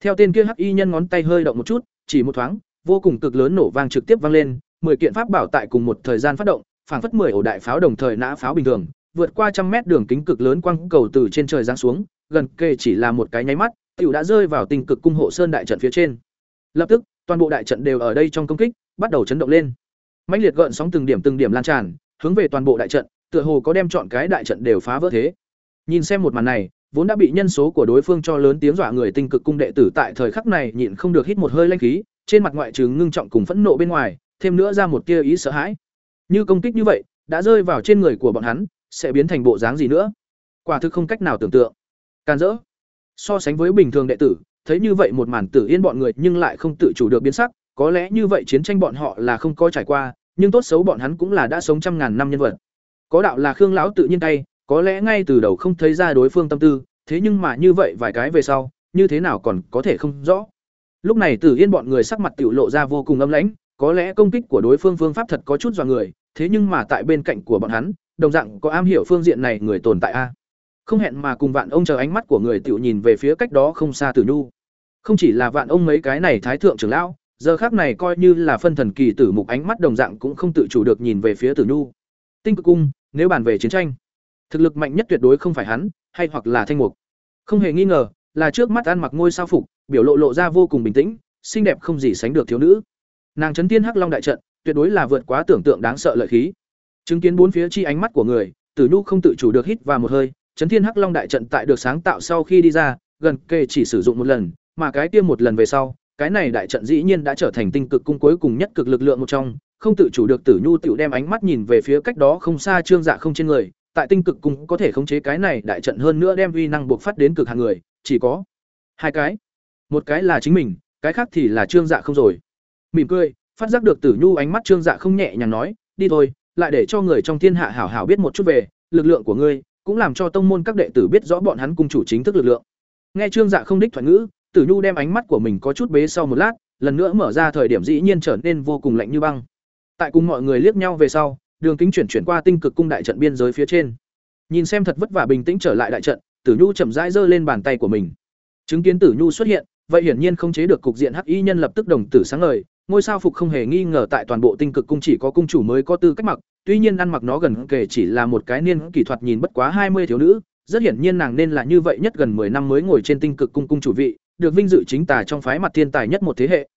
Theo tên kia hắc y nhân ngón tay hơi động một chút, chỉ một thoáng, vô cùng cực lớn nổ vang trực tiếp vang lên, mười kiện pháp bảo tại cùng một thời gian phát động, phảng phất mười ổ đại pháo đồng thời nã pháo bình thường, vượt qua trăm mét đường kính cực lớn quang cầu từ trên trời giáng xuống, gần kề chỉ là một cái nháy mắt, tiểu đã rơi vào tình cực cung hộ sơn đại trận phía trên. Lập tức, toàn bộ đại trận đều ở đây trong công kích, bắt đầu chấn động lên. Mãnh liệt gợn sóng từng điểm từng điểm lan tràn, hướng về toàn bộ đại trận, tựa hồ có đem chọn cái đại trận đều phá vỡ thế. Nhìn xem một màn này, vốn đã bị nhân số của đối phương cho lớn tiếng dọa người tinh cực cung đệ tử tại thời khắc này nhịn không được hít một hơi lanh khí, trên mặt ngoại trừ ngưng trọng cùng phẫn nộ bên ngoài, thêm nữa ra một tia ý sợ hãi. Như công kích như vậy, đã rơi vào trên người của bọn hắn, sẽ biến thành bộ dáng gì nữa? Quả thực không cách nào tưởng tượng. Can dỡ. So sánh với bình thường đệ tử, thấy như vậy một màn tử yên bọn người nhưng lại không tự chủ được biến sắc, có lẽ như vậy chiến tranh bọn họ là không có trải qua, nhưng tốt xấu bọn hắn cũng là đã sống trăm ngàn năm nhân vật. Có đạo là Khương lão tự nhiên tay, có lẽ ngay từ đầu không thấy ra đối phương tâm tư, thế nhưng mà như vậy vài cái về sau, như thế nào còn có thể không rõ. Lúc này Tử Yên bọn người sắc mặt tiểu lộ ra vô cùng âm lãnh, có lẽ công kích của đối phương phương pháp thật có chút dọa người, thế nhưng mà tại bên cạnh của bọn hắn, đồng dạng có am hiểu phương diện này người tồn tại a. Không hẹn mà cùng Vạn ông chờ ánh mắt của người tiểu nhìn về phía cách đó không xa Tử Nhu. Không chỉ là Vạn ông mấy cái này thái thượng trưởng lão, giờ khác này coi như là phân thần kỳ tử mục ánh mắt đồng dạng cũng không tự chủ được nhìn về phía Tử Nhu. Tinh cực cung, nếu bàn về chiến tranh, thực lực mạnh nhất tuyệt đối không phải hắn, hay hoặc là Thanh Mục. Không hề nghi ngờ, là trước mắt ăn mặc ngôi sao phục, biểu lộ lộ ra vô cùng bình tĩnh, xinh đẹp không gì sánh được thiếu nữ. Nàng chấn tiên hắc long đại trận, tuyệt đối là vượt quá tưởng tượng đáng sợ lợi khí. Chứng kiến bốn phía chi ánh mắt của người, Tử Nhu không tự chủ được hít vào một hơi, chấn thiên hắc long đại trận tại được sáng tạo sau khi đi ra, gần kề chỉ sử dụng một lần, mà cái kia một lần về sau, cái này đại trận dĩ nhiên đã trở thành tinh cực cung cuối cùng nhất cực lực lượng một trong, không tự chủ được Tử Nhu tiểu đem ánh mắt nhìn về phía cách đó không xa Trương Dạ không trên người, tại tinh cực cung có thể khống chế cái này đại trận hơn nữa đem uy năng buộc phát đến cực hàng người, chỉ có hai cái. Một cái là chính mình, cái khác thì là Trương Dạ không rồi. Mỉm cười, phát giác được Tử Nhu ánh mắt Trương Dạ không nhẹ nhàng nói, "Đi thôi, lại để cho người trong thiên hạ hảo hảo biết một chút về lực lượng của ngươi, cũng làm cho tông môn các đệ tử biết rõ bọn hắn cung chủ chính thức lực lượng." Nghe Trương Dạ không đích thoại ngữ, Tử Nhu đem ánh mắt của mình có chút bế sau một lát, lần nữa mở ra thời điểm dĩ nhiên trở nên vô cùng lạnh như băng. Tại cùng mọi người liếc nhau về sau, Đường Kính chuyển chuyển qua tinh cực cung đại trận biên giới phía trên. Nhìn xem thật vất vả bình tĩnh trở lại đại trận, Tử Nhu chậm rãi giơ lên bàn tay của mình. Chứng kiến Tử Nhu xuất hiện, vậy hiển nhiên không chế được cục diện hắc y nhân lập tức đồng tử sáng ngời, ngôi sao phục không hề nghi ngờ tại toàn bộ tinh cực cung chỉ có cung chủ mới có tư cách mặc, tuy nhiên ăn mặc nó gần kể chỉ là một cái niên kỹ thuật nhìn bất quá hai mươi thiếu nữ, rất hiển nhiên nàng nên là như vậy nhất gần 10 năm mới ngồi trên tinh cực cung cung chủ vị, được vinh dự chính tài trong phái mặt thiên tài nhất một thế hệ.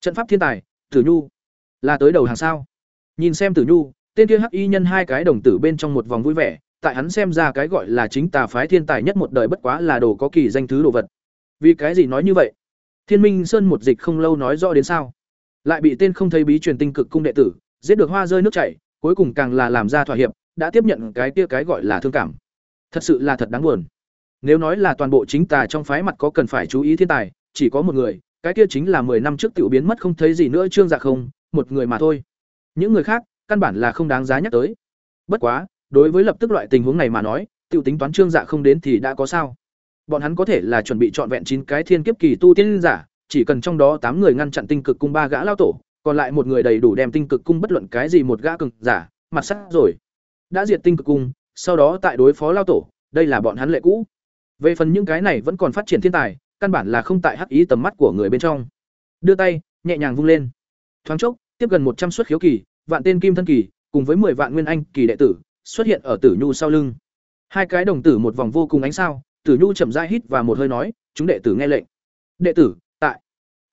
Trận pháp thiên tài, Tử Nhu, là tới đầu hàng sao? Nhìn xem Tử Nhu, tên kia hắc y nhân hai cái đồng tử bên trong một vòng vui vẻ, tại hắn xem ra cái gọi là chính tà phái thiên tài nhất một đời bất quá là đồ có kỳ danh thứ đồ vật. Vì cái gì nói như vậy? Thiên Minh Sơn một dịch không lâu nói rõ đến sao? Lại bị tên không thấy bí truyền tinh cực cung đệ tử, giết được hoa rơi nước chảy, cuối cùng càng là làm ra thỏa hiệp, đã tiếp nhận cái kia cái gọi là thương cảm. Thật sự là thật đáng buồn. Nếu nói là toàn bộ chính tà trong phái mặt có cần phải chú ý thiên tài, chỉ có một người, cái kia chính là 10 năm trước tiểu biến mất không thấy gì nữa Trương Dạ không, một người mà thôi. Những người khác, căn bản là không đáng giá nhắc tới. Bất quá, đối với lập tức loại tình huống này mà nói, tiểu tính toán Trương Dạ không đến thì đã có sao? Bọn hắn có thể là chuẩn bị trọn vẹn chín cái thiên kiếp kỳ tu tiên giả, chỉ cần trong đó tám người ngăn chặn tinh cực cung ba gã lao tổ, còn lại một người đầy đủ đem tinh cực cung bất luận cái gì một gã cường giả, mặt sắt rồi. Đã diệt tinh cực cung, sau đó tại đối phó lao tổ, đây là bọn hắn lệ cũ. Về phần những cái này vẫn còn phát triển thiên tài, căn bản là không tại hắc ý tầm mắt của người bên trong. Đưa tay, nhẹ nhàng vung lên. Thoáng chốc, tiếp gần một trăm suất khiếu kỳ, vạn tên kim thân kỳ, cùng với 10 vạn nguyên anh kỳ đệ tử, xuất hiện ở Tử Nhu sau lưng. Hai cái đồng tử một vòng vô cùng ánh sao, Tử Nhu chậm rãi hít và một hơi nói, chúng đệ tử nghe lệnh. Đệ tử.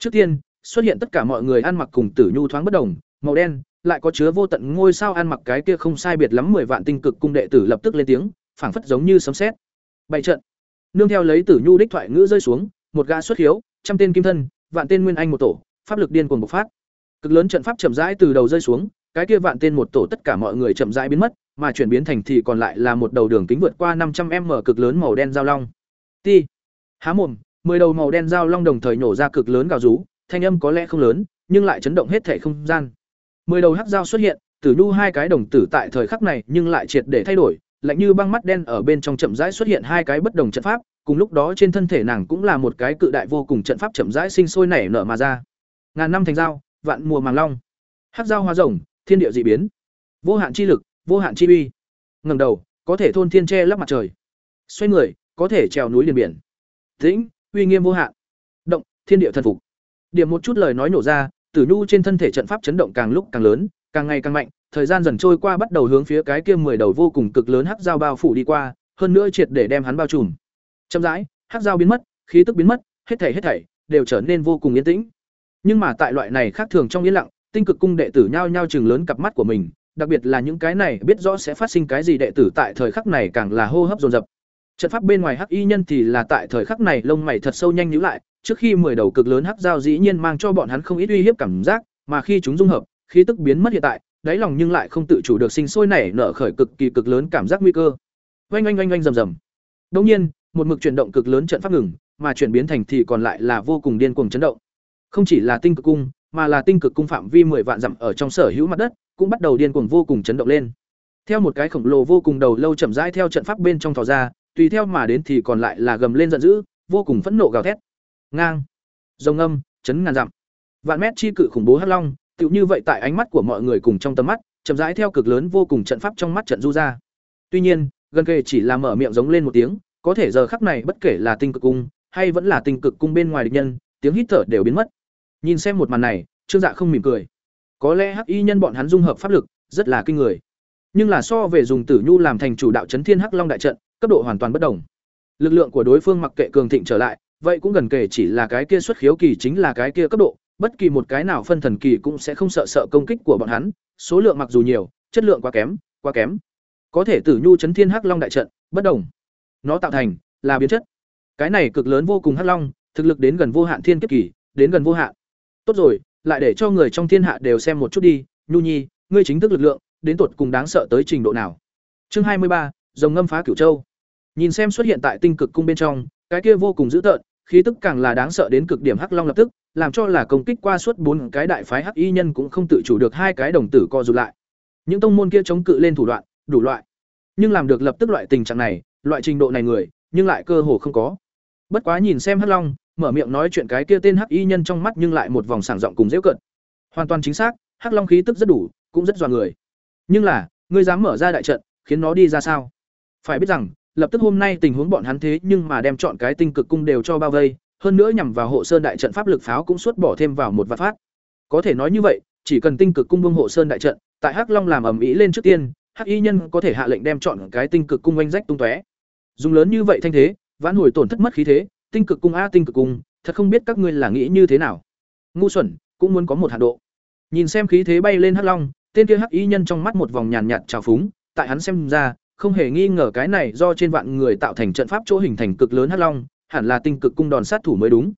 Trước tiên, xuất hiện tất cả mọi người ăn mặc cùng Tử Nhu thoáng bất đồng, màu đen, lại có chứa vô tận ngôi sao ăn mặc cái kia không sai biệt lắm 10 vạn tinh cực cung đệ tử lập tức lên tiếng, phảng phất giống như sấm sét. Bảy trận. Nương theo lấy Tử Nhu đích thoại ngữ rơi xuống, một gã xuất hiếu, trăm tên kim thân, vạn tên nguyên anh một tổ, pháp lực điên cuồng bộc phát. Cực lớn trận pháp chậm rãi từ đầu rơi xuống, cái kia vạn tên một tổ tất cả mọi người chậm rãi biến mất, mà chuyển biến thành thì còn lại là một đầu đường kính vượt qua 500m cực lớn màu đen giao long. Ti. Há mồm, mười đầu màu đen dao long đồng thời nổ ra cực lớn gào rú, thanh âm có lẽ không lớn, nhưng lại chấn động hết thể không gian. Mười đầu hắc dao xuất hiện, Tử Nhu hai cái đồng tử tại thời khắc này nhưng lại triệt để thay đổi, lạnh như băng mắt đen ở bên trong chậm rãi xuất hiện hai cái bất đồng trận pháp, cùng lúc đó trên thân thể nàng cũng là một cái cự đại vô cùng trận pháp chậm rãi sinh sôi nảy nở mà ra. Ngàn năm thành dao, vạn mùa màng long. Hắc dao hoa rồng, thiên địa dị biến. Vô hạn chi lực, vô hạn chi uy. Ngẩng đầu, có thể thôn thiên che lấp mặt trời. Xoay người, có thể trèo núi liền biển. Tĩnh, uy nghiêm vô hạn. Động, thiên địa thần phục. Điểm một chút lời nói nổ ra, Tử Nhu trên thân thể trận pháp chấn động càng lúc càng lớn, càng ngày càng mạnh, thời gian dần trôi qua bắt đầu hướng phía cái kia mười đầu vô cùng cực lớn hắc giao bao phủ đi qua, hơn nữa triệt để đem hắn bao trùm. Chậm rãi, hắc giao biến mất, khí tức biến mất, hết thảy hết thảy đều trở nên vô cùng yên tĩnh. Nhưng mà tại loại này khác thường trong yên lặng, tinh cực cung đệ tử nhao nhao chừng lớn cặp mắt của mình, đặc biệt là những cái này biết rõ sẽ phát sinh cái gì đệ tử tại thời khắc này càng là hô hấp dồn dập. Trận pháp bên ngoài hắc y nhân thì là tại thời khắc này lông mày thật sâu nhanh nhíu lại, trước khi mười đầu cực lớn hắc giao dĩ nhiên mang cho bọn hắn không ít uy hiếp cảm giác, mà khi chúng dung hợp, khí tức biến mất hiện tại, đáy lòng nhưng lại không tự chủ được sinh sôi nảy nở khởi cực kỳ cực lớn cảm giác nguy cơ. Oanh oanh oanh oanh rầm rầm. đông nhiên, một mực chuyển động cực lớn trận pháp ngừng, mà chuyển biến thành thì còn lại là vô cùng điên cuồng chấn động. Không chỉ là tinh cực cung, mà là tinh cực cung phạm vi 10 vạn dặm ở trong sở hữu mặt đất, cũng bắt đầu điên cuồng vô cùng chấn động lên. Theo một cái khổng lồ vô cùng đầu lâu chậm rãi theo trận pháp bên trong thò ra, tùy theo mà đến thì còn lại là gầm lên giận dữ, vô cùng phẫn nộ gào thét. Ngang, rồng âm, chấn ngàn dặm. Vạn mét chi cự khủng bố hắc long, tựu như vậy tại ánh mắt của mọi người cùng trong tầm mắt, chậm rãi theo cực lớn vô cùng trận pháp trong mắt trận du ra. Tuy nhiên, gần kề chỉ là mở miệng giống lên một tiếng, có thể giờ khắc này bất kể là tinh cực cung hay vẫn là tinh cực cung bên ngoài địch nhân, tiếng hít thở đều biến mất. Nhìn xem một màn này, Trương Dạ không mỉm cười. Có lẽ hắc y nhân bọn hắn dung hợp pháp lực, rất là kinh người. nhưng là so về dùng tử nhu làm thành chủ đạo chấn thiên hắc long đại trận cấp độ hoàn toàn bất đồng. Lực lượng của đối phương mặc kệ cường thịnh trở lại, vậy cũng gần kể chỉ là cái kia xuất khiếu kỳ chính là cái kia cấp độ, bất kỳ một cái nào phân thần kỳ cũng sẽ không sợ sợ công kích của bọn hắn, số lượng mặc dù nhiều, chất lượng quá kém quá kém. Có thể tử nhu chấn thiên hắc long đại trận, bất đồng. Nó tạo thành là biến chất. Cái này cực lớn vô cùng hắc long, thực lực đến gần vô hạn thiên kiếp kỳ, đến gần vô hạn. Tốt rồi, lại để cho người trong thiên hạ đều xem một chút đi, nhu nhi, ngươi chính thức lực lượng, đến tột cùng đáng sợ tới trình độ nào? Chương hai mươi ba dòng ngâm phá cửu châu nhìn xem xuất hiện tại tinh cực cung bên trong, cái kia vô cùng dữ tợn, khí tức càng là đáng sợ đến cực điểm hắc long lập tức, làm cho là công kích qua suốt bốn cái đại phái hắc y nhân cũng không tự chủ được hai cái đồng tử co rụt lại. Những tông môn kia chống cự lên thủ đoạn, đủ loại. Nhưng làm được lập tức loại tình trạng này, loại trình độ này người, nhưng lại cơ hồ không có. Bất quá nhìn xem hắc long, mở miệng nói chuyện cái kia tên hắc y nhân trong mắt nhưng lại một vòng sảng giọng cùng giễu cận hoàn toàn chính xác, hắc long khí tức rất đủ, cũng rất dọa người. Nhưng là, ngươi dám mở ra đại trận, khiến nó đi ra sao? Phải biết rằng lập tức hôm nay tình huống bọn hắn thế nhưng mà đem chọn cái tinh cực cung đều cho bao vây, hơn nữa nhằm vào hộ sơn đại trận pháp lực pháo cũng suốt bỏ thêm vào một vạn phát. Có thể nói như vậy, chỉ cần tinh cực cung vương hộ sơn đại trận, tại hắc long làm ầm ĩ lên trước tiên, hắc y nhân có thể hạ lệnh đem chọn cái tinh cực cung oanh rách tung tóe. Dùng lớn như vậy thanh thế, vãn hồi tổn thất mất khí thế, tinh cực cung a tinh cực cung, thật không biết các ngươi là nghĩ như thế nào. Ngu xuẩn, cũng muốn có một hạ độ. Nhìn xem khí thế bay lên hắc long, tên kia hắc y nhân trong mắt một vòng nhàn nhạt trào phúng, tại hắn xem ra không hề nghi ngờ cái này do trên vạn người tạo thành trận pháp chỗ hình thành cực lớn hắc long hẳn là tinh cực cung đòn sát thủ mới đúng.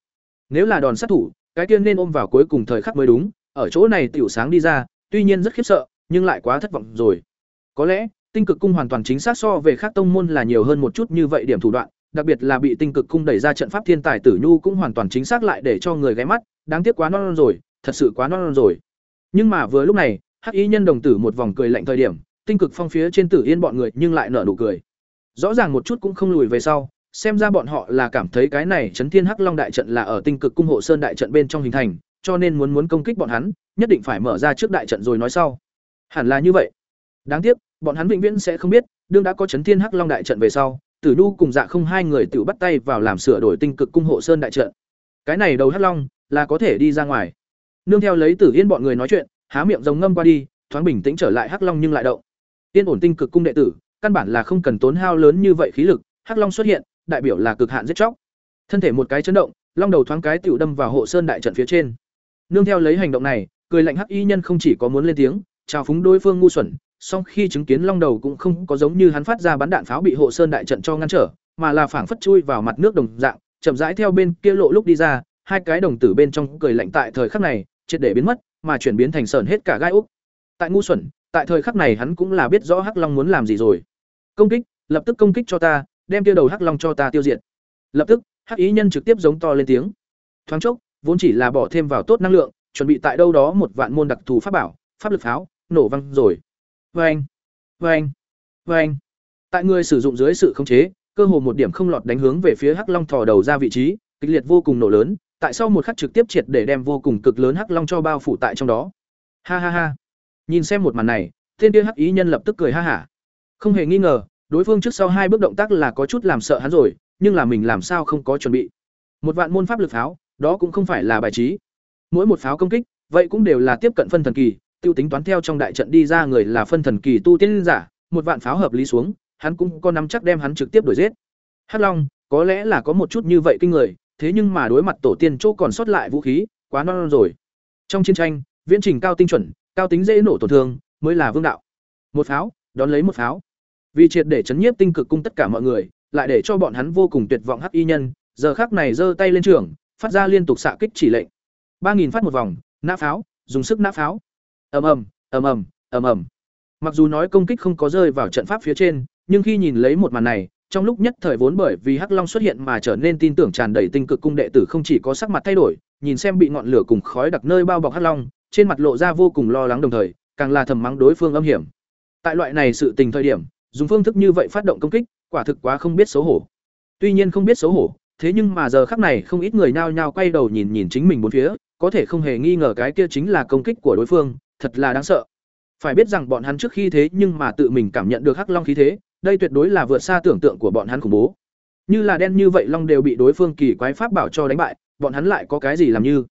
Nếu là đòn sát thủ cái kia nên ôm vào cuối cùng thời khắc mới đúng ở chỗ này tiểu sáng đi ra tuy nhiên rất khiếp sợ nhưng lại quá thất vọng rồi. Có lẽ tinh cực cung hoàn toàn chính xác so về khác tông môn là nhiều hơn một chút như vậy điểm thủ đoạn đặc biệt là bị tinh cực cung đẩy ra trận pháp thiên tài tử nhu cũng hoàn toàn chính xác lại để cho người ghé mắt đáng tiếc quá non, non rồi thật sự quá non, non rồi. Nhưng mà vừa lúc này hắc y nhân đồng tử một vòng cười lạnh thời điểm tinh cực phong phía trên tử yên bọn người nhưng lại nở nụ cười. Rõ ràng một chút cũng không lùi về sau, xem ra bọn họ là cảm thấy cái này chấn thiên hắc long đại trận là ở tinh cực cung hộ sơn đại trận bên trong hình thành, cho nên muốn muốn công kích bọn hắn, nhất định phải mở ra trước đại trận rồi nói sau. Hẳn là như vậy. Đáng tiếc, bọn hắn vĩnh viễn sẽ không biết, đương đã có chấn thiên hắc long đại trận về sau, tử nhu cùng dạ không hai người tự bắt tay vào làm sửa đổi tinh cực cung hộ sơn đại trận. Cái này đầu hắc long, là có thể đi ra ngoài. Nương theo lấy tử yên bọn người nói chuyện, há miệng rồng ngâm qua đi, thoáng bình tĩnh trở lại hắc long nhưng lại động. Tiên ổn tinh cực cung đệ tử, căn bản là không cần tốn hao lớn như vậy khí lực, hắc long xuất hiện, đại biểu là cực hạn giết chóc. Thân thể một cái chấn động, long đầu thoáng cái tiểu đâm vào hộ sơn đại trận phía trên. Nương theo lấy hành động này, cười lạnh hắc y nhân không chỉ có muốn lên tiếng, chào phúng đối phương ngu xuẩn, song khi chứng kiến long đầu cũng không có giống như hắn phát ra bắn đạn pháo bị hộ sơn đại trận cho ngăn trở, mà là phảng phất chui vào mặt nước đồng dạng, chậm rãi theo bên kia lộ lúc đi ra, hai cái đồng tử bên trong cười lạnh tại thời khắc này, triệt để biến mất, mà chuyển biến thành sờn hết cả gai úc. Tại ngu xuẩn tại thời khắc này hắn cũng là biết rõ hắc long muốn làm gì rồi. Công kích, lập tức công kích cho ta, đem tiêu đầu hắc long cho ta tiêu diệt. Lập tức, hắc ý nhân trực tiếp giống to lên tiếng. Thoáng chốc, vốn chỉ là bỏ thêm vào tốt năng lượng, chuẩn bị tại đâu đó một vạn môn đặc thù pháp bảo, pháp lực pháo, nổ văng rồi. Vang vang vang tại người sử dụng dưới sự khống chế, cơ hồ một điểm không lọt đánh hướng về phía hắc long thò đầu ra vị trí, kịch liệt vô cùng nổ lớn, tại sau một khắc trực tiếp triệt để đem vô cùng cực lớn hắc long cho bao phủ tại trong đó. Ha ha ha nhìn xem một màn này tên kia hắc ý nhân lập tức cười ha hả. Không hề nghi ngờ đối phương trước sau hai bước động tác là có chút làm sợ hắn rồi nhưng là mình làm sao không có chuẩn bị. Một vạn môn pháp lực pháo đó cũng không phải là bài trí. Mỗi một pháo công kích vậy cũng đều là tiếp cận phân thần kỳ tiêu tính toán theo trong đại trận đi ra người là phân thần kỳ tu tiên giả một vạn pháo hợp lý xuống hắn cũng có nắm chắc đem hắn trực tiếp đuổi giết. Hắc long có lẽ là có một chút như vậy kinh người thế nhưng mà đối mặt tổ tiên chỗ còn sót lại vũ khí quá non, non rồi. Trong chiến tranh viễn trình cao tinh chuẩn cao tính dễ nổ tổn thương mới là vương đạo. Một pháo, đón lấy một pháo. Vì triệt để chấn nhiếp tinh cực cung tất cả mọi người, lại để cho bọn hắn vô cùng tuyệt vọng hắc y nhân, giờ khắc này giơ tay lên trường, phát ra liên tục xạ kích chỉ lệnh. Ba nghìn phát một vòng, nã pháo, dùng sức nã pháo. Ầm ầm ầm ầm ầm ầm. Mặc dù nói công kích không có rơi vào trận pháp phía trên, nhưng khi nhìn lấy một màn này, trong lúc nhất thời vốn bởi vì hắc long xuất hiện mà trở nên tin tưởng tràn đầy tinh cực cung đệ tử không chỉ có sắc mặt thay đổi, nhìn xem bị ngọn lửa cùng khói đặc nơi bao bọc hắc long trên mặt lộ ra vô cùng lo lắng đồng thời, càng là thầm mắng đối phương âm hiểm. Tại loại này sự tình thời điểm, dùng phương thức như vậy phát động công kích, quả thực quá không biết xấu hổ. Tuy nhiên không biết xấu hổ, thế nhưng mà giờ khắc này không ít người nhao nhao quay đầu nhìn nhìn chính mình bốn phía, có thể không hề nghi ngờ cái kia chính là công kích của đối phương, thật là đáng sợ. Phải biết rằng bọn hắn trước khi thế nhưng mà tự mình cảm nhận được hắc long khí thế, đây tuyệt đối là vượt xa tưởng tượng của bọn hắn khủng bố. Như là đen như vậy long đều bị đối phương kỳ quái pháp bảo cho đánh bại, bọn hắn lại có cái gì làm như?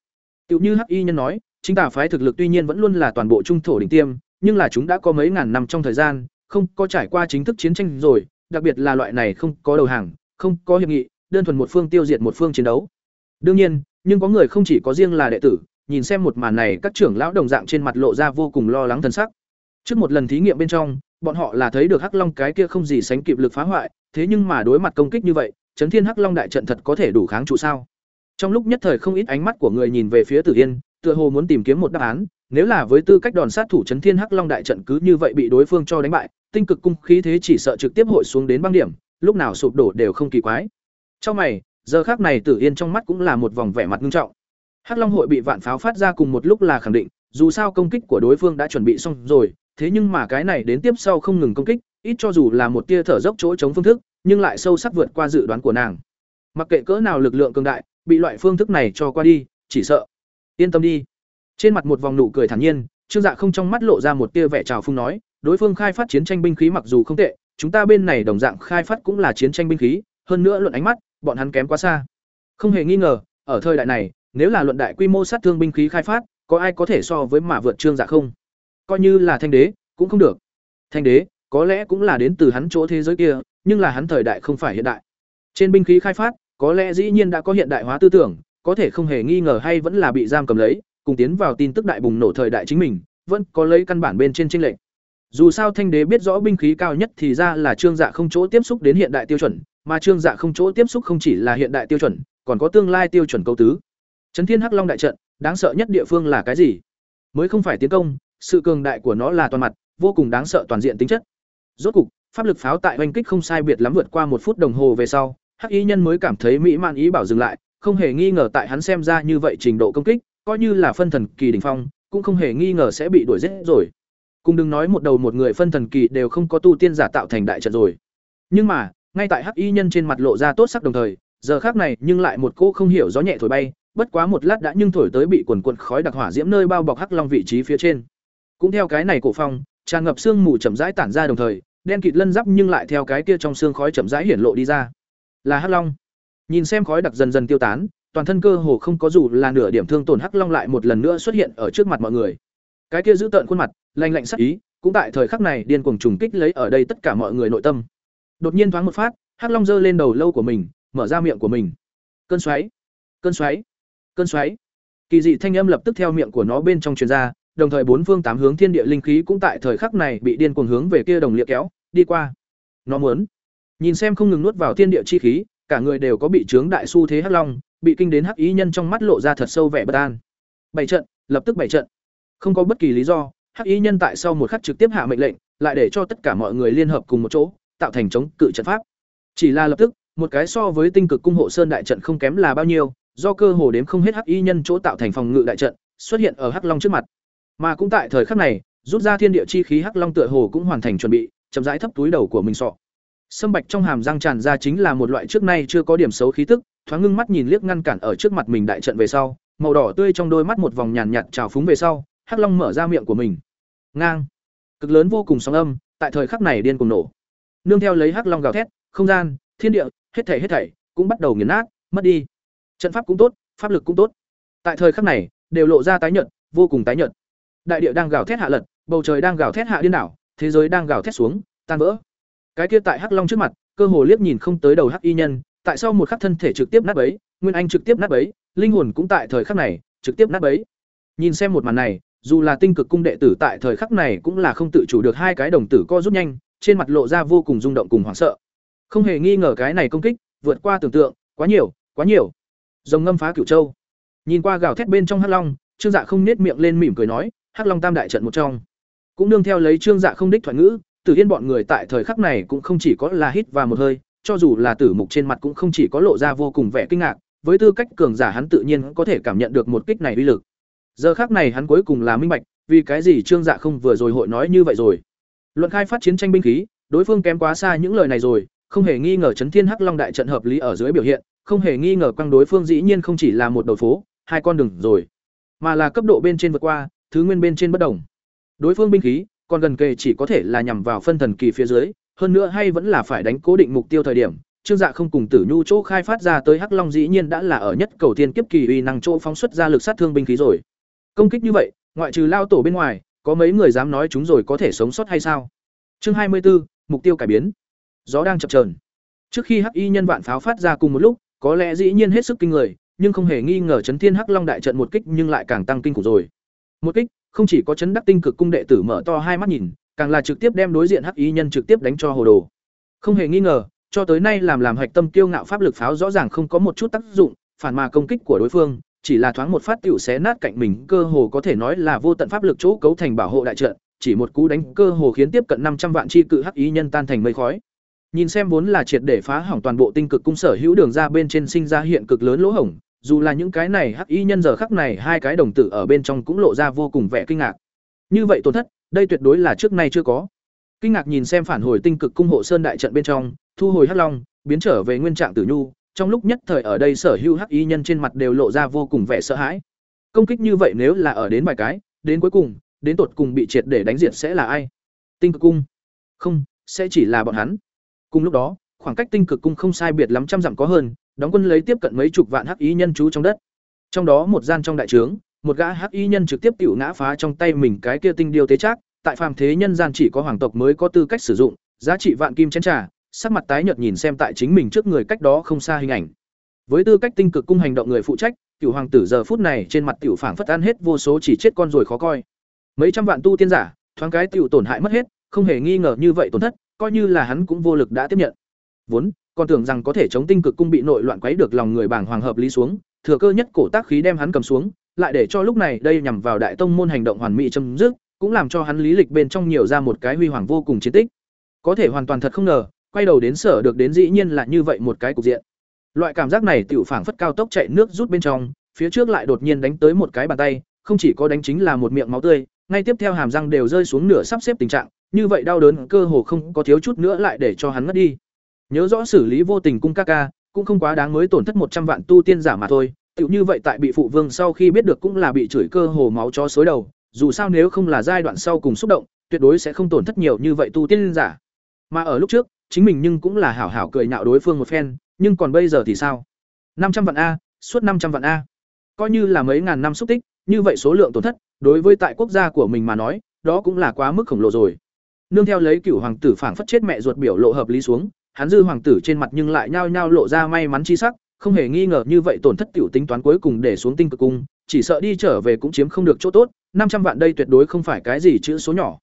Tựu như hắc y nhân nói chính tả phái thực lực tuy nhiên vẫn luôn là toàn bộ trung thổ đỉnh tiêm nhưng là chúng đã có mấy ngàn năm trong thời gian, không có trải qua chính thức chiến tranh rồi, đặc biệt là loại này không có đầu hàng, không có hiệp nghị, đơn thuần một phương tiêu diệt một phương chiến đấu. Đương nhiên, nhưng có người không chỉ có riêng là đệ tử, nhìn xem một màn này, các trưởng lão đồng dạng trên mặt lộ ra vô cùng lo lắng thần sắc. Trước một lần thí nghiệm bên trong, bọn họ là thấy được Hắc Long cái kia không gì sánh kịp lực phá hoại, thế nhưng mà đối mặt công kích như vậy, Chấn Thiên Hắc Long đại trận thật có thể đủ kháng trụ sao? Trong lúc nhất thời không ít ánh mắt của người nhìn về phía Tử Yên, tựa hồ muốn tìm kiếm một đáp án, nếu là với tư cách đòn sát thủ Chấn Thiên Hắc Long đại trận cứ như vậy bị đối phương cho đánh bại, tinh cực cung khí thế chỉ sợ trực tiếp hội xuống đến băng điểm, lúc nào sụp đổ đều không kỳ quái. Trong mày, giờ khắc này Tử Yên trong mắt cũng là một vòng vẻ mặt nghiêm trọng. Hắc Long hội bị vạn pháo phát ra cùng một lúc là khẳng định, dù sao công kích của đối phương đã chuẩn bị xong rồi, thế nhưng mà cái này đến tiếp sau không ngừng công kích, ít cho dù là một tia thở dốc chỗ chống phương thức, nhưng lại sâu sắc vượt qua dự đoán của nàng. Mặc kệ cỡ nào lực lượng cường đại, bị loại phương thức này cho qua đi, chỉ sợ. Yên tâm đi. Trên mặt một vòng nụ cười thản nhiên, Trương Dạ không trong mắt lộ ra một tia vẻ trào phung nói, đối phương khai phát chiến tranh binh khí mặc dù không tệ, chúng ta bên này đồng dạng khai phát cũng là chiến tranh binh khí, hơn nữa luận ánh mắt, bọn hắn kém quá xa. Không hề nghi ngờ, ở thời đại này, nếu là luận đại quy mô sát thương binh khí khai phát, có ai có thể so với mà vượt Trương Dạ không? Coi như là Thanh đế, cũng không được. Thanh đế, có lẽ cũng là đến từ hắn chỗ thế giới kia, nhưng là hắn thời đại không phải hiện đại. Trên binh khí khai phát, có lẽ dĩ nhiên đã có hiện đại hóa tư tưởng, có thể không hề nghi ngờ hay vẫn là bị giam cầm lấy, cùng tiến vào tin tức đại bùng nổ thời đại chính mình, vẫn có lấy căn bản bên trên chênh lệch. Dù sao Thanh đế biết rõ binh khí cao nhất thì ra là Trương Dạ không chỗ tiếp xúc đến hiện đại tiêu chuẩn, mà Trương Dạ không chỗ tiếp xúc không chỉ là hiện đại tiêu chuẩn, còn có tương lai tiêu chuẩn câu tứ. Trấn Thiên Hắc Long đại trận, đáng sợ nhất địa phương là cái gì? Mới không phải tiến công, sự cường đại của nó là toàn mặt, vô cùng đáng sợ toàn diện tính chất. Rốt cục, pháp lực pháo tại oanh kích không sai biệt lắm vượt qua một phút đồng hồ về sau, Hắc Y nhân mới cảm thấy mỹ mãn ý bảo dừng lại, không hề nghi ngờ tại hắn xem ra như vậy trình độ công kích, coi như là phân thần kỳ đỉnh phong, cũng không hề nghi ngờ sẽ bị đuổi giết rồi. Cùng đừng nói một đầu một người phân thần kỳ đều không có tu tiên giả tạo thành đại trận rồi. Nhưng mà, ngay tại Hắc Y nhân trên mặt lộ ra tốt sắc đồng thời, giờ khác này nhưng lại một cỗ không hiểu gió nhẹ thổi bay, bất quá một lát đã nhưng thổi tới bị quần quần khói đặc hỏa diễm nơi bao bọc Hắc Long vị trí phía trên. Cũng theo cái này cổ phong, tràn ngập sương mù chậm rãi tản ra đồng thời, đen kịt lân giáp nhưng lại theo cái kia trong xương khói chậm rãi hiển lộ đi ra. Là Hắc Long. Nhìn xem khói đặc dần dần tiêu tán, toàn thân cơ hồ không có dù là nửa điểm thương tổn Hắc Long lại một lần nữa xuất hiện ở trước mặt mọi người. Cái kia giữ tợn khuôn mặt, lanh lạnh sắc ý, cũng tại thời khắc này điên cuồng trùng kích lấy ở đây tất cả mọi người nội tâm. Đột nhiên thoáng một phát, Hắc Long giơ lên đầu lâu của mình, mở ra miệng của mình. Cơn xoáy, cơn xoáy, cơn xoáy. Kỳ dị thanh âm lập tức theo miệng của nó bên trong truyền ra, đồng thời bốn phương tám hướng thiên địa linh khí cũng tại thời khắc này bị điên cuồng hướng về kia đồng liệt kéo, đi qua. Nó muốn nhìn xem không ngừng nuốt vào thiên địa chi khí, cả người đều có bị chướng đại su thế hắc long, bị kinh đến hắc ý nhân trong mắt lộ ra thật sâu vẻ bất an. Bảy trận, lập tức bảy trận. Không có bất kỳ lý do, hắc ý nhân tại sau một khắc trực tiếp hạ mệnh lệnh, lại để cho tất cả mọi người liên hợp cùng một chỗ, tạo thành chống cự trận pháp. Chỉ là lập tức, một cái so với tinh cực cung hộ sơn đại trận không kém là bao nhiêu, do cơ hồ đếm không hết hắc y nhân chỗ tạo thành phòng ngự đại trận, xuất hiện ở hắc long trước mặt. Mà cũng tại thời khắc này, rút ra thiên địa chi khí hắc long tựa hồ cũng hoàn thành chuẩn bị, chậm rãi thấp túi đầu của mình sọ. Sâm bạch trong hàm răng tràn ra chính là một loại trước nay chưa có điểm xấu khí tức, thoáng ngưng mắt nhìn liếc ngăn cản ở trước mặt mình đại trận về sau, màu đỏ tươi trong đôi mắt một vòng nhàn nhạt trào phúng về sau, hắc long mở ra miệng của mình. Ngang, cực lớn vô cùng sóng âm, tại thời khắc này điên cuồng nổ. Nương theo lấy hắc long gào thét, không gian, thiên địa, hết thảy hết thảy cũng bắt đầu nghiền nát, mất đi. Trận pháp cũng tốt, pháp lực cũng tốt. Tại thời khắc này, đều lộ ra tái nhợt, vô cùng tái nhợt. Đại địa đang gào thét hạ lật, bầu trời đang gào thét hạ điên đảo, thế giới đang gào thét xuống, tan vỡ. Cái kia tại Hắc Long trước mặt, cơ hồ liếc nhìn không tới đầu Hắc Y nhân, tại sao một khắc thân thể trực tiếp nát bấy, Nguyên Anh trực tiếp nát bấy, linh hồn cũng tại thời khắc này trực tiếp nát bấy. Nhìn xem một màn này, dù là tinh cực cung đệ tử tại thời khắc này cũng là không tự chủ được hai cái đồng tử co rút nhanh, trên mặt lộ ra vô cùng rung động cùng hoảng sợ. Không hề nghi ngờ cái này công kích, vượt qua tưởng tượng, quá nhiều, quá nhiều. Rồng ngâm phá cửu châu. Nhìn qua gào thét bên trong Hắc Long, Trương Dạ không nết miệng lên mỉm cười nói, Hắc Long Tam đại trận một trong. Cũng nương theo lấy Trương Dạ không đích thoại ngữ, Tử Yên bọn người tại thời khắc này cũng không chỉ có là hít và một hơi, cho dù là Tử Mục trên mặt cũng không chỉ có lộ ra vô cùng vẻ kinh ngạc, với tư cách cường giả hắn tự nhiên có thể cảm nhận được một kích này uy lực. Giờ khắc này hắn cuối cùng là minh bạch, vì cái gì Trương Dạ không vừa rồi hội nói như vậy rồi. Luận khai phát chiến tranh binh khí, đối phương kém quá xa những lời này rồi, không hề nghi ngờ chấn thiên hắc long đại trận hợp lý ở dưới biểu hiện, không hề nghi ngờ quang đối phương dĩ nhiên không chỉ là một đầu phố, hai con đường rồi, mà là cấp độ bên trên vượt qua, thứ nguyên bên trên bất đồng. Đối phương binh khí, còn gần kề chỉ có thể là nhằm vào phân thần kỳ phía dưới, hơn nữa hay vẫn là phải đánh cố định mục tiêu thời điểm. Trương Dạ không cùng Tử Nhu chỗ khai phát ra tới Hắc Long dĩ nhiên đã là ở nhất cầu tiên kiếp kỳ uy năng chỗ phóng xuất ra lực sát thương binh khí rồi. Công kích như vậy, ngoại trừ lao tổ bên ngoài, có mấy người dám nói chúng rồi có thể sống sót hay sao? Chương hai mươi 24, mục tiêu cải biến. Gió đang chập trờn Trước khi Hắc Y nhân vạn pháo phát ra cùng một lúc, có lẽ dĩ nhiên hết sức kinh người, nhưng không hề nghi ngờ chấn thiên Hắc Long đại trận một kích nhưng lại càng tăng kinh khủng rồi. Một kích, không chỉ có chấn đắc tinh cực cung đệ tử mở to hai mắt nhìn, càng là trực tiếp đem đối diện Hắc ý nhân trực tiếp đánh cho hồ đồ. Không hề nghi ngờ, cho tới nay làm làm hạch tâm kiêu ngạo pháp lực pháo rõ ràng không có một chút tác dụng, phản mà công kích của đối phương, chỉ là thoáng một phát tiểu xé nát cạnh mình, cơ hồ có thể nói là vô tận pháp lực chỗ cấu thành bảo hộ đại trận, chỉ một cú đánh cơ hồ khiến tiếp cận năm trăm vạn chi cự hắc ý nhân tan thành mây khói. Nhìn xem vốn là triệt để phá hỏng toàn bộ tinh cực cung sở hữu đường ra bên trên sinh ra hiện cực lớn lỗ hổng, dù là những cái này hắc Y nhân giờ khắc này hai cái đồng tử ở bên trong cũng lộ ra vô cùng vẻ kinh ngạc. Như vậy tổn thất, đây tuyệt đối là trước nay chưa có. Kinh ngạc nhìn xem phản hồi tinh cực cung hộ sơn đại trận bên trong, thu hồi hắc long, biến trở về nguyên trạng tử nhu, trong lúc nhất thời ở đây sở hữu hắc Y nhân trên mặt đều lộ ra vô cùng vẻ sợ hãi. Công kích như vậy nếu là ở đến vài cái, đến cuối cùng, đến tột cùng bị triệt để đánh diệt sẽ là ai? Tinh cực cung? Không, sẽ chỉ là bọn hắn. Cùng lúc đó, khoảng cách tinh cực cung không sai biệt lắm trăm dặm có hơn, đóng quân lấy tiếp cận mấy chục vạn hắc y nhân trú trong đất. Trong đó một gian trong đại trướng, một gã hắc y nhân trực tiếp tiểu ngã phá trong tay mình cái kia tinh điêu tế chắc, tại phàm thế nhân gian chỉ có hoàng tộc mới có tư cách sử dụng, giá trị vạn kim chén trà, sắc mặt tái nhợt nhìn xem tại chính mình trước người cách đó không xa hình ảnh. Với tư cách tinh cực cung hành động người phụ trách, tiểu hoàng tử giờ phút này trên mặt tiểu phảng phất ăn hết vô số chỉ chết con rồi khó coi. Mấy trăm vạn tu tiên giả, thoáng cái tiểu tổn hại mất hết, không hề nghi ngờ như vậy tổn thất, coi như là hắn cũng vô lực đã tiếp nhận. Vốn, còn tưởng rằng có thể chống tinh cực cung bị nội loạn quấy được lòng người bảng hoàng hợp lý xuống, thừa cơ nhất cổ tác khí đem hắn cầm xuống, lại để cho lúc này đây nhằm vào đại tông môn hành động hoàn mỹ chấm dứt, cũng làm cho hắn lý lịch bên trong nhiều ra một cái huy hoàng vô cùng chiến tích. Có thể hoàn toàn thật không ngờ, quay đầu đến sở được đến dĩ nhiên là như vậy một cái cục diện. Loại cảm giác này tiểu phảng phất cao tốc chạy nước rút bên trong, phía trước lại đột nhiên đánh tới một cái bàn tay, không chỉ có đánh chính là một miệng máu tươi, ngay tiếp theo hàm răng đều rơi xuống nửa sắp xếp tình trạng, như vậy đau đớn cơ hồ không có thiếu chút nữa lại để cho hắn ngất đi. Nhớ rõ xử lý vô tình cung ca ca, cũng không quá đáng mới tổn thất một trăm vạn tu tiên giả mà thôi, tựu như vậy tại bị phụ vương sau khi biết được cũng là bị chửi cơ hồ máu chó xối đầu, dù sao nếu không là giai đoạn sau cùng xúc động, tuyệt đối sẽ không tổn thất nhiều như vậy tu tiên giả. Mà ở lúc trước, chính mình nhưng cũng là hảo hảo cười nhạo đối phương một phen, nhưng còn bây giờ thì sao? năm trăm vạn a, suốt năm trăm vạn a. Coi như là mấy ngàn năm xúc tích, như vậy số lượng tổn thất, đối với tại quốc gia của mình mà nói, đó cũng là quá mức khổng lồ rồi. Nương theo lấy cửu hoàng tử phảng phất chết mẹ ruột biểu lộ hợp lý xuống, hắn dư hoàng tử trên mặt nhưng lại nhao nhao lộ ra may mắn chi sắc, không hề nghi ngờ như vậy tổn thất tiểu tính toán cuối cùng để xuống tinh cực cung, chỉ sợ đi trở về cũng chiếm không được chỗ tốt, năm trăm vạn đây tuyệt đối không phải cái gì chữ số nhỏ.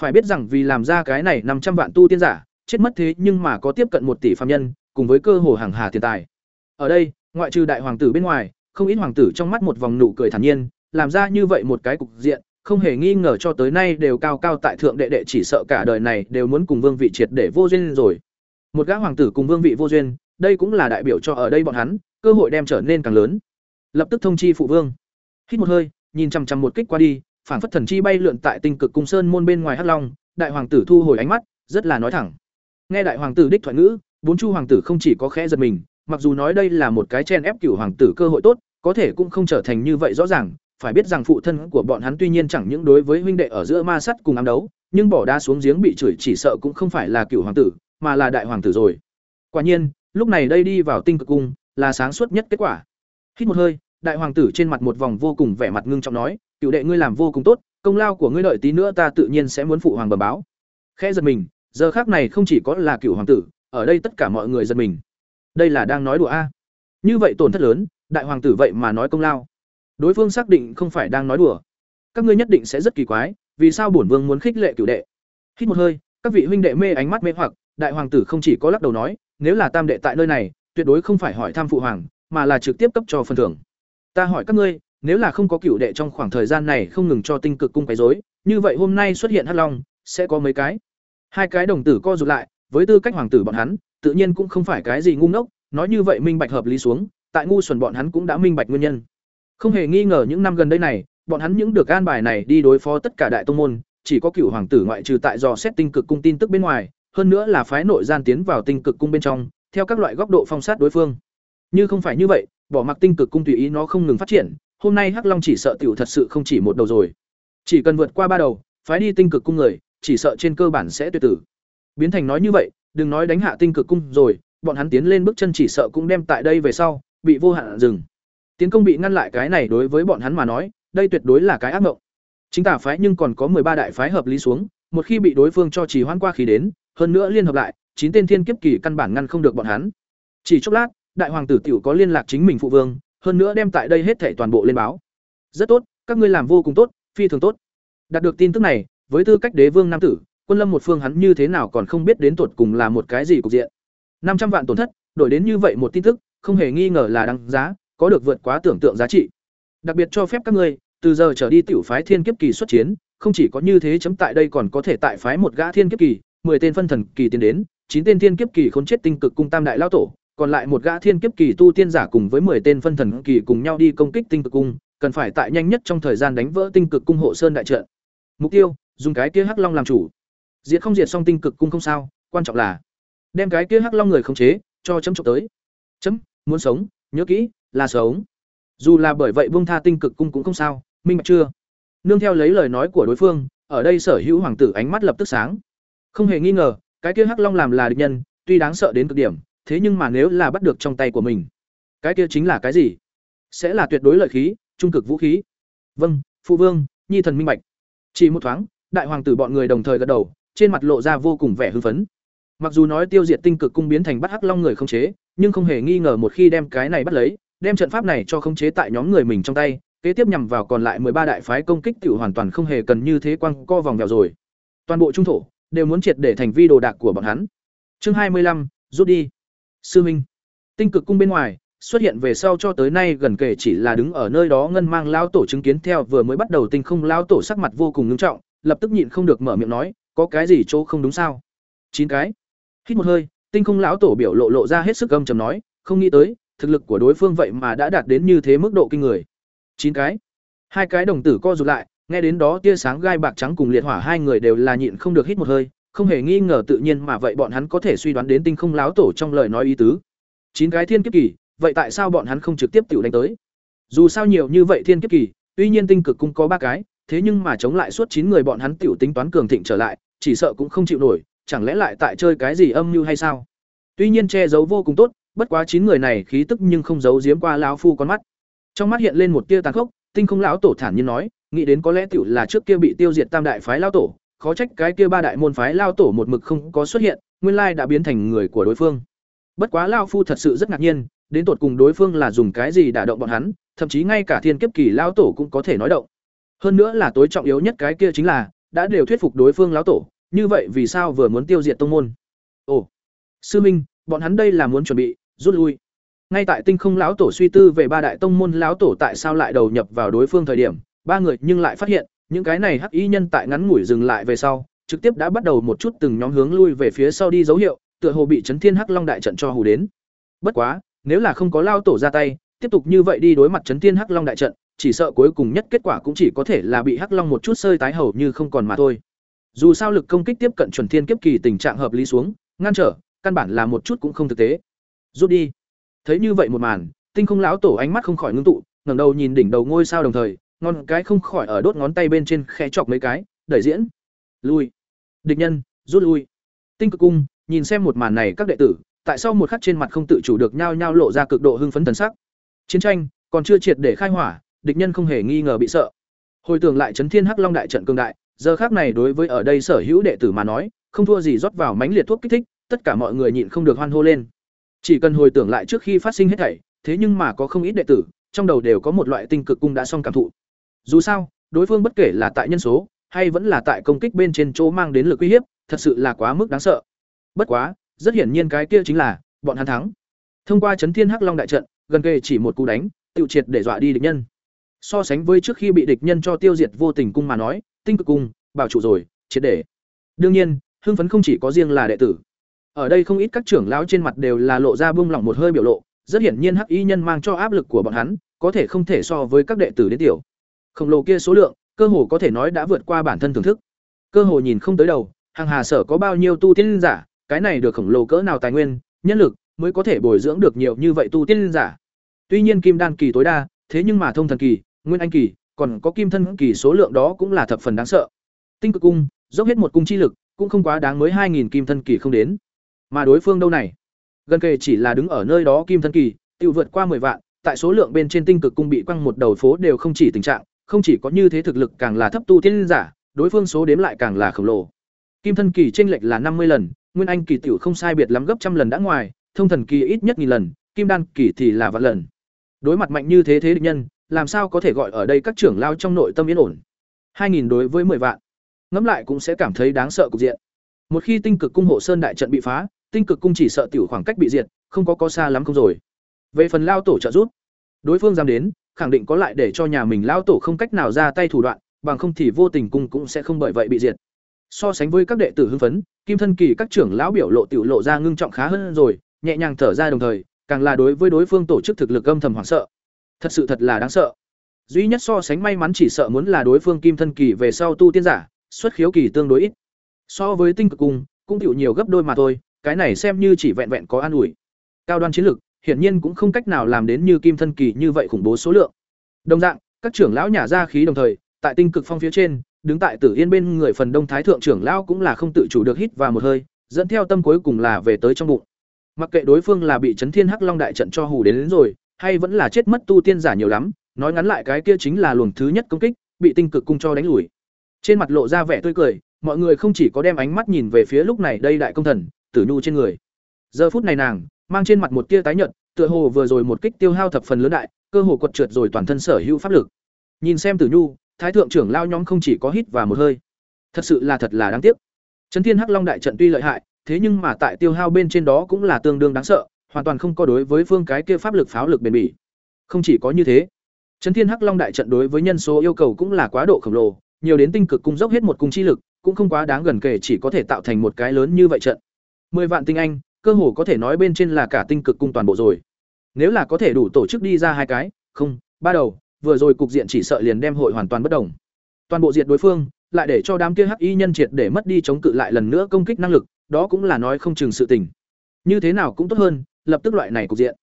Phải biết rằng vì làm ra cái này năm trăm vạn tu tiên giả, chết mất thế nhưng mà có tiếp cận một tỷ phàm nhân, cùng với cơ hồ hàng hà tiền tài. Ở đây, ngoại trừ đại hoàng tử bên ngoài, không ít hoàng tử trong mắt một vòng nụ cười thản nhiên, làm ra như vậy một cái cục diện, không hề nghi ngờ cho tới nay đều cao cao tại thượng đệ đệ chỉ sợ cả đời này đều muốn cùng vương vị triệt để vô duyên rồi. Một gã hoàng tử cùng vương vị vô duyên, đây cũng là đại biểu cho ở đây bọn hắn, cơ hội đem trở nên càng lớn. Lập tức thông chi phụ vương. Hít một hơi, nhìn chằm chằm một kích qua đi, phản phất thần chi bay lượn tại tinh cực cung sơn môn bên ngoài hắc long, đại hoàng tử thu hồi ánh mắt, rất là nói thẳng. Nghe đại hoàng tử đích thoại ngữ, bốn chu hoàng tử không chỉ có khẽ giật mình, mặc dù nói đây là một cái chen ép cửu hoàng tử cơ hội tốt, có thể cũng không trở thành như vậy rõ ràng, phải biết rằng phụ thân của bọn hắn tuy nhiên chẳng những đối với huynh đệ ở giữa ma sắt cùng ám đấu, nhưng bỏ đá xuống giếng bị chửi chỉ sợ cũng không phải là cửu hoàng tử, mà là đại hoàng tử rồi. Quả nhiên, lúc này đây đi vào tinh cực cung, là sáng suốt nhất kết quả. Hít một hơi, đại hoàng tử trên mặt một vòng vô cùng vẻ mặt ngưng trọng nói, "Cửu đệ ngươi làm vô cùng tốt, công lao của ngươi đợi tí nữa ta tự nhiên sẽ muốn phụ hoàng bẩm báo." Khẽ giật mình, giờ khác này không chỉ có là cửu hoàng tử, ở đây tất cả mọi người giật mình. Đây là đang nói đùa a? Như vậy tổn thất lớn, đại hoàng tử vậy mà nói công lao. Đối phương xác định không phải đang nói đùa. Các ngươi nhất định sẽ rất kỳ quái, vì sao bổn vương muốn khích lệ cửu đệ? Hít một hơi, các vị huynh đệ mê ánh mắt mê hoặc, đại hoàng tử không chỉ có lắc đầu nói, nếu là tam đệ tại nơi này, tuyệt đối không phải hỏi tham phụ hoàng, mà là trực tiếp cấp cho phần thưởng. Ta hỏi các ngươi, nếu là không có cửu đệ trong khoảng thời gian này không ngừng cho tinh cực cung quấy rối, như vậy hôm nay xuất hiện hắc long, sẽ có mấy cái? Hai cái đồng tử co rụt lại, với tư cách hoàng tử bọn hắn, tự nhiên cũng không phải cái gì ngu ngốc, nói như vậy minh bạch hợp lý xuống, tại ngu xuẩn bọn hắn cũng đã minh bạch nguyên nhân. Không hề nghi ngờ những năm gần đây này, bọn hắn những được an bài này đi đối phó tất cả đại tông môn, chỉ có cửu hoàng tử ngoại trừ tại dò xét tinh cực cung tin tức bên ngoài, hơn nữa là phái nội gian tiến vào tinh cực cung bên trong, theo các loại góc độ phong sát đối phương. Như không phải như vậy, bỏ mặc tinh cực cung tùy ý nó không ngừng phát triển, hôm nay Hắc Long chỉ sợ tiểu thật sự không chỉ một đầu rồi. Chỉ cần vượt qua ba đầu, phái đi tinh cực cung người, chỉ sợ trên cơ bản sẽ tuyệt tử. Biến thành nói như vậy, đừng nói đánh hạ tinh cực cung rồi, bọn hắn tiến lên bước chân chỉ sợ cũng đem tại đây về sau, bị vô hạn dừng. Tiến công bị ngăn lại cái này đối với bọn hắn mà nói, đây tuyệt đối là cái ác mộng. Chính tả phái nhưng còn có ba đại phái hợp lý xuống, một khi bị đối phương cho trì hoãn qua khí đến, hơn nữa liên hợp lại, chín tên thiên kiếp kỳ căn bản ngăn không được bọn hắn. Chỉ chốc lát, đại hoàng tử tiểu có liên lạc chính mình phụ vương, hơn nữa đem tại đây hết thảy toàn bộ lên báo. Rất tốt, các ngươi làm vô cùng tốt, phi thường tốt. Đạt được tin tức này, với tư cách đế vương nam tử, quân lâm một phương hắn như thế nào còn không biết đến tuột cùng là một cái gì cục diện. năm trăm vạn tổn thất, đổi đến như vậy một tin tức, không hề nghi ngờ là đáng giá, có được vượt quá tưởng tượng giá trị. Đặc biệt cho phép các ngươi, từ giờ trở đi tiểu phái thiên kiếp kỳ xuất chiến, không chỉ có như thế chấm tại đây còn có thể tại phái một gã thiên kiếp kỳ, 10 tên phân thần kỳ tiến đến, 9 tên thiên kiếp kỳ khốn chết tinh cực cung tam đại lao tổ, còn lại một gã thiên kiếp kỳ tu tiên giả cùng với 10 tên phân thần kỳ cùng nhau đi công kích tinh cực cung, cần phải tại nhanh nhất trong thời gian đánh vỡ tinh cực cung hộ sơn đại trận. Mục tiêu, dùng cái kia hắc long làm chủ. Diệt không diệt xong tinh cực cung không sao, quan trọng là đem cái kia hắc long người khống chế, cho chấm chụp tới. Chấm, muốn sống, nhớ kỹ, là sống. Dù là bởi vậy buông tha tinh cực cung cũng không sao, minh bạch chưa? Nương theo lấy lời nói của đối phương, ở đây sở hữu hoàng tử ánh mắt lập tức sáng. Không hề nghi ngờ, cái kia hắc long làm là địch nhân, tuy đáng sợ đến cực điểm, thế nhưng mà nếu là bắt được trong tay của mình, cái kia chính là cái gì? Sẽ là tuyệt đối lợi khí, trung cực vũ khí. Vâng, phụ vương, nhi thần minh bạch. Chỉ một thoáng, đại hoàng tử bọn người đồng thời gật đầu, trên mặt lộ ra vô cùng vẻ hưng phấn. Mặc dù nói tiêu diệt tinh cực cung biến thành bắt hắc long người không chế, nhưng không hề nghi ngờ một khi đem cái này bắt lấy, đem trận pháp này cho khống chế tại nhóm người mình trong tay, kế tiếp nhằm vào còn lại ba đại phái công kích tiểu hoàn toàn không hề cần như thế quăng co vòng vèo rồi. Toàn bộ trung thổ đều muốn triệt để thành vi đồ đạc của bọn hắn. Chương hai mươi lăm rút đi. Sư Minh. Tinh cực cung bên ngoài, xuất hiện về sau cho tới nay gần kể chỉ là đứng ở nơi đó ngân mang lão tổ chứng kiến theo vừa mới bắt đầu tinh không lão tổ sắc mặt vô cùng nghiêm trọng, lập tức nhịn không được mở miệng nói, có cái gì chỗ không đúng sao? Chín cái. Hít một hơi, tinh không lão tổ biểu lộ lộ ra hết sức âm trầm nói, không nghĩ tới, thực lực của đối phương vậy mà đã đạt đến như thế mức độ kinh người. Chín cái. Hai cái đồng tử co rụt lại, nghe đến đó tia sáng gai bạc trắng cùng liệt hỏa hai người đều là nhịn không được hít một hơi, không hề nghi ngờ tự nhiên mà vậy bọn hắn có thể suy đoán đến tinh không láo tổ trong lời nói ý tứ. Chín cái thiên kiếp kỳ, vậy tại sao bọn hắn không trực tiếp tiểu đánh tới? Dù sao nhiều như vậy thiên kiếp kỳ, tuy nhiên tinh cực cung có ba cái, thế nhưng mà chống lại suốt chín người bọn hắn tiểu tính toán cường thịnh trở lại, chỉ sợ cũng không chịu nổi, chẳng lẽ lại tại chơi cái gì âm mưu hay sao? Tuy nhiên che giấu vô cùng tốt, bất quá chín người này khí tức nhưng không giấu giếm qua lão phu con mắt. Trong mắt hiện lên một tia tàn khốc, tinh không lão tổ thản nhiên nói, nghĩ đến có lẽ tiểu là trước kia bị tiêu diệt tam đại phái lão tổ, khó trách cái kia ba đại môn phái lao tổ một mực không có xuất hiện, nguyên lai đã biến thành người của đối phương. Bất quá lão phu thật sự rất ngạc nhiên, đến tột cùng đối phương là dùng cái gì đả động bọn hắn, thậm chí ngay cả thiên kiếp kỳ lão tổ cũng có thể nói động. Hơn nữa là tối trọng yếu nhất cái kia chính là đã đều thuyết phục đối phương lão tổ, như vậy vì sao vừa muốn tiêu diệt tông môn? Ồ, sư minh, bọn hắn đây là muốn chuẩn bị rút lui. Ngay tại Tinh Không lão tổ suy tư về ba đại tông môn lão tổ tại sao lại đầu nhập vào đối phương thời điểm, ba người nhưng lại phát hiện, những cái này hắc y nhân tại ngắn ngủi dừng lại về sau, trực tiếp đã bắt đầu một chút từng nhóm hướng lui về phía sau đi dấu hiệu, tựa hồ bị Chấn Thiên Hắc Long đại trận cho hù đến. Bất quá, nếu là không có lao tổ ra tay, tiếp tục như vậy đi đối mặt Chấn Thiên Hắc Long đại trận, chỉ sợ cuối cùng nhất kết quả cũng chỉ có thể là bị Hắc Long một chút sơi tái hầu như không còn mà thôi. Dù sao lực công kích tiếp cận chuẩn thiên kiếp kỳ tình trạng hợp lý xuống, ngăn trở, căn bản là một chút cũng không thực tế. Rút đi. Thấy như vậy một màn, Tinh Không lão tổ ánh mắt không khỏi ngưng tụ, ngẩng đầu nhìn đỉnh đầu ngôi sao đồng thời, ngón cái không khỏi ở đốt ngón tay bên trên khẽ chọc mấy cái, đẩy diễn. Lui. Địch nhân, rút lui. Tinh cực cung, nhìn xem một màn này các đệ tử, tại sao một khắc trên mặt không tự chủ được nhao nhao lộ ra cực độ hưng phấn thần sắc. Chiến tranh còn chưa triệt để khai hỏa, địch nhân không hề nghi ngờ bị sợ. Hồi tưởng lại chấn thiên hắc long đại trận cương đại, giờ khắc này đối với ở đây sở hữu đệ tử mà nói, không thua gì rót vào mánh liệt thuốc kích thích, tất cả mọi người nhịn không được hoan hô lên. Chỉ cần hồi tưởng lại trước khi phát sinh hết thảy, thế nhưng mà có không ít đệ tử, trong đầu đều có một loại tinh cực cung đã xong cảm thụ. Dù sao, đối phương bất kể là tại nhân số, hay vẫn là tại công kích bên trên chỗ mang đến lực uy hiếp, thật sự là quá mức đáng sợ. Bất quá, rất hiển nhiên cái kia chính là bọn hắn thắng. Thông qua chấn thiên hắc long đại trận, gần kề chỉ một cú đánh, tiêu triệt để dọa đi địch nhân. So sánh với trước khi bị địch nhân cho tiêu diệt vô tình cung mà nói, tinh cực cung, bảo trụ rồi, triệt để. Đương nhiên, hưng phấn không chỉ có riêng là đệ tử. Ở đây không ít các trưởng lão trên mặt đều là lộ ra buông lỏng một hơi biểu lộ, rất hiển nhiên hắc y nhân mang cho áp lực của bọn hắn, có thể không thể so với các đệ tử đến tiểu. Khổng lồ kia số lượng, cơ hồ có thể nói đã vượt qua bản thân thưởng thức. Cơ hồ nhìn không tới đầu, hàng hà sở có bao nhiêu tu tiên giả, cái này được khổng lồ cỡ nào tài nguyên, nhân lực mới có thể bồi dưỡng được nhiều như vậy tu tiên giả. Tuy nhiên kim đan kỳ tối đa, thế nhưng mà thông thần kỳ, nguyên anh kỳ, còn có kim thân kỳ số lượng đó cũng là thập phần đáng sợ. Tinh cực cung, dốc hết một cung chi lực, cũng không quá đáng mới 2000 kim thân kỳ không đến. Mà đối phương đâu này? Gần kề chỉ là đứng ở nơi đó kim thân kỳ, tiêu vượt qua 10 vạn, tại số lượng bên trên tinh cực cung bị quăng một đầu phố đều không chỉ tình trạng, không chỉ có như thế thực lực càng là thấp tu tiên giả, đối phương số đếm lại càng là khổng lồ. Kim thân kỳ chênh lệch là năm mươi lần, nguyên anh kỳ tiểu không sai biệt lắm gấp trăm lần đã ngoài, thông thần kỳ ít nhất nghìn lần, kim đan kỳ thì là vạn lần. Đối mặt mạnh như thế thế địch nhân, làm sao có thể gọi ở đây các trưởng lao trong nội tâm yên ổn. Hai nghìn đối với 10 vạn. Ngẫm lại cũng sẽ cảm thấy đáng sợ cục diện. Một khi tinh cực cung hộ sơn đại trận bị phá, tinh cực cung chỉ sợ tiểu khoảng cách bị diệt, không có có xa lắm không rồi. Về phần lao tổ trợ giúp, đối phương dám đến, khẳng định có lại để cho nhà mình lao tổ không cách nào ra tay thủ đoạn, bằng không thì vô tình cung cũng sẽ không bởi vậy bị diệt. So sánh với các đệ tử hưng phấn, Kim thân kỳ các trưởng lão biểu lộ tiểu lộ ra ngưng trọng khá hơn rồi, nhẹ nhàng thở ra đồng thời, càng là đối với đối phương tổ chức thực lực âm thầm hoảng sợ. Thật sự thật là đáng sợ. Duy nhất so sánh may mắn chỉ sợ muốn là đối phương Kim thân kỳ về sau tu tiên giả, xuất khiếu kỳ tương đối ít. So với tinh cực cung, cũng tiểu nhiều gấp đôi mà thôi, cái này xem như chỉ vẹn vẹn có an ủi. Cao đoan chiến lực, hiển nhiên cũng không cách nào làm đến như Kim thân kỳ như vậy khủng bố số lượng. Đồng dạng, các trưởng lão nhả ra khí đồng thời, tại tinh cực phong phía trên, đứng tại Tử Yên bên người phần đông thái thượng trưởng lão cũng là không tự chủ được hít vào một hơi, dẫn theo tâm cuối cùng là về tới trong bụng. Mặc kệ đối phương là bị Chấn Thiên Hắc Long đại trận cho hù đến, đến rồi, hay vẫn là chết mất tu tiên giả nhiều lắm, nói ngắn lại cái kia chính là luồng thứ nhất công kích, bị tinh cực cung cho đánh lùi. Trên mặt lộ ra vẻ tươi cười, mọi người không chỉ có đem ánh mắt nhìn về phía lúc này đây đại công thần, Tử Nhu trên người. Giờ phút này nàng, mang trên mặt một tia tái nhợt, tựa hồ vừa rồi một kích tiêu hao thập phần lớn đại, cơ hồ quật trượt rồi toàn thân sở hữu pháp lực. Nhìn xem Tử Nhu, thái thượng trưởng lao nhóm không chỉ có hít và một hơi thật sự là thật là đáng tiếc trấn thiên hắc long đại trận tuy lợi hại thế nhưng mà tại tiêu hao bên trên đó cũng là tương đương đáng sợ hoàn toàn không có đối với phương cái kia pháp lực pháo lực bền bỉ không chỉ có như thế trấn thiên hắc long đại trận đối với nhân số yêu cầu cũng là quá độ khổng lồ nhiều đến tinh cực cung dốc hết một cung chi lực cũng không quá đáng gần kể chỉ có thể tạo thành một cái lớn như vậy trận mười vạn tinh anh cơ hồ có thể nói bên trên là cả tinh cực cung toàn bộ rồi nếu là có thể đủ tổ chức đi ra hai cái không ba đầu vừa rồi cục diện chỉ sợ liền đem hội hoàn toàn bất đồng. Toàn bộ diệt đối phương, lại để cho đám kia hắc y nhân triệt để mất đi chống cự lại lần nữa công kích năng lực, đó cũng là nói không chừng sự tình. Như thế nào cũng tốt hơn, lập tức loại này cục diện.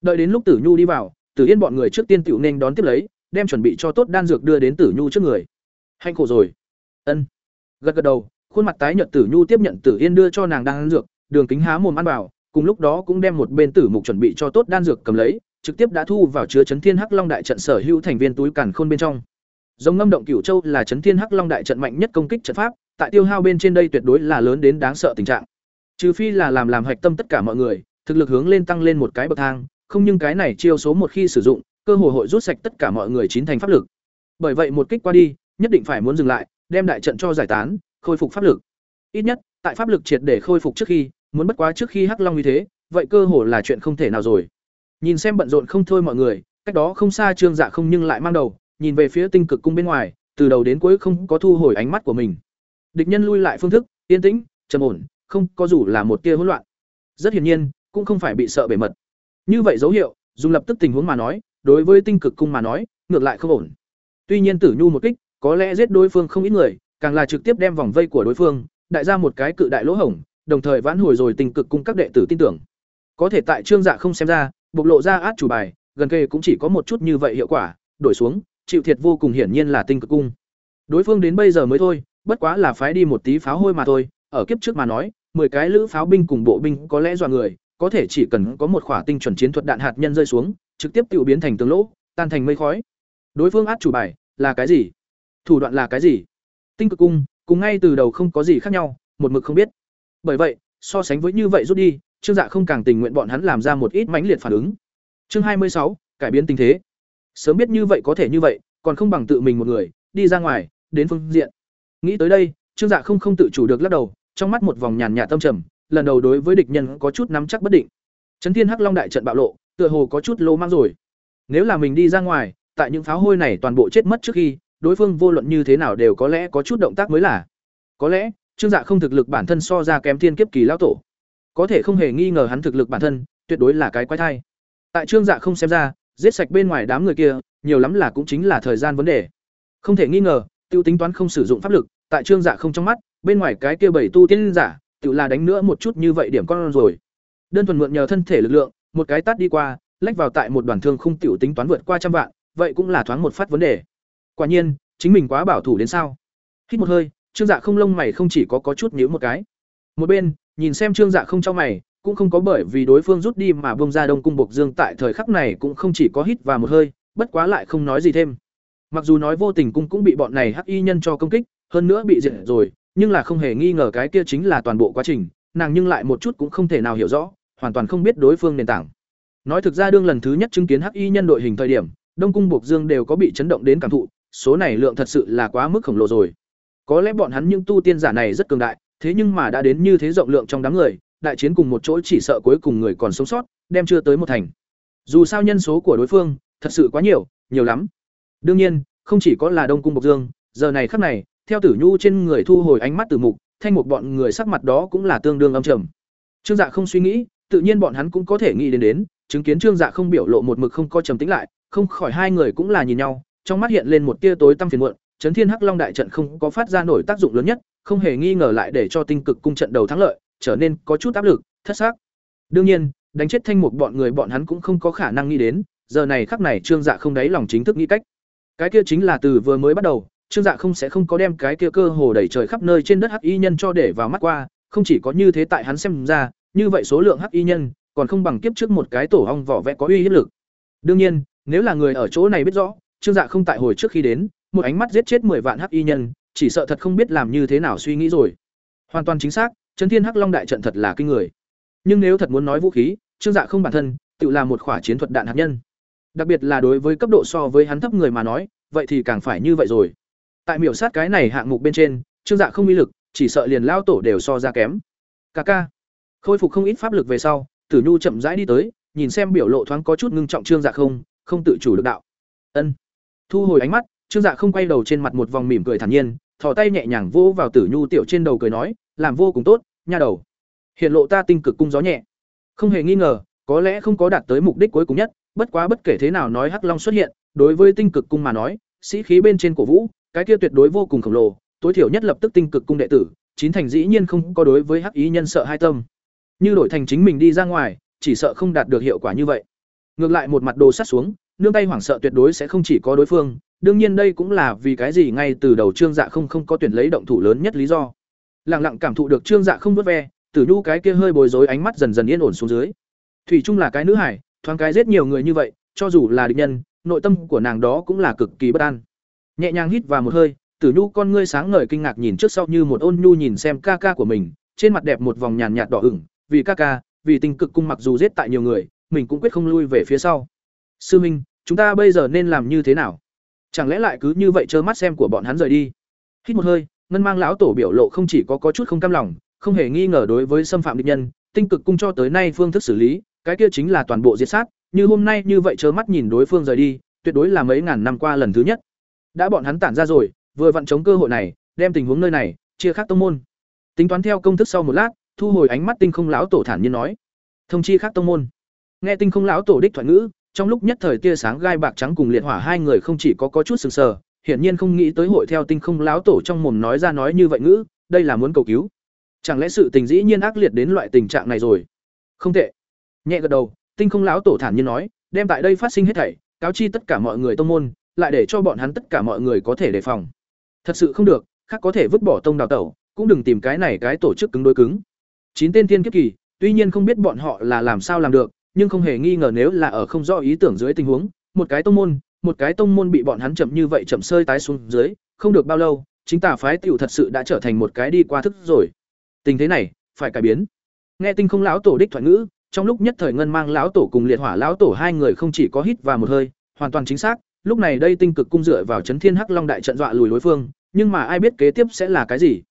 Đợi đến lúc Tử Nhu đi vào, Tử Yên bọn người trước tiên tiểu nên đón tiếp lấy, đem chuẩn bị cho tốt đan dược đưa đến Tử Nhu trước người. Hạnh khổ rồi. Ân. Gật gật đầu, khuôn mặt tái nhợt Tử Nhu tiếp nhận Tử Yên đưa cho nàng đan dược, Đường Kính há mồm ăn vào, cùng lúc đó cũng đem một bên Tử Mục chuẩn bị cho tốt đan dược cầm lấy, trực tiếp đã thu vào chứa chấn thiên hắc long đại trận sở hữu thành viên túi càn khôn bên trong. Giống ngâm động cửu châu là chấn thiên hắc long đại trận mạnh nhất công kích trận pháp, tại tiêu hao bên trên đây tuyệt đối là lớn đến đáng sợ tình trạng. Trừ phi là làm làm hạch tâm tất cả mọi người, thực lực hướng lên tăng lên một cái bậc thang, không nhưng cái này chiêu số một khi sử dụng, cơ hội hội rút sạch tất cả mọi người chín thành pháp lực. Bởi vậy một kích qua đi, nhất định phải muốn dừng lại, đem đại trận cho giải tán, khôi phục pháp lực. Ít nhất, tại pháp lực triệt để khôi phục trước khi, muốn bất quá trước khi hắc long như thế, vậy cơ hội là chuyện không thể nào rồi. Nhìn xem bận rộn không thôi mọi người, cách đó không xa Trương Dạ không nhưng lại mang đầu, nhìn về phía tinh cực cung bên ngoài, từ đầu đến cuối không có thu hồi ánh mắt của mình. Địch nhân lui lại phương thức, yên tĩnh, trầm ổn, không có dù là một tia hỗn loạn. Rất hiển nhiên, cũng không phải bị sợ bể mật. Như vậy dấu hiệu, dùng lập tức tình huống mà nói, đối với tinh cực cung mà nói, ngược lại không ổn. Tuy nhiên Tử Nhu một kích, có lẽ giết đối phương không ít người, càng là trực tiếp đem vòng vây của đối phương, đại ra một cái cự đại lỗ hổng, đồng thời vãn hồi rồi tình cực cung các đệ tử tin tưởng. Có thể tại Trương Dạ không xem ra, bộc lộ ra át chủ bài, gần kề cũng chỉ có một chút như vậy hiệu quả, đổi xuống, chịu thiệt vô cùng hiển nhiên là tinh cực cung. Đối phương đến bây giờ mới thôi, bất quá là phái đi một tí pháo hôi mà thôi, ở kiếp trước mà nói, 10 cái lữ pháo binh cùng bộ binh có lẽ dọa người, có thể chỉ cần có một khỏa tinh chuẩn chiến thuật đạn hạt nhân rơi xuống, trực tiếp tiêu biến thành tường lỗ, tan thành mây khói. Đối phương át chủ bài là cái gì? Thủ đoạn là cái gì? Tinh cực cung, cùng ngay từ đầu không có gì khác nhau, một mực không biết. Bởi vậy, so sánh với như vậy rút đi, Trương Dạ không càng tình nguyện bọn hắn làm ra một ít mãnh liệt phản ứng. Chương hai mươi sáu, cải biến tình thế. Sớm biết như vậy có thể như vậy, còn không bằng tự mình một người đi ra ngoài, đến phương diện. Nghĩ tới đây, Trương Dạ không không tự chủ được lắc đầu, trong mắt một vòng nhàn nhạt tâm trầm, lần đầu đối với địch nhân có chút nắm chắc bất định. Trấn Thiên Hắc Long đại trận bạo lộ, tựa hồ có chút lô mang rồi. Nếu là mình đi ra ngoài, tại những pháo hôi này toàn bộ chết mất trước khi, đối phương vô luận như thế nào đều có lẽ có chút động tác mới là. Có lẽ, Trương Dạ không thực lực bản thân so ra kém thiên kiếp kỳ lão tổ. Có thể không hề nghi ngờ hắn thực lực bản thân, tuyệt đối là cái quái thai. Tại trương dạ không xem ra, giết sạch bên ngoài đám người kia, nhiều lắm là cũng chính là thời gian vấn đề. Không thể nghi ngờ, tiêu tính toán không sử dụng pháp lực, tại trương dạ không trong mắt, bên ngoài cái kia bảy tu tiên giả, tự là đánh nữa một chút như vậy điểm con rồi. Đơn thuần mượn nhờ thân thể lực lượng, một cái tát đi qua, lách vào tại một đoàn thương không tiểu tính toán vượt qua trăm vạn, vậy cũng là thoáng một phát vấn đề. Quả nhiên, chính mình quá bảo thủ đến sao? Hít một hơi trương dạ không lông mày không chỉ có có chút nhíu một cái một bên nhìn xem trương dạ không cho mày cũng không có bởi vì đối phương rút đi mà bông ra đông cung bộc dương tại thời khắc này cũng không chỉ có hít và một hơi bất quá lại không nói gì thêm Mặc dù nói vô tình cung cũng bị bọn này hắc y nhân cho công kích, hơn nữa bị diệt rồi, nhưng là không hề nghi ngờ cái kia chính là toàn bộ quá trình, nàng nhưng lại một chút cũng không thể nào hiểu rõ, hoàn toàn không biết đối phương nền tảng. Nói thực ra đương lần thứ nhất chứng kiến hắc y nhân đội hình thời điểm, Đông cung Bộc Dương đều có bị chấn động đến cảm thụ, số này lượng thật sự là quá mức khổng lồ rồi. Có lẽ bọn hắn những tu tiên giả này rất cường đại, thế nhưng mà đã đến như thế rộng lượng trong đám người, đại chiến cùng một chỗ chỉ sợ cuối cùng người còn sống sót, đem chưa tới một thành. Dù sao nhân số của đối phương thật sự quá nhiều, nhiều lắm. Đương nhiên, không chỉ có là Đông cung Bộc Dương, giờ này khắc này, theo Tử Nhu trên người thu hồi ánh mắt từ mục, thanh một bọn người sắc mặt đó cũng là tương đương âm trầm. Trương Dạ không suy nghĩ, tự nhiên bọn hắn cũng có thể nghĩ đến đến, chứng kiến Trương Dạ không biểu lộ một mực không có trầm tĩnh lại, không khỏi hai người cũng là nhìn nhau, trong mắt hiện lên một tia tối tăm phiền muộn, Chấn Thiên Hắc Long đại trận không có phát ra nổi tác dụng lớn nhất, không hề nghi ngờ lại để cho tinh cực cung trận đầu thắng lợi, trở nên có chút áp lực, thất xác. Đương nhiên, đánh chết thanh mục bọn người bọn hắn cũng không có khả năng nghĩ đến, giờ này khắc này Trương Dạ không đáy lòng chính thức nghĩ cách. Cái kia chính là từ vừa mới bắt đầu, Trương Dạ không sẽ không có đem cái kia cơ hồ đẩy trời khắp nơi trên đất hắc y nhân cho để vào mắt qua, không chỉ có như thế tại hắn xem ra, như vậy số lượng hắc y nhân còn không bằng kiếp trước một cái tổ ong vỏ vẽ có uy hiếp lực. Đương nhiên, nếu là người ở chỗ này biết rõ, Trương Dạ không tại hồi trước khi đến, một ánh mắt giết chết 10 vạn hắc y nhân, chỉ sợ thật không biết làm như thế nào suy nghĩ rồi. Hoàn toàn chính xác, Chấn Thiên Hắc Long đại trận thật là kinh người. Nhưng nếu thật muốn nói vũ khí, Trương Dạ không bản thân, tự là một khỏa chiến thuật đạn hạt nhân. Đặc biệt là đối với cấp độ so với hắn thấp người mà nói, vậy thì càng phải như vậy rồi. Tại miểu sát cái này hạng mục bên trên, Trương Dạ không uy lực, chỉ sợ liền lao tổ đều so ra kém. kaka. Khôi phục không ít pháp lực về sau, Tử Nhu chậm rãi đi tới, nhìn xem biểu lộ thoáng có chút ngưng trọng Trương Dạ không, không tự chủ được đạo. Ân. Thu hồi ánh mắt, Trương Dạ không quay đầu trên mặt một vòng mỉm cười thản nhiên, thò tay nhẹ nhàng vỗ vào Tử Nhu tiểu trên đầu cười nói, làm vô cùng tốt, nha đầu. Hiện lộ ta tinh cực cung gió nhẹ. Không hề nghi ngờ, có lẽ không có đạt tới mục đích cuối cùng nhất, bất quá bất kể thế nào nói Hắc Long xuất hiện, đối với tinh cực cung mà nói, sĩ khí bên trên cổ vũ, cái kia tuyệt đối vô cùng khổng lồ, tối thiểu nhất lập tức tinh cực cung đệ tử, chín thành dĩ nhiên không có đối với Hắc ý nhân sợ hai tâm. Như đổi thành chính mình đi ra ngoài, chỉ sợ không đạt được hiệu quả như vậy. Ngược lại một mặt đồ sát xuống, nương tay hoảng sợ tuyệt đối sẽ không chỉ có đối phương, đương nhiên đây cũng là vì cái gì ngay từ đầu Trương Dạ không không có tuyển lấy động thủ lớn nhất lý do. Lặng lặng cảm thụ được Trương Dạ không vớt ve, Tử Nhu cái kia hơi bối rối ánh mắt dần dần yên ổn xuống dưới. Thủy Trung là cái nữ hải, thoáng cái giết nhiều người như vậy, cho dù là địch nhân, nội tâm của nàng đó cũng là cực kỳ bất an. Nhẹ nhàng hít vào một hơi, Tử Nhu con ngươi sáng ngời kinh ngạc nhìn trước sau như một ôn nhu nhìn xem ca ca của mình, trên mặt đẹp một vòng nhàn nhạt đỏ ửng, vì ca ca, vì tình cực cung mặc dù giết tại nhiều người, mình cũng quyết không lui về phía sau. Sư Minh, chúng ta bây giờ nên làm như thế nào? Chẳng lẽ lại cứ như vậy trơ mắt xem của bọn hắn rời đi? Hít một hơi, ngân mang lão tổ biểu lộ không chỉ có có chút không cam lòng, không hề nghi ngờ đối với xâm phạm địch nhân, tinh cực cung cho tới nay phương thức xử lý, cái kia chính là toàn bộ diệt sát, như hôm nay như vậy trơ mắt nhìn đối phương rời đi, tuyệt đối là mấy ngàn năm qua lần thứ nhất. Đã bọn hắn tản ra rồi, vừa vặn chống cơ hội này, đem tình huống nơi này chia khác tông môn. Tính toán theo công thức sau một lát, thu hồi ánh mắt tinh không lão tổ thản nhiên nói: "Thông chi khác tông môn." Nghe tinh không lão tổ đích thoại ngữ, trong lúc nhất thời tia sáng gai bạc trắng cùng liệt hỏa hai người không chỉ có có chút sừng sờ, hiển nhiên không nghĩ tới hội theo tinh không láo tổ trong mồm nói ra nói như vậy ngữ, đây là muốn cầu cứu. Chẳng lẽ sự tình dĩ nhiên ác liệt đến loại tình trạng này rồi? Không tệ. Nhẹ gật đầu, tinh không láo tổ thản nhiên nói, đem tại đây phát sinh hết thảy, cáo chi tất cả mọi người tông môn, lại để cho bọn hắn tất cả mọi người có thể đề phòng. Thật sự không được, khác có thể vứt bỏ tông đào tẩu, cũng đừng tìm cái này cái tổ chức cứng đối cứng. Chín tên tiên kiếp kỳ, tuy nhiên không biết bọn họ là làm sao làm được, nhưng không hề nghi ngờ nếu là ở không rõ ý tưởng dưới tình huống, một cái tông môn, một cái tông môn bị bọn hắn chậm như vậy chậm sơi tái xuống dưới, không được bao lâu, chính tà phái tiểu thật sự đã trở thành một cái đi qua thức rồi. Tình thế này, phải cải biến. Nghe Tinh Không lão tổ đích thoại ngữ, trong lúc nhất thời ngân mang lão tổ cùng liệt hỏa lão tổ hai người không chỉ có hít vào một hơi, hoàn toàn chính xác, lúc này đây tinh cực cung dựa vào chấn thiên hắc long đại trận dọa lùi đối phương, nhưng mà ai biết kế tiếp sẽ là cái gì?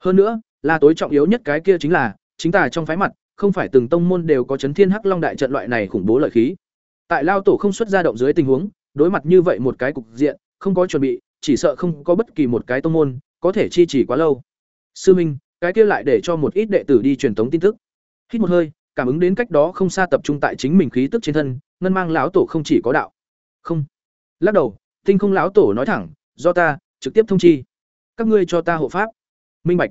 Hơn nữa, là tối trọng yếu nhất cái kia chính là, chính tà trong phái mặt, không phải từng tông môn đều có chấn thiên hắc long đại trận loại này khủng bố lợi khí. Tại lao tổ không xuất ra động dưới tình huống, đối mặt như vậy một cái cục diện, không có chuẩn bị, chỉ sợ không có bất kỳ một cái tông môn có thể chi trì quá lâu. Sư Minh, cái kia lại để cho một ít đệ tử đi truyền tống tin tức. Hít một hơi, cảm ứng đến cách đó không xa tập trung tại chính mình khí tức trên thân, ngân mang lão tổ không chỉ có đạo. Không. Lắc đầu, Tinh Không lão tổ nói thẳng, do ta trực tiếp thông chi. Các ngươi cho ta hộ pháp. Minh bạch.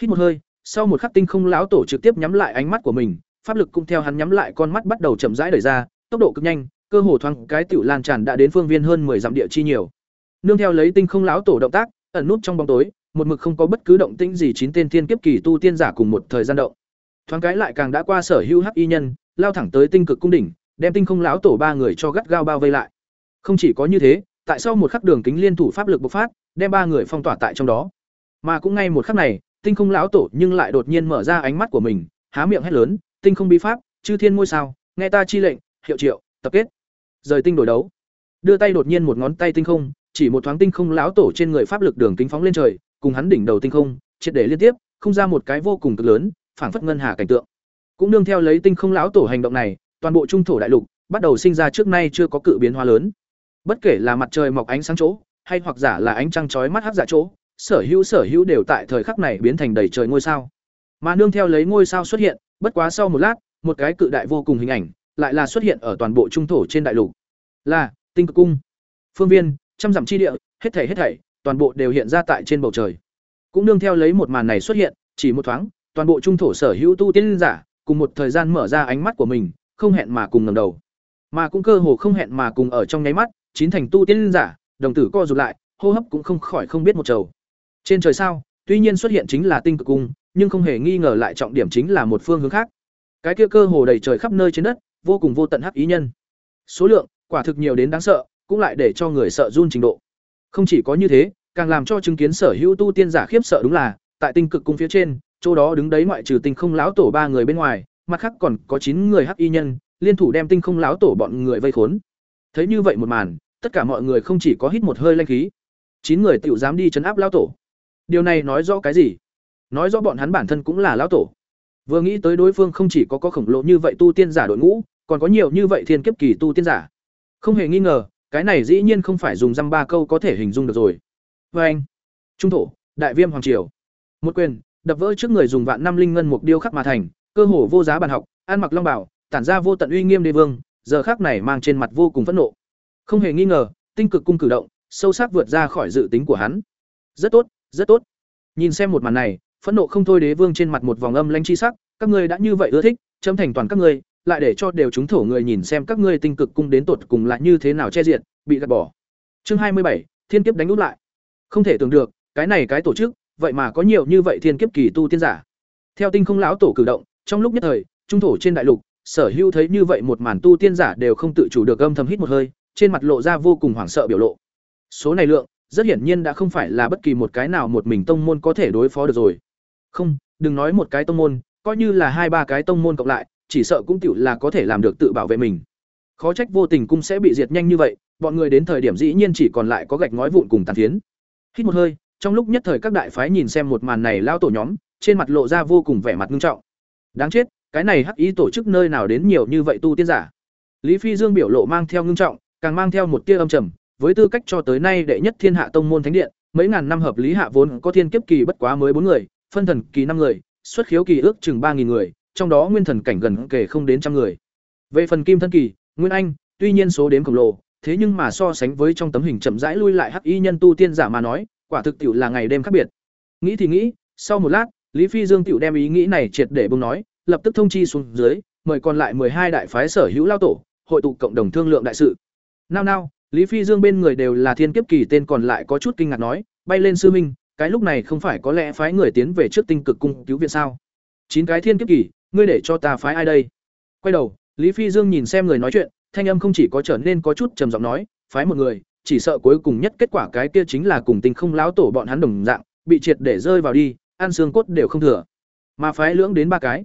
Hít một hơi, sau một khắc Tinh Không lão tổ trực tiếp nhắm lại ánh mắt của mình, pháp lực cũng theo hắn nhắm lại con mắt bắt đầu chậm rãi đẩy ra, tốc độ cực nhanh, cơ hồ thoáng cái tiểu lan tràn đã đến phương viên hơn 10 dặm địa chi nhiều. Nương theo lấy Tinh Không lão tổ động tác, ẩn nút trong bóng tối, một mực không có bất cứ động tĩnh gì chín tên thiên kiếp kỳ tu tiên giả cùng một thời gian động. Thoáng cái lại càng đã qua sở hữu hắc y nhân, lao thẳng tới tinh cực cung đỉnh, đem tinh không lão tổ ba người cho gắt gao bao vây lại. Không chỉ có như thế, tại sau một khắc đường kính liên thủ pháp lực bộc phát đem ba người phong tỏa tại trong đó mà cũng ngay một khắc này tinh không lão tổ nhưng lại đột nhiên mở ra ánh mắt của mình, há miệng hét lớn, tinh không bí pháp, chư thiên ngôi sao, nghe ta chi lệnh, hiệu triệu, tập kết. Rời tinh đổi đấu. Đưa tay đột nhiên một ngón tay tinh không, chỉ một thoáng tinh không lão tổ trên người pháp lực đường kính phóng lên trời, cùng hắn đỉnh đầu tinh không, triệt để liên tiếp, không ra một cái vô cùng cực lớn, phảng phất ngân hà cảnh tượng. Cũng nương theo lấy tinh không lão tổ hành động này, toàn bộ trung thổ đại lục bắt đầu sinh ra trước nay chưa có cự biến hóa lớn. Bất kể là mặt trời mọc ánh sáng chỗ, hay hoặc giả là ánh trăng chói mắt hắc dạ chỗ sở hữu sở hữu đều tại thời khắc này biến thành đầy trời ngôi sao. Mà nương theo lấy ngôi sao xuất hiện, bất quá sau một lát, một cái cự đại vô cùng hình ảnh, lại là xuất hiện ở toàn bộ trung thổ trên đại lục. Là, tinh cực cung. Phương viên, trăm dặm chi địa, hết thảy hết thảy, toàn bộ đều hiện ra tại trên bầu trời. Cũng nương theo lấy một màn này xuất hiện, chỉ một thoáng, toàn bộ trung thổ sở hữu tu tiên giả, cùng một thời gian mở ra ánh mắt của mình, không hẹn mà cùng ngẩng đầu. Mà cũng cơ hồ không hẹn mà cùng ở trong nháy mắt, chín thành tu tiên giả, đồng tử co rụt lại, hô hấp cũng không khỏi không biết một trầu trên trời sao, tuy nhiên xuất hiện chính là tinh cực cung, nhưng không hề nghi ngờ lại trọng điểm chính là một phương hướng khác. Cái kia cơ hồ đầy trời khắp nơi trên đất, vô cùng vô tận hắc ý nhân. Số lượng, quả thực nhiều đến đáng sợ, cũng lại để cho người sợ run trình độ. Không chỉ có như thế, càng làm cho chứng kiến sở hữu tu tiên giả khiếp sợ đúng là, tại tinh cực cung phía trên, chỗ đó đứng đấy ngoại trừ tinh không lão tổ ba người bên ngoài, mặt khác còn có chín người hắc y nhân, liên thủ đem tinh không lão tổ bọn người vây khốn. Thấy như vậy một màn, tất cả mọi người không chỉ có hít một hơi lanh khí, chín người tiểu dám đi chấn áp lão tổ điều này nói rõ cái gì? Nói rõ bọn hắn bản thân cũng là lão tổ. Vừa nghĩ tới đối phương không chỉ có có khổng lồ như vậy tu tiên giả đội ngũ, còn có nhiều như vậy thiên kiếp kỳ tu tiên giả. Không hề nghi ngờ, cái này dĩ nhiên không phải dùng dăm ba câu có thể hình dung được rồi. Vê anh, trung thổ, đại viêm hoàng triều. Một quyền, đập vỡ trước người dùng vạn năm linh ngân mục điêu khắc mà thành, cơ hồ vô giá bàn học, ăn mặc long bảo tản ra vô tận uy nghiêm đế vương, giờ khác này mang trên mặt vô cùng phẫn nộ. Không hề nghi ngờ, tinh cực cung cử động, sâu sắc vượt ra khỏi dự tính của hắn. Rất tốt rất tốt. Nhìn xem một màn này, phẫn nộ không thôi đế vương trên mặt một vòng âm lanh chi sắc, các ngươi đã như vậy ưa thích, chấm thành toàn các ngươi, lại để cho đều chúng thổ người nhìn xem các ngươi tinh cực cung đến tột cùng là như thế nào che diện, bị gạt bỏ. Chương hai mươi bảy, thiên kiếp đánh úp lại. Không thể tưởng được, cái này cái tổ chức, vậy mà có nhiều như vậy thiên kiếp kỳ tu tiên giả. Theo tinh không lão tổ cử động, trong lúc nhất thời, trung thổ trên đại lục, sở hữu thấy như vậy một màn tu tiên giả đều không tự chủ được âm thầm hít một hơi, trên mặt lộ ra vô cùng hoảng sợ biểu lộ. Số này lượng rất hiển nhiên đã không phải là bất kỳ một cái nào một mình tông môn có thể đối phó được rồi. Không, đừng nói một cái tông môn, coi như là hai ba cái tông môn cộng lại, chỉ sợ cũng tiểu là có thể làm được tự bảo vệ mình. Khó trách vô tình cung sẽ bị diệt nhanh như vậy, bọn người đến thời điểm dĩ nhiên chỉ còn lại có gạch ngói vụn cùng tàn phiến. Hít một hơi, trong lúc nhất thời các đại phái nhìn xem một màn này lao tổ nhóm, trên mặt lộ ra vô cùng vẻ mặt nghiêm trọng. Đáng chết, cái này hắc ý tổ chức nơi nào đến nhiều như vậy tu tiên giả? Lý phi dương biểu lộ mang theo ngưng trọng, càng mang theo một tia âm trầm với tư cách cho tới nay đệ nhất thiên hạ tông môn thánh điện, mấy ngàn năm hợp lý hạ vốn có thiên kiếp kỳ bất quá mới bốn người, phân thần kỳ năm người, xuất khiếu kỳ ước chừng ba nghìn người, trong đó nguyên thần cảnh gần kể không đến trăm người. Về phần kim thân kỳ, nguyên anh, tuy nhiên số đếm khổng lồ, thế nhưng mà so sánh với trong tấm hình chậm rãi lui lại hắc y nhân tu tiên giả mà nói, quả thực tiểu là ngày đêm khác biệt. Nghĩ thì nghĩ, sau một lát, lý phi dương tiểu đem ý nghĩ này triệt để bùng nói, lập tức thông chi xuống dưới, mời còn lại hai đại phái sở hữu lao tổ, hội tụ cộng đồng thương lượng đại sự. Nao nao lý phi dương bên người đều là thiên kiếp kỳ tên còn lại có chút kinh ngạc nói, bay lên sư minh, cái lúc này không phải có lẽ phái người tiến về trước tinh cực cung cứu viện sao? Chín cái thiên kiếp kỳ, ngươi để cho ta phái ai đây? Quay đầu, lý phi dương nhìn xem người nói chuyện, thanh âm không chỉ có trở nên có chút trầm giọng nói, phái một người, chỉ sợ cuối cùng nhất kết quả cái kia chính là cùng tình không láo tổ bọn hắn đồng dạng, bị triệt để rơi vào đi, ăn xương cốt đều không thừa. Mà phái lưỡng đến ba cái.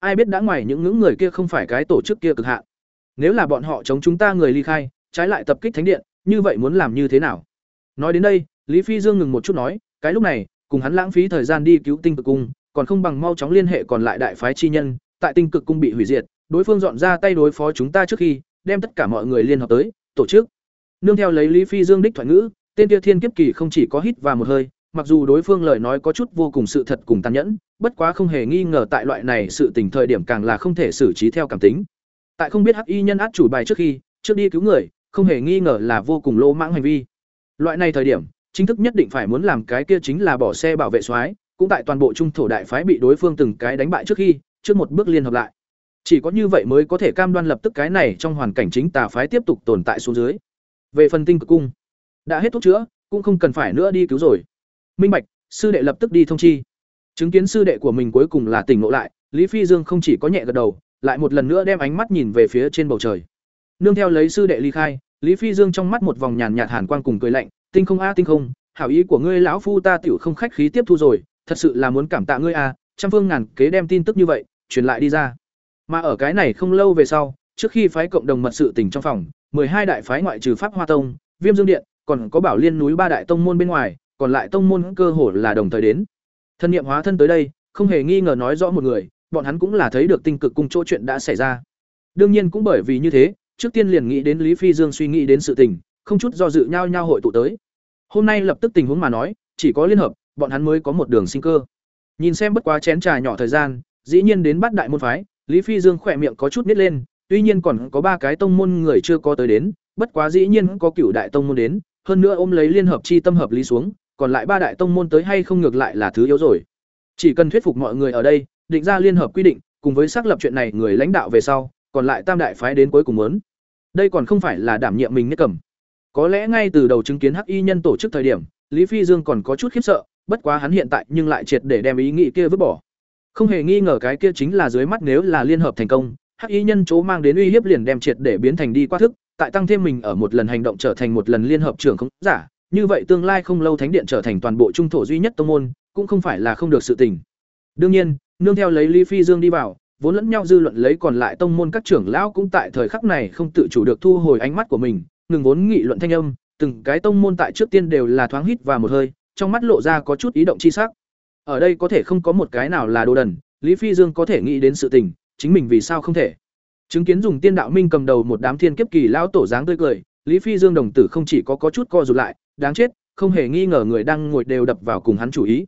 Ai biết đã ngoài những ngưỡng người kia không phải cái tổ chức kia cực hạn. Nếu là bọn họ chống chúng ta người ly khai trái lại tập kích thánh điện, như vậy muốn làm như thế nào? Nói đến đây, lý phi dương ngừng một chút nói, cái lúc này, cùng hắn lãng phí thời gian đi cứu tinh cực cung, còn không bằng mau chóng liên hệ còn lại đại phái chi nhân, tại tinh cực cung bị hủy diệt, đối phương dọn ra tay đối phó chúng ta trước khi, đem tất cả mọi người liên hợp tới, tổ chức. Nương theo lấy lý phi dương đích thoại ngữ, tên kia thiên kiếp kỳ không chỉ có hít và một hơi, mặc dù đối phương lời nói có chút vô cùng sự thật cùng tàn nhẫn, bất quá không hề nghi ngờ tại loại này sự tình thời điểm càng là không thể xử trí theo cảm tính. Tại không biết hắc y nhân át chủ bài trước khi, trước đi cứu người không hề nghi ngờ là vô cùng lỗ mãng hành vi. Loại này thời điểm, chính thức nhất định phải muốn làm cái kia chính là bỏ xe bảo vệ soái, cũng tại toàn bộ trung thổ đại phái bị đối phương từng cái đánh bại trước khi, trước một bước liên hợp lại. Chỉ có như vậy mới có thể cam đoan lập tức cái này trong hoàn cảnh chính tà phái tiếp tục tồn tại xuống dưới. Về phần tinh cực cung, đã hết thuốc chữa, cũng không cần phải nữa đi cứu rồi. Minh bạch, sư đệ lập tức đi thông chi. Chứng kiến sư đệ của mình cuối cùng là tỉnh ngộ lại, lý phi dương không chỉ có nhẹ gật đầu, lại một lần nữa đem ánh mắt nhìn về phía trên bầu trời nương theo lấy sư đệ ly khai, lý phi dương trong mắt một vòng nhàn nhạt hàn quang cùng cười lạnh, tinh không a, tinh không, hảo ý của ngươi lão phu ta tiểu không khách khí tiếp thu rồi, thật sự là muốn cảm tạ ngươi a, trăm phương ngàn kế đem tin tức như vậy, truyền lại đi ra. Mà ở cái này không lâu về sau, trước khi phái cộng đồng mật sự tỉnh trong phòng hai đại phái ngoại trừ pháp hoa tông, viêm dương điện, còn có bảo liên núi ba đại tông môn bên ngoài, còn lại tông môn cơ hồ là đồng thời đến. Thân nhiệm hóa thân tới đây, không hề nghi ngờ nói rõ một người, bọn hắn cũng là thấy được tinh cực cung chỗ chuyện đã xảy ra. Đương nhiên cũng bởi vì như thế trước tiên liền nghĩ đến lý phi dương suy nghĩ đến sự tình, không chút do dự nhau nhau hội tụ tới. Hôm nay lập tức tình huống mà nói, chỉ có liên hợp, bọn hắn mới có một đường sinh cơ. Nhìn xem bất quá chén trà nhỏ thời gian, dĩ nhiên đến bắt đại môn phái, lý phi dương khỏe miệng có chút nít lên, tuy nhiên còn có ba cái tông môn người chưa có tới đến, bất quá dĩ nhiên có cửu đại tông môn đến, hơn nữa ôm lấy liên hợp chi tâm hợp lý xuống, còn lại ba đại tông môn tới hay không ngược lại là thứ yếu rồi. Chỉ cần thuyết phục mọi người ở đây, định ra liên hợp quy định, cùng với xác lập chuyện này người lãnh đạo về sau, còn lại tam đại phái đến cuối cùng muốn đây còn không phải là đảm nhiệm mình nhất cầm. Có lẽ ngay từ đầu chứng kiến hắc y nhân tổ chức thời điểm, lý phi dương còn có chút khiếp sợ, bất quá hắn hiện tại nhưng lại triệt để đem ý nghĩ kia vứt bỏ. Không hề nghi ngờ cái kia chính là dưới mắt nếu là liên hợp thành công, hắc y nhân chỗ mang đến uy hiếp liền đem triệt để biến thành đi qua thức, tại tăng thêm mình ở một lần hành động trở thành một lần liên hợp trưởng không giả, như vậy tương lai không lâu thánh điện trở thành toàn bộ trung thổ duy nhất tông môn, cũng không phải là không được sự tình. Đương nhiên, nương theo lấy lý phi dương đi vào vốn lẫn nhau dư luận lấy còn lại tông môn các trưởng lão cũng tại thời khắc này không tự chủ được thu hồi ánh mắt của mình, ngừng vốn nghị luận thanh âm, từng cái tông môn tại trước tiên đều là thoáng hít và một hơi, trong mắt lộ ra có chút ý động chi sắc. Ở đây có thể không có một cái nào là đồ đần, lý phi dương có thể nghĩ đến sự tình, chính mình vì sao không thể? Chứng kiến dùng tiên đạo minh cầm đầu một đám thiên kiếp kỳ lão tổ dáng tươi cười, lý phi dương đồng tử không chỉ có có chút co rụt lại, đáng chết, không hề nghi ngờ người đang ngồi đều đập vào cùng hắn chủ ý.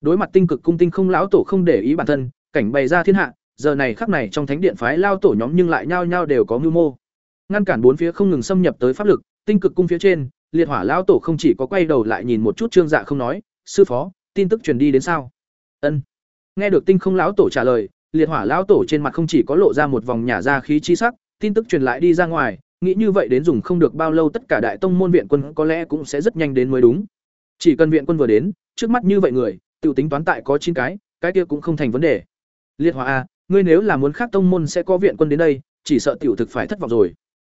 Đối mặt tinh cực cung tinh không lão tổ không để ý bản thân, cảnh bày ra thiên hạ giờ này khắc này trong thánh điện phái lao tổ nhóm nhưng lại nhao nhao đều có mưu mô. Ngăn cản bốn phía không ngừng xâm nhập tới pháp lực, tinh cực cung phía trên, liệt hỏa lao tổ không chỉ có quay đầu lại nhìn một chút trương dạ không nói, sư phó, tin tức truyền đi đến sao? Ân. Nghe được tinh không lão tổ trả lời, liệt hỏa lão tổ trên mặt không chỉ có lộ ra một vòng nhả ra khí chi sắc, tin tức truyền lại đi ra ngoài, nghĩ như vậy đến dùng không được bao lâu tất cả đại tông môn viện quân có lẽ cũng sẽ rất nhanh đến mới đúng. Chỉ cần viện quân vừa đến, trước mắt như vậy người tự tính toán tại có chín cái cái kia cũng không thành vấn đề. Liệt hỏa a ngươi nếu là muốn khác tông môn sẽ có viện quân đến đây, chỉ sợ tiểu thực phải thất vọng rồi.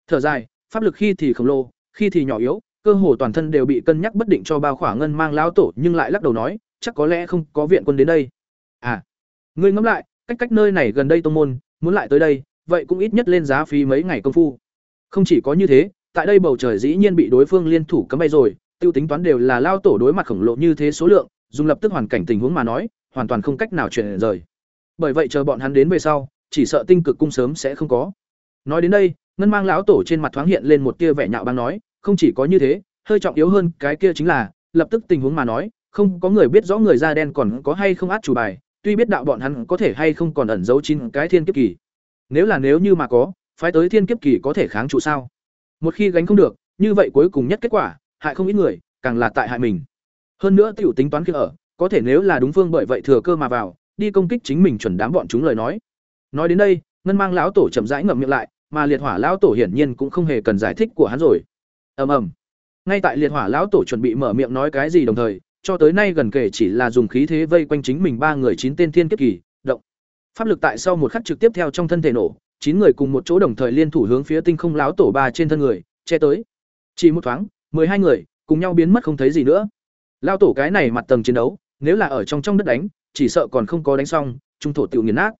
Thở dài, pháp lực khi thì khổng lồ, khi thì nhỏ yếu, cơ hồ toàn thân đều bị cân nhắc bất định cho bao khỏa ngân mang lão tổ, nhưng lại lắc đầu nói, chắc có lẽ không có viện quân đến đây. À ngươi ngẫm lại, cách cách nơi này gần đây tông môn, muốn lại tới đây, vậy cũng ít nhất lên giá phí mấy ngày công phu. Không chỉ có như thế, tại đây bầu trời dĩ nhiên bị đối phương liên thủ cấm bay rồi, tiêu tính toán đều là lao tổ đối mặt khổng lồ như thế số lượng, dùng lập tức hoàn cảnh tình huống mà nói, hoàn toàn không cách nào chuyển rời bởi vậy chờ bọn hắn đến về sau, chỉ sợ tinh cực cung sớm sẽ không có. Nói đến đây, ngân mang lão tổ trên mặt thoáng hiện lên một tia vẻ nhạo báng nói, không chỉ có như thế, hơi trọng yếu hơn cái kia chính là, lập tức tình huống mà nói, không có người biết rõ người da đen còn có hay không át chủ bài, tuy biết đạo bọn hắn có thể hay không còn ẩn giấu chín cái thiên kiếp kỳ. Nếu là nếu như mà có, phái tới thiên kiếp kỳ có thể kháng trụ sao? Một khi gánh không được, như vậy cuối cùng nhất kết quả, hại không ít người, càng là tại hại mình. Hơn nữa tiểu tính toán kia ở, có thể nếu là đúng phương bởi vậy thừa cơ mà vào đi công kích chính mình chuẩn đám bọn chúng lời nói. Nói đến đây, ngân mang lão tổ chậm rãi ngậm miệng lại, mà liệt hỏa lão tổ hiển nhiên cũng không hề cần giải thích của hắn rồi. Ầm ầm. Ngay tại liệt hỏa lão tổ chuẩn bị mở miệng nói cái gì đồng thời, cho tới nay gần kể chỉ là dùng khí thế vây quanh chính mình ba người chín tên thiên kiếp kỳ, động. Pháp lực tại sau một khắc trực tiếp theo trong thân thể nổ, chín người cùng một chỗ đồng thời liên thủ hướng phía tinh không lão tổ ba trên thân người, che tới. Chỉ một thoáng hai người cùng nhau biến mất không thấy gì nữa. Lão tổ cái này mặt tầng chiến đấu, nếu là ở trong trong đất đánh chỉ sợ còn không có đánh xong, trung thổ tiểu nghiền nát.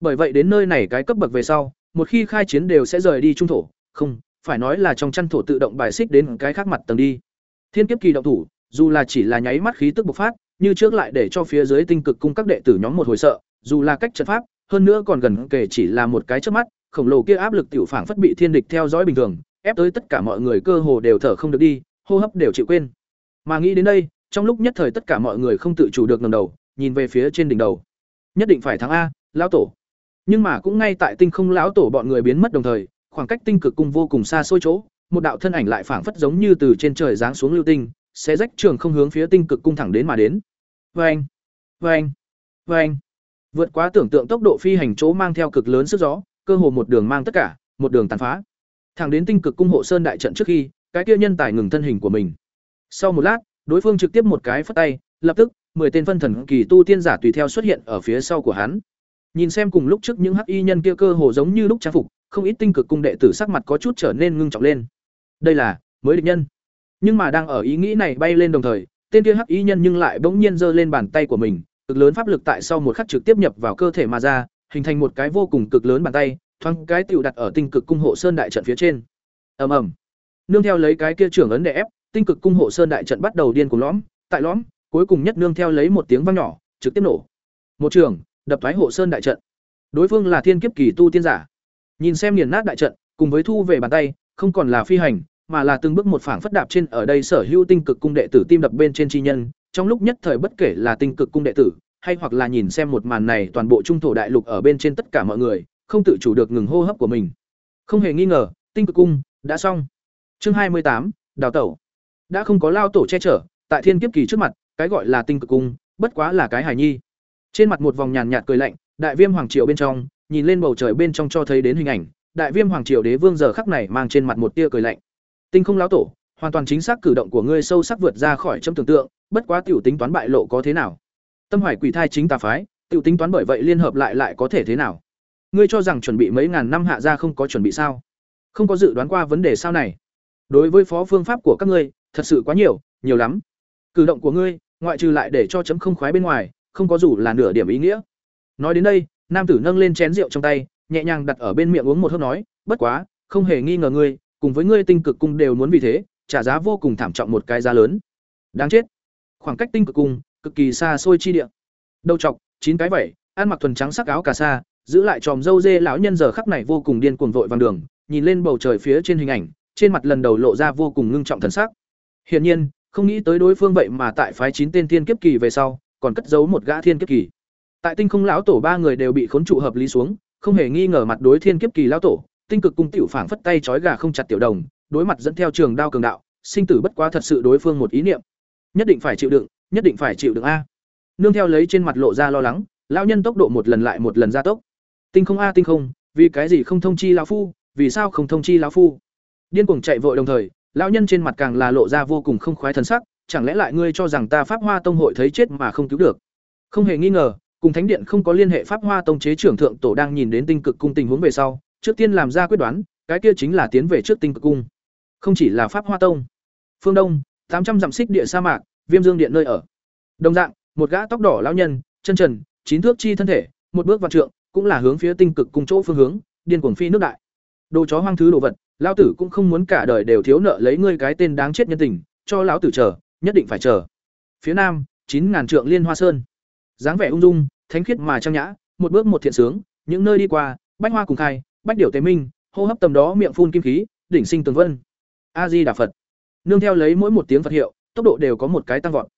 Bởi vậy đến nơi này cái cấp bậc về sau, một khi khai chiến đều sẽ rời đi trung thổ. Không, phải nói là trong chăn thổ tự động bài xích đến cái khác mặt tầng đi. Thiên kiếp kỳ động thủ, dù là chỉ là nháy mắt khí tức bộc phát, như trước lại để cho phía dưới tinh cực cung các đệ tử nhóm một hồi sợ, dù là cách trận pháp, hơn nữa còn gần kể chỉ là một cái chớp mắt, khổng lồ kia áp lực tiểu phảng phất bị thiên địch theo dõi bình thường, ép tới tất cả mọi người cơ hồ đều thở không được đi, hô hấp đều chịu quên. Mà nghĩ đến đây, trong lúc nhất thời tất cả mọi người không tự chủ được ngẩng đầu nhìn về phía trên đỉnh đầu. Nhất định phải thắng a, lão tổ. Nhưng mà cũng ngay tại tinh không lão tổ bọn người biến mất đồng thời, khoảng cách tinh cực cung vô cùng xa xôi chỗ, một đạo thân ảnh lại phảng phất giống như từ trên trời giáng xuống lưu tinh sẽ rách trường không hướng phía tinh cực cung thẳng đến mà đến. Vâng vâng vâng. Vượt quá tưởng tượng tốc độ phi hành chỗ mang theo cực lớn sức gió, cơ hồ một đường mang tất cả, một đường tàn phá. Thẳng đến tinh cực cung hộ sơn đại trận trước khi, cái kia nhân tài ngừng thân hình của mình. Sau một lát, đối phương trực tiếp một cái phất tay, lập tức mười tên phân thần kỳ tu tiên giả tùy theo xuất hiện ở phía sau của hắn. Nhìn xem cùng lúc trước những hắc y nhân kia cơ hồ giống như lúc trang phục, không ít tinh cực cung đệ tử sắc mặt có chút trở nên ngưng trọng lên. Đây là mới địch nhân. Nhưng mà đang ở ý nghĩ này bay lên đồng thời, tên kia hắc y nhân nhưng lại bỗng nhiên giơ lên bàn tay của mình, cực lớn pháp lực tại sau một khắc trực tiếp nhập vào cơ thể mà ra, hình thành một cái vô cùng cực lớn bàn tay, thoáng cái tiểu đặt ở tinh cực cung hộ sơn đại trận phía trên. Ầm ầm. Nương theo lấy cái kia trưởng ấn đè ép, tinh cực cung hộ sơn đại trận bắt đầu điên cuồng lõm, tại lõm cuối cùng nhất nương theo lấy một tiếng vang nhỏ, trực tiếp nổ. Một trường, đập thoái hộ sơn đại trận. Đối phương là thiên kiếp kỳ tu tiên giả. Nhìn xem nghiền nát đại trận, cùng với thu về bàn tay, không còn là phi hành, mà là từng bước một phảng phất đạp trên ở đây sở hữu tinh cực cung đệ tử tim đập bên trên chi nhân, trong lúc nhất thời bất kể là tinh cực cung đệ tử, hay hoặc là nhìn xem một màn này toàn bộ trung thổ đại lục ở bên trên tất cả mọi người, không tự chủ được ngừng hô hấp của mình. Không hề nghi ngờ, tinh cực cung đã xong. Chương hai mươi tám, đào tẩu. Đã không có lao tổ che chở, tại thiên kiếp kỳ trước mặt cái gọi là tinh cực cung, bất quá là cái hài nhi. Trên mặt một vòng nhàn nhạt cười lạnh, đại viêm hoàng triều bên trong, nhìn lên bầu trời bên trong cho thấy đến hình ảnh, đại viêm hoàng triều đế vương giờ khắc này mang trên mặt một tia cười lạnh. Tinh không lão tổ, hoàn toàn chính xác cử động của ngươi sâu sắc vượt ra khỏi chấm tưởng tượng, bất quá tiểu tính toán bại lộ có thế nào? Tâm hoài quỷ thai chính tà phái, tiểu tính toán bởi vậy liên hợp lại lại có thể thế nào? Ngươi cho rằng chuẩn bị mấy ngàn năm hạ ra không có chuẩn bị sao? Không có dự đoán qua vấn đề sao này. Đối với phó phương pháp của các ngươi, thật sự quá nhiều nhiều lắm. Cử động của ngươi ngoại trừ lại để cho chấm không khoái bên ngoài, không có dù là nửa điểm ý nghĩa. Nói đến đây, nam tử nâng lên chén rượu trong tay, nhẹ nhàng đặt ở bên miệng uống một hớp nói, bất quá, không hề nghi ngờ ngươi, cùng với ngươi tinh cực cung đều muốn vì thế, trả giá vô cùng thảm trọng một cái giá lớn. Đáng chết. Khoảng cách tinh cực cung, cực kỳ xa xôi chi địa. Đầu chọc, chín cái vẩy, ăn mặc thuần trắng sắc áo cà sa, giữ lại tròm dâu dê lão nhân giờ khắc này vô cùng điên cuồng vội vàng đường, nhìn lên bầu trời phía trên hình ảnh, trên mặt lần đầu lộ ra vô cùng ngưng trọng thần sắc. Hiển nhiên không nghĩ tới đối phương vậy mà tại phái chín tên thiên kiếp kỳ về sau, còn cất giấu một gã thiên kiếp kỳ. Tại tinh không lão tổ ba người đều bị khốn trụ hợp lý xuống, không hề nghi ngờ mặt đối thiên kiếp kỳ lão tổ, tinh cực cung tiểu phảng phất tay trói gà không chặt tiểu đồng, đối mặt dẫn theo trường đao cường đạo, sinh tử bất quá thật sự đối phương một ý niệm. Nhất định phải chịu đựng, nhất định phải chịu đựng a. Nương theo lấy trên mặt lộ ra lo lắng, lão nhân tốc độ một lần lại một lần gia tốc. Tinh không a tinh không, vì cái gì không thông chi lão phu, vì sao không thông chi lão phu? Điên cuồng chạy vội đồng thời lão nhân trên mặt càng là lộ ra vô cùng không khoái thần sắc, chẳng lẽ lại ngươi cho rằng ta pháp hoa tông hội thấy chết mà không cứu được? Không hề nghi ngờ, cùng thánh điện không có liên hệ pháp hoa tông chế trưởng thượng tổ đang nhìn đến tinh cực cung tình huống về sau, trước tiên làm ra quyết đoán, cái kia chính là tiến về trước tinh cực cung. Không chỉ là pháp hoa tông. Phương đông, tám trăm dặm xích địa sa mạc, viêm dương điện nơi ở. Đồng dạng, một gã tóc đỏ lão nhân, chân trần, chín thước chi thân thể, một bước vào trượng, cũng là hướng phía tinh cực cung chỗ phương hướng, điên cuồng phi nước đại đồ chó hoang thứ đồ vật, lão tử cũng không muốn cả đời đều thiếu nợ lấy ngươi cái tên đáng chết nhân tình, cho lão tử chờ, nhất định phải chờ. Phía nam, chín ngàn trượng liên hoa sơn. Dáng vẻ ung dung, thánh khiết mà trang nhã, một bước một thiện sướng, những nơi đi qua, bách hoa cùng khai, bách điểu tế minh, hô hấp tầm đó miệng phun kim khí, đỉnh sinh tường vân. A di đà phật. Nương theo lấy mỗi một tiếng phật hiệu, tốc độ đều có một cái tăng vọt.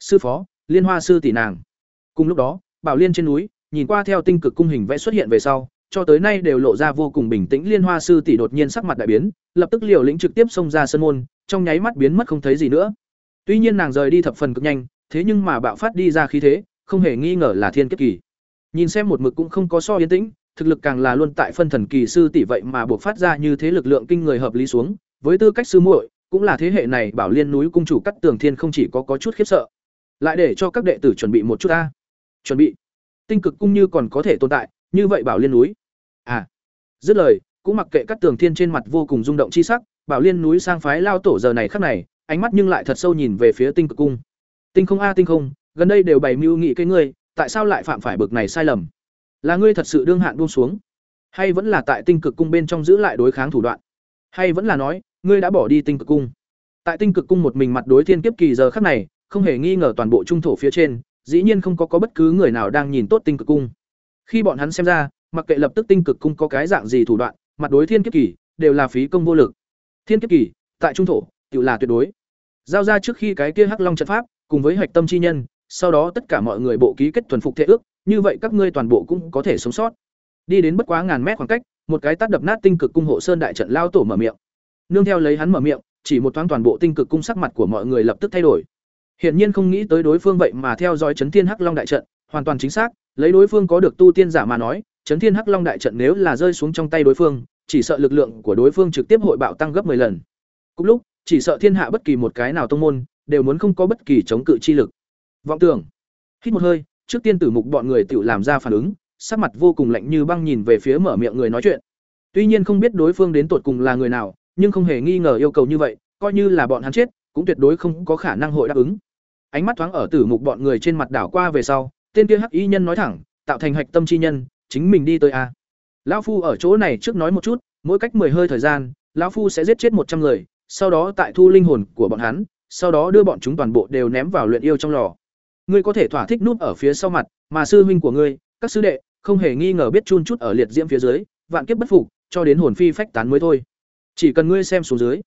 Sư phó, liên hoa sư tỷ nàng. Cùng lúc đó, bảo liên trên núi, nhìn qua theo tinh cực cung hình vẽ xuất hiện về sau cho tới nay đều lộ ra vô cùng bình tĩnh. Liên hoa sư tỷ đột nhiên sắc mặt đại biến, lập tức liều lĩnh trực tiếp xông ra sân môn, trong nháy mắt biến mất không thấy gì nữa. Tuy nhiên nàng rời đi thập phần cực nhanh, thế nhưng mà bạo phát đi ra khí thế, không hề nghi ngờ là thiên kiếp kỳ. Nhìn xem một mực cũng không có so yên tĩnh, thực lực càng là luôn tại phân thần kỳ sư tỷ vậy mà buộc phát ra như thế lực lượng kinh người hợp lý xuống. Với tư cách sư muội, cũng là thế hệ này bảo liên núi cung chủ cắt tường thiên không chỉ có có chút khiếp sợ. Lại để cho các đệ tử chuẩn bị một chút ta chuẩn bị. Tinh cực cung như còn có thể tồn tại, như vậy bảo liên núi à. Dứt lời, cũng mặc kệ các tường thiên trên mặt vô cùng rung động chi sắc, bảo liên núi sang phái lao tổ giờ này khắc này, ánh mắt nhưng lại thật sâu nhìn về phía tinh cực cung. Tinh không a, tinh không, gần đây đều bày mưu nghị cái ngươi, tại sao lại phạm phải bực này sai lầm? Là ngươi thật sự đương hạn buông xuống? Hay vẫn là tại tinh cực cung bên trong giữ lại đối kháng thủ đoạn? Hay vẫn là nói, ngươi đã bỏ đi tinh cực cung? Tại tinh cực cung một mình mặt đối thiên kiếp kỳ giờ khắc này, không hề nghi ngờ toàn bộ trung thổ phía trên, dĩ nhiên không có có bất cứ người nào đang nhìn tốt tinh cực cung. Khi bọn hắn xem ra mặc kệ lập tức tinh cực cung có cái dạng gì thủ đoạn, mặt đối thiên kiếp kỳ, đều là phí công vô lực. Thiên kiếp kỳ, tại trung thổ tự là tuyệt đối. Giao ra trước khi cái kia hắc long trận pháp, cùng với hạch tâm chi nhân, sau đó tất cả mọi người bộ ký kết thuần phục thể ước, như vậy các ngươi toàn bộ cũng có thể sống sót. Đi đến bất quá ngàn mét khoảng cách, một cái tát đập nát tinh cực cung hộ sơn đại trận lao tổ mở miệng. Nương theo lấy hắn mở miệng, chỉ một thoáng toàn bộ tinh cực cung sắc mặt của mọi người lập tức thay đổi. Hiển nhiên không nghĩ tới đối phương vậy mà theo dõi chấn thiên hắc long đại trận, hoàn toàn chính xác, lấy đối phương có được tu tiên giả mà nói chấn thiên hắc long đại trận nếu là rơi xuống trong tay đối phương chỉ sợ lực lượng của đối phương trực tiếp hội bạo tăng gấp 10 lần. Cùng lúc chỉ sợ thiên hạ bất kỳ một cái nào tông môn đều muốn không có bất kỳ chống cự chi lực. Vọng tưởng. Hít một hơi trước tiên tử mục bọn người tự làm ra phản ứng sắc mặt vô cùng lạnh như băng nhìn về phía mở miệng người nói chuyện. Tuy nhiên không biết đối phương đến tột cùng là người nào nhưng không hề nghi ngờ yêu cầu như vậy, coi như là bọn hắn chết, cũng tuyệt đối không có khả năng hội đáp ứng. Ánh mắt thoáng ở tử mục bọn người trên mặt đảo qua về sau, tên kia hắc y nhân nói thẳng, tạo thành hạch tâm chi nhân, chính mình đi tới a. Lão phu ở chỗ này trước nói một chút, mỗi cách 10 hơi thời gian, lão phu sẽ giết chết một trăm người, sau đó tại thu linh hồn của bọn hắn, sau đó đưa bọn chúng toàn bộ đều ném vào luyện yêu trong lò. Ngươi có thể thỏa thích núp ở phía sau mặt, mà sư huynh của ngươi, các sư đệ, không hề nghi ngờ biết chun chút ở liệt diễm phía dưới, vạn kiếp bất phục, cho đến hồn phi phách tán mới thôi. Chỉ cần ngươi xem xuống dưới.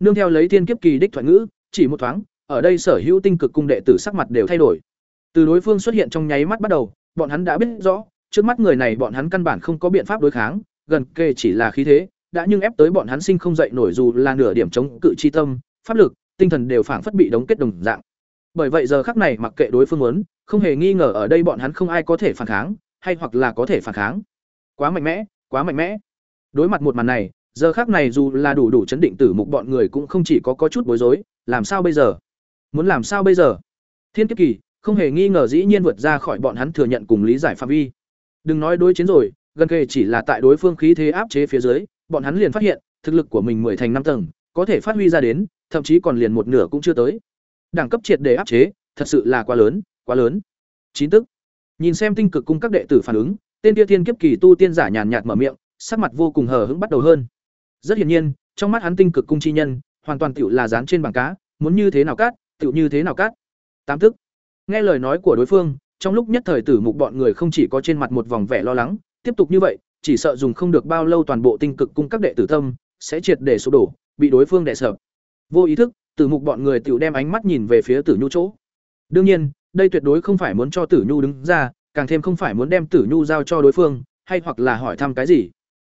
Nương theo lấy thiên kiếp kỳ đích thoại ngữ, chỉ một thoáng, ở đây sở hữu tinh cực cung đệ tử sắc mặt đều thay đổi. Từ đối phương xuất hiện trong nháy mắt bắt đầu, bọn hắn đã biết rõ, trước mắt người này bọn hắn căn bản không có biện pháp đối kháng, gần kề chỉ là khí thế, đã nhưng ép tới bọn hắn sinh không dậy nổi dù là nửa điểm chống cự chi tâm, pháp lực, tinh thần đều phảng phất bị đóng kết đồng dạng. Bởi vậy giờ khắc này mặc kệ đối phương muốn, không hề nghi ngờ ở đây bọn hắn không ai có thể phản kháng, hay hoặc là có thể phản kháng. Quá mạnh mẽ, quá mạnh mẽ. Đối mặt một màn này, giờ khắc này dù là đủ đủ chấn định tử mục bọn người cũng không chỉ có có chút bối rối, làm sao bây giờ? Muốn làm sao bây giờ? Thiên kiếp kỳ, không hề nghi ngờ dĩ nhiên vượt ra khỏi bọn hắn thừa nhận cùng lý giải phạm vi. Đừng nói đối chiến rồi, gần kề chỉ là tại đối phương khí thế áp chế phía dưới, bọn hắn liền phát hiện, thực lực của mình mười thành năm tầng, có thể phát huy ra đến, thậm chí còn liền một nửa cũng chưa tới. Đẳng cấp triệt để áp chế, thật sự là quá lớn, quá lớn. Chín tức. Nhìn xem tinh cực cung các đệ tử phản ứng, tên kia thiên kiếp kỳ tu tiên giả nhàn nhạt mở miệng, sắc mặt vô cùng hờ hững bắt đầu hơn. Rất hiển nhiên, trong mắt hắn tinh cực cung chi nhân, hoàn toàn tiểu là dán trên bảng cá, muốn như thế nào cắt, tiểu như thế nào cắt. Tám tức. Nghe lời nói của đối phương, trong lúc nhất thời tử mục bọn người không chỉ có trên mặt một vòng vẻ lo lắng, tiếp tục như vậy, chỉ sợ dùng không được bao lâu toàn bộ tinh cực cung các đệ tử tâm sẽ triệt để sụp đổ, bị đối phương đè sợ. Vô ý thức, tử mục bọn người tiểu đem ánh mắt nhìn về phía Tử Nhu chỗ. Đương nhiên, đây tuyệt đối không phải muốn cho Tử Nhu đứng ra, càng thêm không phải muốn đem Tử Nhu giao cho đối phương, hay hoặc là hỏi thăm cái gì.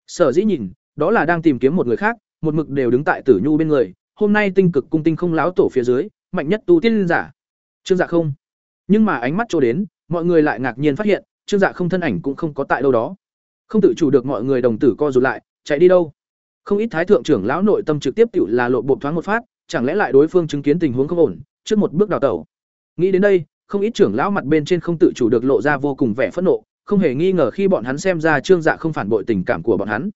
Sở dĩ nhìn, đó là đang tìm kiếm một người khác, một mực đều đứng tại Tử Nhu bên người, hôm nay tinh cực cung tinh không láo tổ phía dưới, mạnh nhất tu tiên giả. Trương Dạ không. Nhưng mà ánh mắt chỗ đến, mọi người lại ngạc nhiên phát hiện, Trương Dạ không thân ảnh cũng không có tại đâu đó. Không tự chủ được mọi người đồng tử co rụt lại, chạy đi đâu? Không ít thái thượng trưởng lão nội tâm trực tiếp tự là lộ bộ thoáng một phát, chẳng lẽ lại đối phương chứng kiến tình huống không ổn, trước một bước đào tẩu. Nghĩ đến đây, không ít trưởng lão mặt bên trên không tự chủ được lộ ra vô cùng vẻ phẫn nộ, không hề nghi ngờ khi bọn hắn xem ra Trương Dạ không phản bội tình cảm của bọn hắn.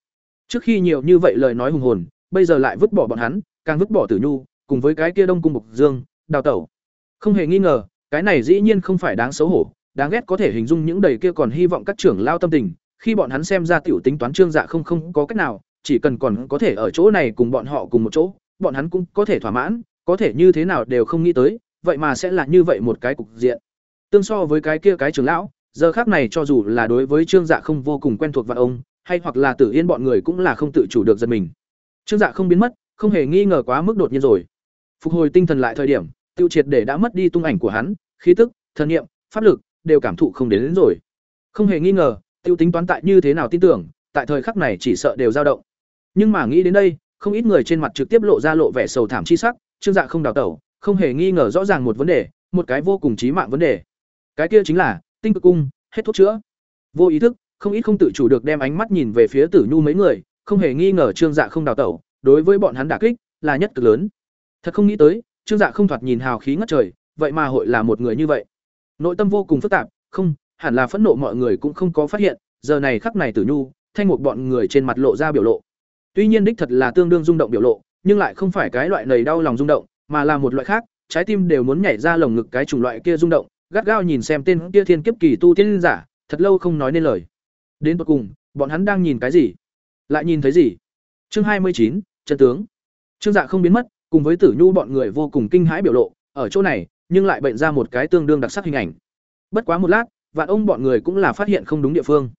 Trước khi nhiều như vậy lời nói hùng hồn, bây giờ lại vứt bỏ bọn hắn, càng vứt bỏ Tử Nhu, cùng với cái kia Đông cung Mục Dương, đào tẩu. Không hề nghi ngờ, cái này dĩ nhiên không phải đáng xấu hổ, đáng ghét có thể hình dung những đầy kia còn hy vọng các trưởng lao tâm tình, khi bọn hắn xem ra tiểu tính toán Trương Dạ không không có cách nào, chỉ cần còn có thể ở chỗ này cùng bọn họ cùng một chỗ, bọn hắn cũng có thể thỏa mãn, có thể như thế nào đều không nghĩ tới, vậy mà sẽ là như vậy một cái cục diện. Tương so với cái kia cái trưởng lão, giờ khác này cho dù là đối với Trương Dạ không vô cùng quen thuộc và ông, hay hoặc là Tử Yên bọn người cũng là không tự chủ được giật mình. Trương Dạ không biến mất, không hề nghi ngờ quá mức đột nhiên rồi. Phục hồi tinh thần lại thời điểm, tiêu triệt để đã mất đi tung ảnh của hắn, khí tức, thần niệm, pháp lực đều cảm thụ không đến, đến rồi. Không hề nghi ngờ, tiêu tính toán tại như thế nào tin tưởng, tại thời khắc này chỉ sợ đều dao động. Nhưng mà nghĩ đến đây, không ít người trên mặt trực tiếp lộ ra lộ vẻ sầu thảm chi sắc, Trương Dạ không đào tẩu, không hề nghi ngờ rõ ràng một vấn đề, một cái vô cùng chí mạng vấn đề. Cái kia chính là tinh cực cung, hết thuốc chữa. Vô ý thức, không ít không tự chủ được đem ánh mắt nhìn về phía Tử Nhu mấy người, không hề nghi ngờ Trương Dạ không đào tẩu, đối với bọn hắn đả kích là nhất cực lớn. Thật không nghĩ tới, Trương Dạ không thoạt nhìn hào khí ngất trời, vậy mà hội là một người như vậy. Nội tâm vô cùng phức tạp, không, hẳn là phẫn nộ mọi người cũng không có phát hiện, giờ này khắc này Tử Nhu, thanh một bọn người trên mặt lộ ra biểu lộ. Tuy nhiên đích thật là tương đương rung động biểu lộ, nhưng lại không phải cái loại nầy đau lòng rung động, mà là một loại khác, trái tim đều muốn nhảy ra lồng ngực cái chủng loại kia rung động, gắt gao nhìn xem tên kia thiên kiếp kỳ tu tiên giả, thật lâu không nói nên lời. Đến cuối cùng, bọn hắn đang nhìn cái gì? Lại nhìn thấy gì? Chương hai mươi chín, chân tướng. Trương Dạ không biến mất, cùng với Tử Nhu bọn người vô cùng kinh hãi biểu lộ, ở chỗ này, nhưng lại bệnh ra một cái tương đương đặc sắc hình ảnh. Bất quá một lát, vạn ông bọn người cũng là phát hiện không đúng địa phương.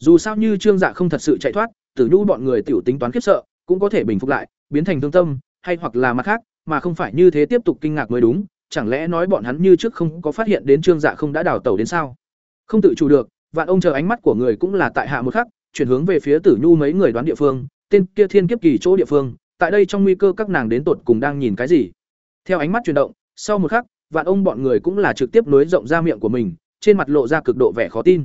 Dù sao như Trương Dạ không thật sự chạy thoát, Tử Nhu bọn người tiểu tính toán khiếp sợ, cũng có thể bình phục lại, biến thành thương tâm, hay hoặc là mặt khác, mà không phải như thế tiếp tục kinh ngạc mới đúng, chẳng lẽ nói bọn hắn như trước không có phát hiện đến Trương Dạ không đã đào tẩu đến sao? Không tự chủ được, vạn ông chờ ánh mắt của người cũng là tại hạ một khắc, chuyển hướng về phía Tử Nhu mấy người đoán địa phương, tên kia thiên kiếp kỳ chỗ địa phương, tại đây trong nguy cơ các nàng đến tột cùng đang nhìn cái gì? Theo ánh mắt chuyển động, sau một khắc, vạn ông bọn người cũng là trực tiếp nối rộng ra miệng của mình, trên mặt lộ ra cực độ vẻ khó tin.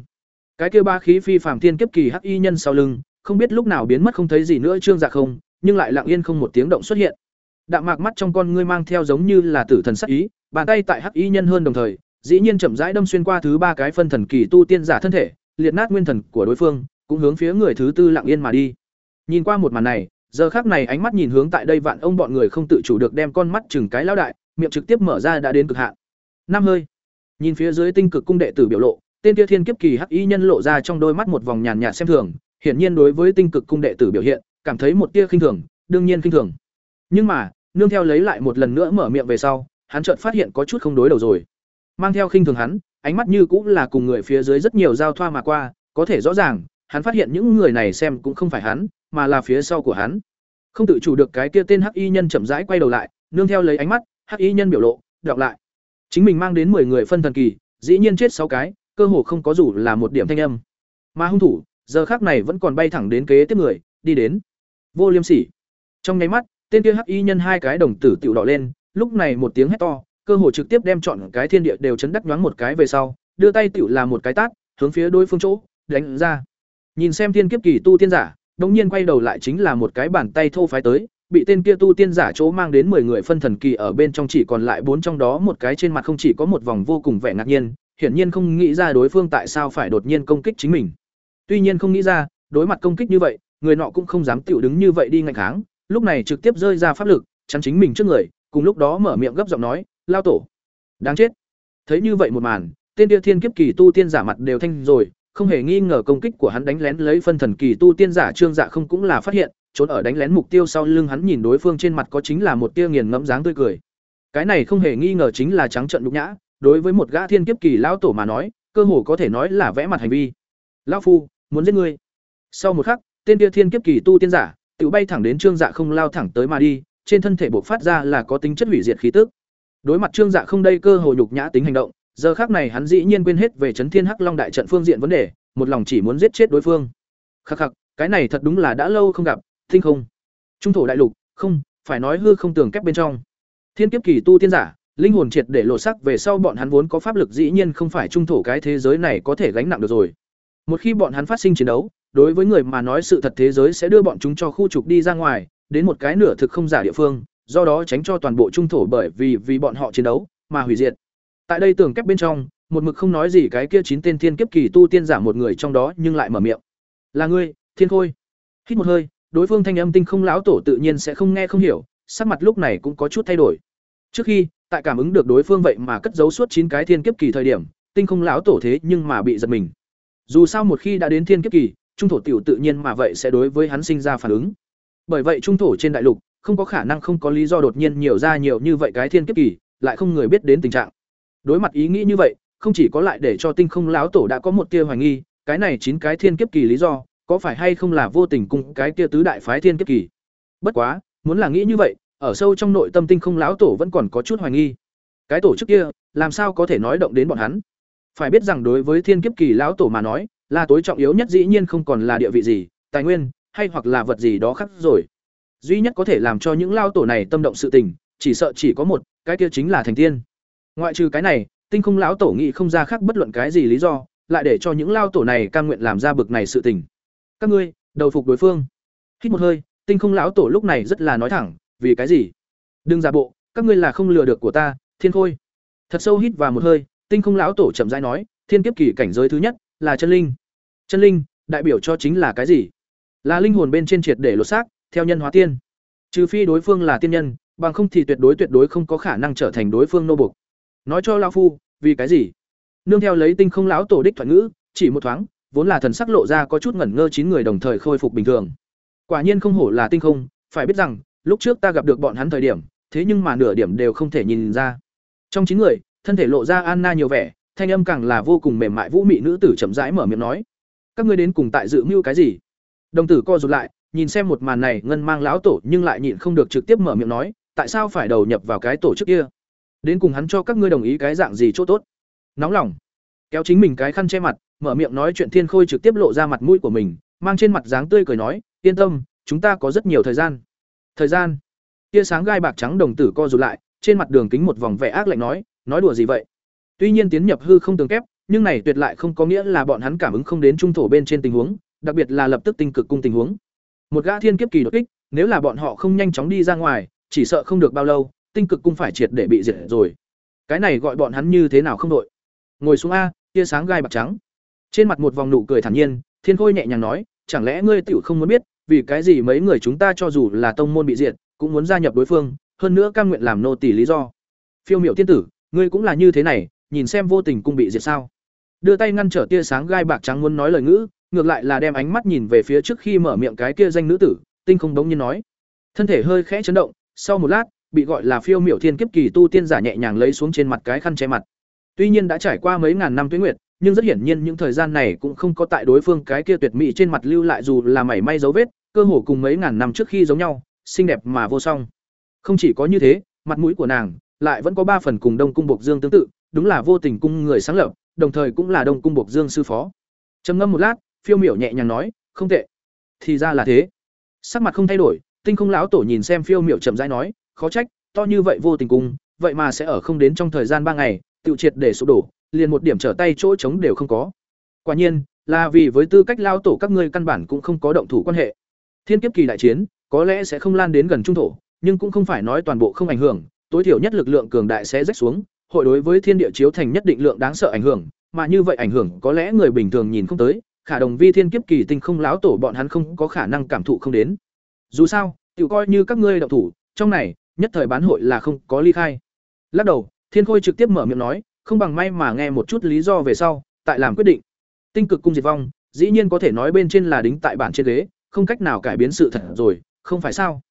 Cái kia ba khí phi phàm thiên kiếp kỳ hắc y nhân sau lưng, không biết lúc nào biến mất không thấy gì nữa trương dạ không, nhưng lại lặng yên không một tiếng động xuất hiện. Đạm mạc mắt trong con ngươi mang theo giống như là tử thần sắc ý, bàn tay tại hắc y nhân hơn đồng thời, dĩ nhiên chậm rãi đâm xuyên qua thứ ba cái phân thần kỳ tu tiên giả thân thể, liệt nát nguyên thần của đối phương, cũng hướng phía người thứ tư lặng yên mà đi. Nhìn qua một màn này, giờ khác này ánh mắt nhìn hướng tại đây vạn ông bọn người không tự chủ được đem con mắt chừng cái lao đại, miệng trực tiếp mở ra đã đến cực hạn. Năm hơi. Nhìn phía dưới tinh cực cung đệ tử biểu lộ, tên kia thiên kiếp kỳ hắc y nhân lộ ra trong đôi mắt một vòng nhàn nhạt xem thường, hiển nhiên đối với tinh cực cung đệ tử biểu hiện, cảm thấy một tia khinh thường, đương nhiên khinh thường. Nhưng mà, nương theo lấy lại một lần nữa mở miệng về sau, hắn chợt phát hiện có chút không đối đầu rồi. Mang theo khinh thường hắn, ánh mắt như cũng là cùng người phía dưới rất nhiều giao thoa mà qua, có thể rõ ràng, hắn phát hiện những người này xem cũng không phải hắn mà là phía sau của hắn. Không tự chủ được cái kia tên hắc y nhân chậm rãi quay đầu lại, nương theo lấy ánh mắt, hắc y nhân biểu lộ, đọc lại. Chính mình mang đến 10 người phân thần kỳ, dĩ nhiên chết sáu cái, cơ hồ không có dù là một điểm thanh âm. Mà hung thủ, giờ khắc này vẫn còn bay thẳng đến kế tiếp người, đi đến. Vô liêm sỉ. Trong nháy mắt, tên kia hắc y nhân hai cái đồng tử tiểu đỏ lên, lúc này một tiếng hét to, cơ hồ trực tiếp đem chọn cái thiên địa đều chấn đắc nhoáng một cái về sau, đưa tay tiểu là một cái tát, hướng phía đối phương chỗ, đánh ra. Nhìn xem thiên kiếp kỳ tu tiên giả đống nhiên quay đầu lại chính là một cái bàn tay thô phái tới bị tên kia tu tiên giả chỗ mang đến 10 người phân thần kỳ ở bên trong chỉ còn lại bốn trong đó một cái trên mặt không chỉ có một vòng vô cùng vẻ ngạc nhiên, hiển nhiên không nghĩ ra đối phương tại sao phải đột nhiên công kích chính mình. Tuy nhiên không nghĩ ra, đối mặt công kích như vậy, người nọ cũng không dám tiểu đứng như vậy đi ngạnh kháng, lúc này trực tiếp rơi ra pháp lực, chắn chính mình trước người, cùng lúc đó mở miệng gấp giọng nói, "Lao tổ, đáng chết." Thấy như vậy một màn, tên kia thiên kiếp kỳ tu tiên giả mặt đều thanh rồi, không hề nghi ngờ công kích của hắn đánh lén lấy phân thần kỳ tu tiên giả Trương Dạ không cũng là phát hiện, trốn ở đánh lén mục tiêu sau lưng hắn nhìn đối phương trên mặt có chính là một tia nghiền ngẫm dáng tươi cười. Cái này không hề nghi ngờ chính là trắng trợn nhục nhã, đối với một gã thiên kiếp kỳ lão tổ mà nói, cơ hồ có thể nói là vẽ mặt hành vi. Lão phu, muốn giết ngươi. Sau một khắc, tên kia thiên kiếp kỳ tu tiên giả, tự bay thẳng đến Trương Dạ không lao thẳng tới mà đi, trên thân thể bộc phát ra là có tính chất hủy diệt khí tức. Đối mặt Trương Dạ không đây cơ hồ nhục nhã tính hành động, giờ khắc này hắn dĩ nhiên quên hết về chấn thiên hắc long đại trận phương diện vấn đề, một lòng chỉ muốn giết chết đối phương. Khắc khắc, cái này thật đúng là đã lâu không gặp, thinh không. Trung thổ đại lục không phải nói hư không tường kép bên trong. Thiên kiếp kỳ tu tiên giả linh hồn triệt để lộ sắc về sau bọn hắn vốn có pháp lực dĩ nhiên không phải trung thổ cái thế giới này có thể gánh nặng được rồi. Một khi bọn hắn phát sinh chiến đấu đối với người mà nói sự thật thế giới sẽ đưa bọn chúng cho khu trục đi ra ngoài đến một cái nửa thực không giả địa phương do đó tránh cho toàn bộ trung thổ bởi vì vì bọn họ chiến đấu mà hủy diệt tại đây tường kép bên trong một mực không nói gì cái kia chín tên thiên kiếp kỳ tu tiên giả một người trong đó nhưng lại mở miệng là ngươi thiên khôi hít một hơi đối phương thanh âm tinh không lão tổ tự nhiên sẽ không nghe không hiểu, sắc mặt lúc này cũng có chút thay đổi. Trước khi, tại cảm ứng được đối phương vậy mà cất giấu suốt chín cái thiên kiếp kỳ thời điểm, tinh không lão tổ thế nhưng mà bị giật mình. Dù sao một khi đã đến thiên kiếp kỳ, trung thổ tiểu tự nhiên mà vậy sẽ đối với hắn sinh ra phản ứng. Bởi vậy trung thổ trên đại lục không có khả năng không có lý do đột nhiên nhiều ra nhiều như vậy cái thiên kiếp kỳ, lại không người biết đến tình trạng. Đối mặt ý nghĩ như vậy, không chỉ có lại để cho tinh không lão tổ đã có một tia hoài nghi, cái này chín cái thiên kiếp kỳ lý do, có phải hay không là vô tình cùng cái kia tứ đại phái thiên kiếp kỳ? Bất quá muốn là nghĩ như vậy ở sâu trong nội tâm tinh không lão tổ vẫn còn có chút hoài nghi. Cái tổ chức kia làm sao có thể nói động đến bọn hắn? Phải biết rằng đối với thiên kiếp kỳ lão tổ mà nói là tối trọng yếu nhất dĩ nhiên không còn là địa vị gì tài nguyên hay hoặc là vật gì đó khác rồi. Duy nhất có thể làm cho những lao tổ này tâm động sự tình chỉ sợ chỉ có một cái kia chính là thành tiên ngoại trừ cái này, tinh không lão tổ nghĩ không ra khác bất luận cái gì lý do, lại để cho những lao tổ này cam nguyện làm ra bực này sự tình. Các ngươi, đầu phục đối phương. Hít một hơi, tinh không lão tổ lúc này rất là nói thẳng, vì cái gì? Đừng giả bộ, các ngươi là không lừa được của ta, thiên khôi. Thật sâu hít vào một hơi, tinh không lão tổ chậm rãi nói, thiên kiếp kỳ cảnh giới thứ nhất là chân linh. Chân linh, đại biểu cho chính là cái gì? Là linh hồn bên trên triệt để lột xác, theo nhân hóa tiên. Trừ phi đối phương là tiên nhân, bằng không thì tuyệt đối tuyệt đối không có khả năng trở thành đối phương nô bục nói cho lão phu vì cái gì nương theo lấy tinh không lão tổ đích thoại ngữ chỉ một thoáng vốn là thần sắc lộ ra có chút ngẩn ngơ chín người đồng thời khôi phục bình thường. Quả nhiên không hổ là tinh không, phải biết rằng, lúc trước ta gặp được bọn hắn thời điểm, thế nhưng mà nửa điểm đều không thể nhìn ra. Trong chín người, thân thể lộ ra Anna nhiều vẻ, thanh âm càng là vô cùng mềm mại vũ mị nữ tử chậm rãi mở miệng nói: "Các ngươi đến cùng tại dự mưu cái gì?" Đồng tử co rụt lại, nhìn xem một màn này, ngân mang lão tổ nhưng lại nhịn không được trực tiếp mở miệng nói: "Tại sao phải đầu nhập vào cái tổ chức kia? Đến cùng hắn cho các ngươi đồng ý cái dạng gì chỗ tốt?" Nóng lòng, kéo chính mình cái khăn che mặt, mở miệng nói chuyện Thiên Khôi trực tiếp lộ ra mặt mũi của mình, mang trên mặt dáng tươi cười nói, "Yên tâm, chúng ta có rất nhiều thời gian." Thời gian? Tia sáng gai bạc trắng đồng tử co rụt lại, trên mặt đường kính một vòng vẻ ác lạnh nói, "Nói đùa gì vậy?" Tuy nhiên tiến nhập hư không tường kép, nhưng này tuyệt lại không có nghĩa là bọn hắn cảm ứng không đến trung thổ bên trên tình huống, đặc biệt là lập tức tinh cực cung tình huống. Một gã thiên kiếp kỳ đột kích, nếu là bọn họ không nhanh chóng đi ra ngoài, chỉ sợ không được bao lâu, tinh cực cung phải triệt để bị diệt rồi. Cái này gọi bọn hắn như thế nào không đội? Ngồi xuống a, tia sáng gai bạc trắng. Trên mặt một vòng nụ cười thản nhiên, Thiên Khôi nhẹ nhàng nói, chẳng lẽ ngươi tiểu không muốn biết, vì cái gì mấy người chúng ta cho dù là tông môn bị diệt, cũng muốn gia nhập đối phương, hơn nữa cam nguyện làm nô tỳ lý do. Phiêu Miểu tiên tử, ngươi cũng là như thế này, nhìn xem vô tình cung bị diệt sao? Đưa tay ngăn trở tia sáng gai bạc trắng muốn nói lời ngữ, ngược lại là đem ánh mắt nhìn về phía trước khi mở miệng cái kia danh nữ tử, tinh không đống nhiên nói. Thân thể hơi khẽ chấn động, sau một lát, bị gọi là Phiêu Miểu Thiên kiếp kỳ tu tiên giả nhẹ nhàng lấy xuống trên mặt cái khăn che mặt. Tuy nhiên đã trải qua mấy ngàn năm tuế nguyệt, nhưng rất hiển nhiên những thời gian này cũng không có tại đối phương cái kia tuyệt mỹ trên mặt lưu lại dù là mảy may dấu vết, cơ hồ cùng mấy ngàn năm trước khi giống nhau, xinh đẹp mà vô song. Không chỉ có như thế, mặt mũi của nàng lại vẫn có ba phần cùng Đông cung Bộc Dương tương tự, đúng là vô tình cung người sáng lập, đồng thời cũng là Đông cung Bộc Dương sư phó. Trầm ngâm một lát, Phiêu Miểu nhẹ nhàng nói, "Không tệ." Thì ra là thế. Sắc mặt không thay đổi, Tinh Không lão tổ nhìn xem Phiêu Miểu chậm rãi nói, "Khó trách, to như vậy vô tình cung, vậy mà sẽ ở không đến trong thời gian ba ngày, tự triệt để sụp đổ, liền một điểm trở tay chỗ trống đều không có. Quả nhiên, là vì với tư cách lao tổ các ngươi căn bản cũng không có động thủ quan hệ. Thiên kiếp kỳ đại chiến, có lẽ sẽ không lan đến gần trung thổ, nhưng cũng không phải nói toàn bộ không ảnh hưởng, tối thiểu nhất lực lượng cường đại sẽ rách xuống, hội đối với thiên địa chiếu thành nhất định lượng đáng sợ ảnh hưởng, mà như vậy ảnh hưởng có lẽ người bình thường nhìn không tới, khả đồng vi thiên kiếp kỳ tinh không láo tổ bọn hắn không có khả năng cảm thụ không đến. Dù sao, tự coi như các ngươi động thủ, trong này, nhất thời bán hội là không có ly khai. Lắc đầu, Thiên Khôi trực tiếp mở miệng nói, không bằng may mà nghe một chút lý do về sau, tại làm quyết định. Tinh cực cung diệt vong, dĩ nhiên có thể nói bên trên là đính tại bản trên ghế, không cách nào cải biến sự thật rồi, không phải sao?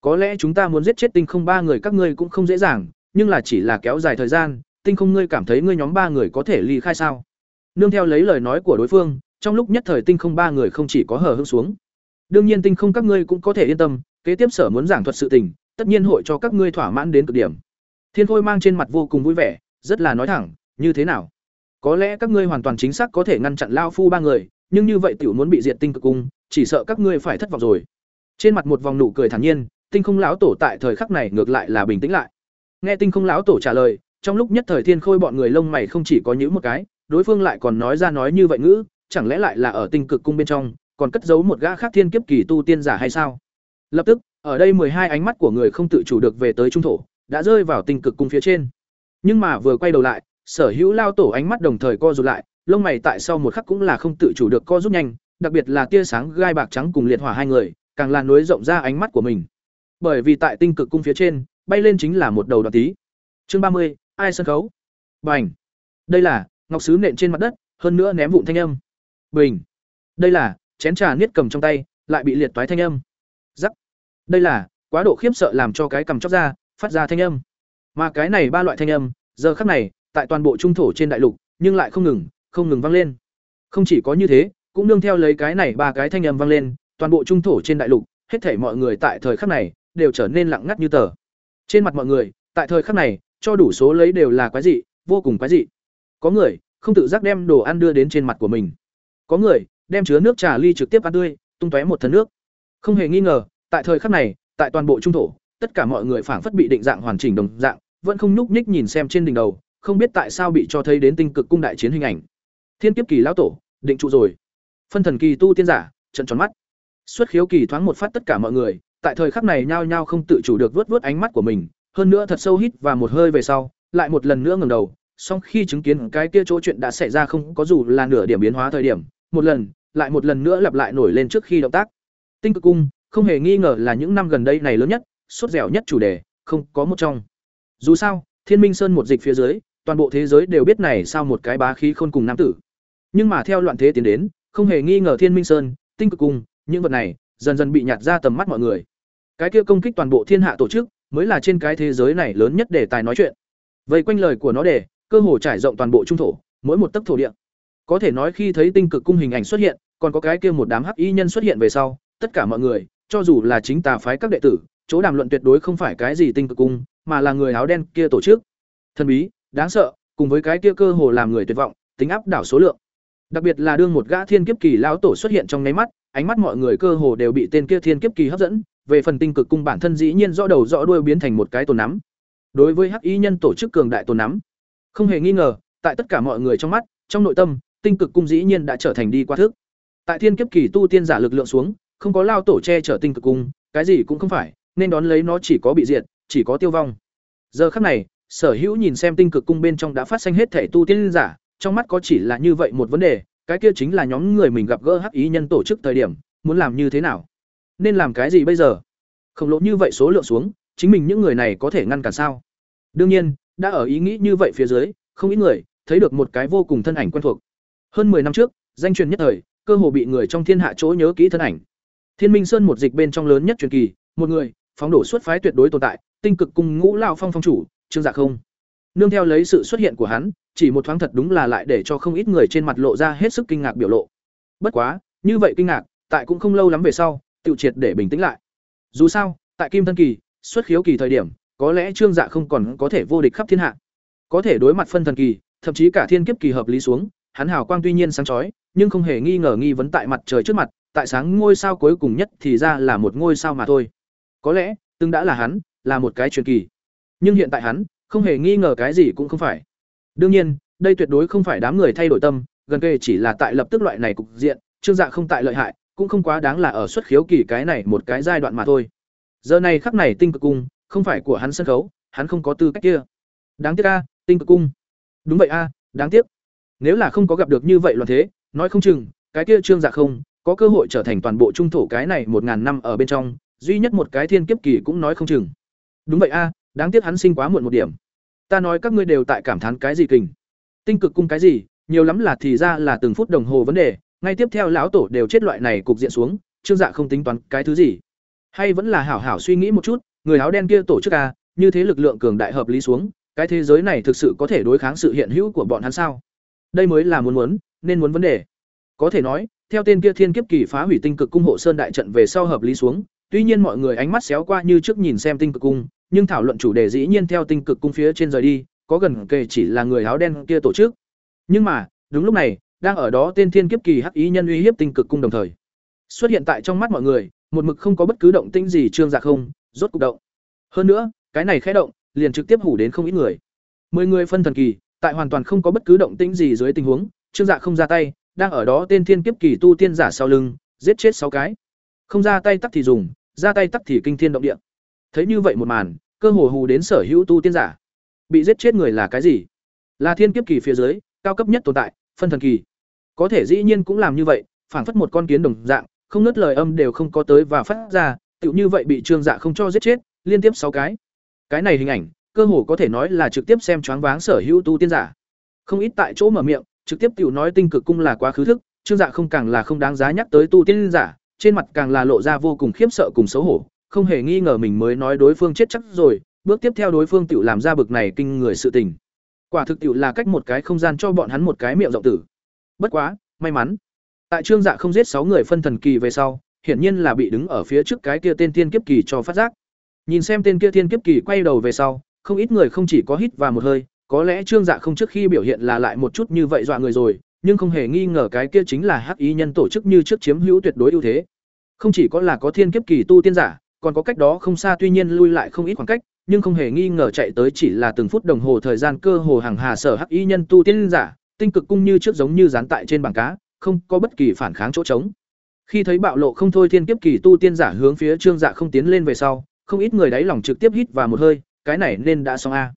Có lẽ chúng ta muốn giết chết tinh không ba người các ngươi cũng không dễ dàng, nhưng là chỉ là kéo dài thời gian, tinh không ngươi cảm thấy ngươi nhóm ba người có thể ly khai sao? Nương theo lấy lời nói của đối phương, trong lúc nhất thời tinh không ba người không chỉ có hở hững xuống. Đương nhiên tinh không các ngươi cũng có thể yên tâm, kế tiếp sở muốn giảng thuật sự tình, tất nhiên hội cho các ngươi thỏa mãn đến cực điểm. Thiên Khôi mang trên mặt vô cùng vui vẻ, rất là nói thẳng, như thế nào? Có lẽ các ngươi hoàn toàn chính xác có thể ngăn chặn lao phu ba người, nhưng như vậy tiểu muốn bị diệt tinh cực cung, chỉ sợ các ngươi phải thất vọng rồi. Trên mặt một vòng nụ cười thản nhiên, Tinh Không lão tổ tại thời khắc này ngược lại là bình tĩnh lại. Nghe Tinh Không lão tổ trả lời, trong lúc nhất thời Thiên Khôi bọn người lông mày không chỉ có những một cái, đối phương lại còn nói ra nói như vậy ngữ, chẳng lẽ lại là ở Tinh Cực cung bên trong, còn cất giấu một gã khác thiên kiếp kỳ tu tiên giả hay sao? Lập tức, ở đây hai ánh mắt của người không tự chủ được về tới trung thổ, đã rơi vào Tinh Cực cung phía trên. Nhưng mà vừa quay đầu lại, Sở Hữu lao tổ ánh mắt đồng thời co rụt lại, lông mày tại sau một khắc cũng là không tự chủ được co rút nhanh, đặc biệt là tia sáng gai bạc trắng cùng liệt hỏa hai người, càng là nối rộng ra ánh mắt của mình. Bởi vì tại tinh cực cung phía trên, bay lên chính là một đầu đoạn tí. Chương ba mươi, ai sân khấu? Bành. Đây là ngọc sứ nện trên mặt đất, hơn nữa ném vụn thanh âm. Bình. Đây là chén trà niết cầm trong tay, lại bị liệt toái thanh âm. Đây là quá độ khiếp sợ làm cho cái cầm chóc ra, phát ra thanh âm. Mà cái này ba loại thanh âm, giờ khắc này, tại toàn bộ trung thổ trên đại lục, nhưng lại không ngừng, không ngừng vang lên. Không chỉ có như thế, cũng nương theo lấy cái này ba cái thanh âm vang lên, toàn bộ trung thổ trên đại lục, hết thảy mọi người tại thời khắc này đều trở nên lặng ngắt như tờ. Trên mặt mọi người, tại thời khắc này, cho đủ số lấy đều là quái dị, vô cùng quái dị. Có người không tự giác đem đồ ăn đưa đến trên mặt của mình. Có người đem chứa nước trà ly trực tiếp ăn tươi, tung tóe một thân nước. Không hề nghi ngờ, tại thời khắc này, tại toàn bộ trung thổ, tất cả mọi người phảng phất bị định dạng hoàn chỉnh đồng dạng, vẫn không nhúc nhích nhìn xem trên đỉnh đầu, không biết tại sao bị cho thấy đến tinh cực cung đại chiến hình ảnh. Thiên kiếp kỳ lão tổ, định trụ rồi. Phân thần kỳ tu tiên giả, trận tròn mắt. Xuất khiếu kỳ thoáng một phát tất cả mọi người, tại thời khắc này nhao nhao không tự chủ được vớt vớt ánh mắt của mình, hơn nữa thật sâu hít và một hơi về sau, lại một lần nữa ngẩng đầu, song khi chứng kiến cái kia chỗ chuyện đã xảy ra không có dù là nửa điểm biến hóa thời điểm, một lần, lại một lần nữa lặp lại nổi lên trước khi động tác. Tinh cực cung, không hề nghi ngờ là những năm gần đây này lớn nhất, sốt dẻo nhất chủ đề, không có một trong. Dù sao, Thiên Minh Sơn một dịch phía dưới, toàn bộ thế giới đều biết này sao một cái bá khí khôn cùng nam tử. Nhưng mà theo loạn thế tiến đến, không hề nghi ngờ Thiên Minh Sơn, Tinh Cực Cung, những vật này dần dần bị nhạt ra tầm mắt mọi người. Cái kia công kích toàn bộ thiên hạ tổ chức, mới là trên cái thế giới này lớn nhất đề tài nói chuyện. Vây quanh lời của nó để, cơ hồ trải rộng toàn bộ trung thổ, mỗi một tấc thổ địa. Có thể nói khi thấy Tinh Cực Cung hình ảnh xuất hiện, còn có cái kia một đám hắc y nhân xuất hiện về sau, tất cả mọi người, cho dù là chính tà phái các đệ tử, chỗ đàm luận tuyệt đối không phải cái gì Tinh Cực Cung, mà là người áo đen kia tổ chức. Thần bí, đáng sợ, cùng với cái kia cơ hồ làm người tuyệt vọng, tính áp đảo số lượng. Đặc biệt là đương một gã thiên kiếp kỳ lão tổ xuất hiện trong nháy mắt, ánh mắt mọi người cơ hồ đều bị tên kia thiên kiếp kỳ hấp dẫn, về phần tinh cực cung bản thân dĩ nhiên rõ đầu rõ đuôi biến thành một cái tổ nắm. Đối với hắc y nhân tổ chức cường đại tổ nắm, không hề nghi ngờ, tại tất cả mọi người trong mắt, trong nội tâm, tinh cực cung dĩ nhiên đã trở thành đi qua thức. Tại thiên kiếp kỳ tu tiên giả lực lượng xuống, không có lao tổ che chở tinh cực cung, cái gì cũng không phải, nên đón lấy nó chỉ có bị diệt, chỉ có tiêu vong. Giờ khắc này, Sở Hữu nhìn xem tinh cực cung bên trong đã phát sinh hết thể tu tiên giả, trong mắt có chỉ là như vậy một vấn đề, cái kia chính là nhóm người mình gặp gỡ hắc ý nhân tổ chức thời điểm, muốn làm như thế nào? nên làm cái gì bây giờ khổng lồ như vậy số lượng xuống chính mình những người này có thể ngăn cản sao đương nhiên đã ở ý nghĩ như vậy phía dưới không ít người thấy được một cái vô cùng thân ảnh quen thuộc hơn 10 năm trước danh truyền nhất thời cơ hồ bị người trong thiên hạ chỗ nhớ kỹ thân ảnh thiên minh sơn một dịch bên trong lớn nhất truyền kỳ, một người, phóng đổ xuất phái tuyệt đối tồn tại, tinh cực cùng ngũ lao phong phong chủ, trương dạ không. Nương theo lấy sự xuất hiện của hắn, chỉ một thoáng thật đúng là lại để cho không ít người trên mặt lộ ra hết sức kinh ngạc biểu lộ. Bất quá, như vậy kinh ngạc, tại cũng không lâu lắm về sau tự triệt để bình tĩnh lại. Dù sao, tại kim thân kỳ, xuất khiếu kỳ thời điểm, có lẽ trương dạ không còn có thể vô địch khắp thiên hạ. Có thể đối mặt phân thần kỳ, thậm chí cả thiên kiếp kỳ hợp lý xuống, hắn hào quang tuy nhiên sáng chói, nhưng không hề nghi ngờ nghi vấn tại mặt trời trước mặt tại sáng ngôi sao cuối cùng nhất thì ra là một ngôi sao mà thôi. Có lẽ, từng đã là hắn, là một cái truyền kỳ. Nhưng hiện tại hắn, không hề nghi ngờ cái gì cũng không phải. Đương nhiên, đây tuyệt đối không phải đám người thay đổi tâm, gần kề chỉ là tại lập tức loại này cục diện, trương dạ không tại lợi hại, cũng không quá đáng là ở xuất khiếu kỳ cái này một cái giai đoạn mà thôi. Giờ này khắc này tinh cực cung, không phải của hắn sân khấu, hắn không có tư cách kia. Đáng tiếc a, tinh cực cung. Đúng vậy a, đáng tiếc. Nếu là không có gặp được như vậy loạn thế, nói không chừng, cái kia trương dạ không có cơ hội trở thành toàn bộ trung thổ cái này một ngàn năm ở bên trong, duy nhất một cái thiên kiếp kỳ cũng nói không chừng. Đúng vậy a, đáng tiếc hắn sinh quá muộn một điểm. Ta nói các ngươi đều tại cảm thán cái gì kình? Tinh cực cung cái gì? Nhiều lắm là thì ra là từng phút đồng hồ vấn đề, ngay tiếp theo lão tổ đều chết loại này cục diện xuống, trương dạ không tính toán cái thứ gì. Hay vẫn là hảo hảo suy nghĩ một chút, người áo đen kia tổ chức a, như thế lực lượng cường đại hợp lý xuống, cái thế giới này thực sự có thể đối kháng sự hiện hữu của bọn hắn sao? Đây mới là muốn muốn, nên muốn vấn đề. Có thể nói theo tên kia thiên kiếp kỳ phá hủy tinh cực cung hộ sơn đại trận về sau hợp lý xuống, tuy nhiên mọi người ánh mắt xéo qua như trước nhìn xem tinh cực cung, nhưng thảo luận chủ đề dĩ nhiên theo tinh cực cung phía trên rời đi, có gần kề chỉ là người áo đen kia tổ chức. Nhưng mà, đúng lúc này, đang ở đó tên thiên kiếp kỳ hắc ý nhân uy hiếp tinh cực cung đồng thời. Xuất hiện tại trong mắt mọi người, một mực không có bất cứ động tĩnh gì trương dạ không, rốt cục động. Hơn nữa, cái này khẽ động, liền trực tiếp hủ đến không ít người. Mười người phân thần kỳ, tại hoàn toàn không có bất cứ động tĩnh gì dưới tình huống, trương dạ không ra tay đang ở đó tên thiên kiếp kỳ tu tiên giả sau lưng, giết chết sáu cái. Không ra tay tắc thì dùng, ra tay tắc thì kinh thiên động địa. Thấy như vậy một màn, cơ hồ hù đến sở hữu tu tiên giả. Bị giết chết người là cái gì? Là thiên kiếp kỳ phía dưới, cao cấp nhất tồn tại, phân thần kỳ. Có thể dĩ nhiên cũng làm như vậy, phảng phất một con kiến đồng dạng, không nứt lời âm đều không có tới và phát ra, tựu như vậy bị trương dạ không cho giết chết, liên tiếp sáu cái. Cái này hình ảnh, cơ hồ có thể nói là trực tiếp xem choáng váng sở hữu tu tiên giả. Không ít tại chỗ mở miệng trực tiếp tiểu nói tinh cực cung là quá khứ thức, trương dạ không càng là không đáng giá nhắc tới tu tiên giả, trên mặt càng là lộ ra vô cùng khiếp sợ cùng xấu hổ, không hề nghi ngờ mình mới nói đối phương chết chắc rồi, bước tiếp theo đối phương tiểu làm ra bực này kinh người sự tình. Quả thực tiểu là cách một cái không gian cho bọn hắn một cái miệng rộng tử. Bất quá, may mắn. Tại trương dạ không giết sáu người phân thần kỳ về sau, hiển nhiên là bị đứng ở phía trước cái kia tên tiên kiếp kỳ cho phát giác. Nhìn xem tên kia tiên kiếp kỳ quay đầu về sau, không ít người không chỉ có hít vào một hơi có lẽ trương dạ không trước khi biểu hiện là lại một chút như vậy dọa người rồi, nhưng không hề nghi ngờ cái kia chính là hắc ý nhân tổ chức như trước chiếm hữu tuyệt đối ưu thế. Không chỉ có là có thiên kiếp kỳ tu tiên giả, còn có cách đó không xa tuy nhiên lui lại không ít khoảng cách, nhưng không hề nghi ngờ chạy tới chỉ là từng phút đồng hồ thời gian cơ hồ hàng hà sở hắc y nhân tu tiên giả, tinh cực cung như trước giống như dán tại trên bảng cá, không có bất kỳ phản kháng chỗ trống. Khi thấy bạo lộ không thôi thiên kiếp kỳ tu tiên giả hướng phía trương dạ không tiến lên về sau, không ít người đáy lòng trực tiếp hít vào một hơi, cái này nên đã xong a.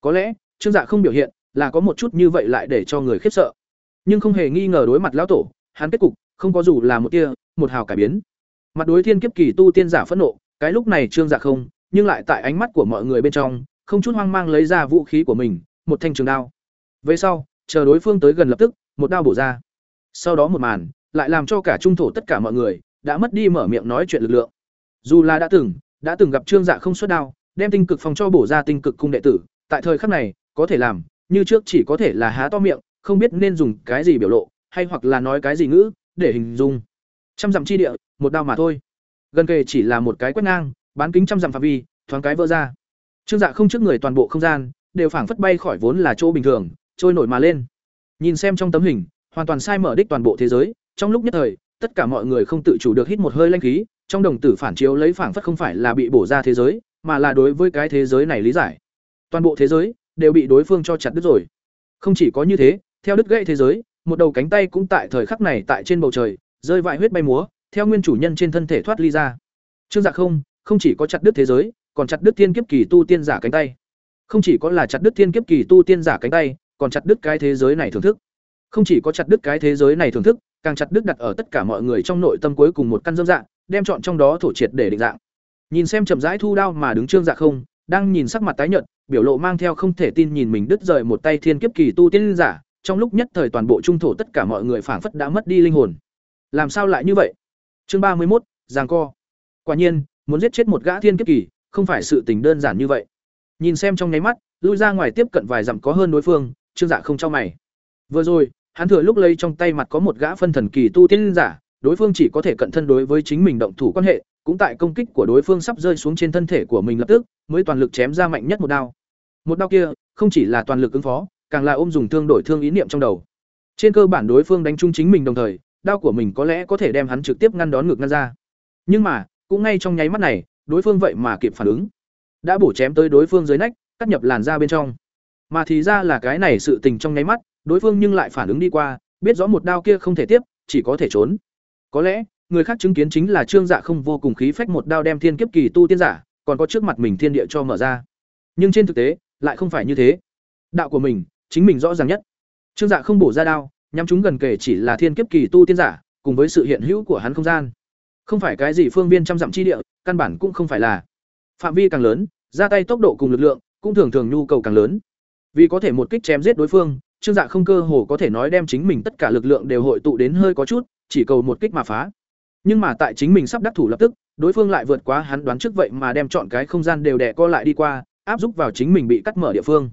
Có lẽ trương dạ không biểu hiện, là có một chút như vậy lại để cho người khiếp sợ. Nhưng không hề nghi ngờ đối mặt lão tổ, hắn kết cục, không có dù là một tia, một hào cải biến. Mặt đối thiên kiếp kỳ tu tiên giả phẫn nộ, cái lúc này trương dạ không, nhưng lại tại ánh mắt của mọi người bên trong, không chút hoang mang lấy ra vũ khí của mình, một thanh trường đao. Về sau, chờ đối phương tới gần lập tức, một đao bổ ra. Sau đó một màn, lại làm cho cả trung thổ tất cả mọi người, đã mất đi mở miệng nói chuyện lực lượng. Dù là đã từng đã từng gặp trương dạ không xuất đao, đem tinh cực phòng cho bổ ra tinh cực cung đệ tử, tại thời khắc này có thể làm, như trước chỉ có thể là há to miệng, không biết nên dùng cái gì biểu lộ, hay hoặc là nói cái gì ngữ, để hình dung. Trăm dặm chi địa, một đao mà thôi. Gần kề chỉ là một cái quét ngang, bán kính trăm dặm phạm vi, thoáng cái vỡ ra. Trương dạ không trước người toàn bộ không gian, đều phảng phất bay khỏi vốn là chỗ bình thường, trôi nổi mà lên. Nhìn xem trong tấm hình, hoàn toàn sai mở đích toàn bộ thế giới, trong lúc nhất thời, tất cả mọi người không tự chủ được hít một hơi lanh khí, trong đồng tử phản chiếu lấy phảng phất không phải là bị bổ ra thế giới, mà là đối với cái thế giới này lý giải. Toàn bộ thế giới đều bị đối phương cho chặt đứt rồi. Không chỉ có như thế theo đứt gãy thế giới một đầu cánh tay cũng tại thời khắc này tại trên bầu trời rơi vại huyết bay múa theo nguyên chủ nhân trên thân thể thoát ly ra. Trương dạ không không chỉ có chặt đứt thế giới còn chặt đứt thiên kiếp kỳ tu tiên giả cánh tay. Không chỉ có là chặt đứt thiên kiếp kỳ tu tiên giả cánh tay còn chặt đứt cái thế giới này thưởng thức. Không chỉ có chặt đứt cái thế giới này thưởng thức càng chặt đứt đặt ở tất cả mọi người trong nội tâm cuối cùng một căn dâm dạng đem chọn trong đó thổ triệt để định dạng. Nhìn xem chậm rãi thu đao mà đứng Trương Dạ không, đang nhìn sắc mặt tái nhợt, biểu lộ mang theo không thể tin nhìn mình đứt rời một tay thiên kiếp kỳ tu tiên giả, trong lúc nhất thời toàn bộ trung thổ tất cả mọi người phảng phất đã mất đi linh hồn. Làm sao lại như vậy? Chương ba mươi một, giằng co. Quả nhiên, muốn giết chết một gã thiên kiếp kỳ, không phải sự tình đơn giản như vậy. Nhìn xem trong nháy mắt, lui ra ngoài tiếp cận vài dặm có hơn đối phương, Trương Dạ không cho mày. Vừa rồi, hắn thừa lúc lấy trong tay mặt có một gã phân thần kỳ tu tiên giả, đối phương chỉ có thể cận thân đối với chính mình động thủ quan hệ, cũng tại công kích của đối phương sắp rơi xuống trên thân thể của mình lập tức, mới toàn lực chém ra mạnh nhất một đao. Một đao kia, không chỉ là toàn lực ứng phó, càng là ôm dùng thương đổi thương ý niệm trong đầu. Trên cơ bản đối phương đánh trúng chính mình đồng thời, đao của mình có lẽ có thể đem hắn trực tiếp ngăn đón ngược ngăn ra. Nhưng mà, cũng ngay trong nháy mắt này, đối phương vậy mà kịp phản ứng, đã bổ chém tới đối phương dưới nách, cắt nhập làn da bên trong. Mà thì ra là cái này sự tình trong nháy mắt, đối phương nhưng lại phản ứng đi qua, biết rõ một đao kia không thể tiếp, chỉ có thể trốn. Có lẽ, người khác chứng kiến chính là Trương Dạ không vô cùng khí phách một đao đem thiên kiếp kỳ tu tiên giả, còn có trước mặt mình thiên địa cho mở ra. Nhưng trên thực tế, lại không phải như thế. Đạo của mình, chính mình rõ ràng nhất. Trương Dạ không bổ ra đao, nhắm chúng gần kể chỉ là thiên kiếp kỳ tu tiên giả, cùng với sự hiện hữu của hắn không gian. Không phải cái gì phương viên trăm dặm chi địa, căn bản cũng không phải là. Phạm vi càng lớn, ra tay tốc độ cùng lực lượng, cũng thường thường nhu cầu càng lớn. Vì có thể một kích chém giết đối phương, Trương Dạ không cơ hồ có thể nói đem chính mình tất cả lực lượng đều hội tụ đến hơi có chút, chỉ cầu một kích mà phá. Nhưng mà tại chính mình sắp đắc thủ lập tức, đối phương lại vượt quá hắn đoán trước vậy mà đem chọn cái không gian đều đẻ co lại đi qua, áp dụng vào chính mình bị cắt mở địa phương.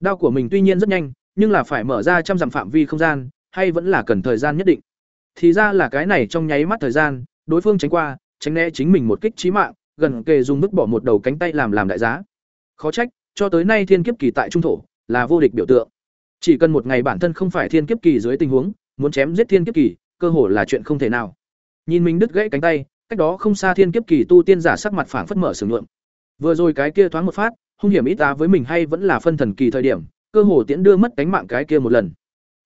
Đao của mình tuy nhiên rất nhanh, nhưng là phải mở ra trăm dặm phạm vi không gian, hay vẫn là cần thời gian nhất định. Thì ra là cái này trong nháy mắt thời gian, đối phương tránh qua, tránh né chính mình một kích chí mạng, gần kề dùng mức bỏ một đầu cánh tay làm làm đại giá. Khó trách, cho tới nay thiên kiếp kỳ tại trung thổ là vô địch biểu tượng. Chỉ cần một ngày bản thân không phải thiên kiếp kỳ dưới tình huống, muốn chém giết thiên kiếp kỳ, cơ hồ là chuyện không thể nào. Nhìn mình đứt gãy cánh tay, cách đó không xa thiên kiếp kỳ tu tiên giả sắc mặt phảng phất mở sừng lượng. Vừa rồi cái kia thoáng một phát, hung hiểm ít ta với mình hay vẫn là phân thần kỳ thời điểm, cơ hồ tiễn đưa mất cánh mạng cái kia một lần.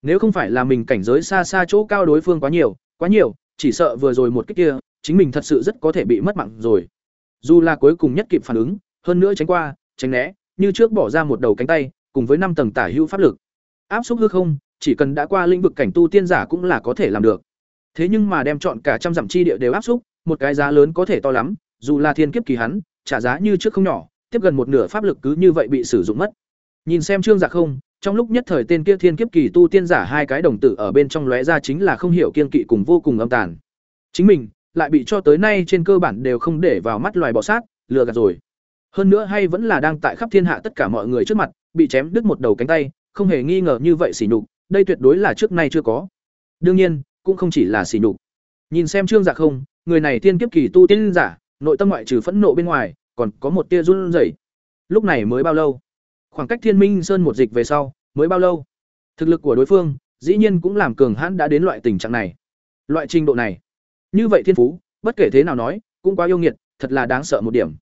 Nếu không phải là mình cảnh giới xa xa chỗ cao đối phương quá nhiều, quá nhiều, chỉ sợ vừa rồi một cách kia, chính mình thật sự rất có thể bị mất mạng rồi. Dù là cuối cùng nhất kịp phản ứng, hơn nữa tránh qua, tránh né, như trước bỏ ra một đầu cánh tay, cùng với năm tầng tả hữu pháp lực. Áp xúc hư không, chỉ cần đã qua lĩnh vực cảnh tu tiên giả cũng là có thể làm được. Thế nhưng mà đem chọn cả trăm dặm chi địa đều áp xúc, một cái giá lớn có thể to lắm, dù là thiên kiếp kỳ hắn, trả giá như trước không nhỏ, tiếp gần một nửa pháp lực cứ như vậy bị sử dụng mất. Nhìn xem Trương Dạ không, trong lúc nhất thời tên kia thiên kiếp kỳ tu tiên giả hai cái đồng tử ở bên trong lóe ra chính là không hiểu kiên kỵ cùng vô cùng âm tàn. Chính mình lại bị cho tới nay trên cơ bản đều không để vào mắt loài bọ sát, lừa gạt rồi. Hơn nữa hay vẫn là đang tại khắp thiên hạ tất cả mọi người trước mặt, bị chém đứt một đầu cánh tay, không hề nghi ngờ như vậy xỉ nhục, đây tuyệt đối là trước nay chưa có. Đương nhiên, cũng không chỉ là sỉ nhục. Nhìn xem Trương Dạ không, người này tiên kiếp kỳ tu tiên giả, nội tâm ngoại trừ phẫn nộ bên ngoài, còn có một tia run rẩy. Lúc này mới bao lâu? Khoảng cách Thiên Minh Sơn một dịch về sau, mới bao lâu? Thực lực của đối phương, dĩ nhiên cũng làm cường hãn đã đến loại tình trạng này. Loại trình độ này. Như vậy thiên phú, bất kể thế nào nói, cũng quá yêu nghiệt, thật là đáng sợ một điểm.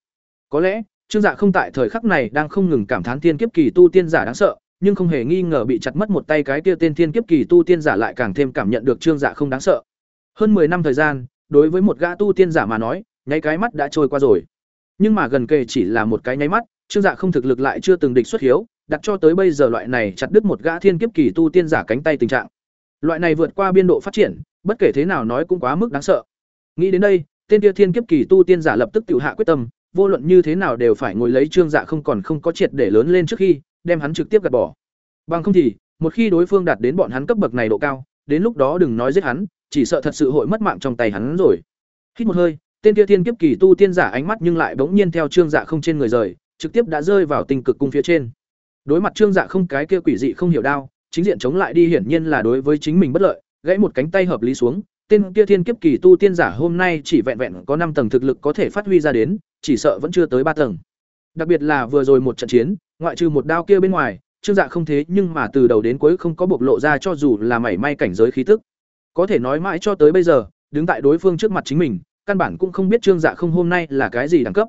Có lẽ, Trương Dạ không tại thời khắc này đang không ngừng cảm thán tiên kiếp kỳ tu tiên giả đáng sợ, nhưng không hề nghi ngờ bị chặt mất một tay cái kia tên tiên kiếp kỳ tu tiên giả lại càng thêm cảm nhận được Trương Dạ không đáng sợ. Hơn 10 năm thời gian, đối với một gã tu tiên giả mà nói, nháy cái mắt đã trôi qua rồi. Nhưng mà gần kề chỉ là một cái nháy mắt, Trương Dạ không thực lực lại chưa từng địch xuất hiếu, đặt cho tới bây giờ loại này chặt đứt một gã thiên kiếp kỳ tu tiên giả cánh tay tình trạng. Loại này vượt qua biên độ phát triển, bất kể thế nào nói cũng quá mức đáng sợ. Nghĩ đến đây, tên kia thiên kiếp kỳ tu tiên giả lập tức tự hạ quyết tâm, vô luận như thế nào đều phải ngồi lấy Trương Dạ không còn không có triệt để lớn lên trước khi, đem hắn trực tiếp gạt bỏ. Bằng không thì, một khi đối phương đạt đến bọn hắn cấp bậc này độ cao, đến lúc đó đừng nói giết hắn, chỉ sợ thật sự hội mất mạng trong tay hắn rồi. Hít một hơi, tên kia thiên kiếp kỳ tu tiên giả ánh mắt nhưng lại bỗng nhiên theo Trương Dạ không trên người rời, trực tiếp đã rơi vào tinh cực cung phía trên. Đối mặt Trương Dạ không cái kia quỷ dị không hiểu đau, chính diện chống lại đi hiển nhiên là đối với chính mình bất lợi, gãy một cánh tay hợp lý xuống, tên kia thiên kiếp kỳ tu tiên giả hôm nay chỉ vẹn vẹn có năm tầng thực lực có thể phát huy ra đến, chỉ sợ vẫn chưa tới ba tầng. Đặc biệt là vừa rồi một trận chiến, ngoại trừ một đao kia bên ngoài, Trương Dạ không thế nhưng mà từ đầu đến cuối không có bộc lộ ra cho dù là mảy may cảnh giới khí tức. Có thể nói mãi cho tới bây giờ, đứng tại đối phương trước mặt chính mình, căn bản cũng không biết Trương Dạ không hôm nay là cái gì đẳng cấp.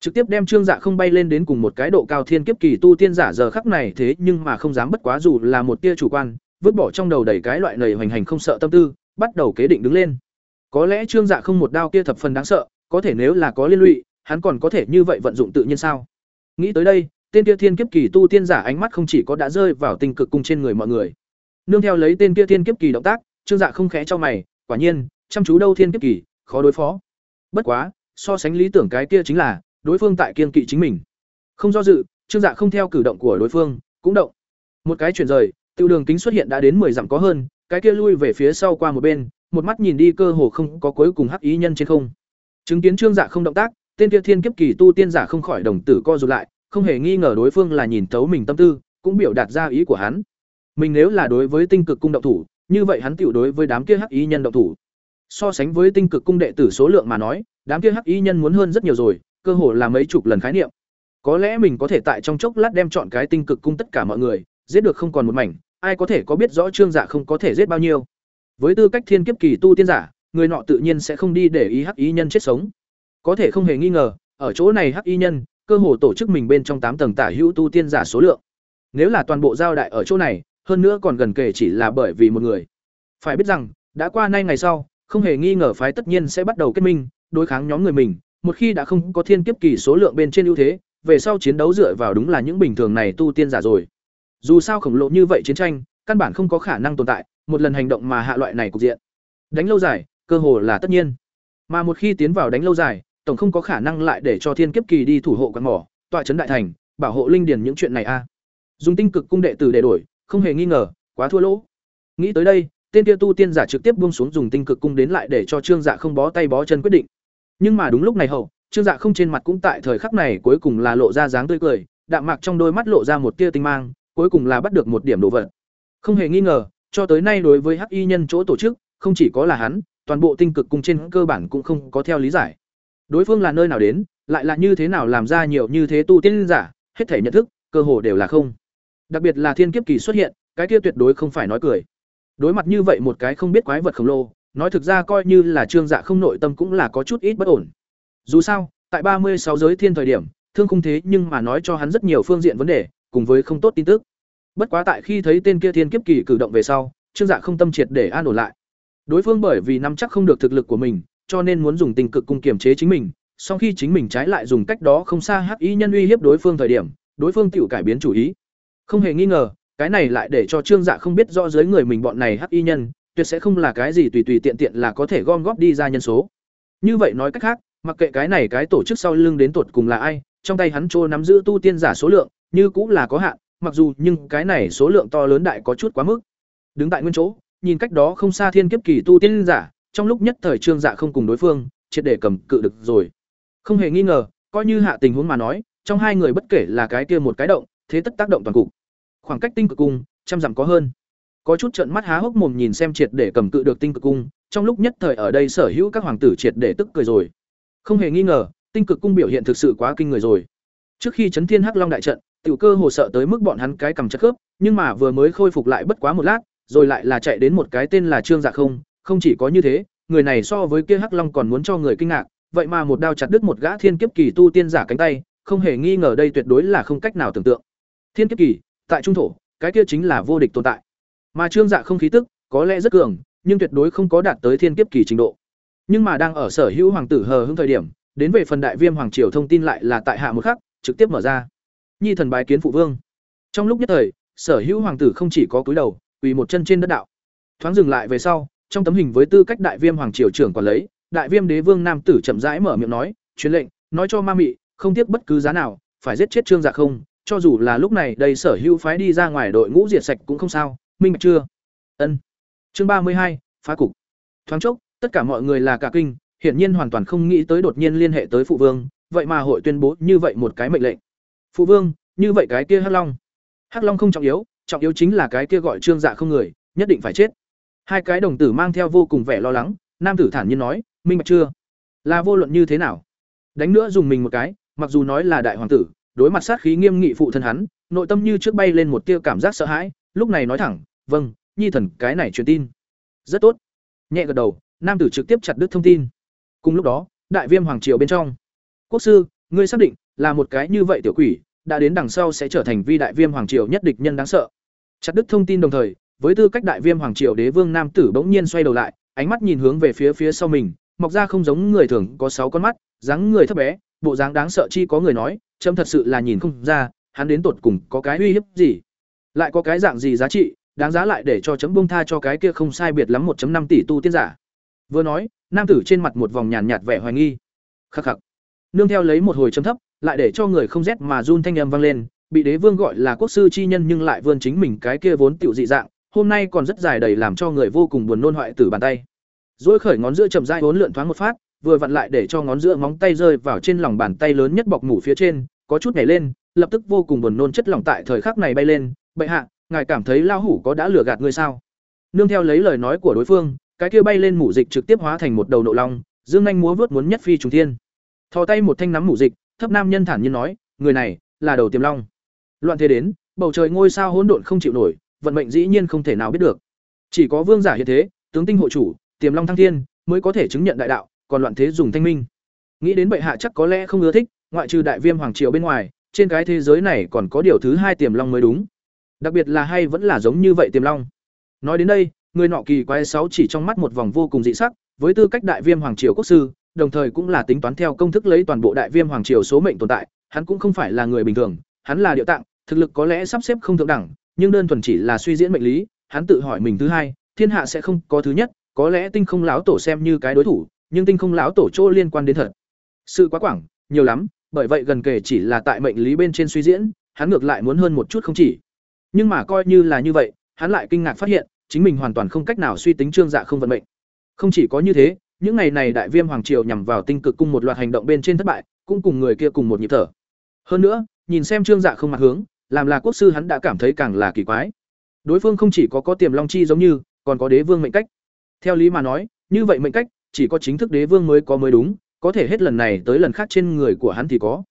Trực tiếp đem Trương Dạ không bay lên đến cùng một cái độ cao thiên kiếp kỳ tu tiên giả giờ khắc này thế nhưng mà không dám bất quá dù là một tia chủ quan, vứt bỏ trong đầu đầy cái loại lầy hoành hành không sợ tâm tư, bắt đầu kế định đứng lên. Có lẽ Trương Dạ không một đao kia thập phần đáng sợ, có thể nếu là có liên lụy, hắn còn có thể như vậy vận dụng tự nhiên sao? Nghĩ tới đây, tên kia thiên kiếp kỳ tu tiên giả ánh mắt không chỉ có đã rơi vào tinh cực cung trên người mọi người. Nương theo lấy tên kia thiên kiếp kỳ động tác, Trương Dạ không khẽ cho mày, quả nhiên, chăm chú đâu thiên kiếp kỳ, khó đối phó. bất quá so sánh lý tưởng cái kia chính là đối phương tại kiên kỵ chính mình không do dự trương dạ không theo cử động của đối phương cũng động một cái chuyển rời tiêu đường kính xuất hiện đã đến mười dặm có hơn cái kia lui về phía sau qua một bên một mắt nhìn đi cơ hồ không có cuối cùng hắc ý nhân trên không chứng kiến trương dạ không động tác tên kia thiên kiếp kỳ tu tiên giả không khỏi đồng tử co rụt lại không hề nghi ngờ đối phương là nhìn thấu mình tâm tư, cũng biểu đạt ra ý của hắn. Mình nếu là đối với tinh cực cung động thủ, như vậy hắn tiểu đối với đám kia hắc ý nhân động thủ. So sánh với tinh cực cung đệ tử số lượng mà nói, đám kia hắc ý nhân muốn hơn rất nhiều rồi, cơ hồ là mấy chục lần khái niệm. Có lẽ mình có thể tại trong chốc lát đem chọn cái tinh cực cung tất cả mọi người, giết được không còn một mảnh, ai có thể có biết rõ trương dạ không có thể giết bao nhiêu. Với tư cách thiên kiếp kỳ tu tiên giả, người nọ tự nhiên sẽ không đi để ý hắc ý nhân chết sống. Có thể không hề nghi ngờ, ở chỗ này hắc y nhân cơ hồ tổ chức mình bên trong tám tầng tả hữu tu tiên giả số lượng. Nếu là toàn bộ giao đại ở chỗ này, hơn nữa còn gần kể chỉ là bởi vì một người. Phải biết rằng, đã qua nay ngày sau, không hề nghi ngờ phái tất nhiên sẽ bắt đầu kết minh, đối kháng nhóm người mình, một khi đã không có thiên kiếp kỳ số lượng bên trên ưu thế, về sau chiến đấu dựa vào đúng là những bình thường này tu tiên giả rồi. Dù sao khổng lồ như vậy chiến tranh, căn bản không có khả năng tồn tại, một lần hành động mà hạ loại này cục diện. Đánh lâu dài, cơ hồ là tất nhiên. Mà một khi tiến vào đánh lâu dài tổng không có khả năng lại để cho thiên kiếp kỳ đi thủ hộ quan mỏ, tọa trấn đại thành, bảo hộ linh điền những chuyện này a. Dùng tinh cực cung đệ tử để đổi, không hề nghi ngờ, quá thua lỗ. Nghĩ tới đây, tên kia tu tiên giả trực tiếp buông xuống dùng tinh cực cung đến lại để cho trương dạ không bó tay bó chân quyết định. Nhưng mà đúng lúc này hậu, trương dạ không trên mặt cũng tại thời khắc này cuối cùng là lộ ra dáng tươi cười, đạm mạc trong đôi mắt lộ ra một tia tinh mang, cuối cùng là bắt được một điểm đồ vật. Không hề nghi ngờ, cho tới nay đối với hắc y nhân chỗ tổ chức, không chỉ có là hắn, toàn bộ tinh cực cung trên cơ bản cũng không có theo lý giải đối phương là nơi nào đến, lại là như thế nào làm ra nhiều như thế tu tiên giả, hết thể nhận thức, cơ hồ đều là không. Đặc biệt là thiên kiếp kỳ xuất hiện, cái kia tuyệt đối không phải nói cười. Đối mặt như vậy một cái không biết quái vật khổng lồ, nói thực ra coi như là trương dạ không nội tâm cũng là có chút ít bất ổn. Dù sao, tại ba mươi sáu giới thiên thời điểm, thương không thế nhưng mà nói cho hắn rất nhiều phương diện vấn đề, cùng với không tốt tin tức. Bất quá tại khi thấy tên kia thiên kiếp kỳ cử động về sau, trương dạ không tâm triệt để an ổn lại. Đối phương bởi vì nắm chắc không được thực lực của mình cho nên muốn dùng tình cực cung kiềm chế chính mình sau khi chính mình trái lại dùng cách đó không xa hắc ý nhân uy hiếp đối phương thời điểm, đối phương tự cải biến chủ ý. Không hề nghi ngờ, cái này lại để cho trương dạ không biết rõ dưới người mình bọn này hắc y nhân, tuyệt sẽ không là cái gì tùy tùy tiện tiện là có thể gom góp đi ra nhân số. Như vậy nói cách khác, mặc kệ cái này cái tổ chức sau lưng đến tột cùng là ai, trong tay hắn trô nắm giữ tu tiên giả số lượng, như cũng là có hạn, mặc dù nhưng cái này số lượng to lớn đại có chút quá mức. Đứng tại nguyên chỗ, nhìn cách đó không xa thiên kiếp kỳ tu tiên giả trong lúc nhất thời trương dạ không cùng đối phương, triệt để cầm cự được rồi. Không hề nghi ngờ, coi như hạ tình huống mà nói, trong hai người bất kể là cái kia một cái động, thế tất tác động toàn cục. Khoảng cách tinh cực cung, trăm dặm có hơn. Có chút trận mắt há hốc mồm nhìn xem triệt để cầm cự được tinh cực cung, trong lúc nhất thời ở đây sở hữu các hoàng tử triệt để tức cười rồi. Không hề nghi ngờ, tinh cực cung biểu hiện thực sự quá kinh người rồi. Trước khi chấn thiên hắc long đại trận, tiểu cơ hồ sợ tới mức bọn hắn cái cầm chất khớp, nhưng mà vừa mới khôi phục lại bất quá một lát, rồi lại là chạy đến một cái tên là trương dạ không không chỉ có như thế, người này so với kia hắc long còn muốn cho người kinh ngạc, vậy mà một đao chặt đứt một gã thiên kiếp kỳ tu tiên giả cánh tay, không hề nghi ngờ đây tuyệt đối là không cách nào tưởng tượng. Thiên kiếp kỳ, tại trung thổ, cái kia chính là vô địch tồn tại. Mà trương dạ không khí tức, có lẽ rất cường, nhưng tuyệt đối không có đạt tới thiên kiếp kỳ trình độ. Nhưng mà đang ở sở hữu hoàng tử hờ hững thời điểm, đến về phần đại viêm hoàng triều thông tin lại là tại hạ một khắc, trực tiếp mở ra. Nhi thần bái kiến phụ vương. Trong lúc nhất thời, sở hữu hoàng tử không chỉ có cúi đầu, quỳ một chân trên đất đạo. Thoáng dừng lại về sau trong tấm hình với tư cách đại viêm hoàng triều trưởng quản lấy đại viêm đế vương nam tử chậm rãi mở miệng nói, truyền lệnh, nói cho ma mị, không tiếc bất cứ giá nào, phải giết chết trương dạ không, cho dù là lúc này đây sở hữu phái đi ra ngoài đội ngũ diệt sạch cũng không sao, minh bạch chưa? Ân. Chương ba mươi hai, phá cục. Thoáng chốc, tất cả mọi người là cả kinh, hiển nhiên hoàn toàn không nghĩ tới đột nhiên liên hệ tới phụ vương, vậy mà hội tuyên bố như vậy một cái mệnh lệnh. Phụ vương, như vậy cái kia hắc long. Hắc long không trọng yếu trọng yếu chính là cái kia gọi trương dạ không người, nhất định phải chết hai cái đồng tử mang theo vô cùng vẻ lo lắng, nam tử thản nhiên nói, minh bạch chưa? Là vô luận như thế nào? Đánh nữa dùng mình một cái, mặc dù nói là đại hoàng tử, đối mặt sát khí nghiêm nghị phụ thân hắn, nội tâm như trước bay lên một tia cảm giác sợ hãi, lúc này nói thẳng vâng nhi thần, cái này truyền tin. Rất tốt. Nhẹ gật đầu, nam tử trực tiếp chặt đứt thông tin. Cùng lúc đó, đại viêm hoàng triều bên trong. Quốc sư, ngươi xác định là một cái như vậy tiểu quỷ, đã đến đằng sau sẽ trở thành vi đại viêm hoàng triều nhất địch nhân đáng sợ. Chặt đứt thông tin đồng thời với tư cách đại viêm hoàng triều đế vương nam tử bỗng nhiên xoay đầu lại ánh mắt nhìn hướng về phía phía sau mình mọc ra không giống người thường có sáu con mắt dáng người thấp bé bộ dáng đáng sợ chi có người nói trâm thật sự là nhìn không ra hắn đến tột cùng có cái uy hiếp gì lại có cái dạng gì giá trị đáng giá lại để cho chấm bông tha cho cái kia không sai biệt lắm 1 năm tỷ tu tiên giả Vừa nói, nam tử trên mặt một vòng nhàn nhạt vẻ hoài nghi. Khắc khắc. Nương theo lấy một hồi trầm thấp, lại để cho người không rét mà run thanh âm vang lên, bị đế vương gọi là quốc sư chi nhân nhưng lại vươn chính mình cái kia vốn tiểu dị dạng, hôm nay còn rất dài đầy làm cho người vô cùng buồn nôn hoại tử bàn tay. Rồi khởi ngón giữa chậm rãi vốn lượn thoáng một phát, vừa vặn lại để cho ngón giữa móng tay rơi vào trên lòng bàn tay lớn nhất bọc mủ phía trên, có chút nhảy lên, lập tức vô cùng buồn nôn chất lỏng tại thời khắc này bay lên, "Bệ hạ, ngài cảm thấy lao hủ có đã lừa gạt ngươi sao?" Nương theo lấy lời nói của đối phương, cái kia bay lên mủ dịch trực tiếp hóa thành một đầu nộ long, dương Anh múa vớt muốn nhất phi trùng thiên. Thò tay một thanh nắm mủ dịch, thấp nam nhân thản nhiên nói, "Người này là đầu tiềm long." Loạn thế đến, bầu trời ngôi sao hỗn độn không chịu nổi, vận mệnh dĩ nhiên không thể nào biết được. Chỉ có vương giả hiện thế, tướng tinh hộ chủ, tiềm long thăng thiên, mới có thể chứng nhận đại đạo, còn loạn thế dùng thanh minh. Nghĩ đến bệ hạ chắc có lẽ không ưa thích, ngoại trừ đại viêm hoàng triều bên ngoài, trên cái thế giới này còn có điều thứ hai tiềm long mới đúng. Đặc biệt là hay vẫn là giống như vậy tiềm long. Nói đến đây, người nọ kỳ quái sáu chỉ trong mắt một vòng vô cùng dị sắc, với tư cách đại viêm hoàng triều quốc sư, đồng thời cũng là tính toán theo công thức lấy toàn bộ đại viêm hoàng triều số mệnh tồn tại, hắn cũng không phải là người bình thường, hắn là điệu tạng, thực lực có lẽ sắp xếp không thượng đẳng, nhưng đơn thuần chỉ là suy diễn mệnh lý, hắn tự hỏi mình thứ hai, thiên hạ sẽ không có thứ nhất, có lẽ tinh không lão tổ xem như cái đối thủ, nhưng tinh không lão tổ chỗ liên quan đến thật. Sự quá quảng, nhiều lắm, bởi vậy gần kể chỉ là tại mệnh lý bên trên suy diễn, hắn ngược lại muốn hơn một chút không chỉ. Nhưng mà coi như là như vậy, hắn lại kinh ngạc phát hiện, chính mình hoàn toàn không cách nào suy tính trương dạ không vận mệnh. Không chỉ có như thế, những ngày này đại viêm hoàng triều nhằm vào tinh cực cung một loạt hành động bên trên thất bại, cũng cùng người kia cùng một nhịp thở. Hơn nữa, nhìn xem trương dạ không mặt hướng, làm là quốc sư hắn đã cảm thấy càng là kỳ quái. Đối phương không chỉ có có tiềm long chi giống như, còn có đế vương mệnh cách. Theo lý mà nói, như vậy mệnh cách, chỉ có chính thức đế vương mới có mới đúng, có thể hết lần này tới lần khác trên người của hắn thì có.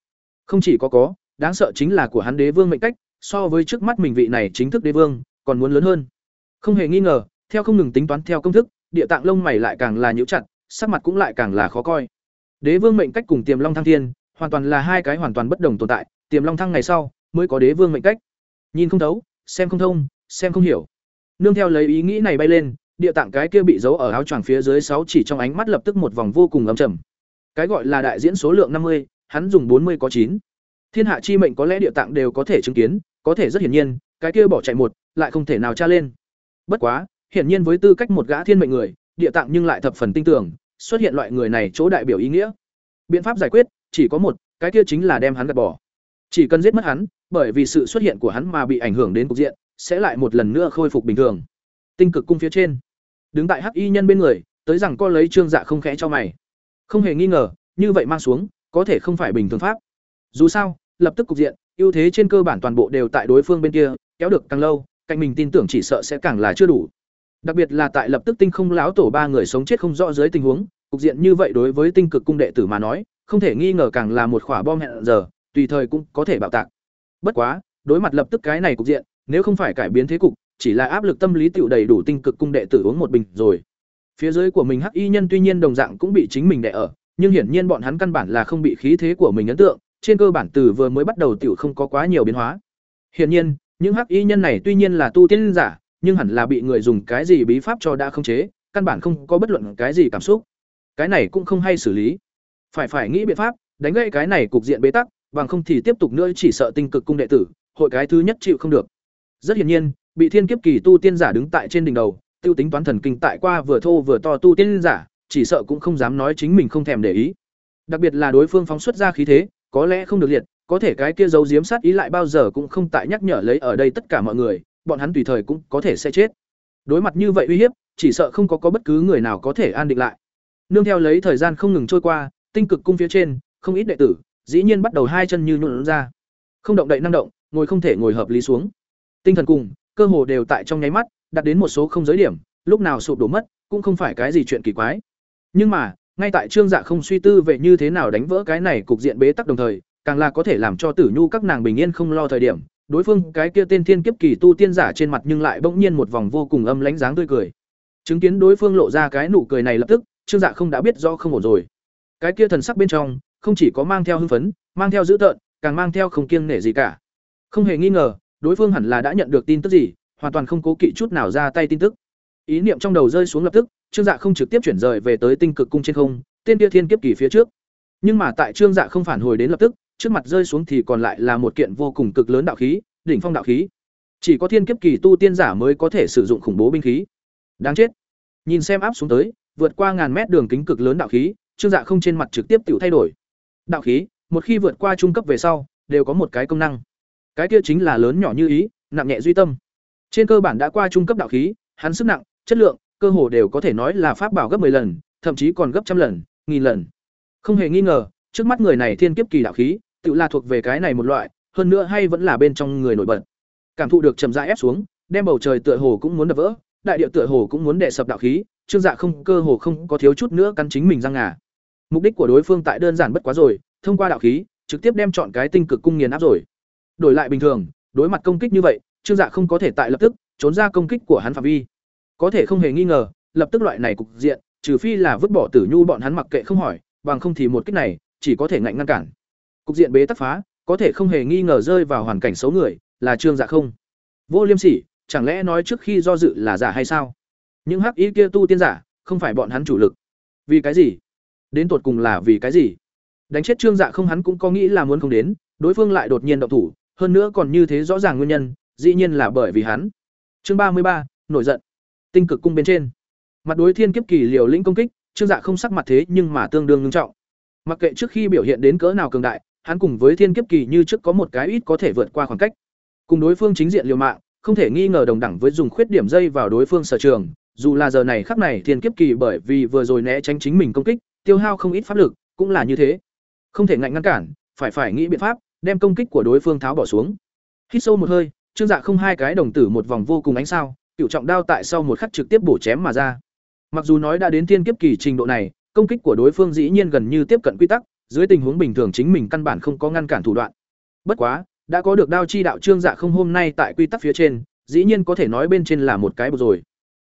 Không chỉ có có, đáng sợ chính là của hắn đế vương mệnh cách, so với trước mắt mình vị này chính thức đế vương, còn muốn lớn hơn. Không hề nghi ngờ, theo không ngừng tính toán theo công thức, địa tạng lông mày lại càng là nhíu chặt, sắc mặt cũng lại càng là khó coi. Đế vương mệnh cách cùng Tiềm Long Thăng Thiên, hoàn toàn là hai cái hoàn toàn bất đồng tồn tại, Tiềm Long Thăng ngày sau, mới có đế vương mệnh cách. Nhìn không thấu, xem không thông, xem không hiểu. Nương theo lấy ý nghĩ này bay lên, địa tạng cái kia bị giấu ở áo choàng phía dưới sáu chỉ trong ánh mắt lập tức một vòng vô cùng ấm trầm. Cái gọi là đại diễn số lượng năm mươi, hắn dùng bốn mươi có chín. Thiên hạ chi mệnh có lẽ địa tạng đều có thể chứng kiến, có thể rất hiển nhiên, cái kia bỏ chạy một, lại không thể nào tra lên. Bất quá, hiển nhiên với tư cách một gã thiên mệnh người, địa tạng nhưng lại thập phần tin tưởng, xuất hiện loại người này chỗ đại biểu ý nghĩa. Biện pháp giải quyết chỉ có một, cái kia chính là đem hắn gạt bỏ. Chỉ cần giết mất hắn, bởi vì sự xuất hiện của hắn mà bị ảnh hưởng đến cục diện, sẽ lại một lần nữa khôi phục bình thường. Tinh cực cung phía trên, đứng tại hắc y nhân bên người, tới rằng co lấy trương dạ không khẽ cho mày. Không hề nghi ngờ, như vậy mang xuống, có thể không phải bình thường pháp. Dù sao, lập tức cục diện, ưu thế trên cơ bản toàn bộ đều tại đối phương bên kia, kéo được càng lâu, cạnh mình tin tưởng chỉ sợ sẽ càng là chưa đủ. Đặc biệt là tại lập tức tinh không lão tổ ba người sống chết không rõ dưới tình huống, cục diện như vậy đối với tinh cực cung đệ tử mà nói, không thể nghi ngờ càng là một quả bom hẹn giờ, tùy thời cũng có thể bạo tạc. Bất quá, đối mặt lập tức cái này cục diện, nếu không phải cải biến thế cục, chỉ là áp lực tâm lý tiểu đầy đủ tinh cực cung đệ tử uống một bình rồi. Phía dưới của mình Hắc Y nhân tuy nhiên đồng dạng cũng bị chính mình đè ở, nhưng hiển nhiên bọn hắn căn bản là không bị khí thế của mình ấn tượng, trên cơ bản từ vừa mới bắt đầu tiểu không có quá nhiều biến hóa. Hiển nhiên, những Hắc Y nhân này tuy nhiên là tu tiên giả, nhưng hẳn là bị người dùng cái gì bí pháp cho đã không chế, căn bản không có bất luận cái gì cảm xúc. Cái này cũng không hay xử lý. Phải phải nghĩ biện pháp, đánh gãy cái này cục diện bế tắc, bằng không thì tiếp tục nữa chỉ sợ tinh cực cung đệ tử, hội cái thứ nhất chịu không được. Rất hiển nhiên, bị thiên kiếp kỳ tu tiên giả đứng tại trên đỉnh đầu, tiêu tính toán thần kinh tại qua vừa thô vừa to tu tiên giả, chỉ sợ cũng không dám nói chính mình không thèm để ý. Đặc biệt là đối phương phóng xuất ra khí thế, có lẽ không được liệt, có thể cái kia giấu giếm sát ý lại bao giờ cũng không tại nhắc nhở lấy ở đây tất cả mọi người, bọn hắn tùy thời cũng có thể sẽ chết. Đối mặt như vậy uy hiếp, chỉ sợ không có có bất cứ người nào có thể an định lại. Nương theo lấy thời gian không ngừng trôi qua, tinh cực cung phía trên, không ít đệ tử, dĩ nhiên bắt đầu hai chân như nhuộn ra. Không động đậy năng động, ngồi không thể ngồi hợp lý xuống. Tinh thần cùng, cơ hồ đều tại trong nháy mắt, đạt đến một số không giới điểm, lúc nào sụp đổ mất, cũng không phải cái gì chuyện kỳ quái. Nhưng mà, ngay tại Trương Dạ không suy tư về như thế nào đánh vỡ cái này cục diện bế tắc đồng thời, càng là có thể làm cho Tử Nhu các nàng bình yên không lo thời điểm, đối phương cái kia tên thiên kiếp kỳ tu tiên giả trên mặt nhưng lại bỗng nhiên một vòng vô cùng âm lãnh dáng tươi cười chứng kiến đối phương lộ ra cái nụ cười này lập tức trương dạ không đã biết do không ổn rồi cái kia thần sắc bên trong không chỉ có mang theo hưng phấn mang theo dữ tợn càng mang theo không kiêng nể gì cả không hề nghi ngờ đối phương hẳn là đã nhận được tin tức gì hoàn toàn không cố kỵ chút nào ra tay tin tức ý niệm trong đầu rơi xuống lập tức trương dạ không trực tiếp chuyển rời về tới tinh cực cung trên không tên kia thiên kiếp kỳ phía trước nhưng mà tại trương dạ không phản hồi đến lập tức trước mặt rơi xuống thì còn lại là một kiện vô cùng cực lớn đạo khí, đỉnh phong đạo khí. Chỉ có thiên kiếp kỳ tu tiên giả mới có thể sử dụng khủng bố binh khí. Đáng chết. Nhìn xem áp xuống tới, vượt qua ngàn mét đường kính cực lớn đạo khí, Trương Dạ không trên mặt trực tiếp tiểu thay đổi. Đạo khí, một khi vượt qua trung cấp về sau, đều có một cái công năng. Cái kia chính là lớn nhỏ như ý, nặng nhẹ duy tâm. Trên cơ bản đã qua trung cấp đạo khí, hắn sức nặng, chất lượng, cơ hồ đều có thể nói là pháp bảo gấp 10 lần, thậm chí còn gấp trăm lần, nghìn lần. Không hề nghi ngờ, trước mắt người này thiên kiếp kỳ đạo khí, tự là thuộc về cái này một loại, hơn nữa hay vẫn là bên trong người nổi bật. Cảm thụ được trầm rãi ép xuống, đem bầu trời tựa hồ cũng muốn đập vỡ, đại địa tựa hồ cũng muốn đè sập đạo khí, Trương Dạ không cơ hồ không có thiếu chút nữa cắn chính mình răng ngà. Mục đích của đối phương tại đơn giản bất quá rồi, thông qua đạo khí, trực tiếp đem chọn cái tinh cực cung nghiền áp rồi. Đổi lại bình thường, đối mặt công kích như vậy, Trương Dạ không có thể tại lập tức trốn ra công kích của hắn phạm vi. Có thể không hề nghi ngờ, lập tức loại này cục diện, trừ phi là vứt bỏ Tử Nhu bọn hắn mặc kệ không hỏi, bằng không thì một kích này chỉ có thể ngạnh ngăn cản. Cục diện bế tắc phá, có thể không hề nghi ngờ rơi vào hoàn cảnh xấu người, là Trương Dạ không. Vô Liêm Sỉ, chẳng lẽ nói trước khi do dự là giả hay sao? Những hắc y kia tu tiên giả, không phải bọn hắn chủ lực. Vì cái gì? Đến tột cùng là vì cái gì? Đánh chết Trương Dạ không hắn cũng có nghĩ là muốn không đến, đối phương lại đột nhiên động thủ, hơn nữa còn như thế rõ ràng nguyên nhân, dĩ nhiên là bởi vì hắn. Chương ba mươi ba nổi giận. Tinh cực cung bên trên. Mặt đối thiên kiếp kỳ liều lĩnh công kích, Trương Dạ không sắc mặt thế nhưng mà tương đương ngưng trọng. Mặc kệ trước khi biểu hiện đến cỡ nào cường đại, hắn cùng với thiên kiếp kỳ như trước có một cái ít có thể vượt qua khoảng cách. Cùng đối phương chính diện liều mạng, không thể nghi ngờ đồng đẳng với dùng khuyết điểm dây vào đối phương sở trường, dù là giờ này khắc này thiên kiếp kỳ bởi vì vừa rồi né tránh chính mình công kích, tiêu hao không ít pháp lực, cũng là như thế. Không thể ngạnh ngăn cản, phải phải nghĩ biện pháp, đem công kích của đối phương tháo bỏ xuống. Hít sâu một hơi, Trương Dạ không hai cái đồng tử một vòng vô cùng ánh sao, cửu trọng đao tại sau một khắc trực tiếp bổ chém mà ra. Mặc dù nói đã đến thiên kiếp kỳ trình độ này, công kích của đối phương dĩ nhiên gần như tiếp cận quy tắc, dưới tình huống bình thường chính mình căn bản không có ngăn cản thủ đoạn. Bất quá, đã có được đao chi đạo Trương Dạ không hôm nay tại quy tắc phía trên, dĩ nhiên có thể nói bên trên là một cái bộ rồi.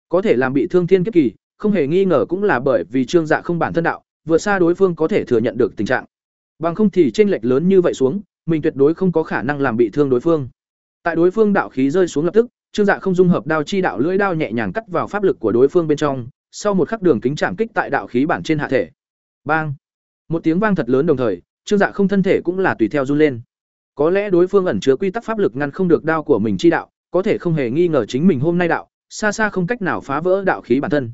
Có thể làm bị thương thiên kiếp kỳ, không hề nghi ngờ cũng là bởi vì Trương Dạ không bản thân đạo, vừa xa đối phương có thể thừa nhận được tình trạng. Bằng không thì chênh lệch lớn như vậy xuống, mình tuyệt đối không có khả năng làm bị thương đối phương. Tại đối phương đạo khí rơi xuống lập tức, Trương Dạ không dung hợp đao chi đạo lưỡi đao nhẹ nhàng cắt vào pháp lực của đối phương bên trong, sau một khắc đường kính chạm kích tại đạo khí bản trên hạ thể. Bang! Một tiếng vang thật lớn đồng thời, Trương Dạ không thân thể cũng là tùy theo run lên. Có lẽ đối phương ẩn chứa quy tắc pháp lực ngăn không được đao của mình chi đạo, có thể không hề nghi ngờ chính mình hôm nay đạo, xa xa không cách nào phá vỡ đạo khí bản thân.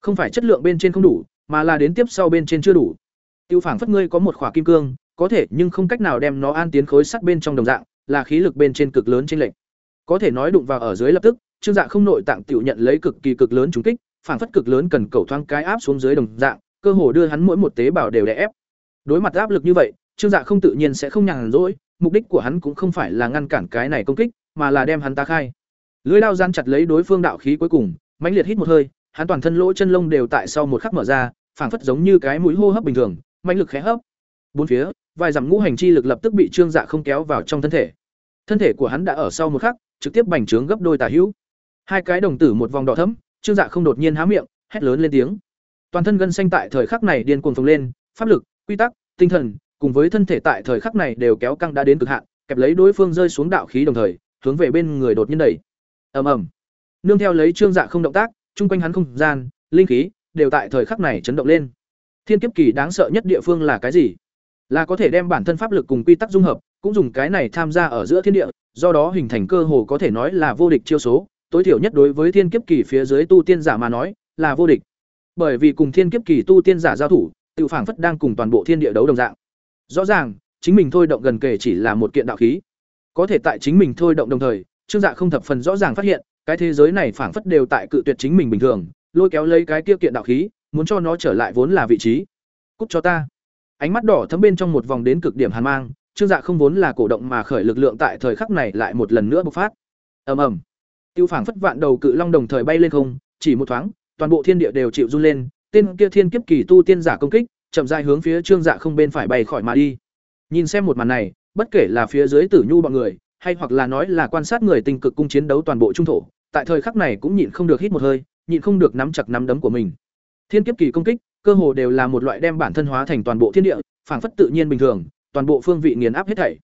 Không phải chất lượng bên trên không đủ, mà là đến tiếp sau bên trên chưa đủ. Tiêu phảng phất ngươi có một khỏa kim cương, có thể nhưng không cách nào đem nó an tiến khối sắt bên trong đồng dạng, là khí lực bên trên cực lớn trên lệnh. Có thể nói đụng vào ở dưới lập tức, Trương Dạ không nội tạng tiểu nhận lấy cực kỳ cực lớn trùng kích, phảng phất cực lớn cần cầu thoang cái áp xuống dưới đồng dạng, cơ hồ đưa hắn mỗi một tế bào đều đè ép. Đối mặt áp lực như vậy, Trương Dạ không tự nhiên sẽ không nhàn rỗi, mục đích của hắn cũng không phải là ngăn cản cái này công kích, mà là đem hắn ta khai. Lưỡi đao gian chặt lấy đối phương đạo khí cuối cùng, mãnh liệt hít một hơi, hắn toàn thân lỗ chân lông đều tại sau một khắc mở ra, phảng phất giống như cái mũi hô hấp bình thường, mạnh lực khẽ hấp. Bốn phía, vài dặm ngũ hành chi lực lập tức bị Trương Dạ không kéo vào trong thân thể. Thân thể của hắn đã ở sau một khắc, trực tiếp bành trướng gấp đôi tà hữu. Hai cái đồng tử một vòng đỏ thẫm, Trương Dạ không đột nhiên há miệng, hét lớn lên tiếng. Toàn thân gân xanh tại thời khắc này điên cuồng phồng lên, pháp lực, quy tắc, tinh thần, cùng với thân thể tại thời khắc này đều kéo căng đã đến cực hạn, kẹp lấy đối phương rơi xuống đạo khí đồng thời, hướng về bên người đột nhiên đẩy. Ầm ầm. Nương theo lấy Trương Dạ không động tác, chung quanh hắn không gian, linh khí đều tại thời khắc này chấn động lên. Thiên kiếp kỳ đáng sợ nhất địa phương là cái gì? Là có thể đem bản thân pháp lực cùng quy tắc dung hợp, cũng dùng cái này tham gia ở giữa thiên địa, do đó hình thành cơ hồ có thể nói là vô địch chiêu số, tối thiểu nhất đối với thiên kiếp kỳ phía dưới tu tiên giả mà nói, là vô địch. Bởi vì cùng thiên kiếp kỳ tu tiên giả giao thủ, tự phảng phất đang cùng toàn bộ thiên địa đấu đồng dạng. Rõ ràng, chính mình thôi động gần kể chỉ là một kiện đạo khí. Có thể tại chính mình thôi động đồng thời, Trương Dạ không thập phần rõ ràng phát hiện, cái thế giới này phảng phất đều tại cự tuyệt chính mình bình thường, lôi kéo lấy cái kia kiện đạo khí, muốn cho nó trở lại vốn là vị trí. Cút cho ta. Ánh mắt đỏ thấm bên trong một vòng đến cực điểm hàn mang, Trương Dạ không vốn là cổ động mà khởi lực lượng tại thời khắc này lại một lần nữa bộc phát. Ầm ầm. Tiêu phảng phất vạn đầu cự long đồng thời bay lên không, chỉ một thoáng, toàn bộ thiên địa đều chịu run lên, tên kia thiên kiếp kỳ tu tiên giả công kích, chậm rãi hướng phía Trương Dạ không bên phải bay khỏi mà đi. Nhìn xem một màn này, bất kể là phía dưới Tử Nhu bọn người, hay hoặc là nói là quan sát người tinh cực cung chiến đấu toàn bộ trung thổ, tại thời khắc này cũng nhịn không được hít một hơi, nhịn không được nắm chặt nắm đấm của mình. Thiên kiếp kỳ công kích, cơ hồ đều là một loại đem bản thân hóa thành toàn bộ thiên địa, phảng phất tự nhiên bình thường, toàn bộ phương vị nghiền áp hết thảy.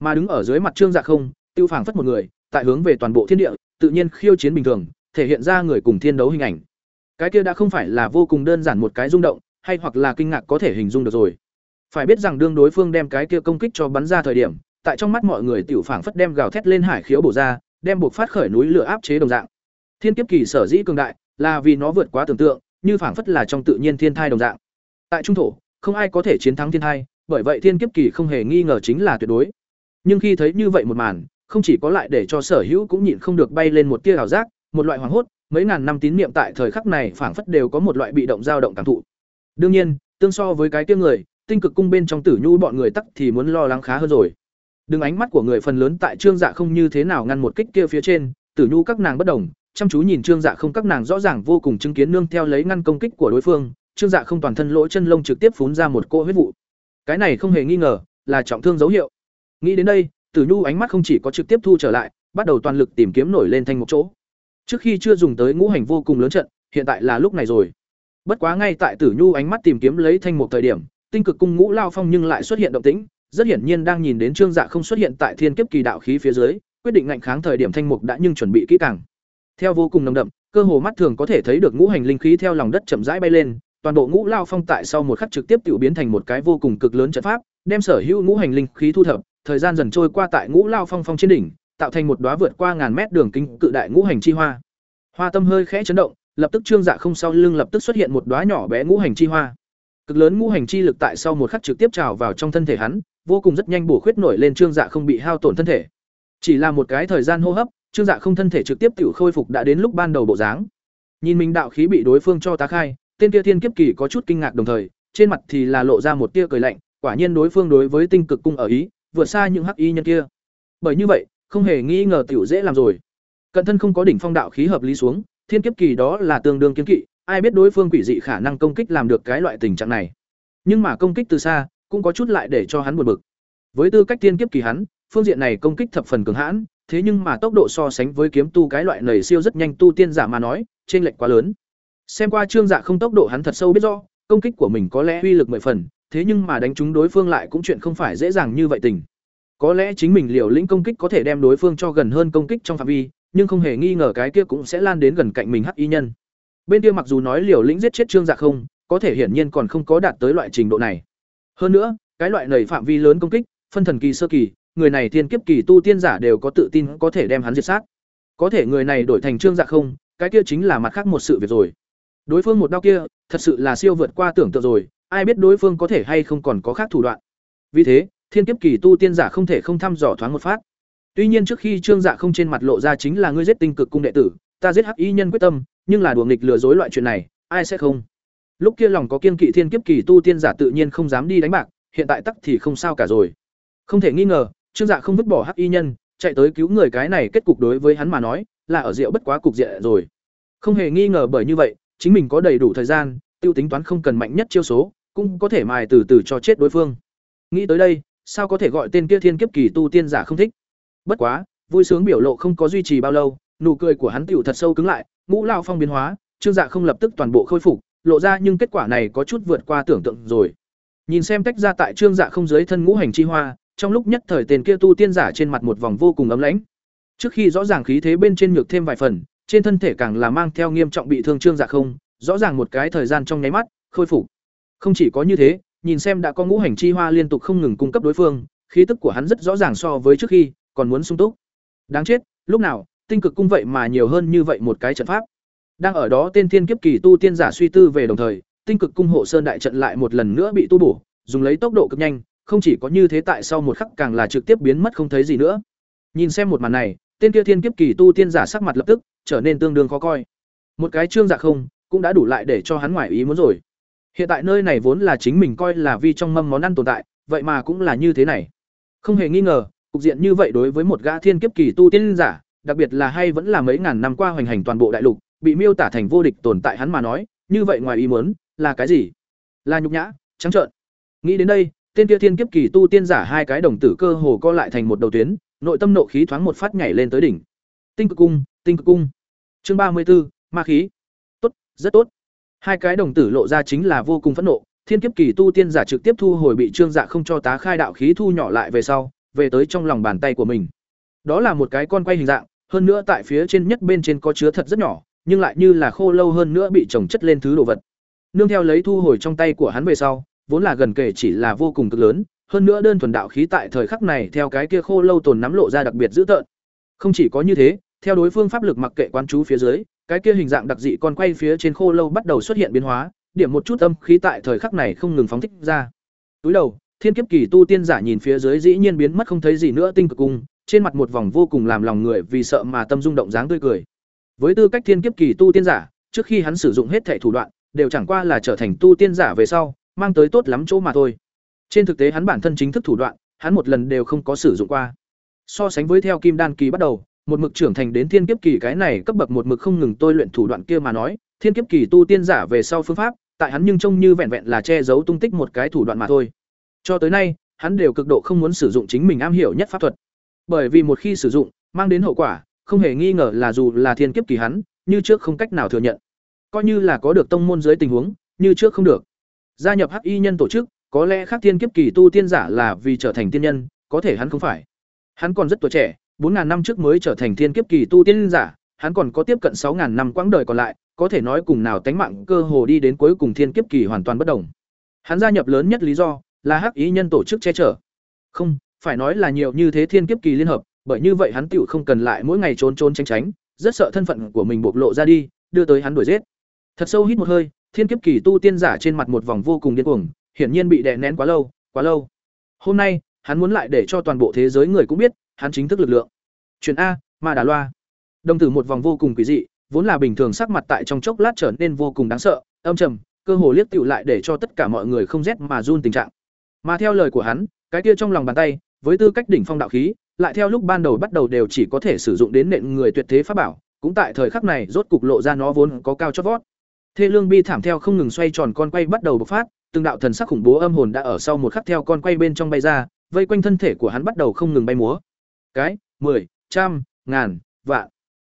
Mà đứng ở dưới mặt Trương Dạ không, tiêu phảng phất một người, tại hướng về toàn bộ thiên địa, tự nhiên khiêu chiến bình thường, thể hiện ra người cùng thiên đấu hình ảnh. Cái kia đã không phải là vô cùng đơn giản một cái rung động, hay hoặc là kinh ngạc có thể hình dung được rồi. Phải biết rằng đương đối phương đem cái kia công kích cho bắn ra thời điểm, tại trong mắt mọi người tiểu phảng phất đem gào thét lên hải khiếu bổ ra, đem buộc phát khởi núi lửa áp chế đồng dạng. Thiên kiếp kỳ sở dĩ cường đại, là vì nó vượt quá tưởng tượng, như phảng phất là trong tự nhiên thiên thai đồng dạng. Tại trung thổ, không ai có thể chiến thắng thiên thai, bởi vậy thiên kiếp kỳ không hề nghi ngờ chính là tuyệt đối. Nhưng khi thấy như vậy một màn, không chỉ có lại để cho Sở Hữu cũng nhịn không được bay lên một tia ảo giác, một loại hoảng hốt, mấy ngàn năm tín niệm tại thời khắc này phảng phất đều có một loại bị động dao động cảm thụ. Đương nhiên, tương so với cái kia người, tinh cực cung bên trong Tử Nhu bọn người tắc thì muốn lo lắng khá hơn rồi. Đừng ánh mắt của người phần lớn tại Trương Dạ không như thế nào ngăn một kích kia phía trên, Tử Nhu các nàng bất đồng, chăm chú nhìn Trương Dạ không các nàng rõ ràng vô cùng chứng kiến nương theo lấy ngăn công kích của đối phương, Trương Dạ không toàn thân lỗ chân lông trực tiếp phún ra một cô huyết vụ. Cái này không hề nghi ngờ, là trọng thương dấu hiệu. Nghĩ đến đây, Tử Nhu ánh mắt không chỉ có trực tiếp thu trở lại, bắt đầu toàn lực tìm kiếm nổi lên thành một chỗ. Trước khi chưa dùng tới ngũ hành vô cùng lớn trận, hiện tại là lúc này rồi. Bất quá ngay tại Tử Nhu ánh mắt tìm kiếm lấy thanh một thời điểm, tinh cực cung ngũ lao phong nhưng lại xuất hiện động tĩnh, rất hiển nhiên đang nhìn đến Trương Dạ không xuất hiện tại thiên kiếp kỳ đạo khí phía dưới, quyết định ngạnh kháng thời điểm thanh mục đã nhưng chuẩn bị kỹ càng. Theo vô cùng nồng đậm, cơ hồ mắt thường có thể thấy được ngũ hành linh khí theo lòng đất chậm rãi bay lên, toàn bộ ngũ lao phong tại sau một khắc trực tiếp tiểu biến thành một cái vô cùng cực lớn trận pháp, đem sở hữu ngũ hành linh khí thu thập, thời gian dần trôi qua tại ngũ lao phong phong trên đỉnh, tạo thành một đóa vượt qua ngàn mét đường kính cự đại ngũ hành chi hoa. Hoa tâm hơi khẽ chấn động, lập tức trương dạ không sau lưng lập tức xuất hiện một đóa nhỏ bé ngũ hành chi hoa. Cực lớn ngũ hành chi lực tại sau một khắc trực tiếp trào vào trong thân thể hắn, vô cùng rất nhanh bổ khuyết nổi lên trương dạ không bị hao tổn thân thể. Chỉ là một cái thời gian hô hấp, trương dạ không thân thể trực tiếp tự khôi phục đã đến lúc ban đầu bộ dáng. Nhìn mình đạo khí bị đối phương cho tá khai, tên kia thiên kiếp kỳ có chút kinh ngạc đồng thời, trên mặt thì là lộ ra một tia cười lạnh, quả nhiên đối phương đối với tinh cực cung ở ý, vượt xa những hắc y nhân kia. Bởi như vậy, không hề nghi ngờ tiểu dễ làm rồi. Cận thân không có đỉnh phong đạo khí hợp lý xuống, thiên kiếp kỳ đó là tương đương kiến kỵ, ai biết đối phương quỷ dị khả năng công kích làm được cái loại tình trạng này. Nhưng mà công kích từ xa, cũng có chút lại để cho hắn buồn bực. Với tư cách tiên kiếp kỳ hắn, phương diện này công kích thập phần cường hãn, thế nhưng mà tốc độ so sánh với kiếm tu cái loại nảy siêu rất nhanh tu tiên giả mà nói, trên lệch quá lớn. Xem qua Trương Dạ không tốc độ hắn thật sâu biết rõ, công kích của mình có lẽ uy lực mười phần, thế nhưng mà đánh trúng đối phương lại cũng chuyện không phải dễ dàng như vậy tình. Có lẽ chính mình liều lĩnh công kích có thể đem đối phương cho gần hơn công kích trong phạm vi, nhưng không hề nghi ngờ cái kia cũng sẽ lan đến gần cạnh mình hắc y nhân. Bên kia mặc dù nói liều lĩnh giết chết Trương Dạ không, có thể hiển nhiên còn không có đạt tới loại trình độ này. Hơn nữa, cái loại nầy phạm vi lớn công kích, phân thần kỳ sơ kỳ, người này thiên kiếp kỳ tu tiên giả đều có tự tin có thể đem hắn diệt sát. Có thể người này đổi thành Trương Dạ không, cái kia chính là mặt khác một sự việc rồi. Đối phương một đao kia, thật sự là siêu vượt qua tưởng tượng rồi, ai biết đối phương có thể hay không còn có khác thủ đoạn. Vì thế, thiên kiếp kỳ tu tiên giả không thể không thăm dò thoáng một phát. Tuy nhiên trước khi Trương Dạ không trên mặt lộ ra chính là ngươi giết tinh cực cung đệ tử, ta giết hắc y nhân quyết tâm, nhưng là đùa nghịch lừa dối loại chuyện này, ai sẽ không. Lúc kia lòng có kiên kỵ thiên kiếp kỳ tu tiên giả tự nhiên không dám đi đánh bạc, hiện tại tắc thì không sao cả rồi. Không thể nghi ngờ, Trương Dạ không vứt bỏ hắc y nhân, chạy tới cứu người cái này kết cục đối với hắn mà nói, là ở rượu bất quá cục diện rồi. Không hề nghi ngờ bởi như vậy, chính mình có đầy đủ thời gian, tiêu tính toán không cần mạnh nhất chiêu số, cũng có thể mài từ từ cho chết đối phương. Nghĩ tới đây, sao có thể gọi tên kia thiên kiếp kỳ tu tiên giả không thích? Bất quá, vui sướng biểu lộ không có duy trì bao lâu, nụ cười của hắn tiểu thật sâu cứng lại, ngũ lão phong biến hóa, Trương Dạ không lập tức toàn bộ khôi phục, lộ ra nhưng kết quả này có chút vượt qua tưởng tượng rồi. Nhìn xem tách ra tại Trương Dạ không dưới thân ngũ hành chi hoa, trong lúc nhất thời tên kia tu tiên giả trên mặt một vòng vô cùng ấm lãnh. Trước khi rõ ràng khí thế bên trên ngược thêm vài phần, trên thân thể càng là mang theo nghiêm trọng bị thương Trương Dạ không, rõ ràng một cái thời gian trong nháy mắt, khôi phục. Không chỉ có như thế, nhìn xem đã có ngũ hành chi hoa liên tục không ngừng cung cấp đối phương, khí tức của hắn rất rõ ràng so với trước khi, còn muốn sung túc. Đáng chết, lúc nào, tinh cực cung vậy mà nhiều hơn như vậy một cái trận pháp. Đang ở đó tên thiên kiếp kỳ tu tiên giả suy tư về đồng thời, tinh cực cung hộ sơn đại trận lại một lần nữa bị tu bổ, dùng lấy tốc độ cực nhanh, không chỉ có như thế tại sau một khắc càng là trực tiếp biến mất không thấy gì nữa. Nhìn xem một màn này, tên kia thiên kiếp kỳ tu tiên giả sắc mặt lập tức trở nên tương đương khó coi. Một cái trương dạ không, cũng đã đủ lại để cho hắn ngoại ý muốn rồi. Hiện tại nơi này vốn là chính mình coi là vi trong mâm món ăn tồn tại, vậy mà cũng là như thế này. Không hề nghi ngờ, cục diện như vậy đối với một gã thiên kiếp kỳ tu tiên giả, đặc biệt là hay vẫn là mấy ngàn năm qua hoành hành toàn bộ đại lục, bị miêu tả thành vô địch tồn tại hắn mà nói, như vậy ngoài ý muốn, là cái gì? Là nhục nhã, trắng trợn. Nghĩ đến đây, tên kia thiên kiếp kỳ tu tiên giả hai cái đồng tử cơ hồ co lại thành một đầu tuyến, nội tâm nộ khí thoáng một phát nhảy lên tới đỉnh. Tinh cực cung, tinh cực cung. Chương ba mươi 34, ma khí. Tốt, rất tốt. Hai cái đồng tử lộ ra chính là vô cùng phẫn nộ, thiên kiếp kỳ tu tiên giả trực tiếp thu hồi bị trương dạ không cho tá khai đạo khí thu nhỏ lại về sau, về tới trong lòng bàn tay của mình. Đó là một cái con quay hình dạng, hơn nữa tại phía trên nhất bên trên có chứa thật rất nhỏ, nhưng lại như là khô lâu hơn nữa bị trồng chất lên thứ đồ vật. Nương theo lấy thu hồi trong tay của hắn về sau, vốn là gần kể chỉ là vô cùng cực lớn, hơn nữa đơn thuần đạo khí tại thời khắc này theo cái kia khô lâu tồn nắm lộ ra đặc biệt dữ tợn. Không chỉ có như thế, theo đối phương pháp lực mặc kệ quán chú phía dưới, cái kia hình dạng đặc dị còn quay phía trên khô lâu bắt đầu xuất hiện biến hóa, điểm một chút âm khí tại thời khắc này không ngừng phóng thích ra. Túi đầu, Thiên kiếp kỳ tu tiên giả nhìn phía dưới dĩ nhiên biến mất không thấy gì nữa tinh cực cung, trên mặt một vòng vô cùng làm lòng người vì sợ mà tâm rung động dáng tươi cười. Với tư cách thiên kiếp kỳ tu tiên giả, trước khi hắn sử dụng hết thảy thủ đoạn, đều chẳng qua là trở thành tu tiên giả về sau, mang tới tốt lắm chỗ mà thôi. Trên thực tế hắn bản thân chính thức thủ đoạn, hắn một lần đều không có sử dụng qua. So sánh với theo kim đan kỳ bắt đầu, một mực trưởng thành đến thiên kiếp kỳ cái này cấp bậc một mực không ngừng tôi luyện thủ đoạn kia mà nói, thiên kiếp kỳ tu tiên giả về sau phương pháp, tại hắn nhưng trông như vẹn vẹn là che giấu tung tích một cái thủ đoạn mà thôi. Cho tới nay, hắn đều cực độ không muốn sử dụng chính mình am hiểu nhất pháp thuật. Bởi vì một khi sử dụng, mang đến hậu quả, không hề nghi ngờ là dù là thiên kiếp kỳ hắn, như trước không cách nào thừa nhận. Coi như là có được tông môn dưới tình huống, như trước không được. Gia nhập Hắc Y nhân tổ chức, có lẽ khác thiên kiếp kỳ tu tiên giả là vì trở thành tiên nhân, có thể hắn không phải. Hắn còn rất tuổi trẻ, bốn ngàn năm trước mới trở thành thiên kiếp kỳ tu tiên giả, hắn còn có tiếp cận sáu ngàn năm quãng đời còn lại, có thể nói cùng nào tánh mạng cơ hồ đi đến cuối cùng thiên kiếp kỳ hoàn toàn bất đồng. Hắn gia nhập lớn nhất lý do là Hắc ý nhân tổ chức che chở. Không, phải nói là nhiều như thế thiên kiếp kỳ liên hợp, bởi như vậy hắn tiểu không cần lại mỗi ngày trốn trốn tránh tránh, rất sợ thân phận của mình bộc lộ ra đi, đưa tới hắn đuổi giết. Thật sâu hít một hơi, thiên kiếp kỳ tu tiên giả trên mặt một vòng vô cùng điên cuồng, hiển nhiên bị đè nén quá lâu, quá lâu. Hôm nay, hắn muốn lại để cho toàn bộ thế giới người cũng biết, hắn chính thức lực lượng. Truyền a, Ma Đà Loa. Đồng tử một vòng vô cùng quỷ dị, vốn là bình thường sắc mặt tại trong chốc lát trở nên vô cùng đáng sợ, âm trầm, cơ hồ liếc tiểu lại để cho tất cả mọi người không rét mà run tình trạng. Mà theo lời của hắn, cái kia trong lòng bàn tay, với tư cách đỉnh phong đạo khí, lại theo lúc ban đầu bắt đầu đều chỉ có thể sử dụng đến nện người tuyệt thế pháp bảo, cũng tại thời khắc này rốt cục lộ ra nó vốn có cao chót vót. Thê lương bi thảm theo không ngừng xoay tròn con quay bắt đầu bộc phát, từng đạo thần sắc khủng bố âm hồn đã ở sau một khắc theo con quay bên trong bay ra, vây quanh thân thể của hắn bắt đầu không ngừng bay múa. Cái, mười, trăm, ngàn, vạn.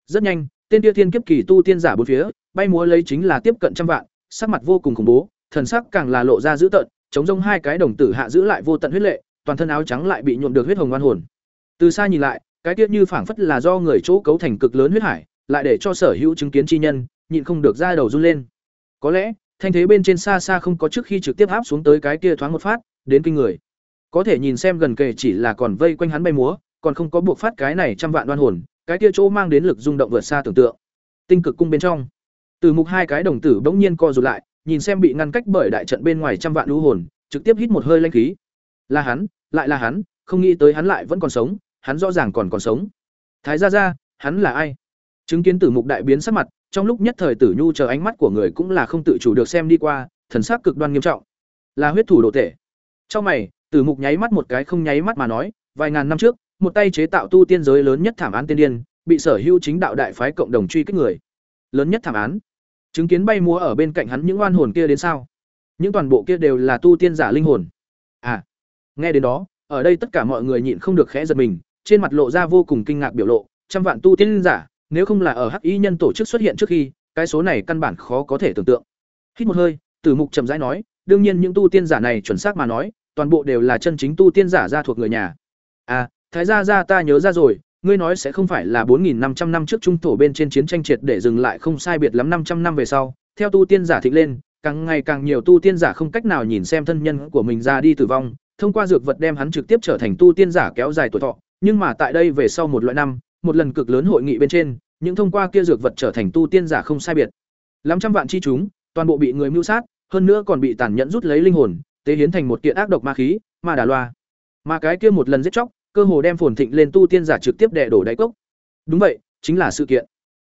Rất nhanh, tên kia thiên kiếp kỳ tu tiên giả bốn phía, bay múa lấy chính là tiếp cận trăm vạn, sắc mặt vô cùng khủng bố, thần sắc càng là lộ ra dữ tợn, chống rông hai cái đồng tử hạ giữ lại vô tận huyết lệ, toàn thân áo trắng lại bị nhuộm được huyết hồng oan hồn. Từ xa nhìn lại, cái tiết như phảng phất là do người chỗ cấu thành cực lớn huyết hải, lại để cho sở hữu chứng kiến chi nhân, nhịn không được ra đầu run lên. Có lẽ, thanh thế bên trên xa xa không có trước khi trực tiếp áp xuống tới cái kia thoáng một phát, đến kinh người. Có thể nhìn xem gần kề chỉ là còn vây quanh hắn bay múa, còn không có buộc phát cái này trăm vạn đoan hồn, cái kia chỗ mang đến lực rung động vượt xa tưởng tượng. Tinh cực cung bên trong, từ mục hai cái đồng tử bỗng nhiên co rụt lại, nhìn xem bị ngăn cách bởi đại trận bên ngoài trăm vạn lũ hồn, trực tiếp hít một hơi lanh khí. Là hắn, lại là hắn, không nghĩ tới hắn lại vẫn còn sống, hắn rõ ràng còn còn sống. Thái gia gia, hắn là ai? Chứng kiến Tử Mục đại biến sắc mặt, trong lúc nhất thời Tử Nhu chờ ánh mắt của người cũng là không tự chủ được xem đi qua, thần sắc cực đoan nghiêm trọng. Là huyết thủ độ tể. Trong mày, Tử Mục nháy mắt một cái không nháy mắt mà nói, vài ngàn năm trước, một tay chế tạo tu tiên giới lớn nhất thảm án tiên điên, bị sở hữu chính đạo đại phái cộng đồng truy kích người. Lớn nhất thảm án. Chứng kiến bay múa ở bên cạnh hắn những oan hồn kia đến sao? Những toàn bộ kia đều là tu tiên giả linh hồn. À, nghe đến đó, ở đây tất cả mọi người nhịn không được khẽ giật mình, trên mặt lộ ra vô cùng kinh ngạc biểu lộ, trăm vạn tu tiên giả, nếu không là ở Hắc Y nhân tổ chức xuất hiện trước khi, cái số này căn bản khó có thể tưởng tượng. Hít một hơi, Tử Mục chậm rãi nói, đương nhiên những tu tiên giả này chuẩn xác mà nói, toàn bộ đều là chân chính tu tiên giả gia thuộc người nhà. À, thái gia gia ta nhớ ra rồi, ngươi nói sẽ không phải là 4500 năm trước trung thổ bên trên chiến tranh triệt để dừng lại không sai biệt lắm 500 năm về sau, theo tu tiên giả thịnh lên, càng ngày càng nhiều tu tiên giả không cách nào nhìn xem thân nhân của mình ra đi tử vong, thông qua dược vật đem hắn trực tiếp trở thành tu tiên giả kéo dài tuổi thọ, nhưng mà tại đây về sau một loại năm, một lần cực lớn hội nghị bên trên, những thông qua kia dược vật trở thành tu tiên giả không sai biệt. Lắm trăm vạn chi chúng, toàn bộ bị người mưu sát, hơn nữa còn bị tàn nhẫn rút lấy linh hồn, tế hiến thành một kiện ác độc ma khí, ma đà loa. Mà cái kia một lần giết chóc, cơ hồ đem phồn thịnh lên tu tiên giả trực tiếp đè đổ đáy cốc. Đúng vậy, chính là sự kiện.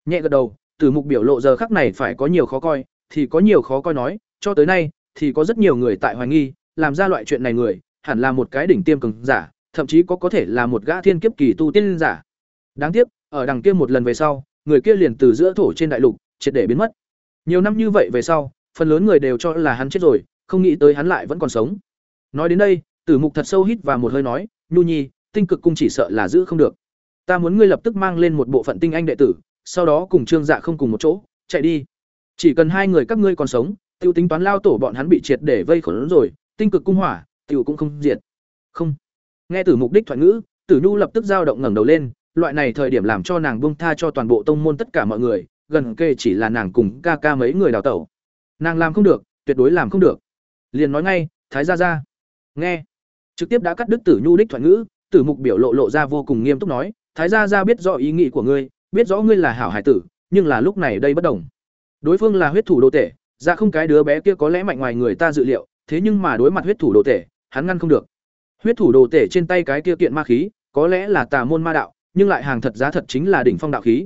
Nhẹ gật đầu, từ mục biểu lộ giờ khắc này phải có nhiều khó coi, thì có nhiều khó coi nói, cho tới nay thì có rất nhiều người tại hoài nghi, làm ra loại chuyện này người, hẳn là một cái đỉnh tiêm cường giả, thậm chí có có thể là một gã thiên kiếp kỳ tu tiên giả. Đáng tiếc, ở đằng kia một lần về sau, người kia liền từ giữa thổ trên đại lục triệt để biến mất. Nhiều năm như vậy về sau, phần lớn người đều cho là hắn chết rồi, không nghĩ tới hắn lại vẫn còn sống. Nói đến đây, Tử Mục thật sâu hít và một hơi nói, "Nhu Nhi, tinh cực cung chỉ sợ là giữ không được. Ta muốn ngươi lập tức mang lên một bộ phận tinh anh đệ tử, sau đó cùng Trương Dạ không cùng một chỗ, chạy đi. Chỉ cần hai người các ngươi còn sống, tiêu tính toán lao tổ bọn hắn bị triệt để vây khốn rồi, tinh cực cung hỏa, tiểu cũng không diệt. Không. Nghe từ mục đích thoại ngữ, Tử Nhu lập tức dao động ngẩng đầu lên, loại này thời điểm làm cho nàng buông tha cho toàn bộ tông môn tất cả mọi người, gần kề chỉ là nàng cùng ca ca mấy người đào tẩu. Nàng làm không được, tuyệt đối làm không được. Liền nói ngay, Thái gia gia. Nghe. Trực tiếp đã cắt đứt Tử Nhu đích thoại ngữ, Tử Mục biểu lộ lộ ra vô cùng nghiêm túc nói, Thái gia gia biết rõ ý nghĩ của ngươi, biết rõ ngươi là hảo hải tử, nhưng là lúc này đây bất đồng đối phương là huyết thủ đồ tể ra không cái đứa bé kia có lẽ mạnh ngoài người ta dự liệu thế nhưng mà đối mặt huyết thủ đồ tể hắn ngăn không được. Huyết thủ đồ tể trên tay cái kia kiện ma khí, có lẽ là tà môn ma đạo, nhưng lại hàng thật giá thật chính là đỉnh phong đạo khí.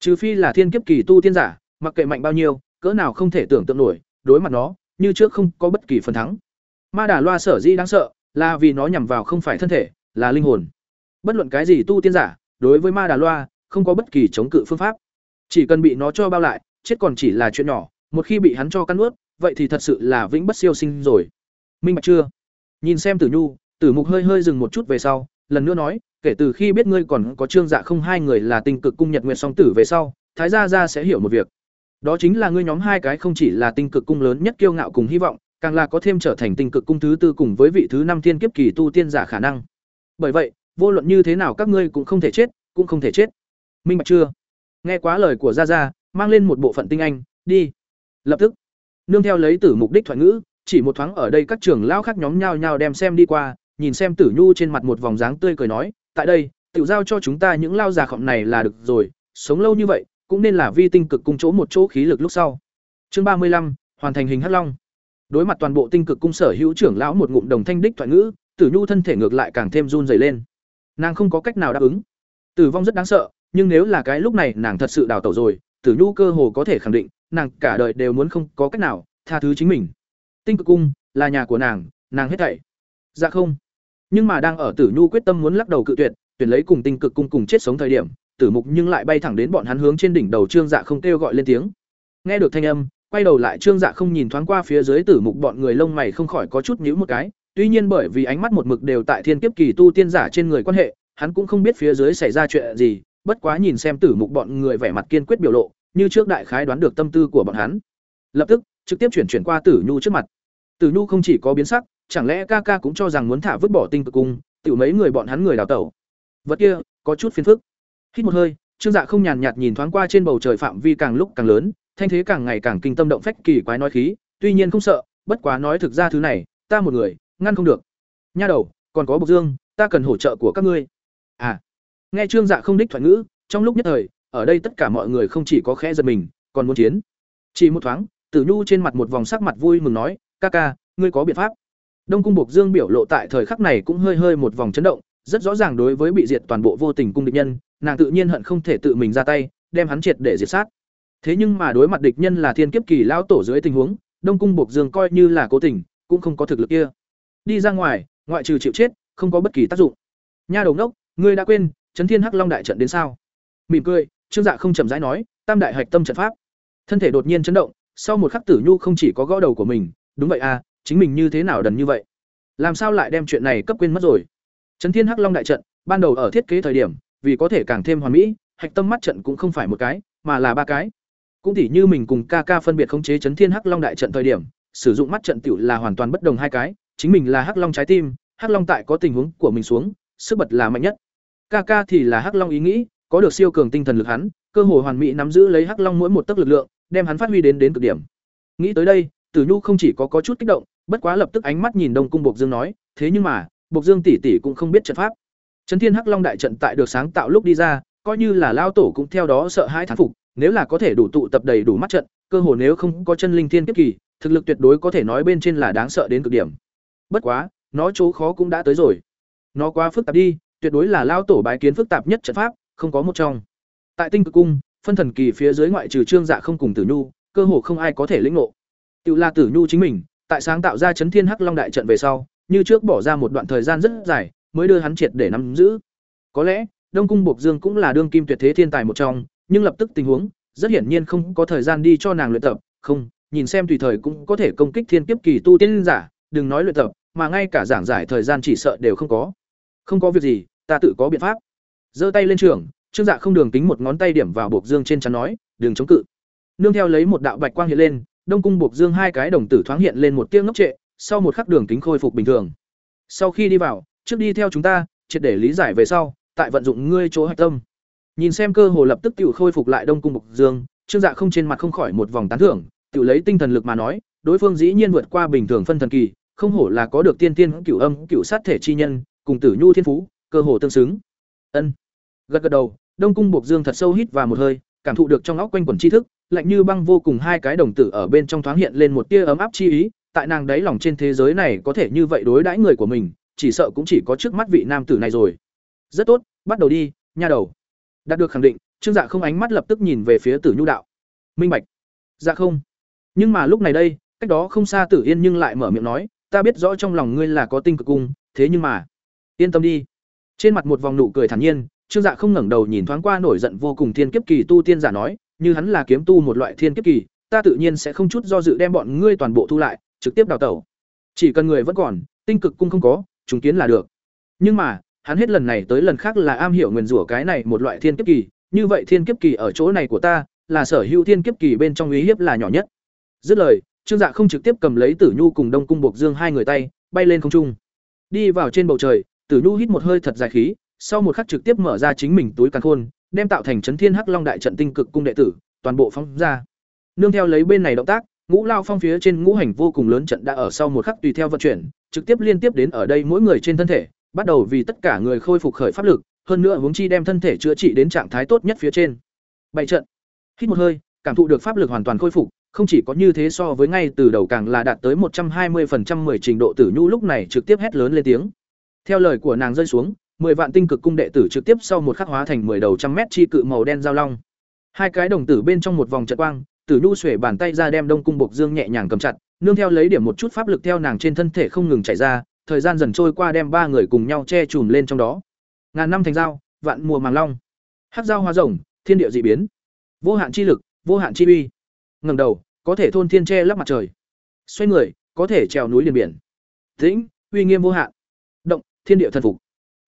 Trừ phi là thiên kiếp kỳ tu tiên giả, mặc kệ mạnh bao nhiêu, cỡ nào không thể tưởng tượng nổi, đối mặt nó, như trước không có bất kỳ phần thắng. Ma đà loa sở di đáng sợ, là vì nó nhằm vào không phải thân thể, là linh hồn. Bất luận cái gì tu tiên giả, đối với ma đà loa, không có bất kỳ chống cự phương pháp. Chỉ cần bị nó cho bao lại, chết còn chỉ là chuyện nhỏ, một khi bị hắn cho căn ướt vậy thì thật sự là vĩnh bất siêu sinh rồi. Minh bạch chưa? Nhìn xem tử nhu, tử mục hơi hơi dừng một chút về sau, lần nữa nói, kể từ khi biết ngươi còn có trương dạ không hai người là tinh cực cung nhật nguyệt song tử về sau, thái gia gia sẽ hiểu một việc. Đó chính là ngươi nhóm hai cái không chỉ là tinh cực cung lớn nhất kiêu ngạo cùng hy vọng, càng là có thêm trở thành tinh cực cung thứ tư cùng với vị thứ năm thiên kiếp kỳ tu tiên giả khả năng. Bởi vậy, vô luận như thế nào các ngươi cũng không thể chết, cũng không thể chết. Minh bạch chưa? Nghe quá lời của gia gia, mang lên một bộ phận tinh anh, đi. Lập tức, nương theo lấy tử mục đích thoại ngữ chỉ một thoáng ở đây các trưởng lão khác nhóm nhau nhau đem xem đi qua, nhìn xem tử nhu trên mặt một vòng dáng tươi cười nói, tại đây tự giao cho chúng ta những lao già khổng này là được rồi, sống lâu như vậy, cũng nên là vi tinh cực cung chỗ một chỗ khí lực lúc sau. Chương ba mươi lăm, hoàn thành hình hắc long. Đối mặt toàn bộ tinh cực cung sở hữu trưởng lão một ngụm đồng thanh đích thoại ngữ, tử nhu thân thể ngược lại càng thêm run rẩy lên. Nàng không có cách nào đáp ứng. Tử vong rất đáng sợ, nhưng nếu là cái lúc này nàng thật sự đào tẩu rồi, tử nhu cơ hồ có thể khẳng định, nàng cả đời đều muốn không có cách nào tha thứ chính mình tinh cực cung, là nhà của nàng nàng hết thảy. Dạ không. Nhưng mà đang ở tử nhu quyết tâm muốn lắc đầu cự tuyệt, tuyển lấy cùng tinh cực cung cùng chết sống thời điểm, tử mục nhưng lại bay thẳng đến bọn hắn hướng trên đỉnh đầu trương dạ không kêu gọi lên tiếng. Nghe được thanh âm, quay đầu lại trương dạ không nhìn thoáng qua phía dưới tử mục bọn người lông mày không khỏi có chút nhíu một cái. Tuy nhiên bởi vì ánh mắt một mực đều tại thiên kiếp kỳ tu tiên giả trên người quan hệ, hắn cũng không biết phía dưới xảy ra chuyện gì, bất quá nhìn xem tử mục bọn người vẻ mặt kiên quyết biểu lộ, như trước đại khái đoán được tâm tư của bọn hắn. Lập tức, trực tiếp chuyển chuyển qua tử nhu trước mặt tử nhu không chỉ có biến sắc, chẳng lẽ ca ca cũng cho rằng muốn thả vứt bỏ tinh cực cung, tiểu mấy người bọn hắn người đào tẩu. Vật kia, có chút phiền phức. Hít một hơi, trương dạ không nhàn nhạt nhìn thoáng qua trên bầu trời phạm vi càng lúc càng lớn, thanh thế càng ngày càng kinh tâm động phách kỳ quái nói khí, tuy nhiên không sợ, bất quá nói thực ra thứ này, ta một người, ngăn không được. Nha đầu, còn có bộc dương, ta cần hỗ trợ của các ngươi. À. Nghe trương dạ không đích thoại ngữ, trong lúc nhất thời, ở đây tất cả mọi người không chỉ có khẽ giật mình, còn muốn chiến. Chỉ một thoáng, tử nhu trên mặt một vòng sắc mặt vui mừng nói ca ca, ngươi có biện pháp. Đông cung bộc dương biểu lộ tại thời khắc này cũng hơi hơi một vòng chấn động, rất rõ ràng đối với bị diệt toàn bộ vô tình cung địch nhân, nàng tự nhiên hận không thể tự mình ra tay, đem hắn triệt để diệt sát. Thế nhưng mà đối mặt địch nhân là thiên kiếp kỳ lão tổ dưới tình huống, đông cung bộc dương coi như là cố tình, cũng không có thực lực kia. Đi ra ngoài, ngoại trừ chịu chết, không có bất kỳ tác dụng. Nha đầu ngốc, ngươi đã quên, chấn thiên hắc long đại trận đến sao? Mỉm cười, trương dạ không chậm rãi nói, tam đại hạch tâm trận pháp. Thân thể đột nhiên chấn động, sau một khắc tử nhu không chỉ có gõ đầu của mình đúng vậy à chính mình như thế nào đần như vậy? Làm sao lại đem chuyện này cấp quên mất rồi? Chấn thiên hắc long đại trận, ban đầu ở thiết kế thời điểm, vì có thể càng thêm hoàn mỹ, hạch tâm mắt trận cũng không phải một cái, mà là ba cái. Cũng tỉ như mình cùng ca ca phân biệt khống chế chấn thiên hắc long đại trận thời điểm, sử dụng mắt trận tiểu là hoàn toàn bất đồng hai cái, chính mình là hắc long trái tim, hắc long tại có tình huống của mình xuống, sức bật là mạnh nhất. Ca ca thì là hắc long ý nghĩ, có được siêu cường tinh thần lực hắn, cơ hội hoàn mỹ nắm giữ lấy hắc long mỗi một tấc lực lượng, đem hắn phát huy đến đến cực điểm. Nghĩ tới đây tử nhu không chỉ có có chút kích động, bất quá lập tức ánh mắt nhìn đông cung bộc dương nói, thế nhưng mà, bộc dương tỷ tỷ cũng không biết trận pháp. Trấn thiên hắc long đại trận tại được sáng tạo lúc đi ra, coi như là lao tổ cũng theo đó sợ hãi thán phục, nếu là có thể đủ tụ tập đầy đủ mắt trận, cơ hồ nếu không có chân linh thiên kiếp kỳ, thực lực tuyệt đối có thể nói bên trên là đáng sợ đến cực điểm. Bất quá, nó chỗ khó cũng đã tới rồi. Nó quá phức tạp đi, tuyệt đối là lao tổ bái kiến phức tạp nhất trận pháp, không có một trong. Tại tinh cực cung, phân thần kỳ phía dưới ngoại trừ trương dạ không cùng tử nhu, cơ hồ không ai có thể lĩnh ngộ tự là tử nhu chính mình, tại sáng tạo ra chấn thiên hắc long đại trận về sau, như trước bỏ ra một đoạn thời gian rất dài, mới đưa hắn triệt để nắm giữ. Có lẽ, đông cung bộc dương cũng là đương kim tuyệt thế thiên tài một trong, nhưng lập tức tình huống, rất hiển nhiên không có thời gian đi cho nàng luyện tập. Không, nhìn xem tùy thời cũng có thể công kích thiên kiếp kỳ tu tiên giả, đừng nói luyện tập, mà ngay cả giảng giải thời gian chỉ sợ đều không có. Không có việc gì, ta tự có biện pháp. Giơ tay lên trường, trương dạ không đường tính một ngón tay điểm vào buộc dương trên chắn nói, đừng chống cự. Nương theo lấy một đạo bạch quang hiện lên đông cung buộc dương hai cái đồng tử thoáng hiện lên một tiếng ngốc trệ sau một khắc đường kính khôi phục bình thường. Sau khi đi vào trước đi theo chúng ta triệt để lý giải về sau tại vận dụng ngươi chỗ hạch tâm. Nhìn xem cơ hồ lập tức tiểu khôi phục lại đông cung buộc dương trương dạ không trên mặt không khỏi một vòng tán thưởng Tiểu lấy tinh thần lực mà nói đối phương dĩ nhiên vượt qua bình thường phân thần kỳ không hổ là có được tiên tiên cửu âm cửu sát thể chi nhân cùng tử nhu thiên phú cơ hồ tương xứng. Ân. Gật gật đầu đông cung buộc dương thật sâu hít vào một hơi cảm thụ được trong óc quanh quẩn tri thức, lạnh như băng vô cùng hai cái đồng tử ở bên trong thoáng hiện lên một tia ấm áp chi ý, tại nàng đáy lòng trên thế giới này có thể như vậy đối đãi người của mình, chỉ sợ cũng chỉ có trước mắt vị nam tử này rồi. Rất tốt, bắt đầu đi, nha đầu. Đạt được khẳng định, Trương Dạ không ánh mắt lập tức nhìn về phía Tử Nhu đạo. Minh bạch. Dạ không. Nhưng mà lúc này đây, cách đó không xa Tử Yên nhưng lại mở miệng nói, ta biết rõ trong lòng ngươi là có tinh cực cung, thế nhưng mà, yên tâm đi. Trên mặt một vòng nụ cười thản nhiên, Trương Dạ không ngẩng đầu nhìn thoáng qua nổi giận vô cùng thiên kiếp kỳ tu tiên giả nói, như hắn là kiếm tu một loại thiên kiếp kỳ, ta tự nhiên sẽ không chút do dự đem bọn ngươi toàn bộ thu lại, trực tiếp đào tẩu. Chỉ cần người vẫn còn, tinh cực cung không có, chúng kiến là được. Nhưng mà, hắn hết lần này tới lần khác là am hiểu nguyên rủa cái này một loại thiên kiếp kỳ, như vậy thiên kiếp kỳ ở chỗ này của ta, là sở hữu thiên kiếp kỳ bên trong uy hiếp là nhỏ nhất. Dứt lời, Trương Dạ không trực tiếp cầm lấy Tử Nhu cùng Đông Cung Bộc Dương hai người tay, bay lên không trung. Đi vào trên bầu trời, Tử Nhu hít một hơi thật dài khí, sau một khắc trực tiếp mở ra chính mình túi càn khôn, đem tạo thành chấn thiên hắc long đại trận tinh cực cung đệ tử, toàn bộ phóng ra. Nương theo lấy bên này động tác, ngũ lao phong phía trên ngũ hành vô cùng lớn trận đã ở sau một khắc tùy theo vận chuyển, trực tiếp liên tiếp đến ở đây mỗi người trên thân thể, bắt đầu vì tất cả người khôi phục khởi pháp lực, hơn nữa hướng chi đem thân thể chữa trị đến trạng thái tốt nhất phía trên. Bảy trận. Hít một hơi, cảm thụ được pháp lực hoàn toàn khôi phục, không chỉ có như thế so với ngay từ đầu càng là đạt tới một trăm hai 120% 10 trình độ tử nhu lúc này trực tiếp hét lớn lên tiếng. Theo lời của nàng rơi xuống, 10 vạn tinh cực cung đệ tử trực tiếp sau một khắc hóa thành 10 đầu trăm mét chi cự màu đen giao long. Hai cái đồng tử bên trong một vòng trận quang, Tử Nhu xuể bàn tay ra đem Đông cung Bộc Dương nhẹ nhàng cầm chặt, nương theo lấy điểm một chút pháp lực theo nàng trên thân thể không ngừng chảy ra, thời gian dần trôi qua đem ba người cùng nhau che chùm lên trong đó. Ngàn năm thành giao, vạn mùa màng long. Hắc giao hoa rồng, thiên địa dị biến. Vô hạn chi lực, vô hạn chi uy. Ngẩng đầu, có thể thôn thiên che lấp mặt trời. Xoay người, có thể trèo núi liền biển. Tĩnh, uy nghiêm vô hạn. Động, thiên địa thần phục.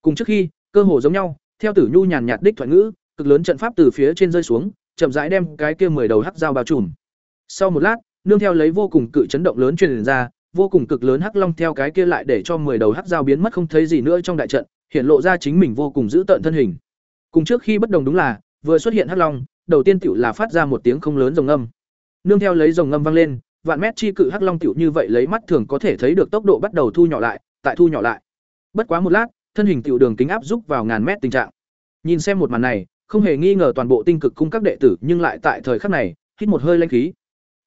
Cùng trước khi, cơ hồ giống nhau, theo Tử Nhu nhàn nhạt đích thoại ngữ, cực lớn trận pháp từ phía trên rơi xuống, chậm rãi đem cái kia mười đầu hắc dao bao trùm. Sau một lát, nương theo lấy vô cùng cự chấn động lớn truyền ra, vô cùng cực lớn hắc long theo cái kia lại để cho mười đầu hắc dao biến mất không thấy gì nữa trong đại trận, hiện lộ ra chính mình vô cùng giữ tợn thân hình. Cùng trước khi bất đồng đúng là, vừa xuất hiện hắc long, đầu tiên tiểu là phát ra một tiếng không lớn rồng âm. Nương theo lấy rồng âm vang lên, vạn mét chi cự hắc long tiểu như vậy lấy mắt thường có thể thấy được tốc độ bắt đầu thu nhỏ lại, tại thu nhỏ lại. Bất quá một lát, thân hình tiểu đường kính áp giúp vào ngàn mét tình trạng. Nhìn xem một màn này, không hề nghi ngờ toàn bộ tinh cực cung các đệ tử, nhưng lại tại thời khắc này, hít một hơi linh khí.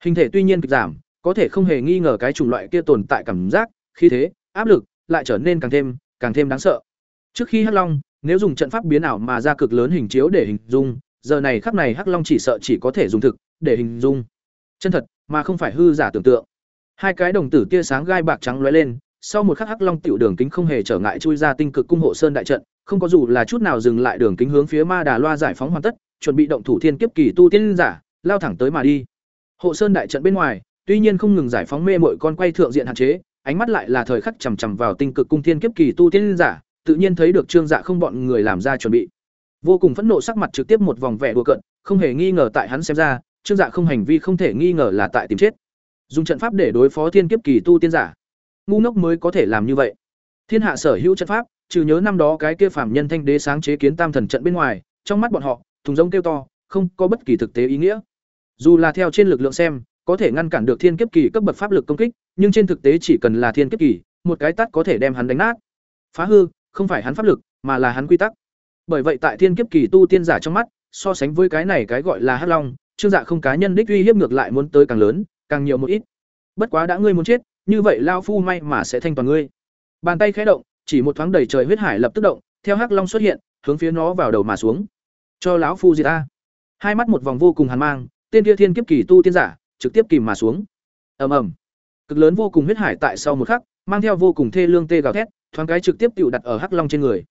Hình thể tuy nhiên kịch giảm, có thể không hề nghi ngờ cái chủng loại kia tồn tại cảm giác, khí thế, áp lực lại trở nên càng thêm, càng thêm đáng sợ. Trước khi Hắc Long, nếu dùng trận pháp biến ảo mà ra cực lớn hình chiếu để hình dung, giờ này khắc này Hắc Long chỉ sợ chỉ có thể dùng thực để hình dung. Chân thật, mà không phải hư giả tưởng tượng. Hai cái đồng tử tia sáng gai bạc trắng lóe lên, sau một khắc hắc long tiểu đường kính không hề trở ngại chui ra tinh cực cung hộ sơn đại trận, không có dù là chút nào dừng lại đường kính hướng phía ma đà loa giải phóng hoàn tất, chuẩn bị động thủ thiên kiếp kỳ tu tiên giả, lao thẳng tới mà đi. Hộ sơn đại trận bên ngoài, tuy nhiên không ngừng giải phóng mê mội con quay thượng diện hạn chế, ánh mắt lại là thời khắc chằm chằm vào tinh cực cung thiên kiếp kỳ tu tiên giả, tự nhiên thấy được trương dạ không bọn người làm ra chuẩn bị. Vô cùng phẫn nộ sắc mặt trực tiếp một vòng vẻ đùa cận không hề nghi ngờ tại hắn xem ra, trương dạ không hành vi không thể nghi ngờ là tại tìm chết. Dùng trận pháp để đối phó thiên kiếp kỳ tu tiên giả ngu ngốc mới có thể làm như vậy. Thiên hạ sở hữu trận pháp, trừ nhớ năm đó cái kia phàm nhân thanh đế sáng chế kiến tam thần trận bên ngoài, trong mắt bọn họ, thùng rông kêu to, không có bất kỳ thực tế ý nghĩa. Dù là theo trên lực lượng xem, có thể ngăn cản được thiên kiếp kỳ cấp bậc pháp lực công kích, nhưng trên thực tế chỉ cần là thiên kiếp kỳ, một cái tắt có thể đem hắn đánh nát. Phá hư, không phải hắn pháp lực, mà là hắn quy tắc. Bởi vậy tại thiên kiếp kỳ tu tiên giả trong mắt, so sánh với cái này cái gọi là hắc long, trương dạ không cá nhân đích uy hiếp ngược lại muốn tới càng lớn, càng nhiều một ít. Bất quá đã ngươi muốn chết như vậy lao phu may mà sẽ thanh toàn ngươi. Bàn tay khẽ động, chỉ một thoáng đầy trời huyết hải lập tức động, theo hắc long xuất hiện, hướng phía nó vào đầu mà xuống. Cho lão phu diệt ta. Hai mắt một vòng vô cùng hàn mang, tên kia thiên kiếp kỳ tu tiên giả, trực tiếp kìm mà xuống. Ầm ầm. Cực lớn vô cùng huyết hải tại sau một khắc, mang theo vô cùng thê lương tê gào thét, thoáng cái trực tiếp tựu đặt ở hắc long trên người.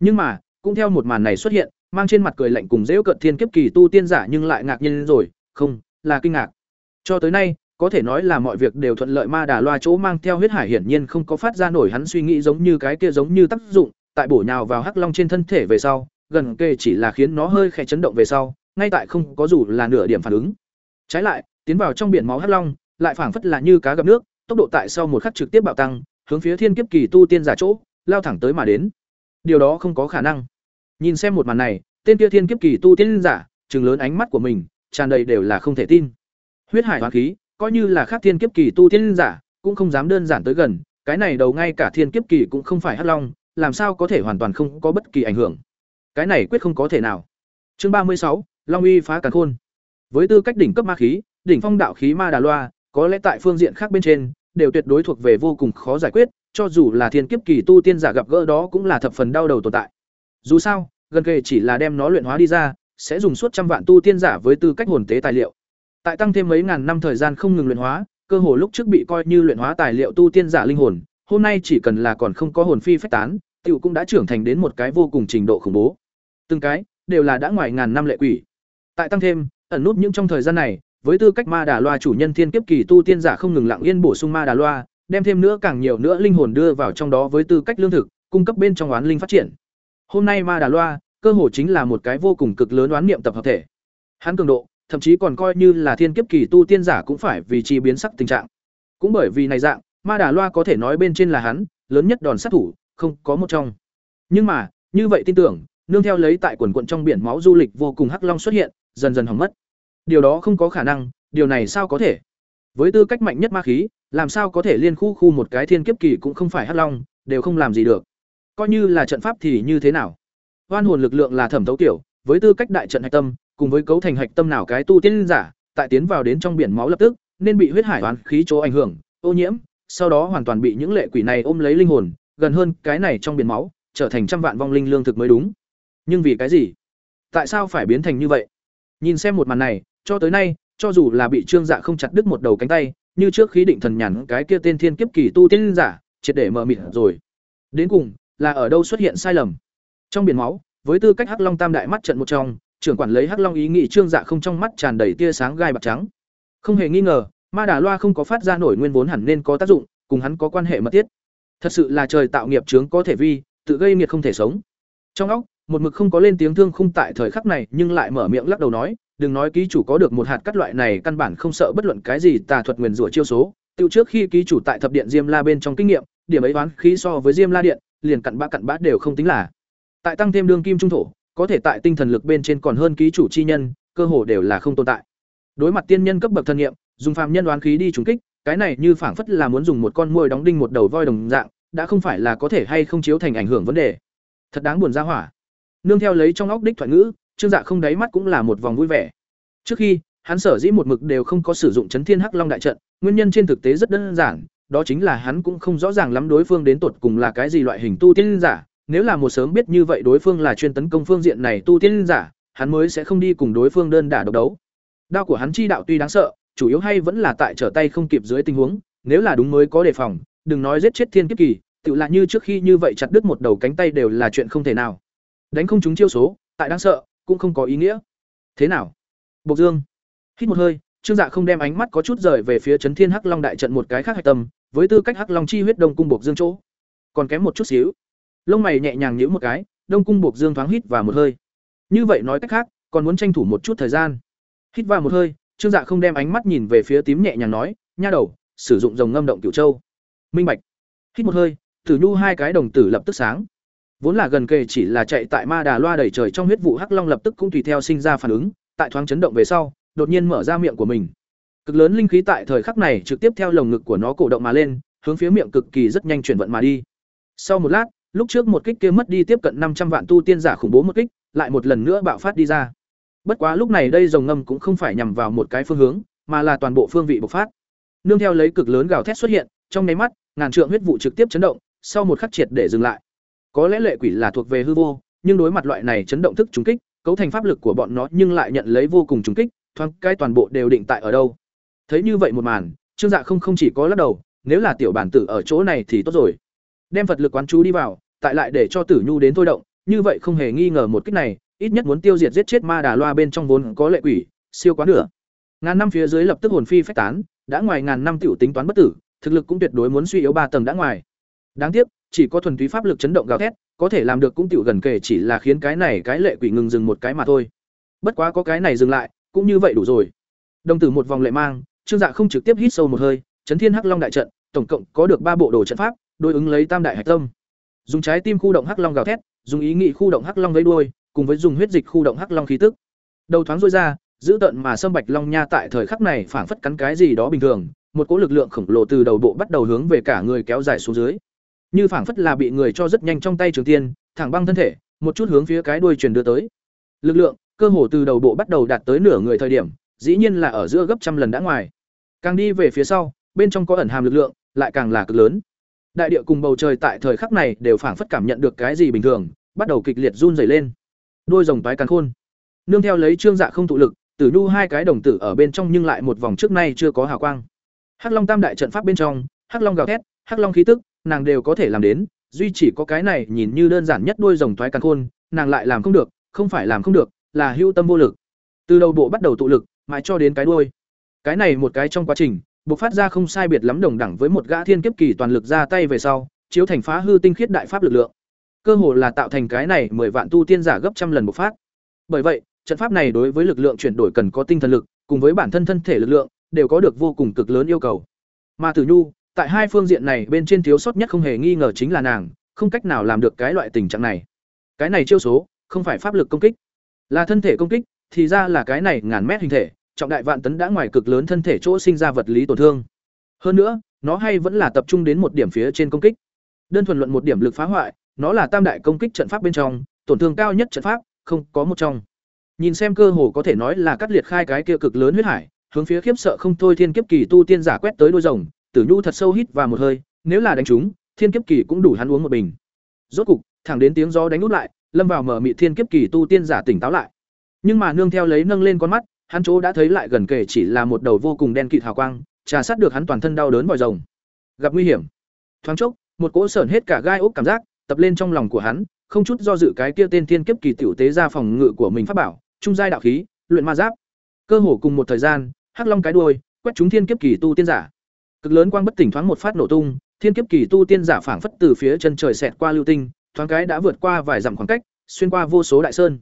Nhưng mà, cũng theo một màn này xuất hiện, mang trên mặt cười lạnh cùng dễu cận thiên kiếp kỳ tu tiên giả nhưng lại ngạc nhiên rồi, không, là kinh ngạc. Cho tới nay có thể nói là mọi việc đều thuận lợi ma đà loa chỗ mang theo huyết hải hiển nhiên không có phát ra nổi hắn suy nghĩ giống như cái kia giống như tác dụng, tại bổ nhào vào hắc long trên thân thể về sau, gần kề chỉ là khiến nó hơi khẽ chấn động về sau, ngay tại không có dù là nửa điểm phản ứng. Trái lại, tiến vào trong biển máu hắc long, lại phảng phất là như cá gặp nước, tốc độ tại sau một khắc trực tiếp bạo tăng, hướng phía thiên kiếp kỳ tu tiên giả chỗ, lao thẳng tới mà đến. Điều đó không có khả năng. Nhìn xem một màn này, tên kia thiên kiếp kỳ tu tiên giả chừng lớn ánh mắt của mình, tràn đầy đều là không thể tin. Huyết hải hoàng khí coi như là khác thiên kiếp kỳ tu tiên giả, cũng không dám đơn giản tới gần, cái này đầu ngay cả thiên kiếp kỳ cũng không phải hắc long, làm sao có thể hoàn toàn không có bất kỳ ảnh hưởng. Cái này quyết không có thể nào. Chương ba mươi sáu long uy phá càn khôn với tư cách đỉnh cấp ma khí đỉnh phong đạo khí ma đà loa có lẽ tại phương diện khác bên trên đều tuyệt đối thuộc về vô cùng khó giải quyết cho dù là thiên kiếp kỳ tu tiên giả gặp gỡ đó cũng là thập phần đau đầu tồn tại dù sao gần kề chỉ là đem nó luyện hóa đi ra sẽ dùng suốt trăm vạn tu tiên giả với tư cách hồn tế tài liệu tại tăng thêm mấy ngàn năm thời gian không ngừng luyện hóa, cơ hồ lúc trước bị coi như luyện hóa tài liệu tu tiên giả linh hồn, hôm nay chỉ cần là còn không có hồn phi phách tán, tiểu cũng đã trưởng thành đến một cái vô cùng trình độ khủng bố. Từng cái, đều là đã ngoài ngàn năm lệ quỷ. Tại tăng thêm, ẩn nút những trong thời gian này, với tư cách ma đà loa chủ nhân thiên kiếp kỳ tu tiên giả không ngừng lặng yên bổ sung ma đà loa, đem thêm nữa càng nhiều nữa linh hồn đưa vào trong đó với tư cách lương thực, cung cấp bên trong oán linh phát triển. Hôm nay ma đà loa, cơ hồ chính là một cái vô cùng cực lớn oán niệm tập hợp thể. Hắn cường độ thậm chí còn coi như là thiên kiếp kỳ tu tiên giả cũng phải vì chi biến sắc tình trạng. Cũng bởi vì này dạng, ma đà loa có thể nói bên trên là hắn, lớn nhất đòn sát thủ, không có một trong. Nhưng mà, như vậy tin tưởng, nương theo lấy tại quần quận trong biển máu du lịch vô cùng hắc long xuất hiện, dần dần hỏng mất. Điều đó không có khả năng, điều này sao có thể? Với tư cách mạnh nhất ma khí, làm sao có thể liên khu khu một cái thiên kiếp kỳ cũng không phải hắc long, đều không làm gì được. Coi như là trận pháp thì như thế nào? Hoan hồn lực lượng là thẩm thấu tiểu, với tư cách đại trận hạch tâm cùng với cấu thành hạch tâm nào cái tu tiên giả, tại tiến vào đến trong biển máu lập tức, nên bị huyết hải oán khí chỗ ảnh hưởng, ô nhiễm, sau đó hoàn toàn bị những lệ quỷ này ôm lấy linh hồn, gần hơn cái này trong biển máu, trở thành trăm vạn vong linh lương thực mới đúng. Nhưng vì cái gì? Tại sao phải biến thành như vậy? Nhìn xem một màn này, cho tới nay, cho dù là bị trương dạ không chặt đứt một đầu cánh tay, như trước khí định thần nhàn cái kia tên thiên kiếp kỳ tu tiên giả, triệt để mờ mịt rồi. Đến cùng, là ở đâu xuất hiện sai lầm? Trong biển máu, với tư cách hắc long tam đại mắt trận một trong trưởng quản lấy hắc long ý nghị trương dạ không trong mắt tràn đầy tia sáng gai bạc trắng. Không hề nghi ngờ, ma đà loa không có phát ra nổi nguyên vốn hẳn nên có tác dụng, cùng hắn có quan hệ mật thiết. Thật sự là trời tạo nghiệp chướng có thể vi, tự gây nghiệt không thể sống. Trong óc, một mực không có lên tiếng thương khung tại thời khắc này, nhưng lại mở miệng lắc đầu nói, đừng nói ký chủ có được một hạt cắt loại này, căn bản không sợ bất luận cái gì tà thuật nguyền rủa chiêu số. Tiêu trước khi ký chủ tại thập điện diêm la bên trong kinh nghiệm, điểm ấy toán khí so với diêm la điện, liền cặn bã cặn bã đều không tính là. Tại tăng thêm đương kim trung thổ có thể tại tinh thần lực bên trên còn hơn ký chủ chi nhân, cơ hồ đều là không tồn tại. Đối mặt tiên nhân cấp bậc thân nghiệm, dùng phàm nhân đoán khí đi trúng kích, cái này như phảng phất là muốn dùng một con muôi đóng đinh một đầu voi đồng dạng, đã không phải là có thể hay không chiếu thành ảnh hưởng vấn đề. Thật đáng buồn ra hỏa. Nương theo lấy trong óc đích thoại ngữ, trương dạ không đáy mắt cũng là một vòng vui vẻ. Trước khi, hắn sở dĩ một mực đều không có sử dụng chấn thiên hắc long đại trận, nguyên nhân trên thực tế rất đơn giản, đó chính là hắn cũng không rõ ràng lắm đối phương đến tột cùng là cái gì loại hình tu tiên giả nếu là một sớm biết như vậy đối phương là chuyên tấn công phương diện này tu tiên giả, hắn mới sẽ không đi cùng đối phương đơn đả độc đấu. Đao của hắn chi đạo tuy đáng sợ, chủ yếu hay vẫn là tại trở tay không kịp dưới tình huống, nếu là đúng mới có đề phòng, đừng nói giết chết thiên kiếp kỳ, tự là như trước khi như vậy chặt đứt một đầu cánh tay đều là chuyện không thể nào. Đánh không chúng chiêu số, tại đáng sợ, cũng không có ý nghĩa. Thế nào? Bộc dương. Hít một hơi, trương dạ không đem ánh mắt có chút rời về phía trấn thiên hắc long đại trận một cái khác hạch tâm, với tư cách hắc long chi huyết đông cung bộc dương chỗ. Còn kém một chút xíu lông mày nhẹ nhàng nhíu một cái, đông cung buộc dương thoáng hít và một hơi. Như vậy nói cách khác, còn muốn tranh thủ một chút thời gian. Hít vào một hơi, trương dạ không đem ánh mắt nhìn về phía tím nhẹ nhàng nói, nha đầu, sử dụng dòng ngâm động cửu châu. Minh bạch. Hít một hơi, tử nhu hai cái đồng tử lập tức sáng. Vốn là gần kề chỉ là chạy tại ma đà loa đầy trời trong huyết vụ hắc long lập tức cũng tùy theo sinh ra phản ứng, tại thoáng chấn động về sau, đột nhiên mở ra miệng của mình. Cực lớn linh khí tại thời khắc này trực tiếp theo lồng ngực của nó cổ động mà lên, hướng phía miệng cực kỳ rất nhanh chuyển vận mà đi. Sau một lát lúc trước một kích kia mất đi tiếp cận năm trăm vạn tu tiên giả khủng bố một kích, lại một lần nữa bạo phát đi ra. Bất quá lúc này đây rồng ngâm cũng không phải nhằm vào một cái phương hướng, mà là toàn bộ phương vị bộc phát. Nương theo lấy cực lớn gào thét xuất hiện, trong nháy mắt, ngàn trượng huyết vụ trực tiếp chấn động, sau một khắc triệt để dừng lại. Có lẽ lệ quỷ là thuộc về hư vô, nhưng đối mặt loại này chấn động thức trùng kích, cấu thành pháp lực của bọn nó nhưng lại nhận lấy vô cùng trùng kích, thoáng cái toàn bộ đều định tại ở đâu. Thấy như vậy một màn, trương dạ không không chỉ có lắc đầu, nếu là tiểu bản tử ở chỗ này thì tốt rồi. Đem phật lực quán chú đi vào tại lại để cho tử nhu đến thôi động, như vậy không hề nghi ngờ một kích này, ít nhất muốn tiêu diệt giết chết ma đà loa bên trong vốn có lệ quỷ, siêu quá nửa. Ngàn năm phía dưới lập tức hồn phi phách tán, đã ngoài ngàn năm tiểu tính toán bất tử, thực lực cũng tuyệt đối muốn suy yếu ba tầng đã ngoài. Đáng tiếc, chỉ có thuần túy pháp lực chấn động gào thét, có thể làm được cũng tiểu gần kể chỉ là khiến cái này cái lệ quỷ ngừng dừng một cái mà thôi. Bất quá có cái này dừng lại, cũng như vậy đủ rồi. Đồng tử một vòng lệ mang, trương dạ không trực tiếp hít sâu một hơi, chấn thiên hắc long đại trận, tổng cộng có được ba bộ đồ trận pháp, đối ứng lấy tam đại hạch tâm dùng trái tim khu động hắc long gào thét dùng ý nghị khu động hắc long vây đuôi cùng với dùng huyết dịch khu động hắc long khí tức đầu thoáng rối ra giữ tận mà sâm bạch long nha tại thời khắc này phảng phất cắn cái gì đó bình thường một cỗ lực lượng khổng lồ từ đầu bộ bắt đầu hướng về cả người kéo dài xuống dưới như phảng phất là bị người cho rất nhanh trong tay trường tiên thẳng băng thân thể một chút hướng phía cái đuôi truyền đưa tới lực lượng cơ hồ từ đầu bộ bắt đầu đạt tới nửa người thời điểm, dĩ nhiên là ở giữa gấp trăm lần đã ngoài. Càng đi về phía sau, bên trong có ẩn hàm lực lượng, lại càng là cực lớn. Đại địa cùng bầu trời tại thời khắc này đều phảng phất cảm nhận được cái gì bình thường, bắt đầu kịch liệt run rẩy lên. Đôi rồng toái càn khôn. Nương theo lấy trương dạ không thụ lực, Tử Nhu hai cái đồng tử ở bên trong nhưng lại một vòng trước nay chưa có hào quang. Hắc Long Tam đại trận pháp bên trong, Hắc Long gào thét, Hắc Long khí tức, nàng đều có thể làm đến, duy chỉ có cái này nhìn như đơn giản nhất đôi rồng thoái càn khôn, nàng lại làm không được, không phải làm không được, là hưu tâm vô lực. Từ đầu bộ bắt đầu tụ lực, mãi cho đến cái đuôi. Cái này một cái trong quá trình, bộc phát ra không sai biệt lắm đồng đẳng với một gã thiên kiếp kỳ toàn lực ra tay về sau, chiếu thành phá hư tinh khiết đại pháp lực lượng. Cơ hồ là tạo thành cái này mười vạn tu tiên giả gấp trăm lần bộc phát. Bởi vậy, trận pháp này đối với lực lượng chuyển đổi cần có tinh thần lực, cùng với bản thân thân thể lực lượng, đều có được vô cùng cực lớn yêu cầu. Mà Tử Nhu, tại hai phương diện này bên trên thiếu sót nhất không hề nghi ngờ chính là nàng, không cách nào làm được cái loại tình trạng này. Cái này chiêu số, không phải pháp lực công kích, là thân thể công kích, thì ra là cái này ngàn mét hình thể, trọng đại vạn tấn đã ngoài cực lớn thân thể chỗ sinh ra vật lý tổn thương. Hơn nữa, nó hay vẫn là tập trung đến một điểm phía trên công kích. Đơn thuần luận một điểm lực phá hoại, nó là tam đại công kích trận pháp bên trong, tổn thương cao nhất trận pháp, không có một trong. Nhìn xem cơ hồ có thể nói là cắt liệt khai cái kia cực lớn huyết hải, hướng phía khiếp sợ không thôi thiên kiếp kỳ tu tiên giả quét tới đôi rồng, Tử Nhu thật sâu hít vào một hơi, nếu là đánh chúng, thiên kiếp kỳ cũng đủ hắn uống một bình. Rốt cục, thẳng đến tiếng gió đánh nút lại, lâm vào mở mị thiên kiếp kỳ tu tiên giả tỉnh táo lại. Nhưng mà nương theo lấy nâng lên con mắt, hắn chỗ đã thấy lại gần kề chỉ là một đầu vô cùng đen kịt hào quang, trà sát được hắn toàn thân đau đớn vòi rồng. Gặp nguy hiểm. Thoáng chốc, một cỗ sởn hết cả gai ốc cảm giác tập lên trong lòng của hắn, không chút do dự cái kia tên thiên kiếp kỳ tiểu tế ra phòng ngự của mình phát bảo, trung giai đạo khí, luyện ma giáp. Cơ hồ cùng một thời gian, hắc long cái đuôi, quét chúng thiên kiếp kỳ tu tiên giả. Cực lớn quang bất tỉnh thoáng một phát nổ tung, thiên kiếp kỳ tu tiên giả phảng phất từ phía chân trời xẹt qua lưu tinh, thoáng cái đã vượt qua vài dặm khoảng cách, xuyên qua vô số đại sơn.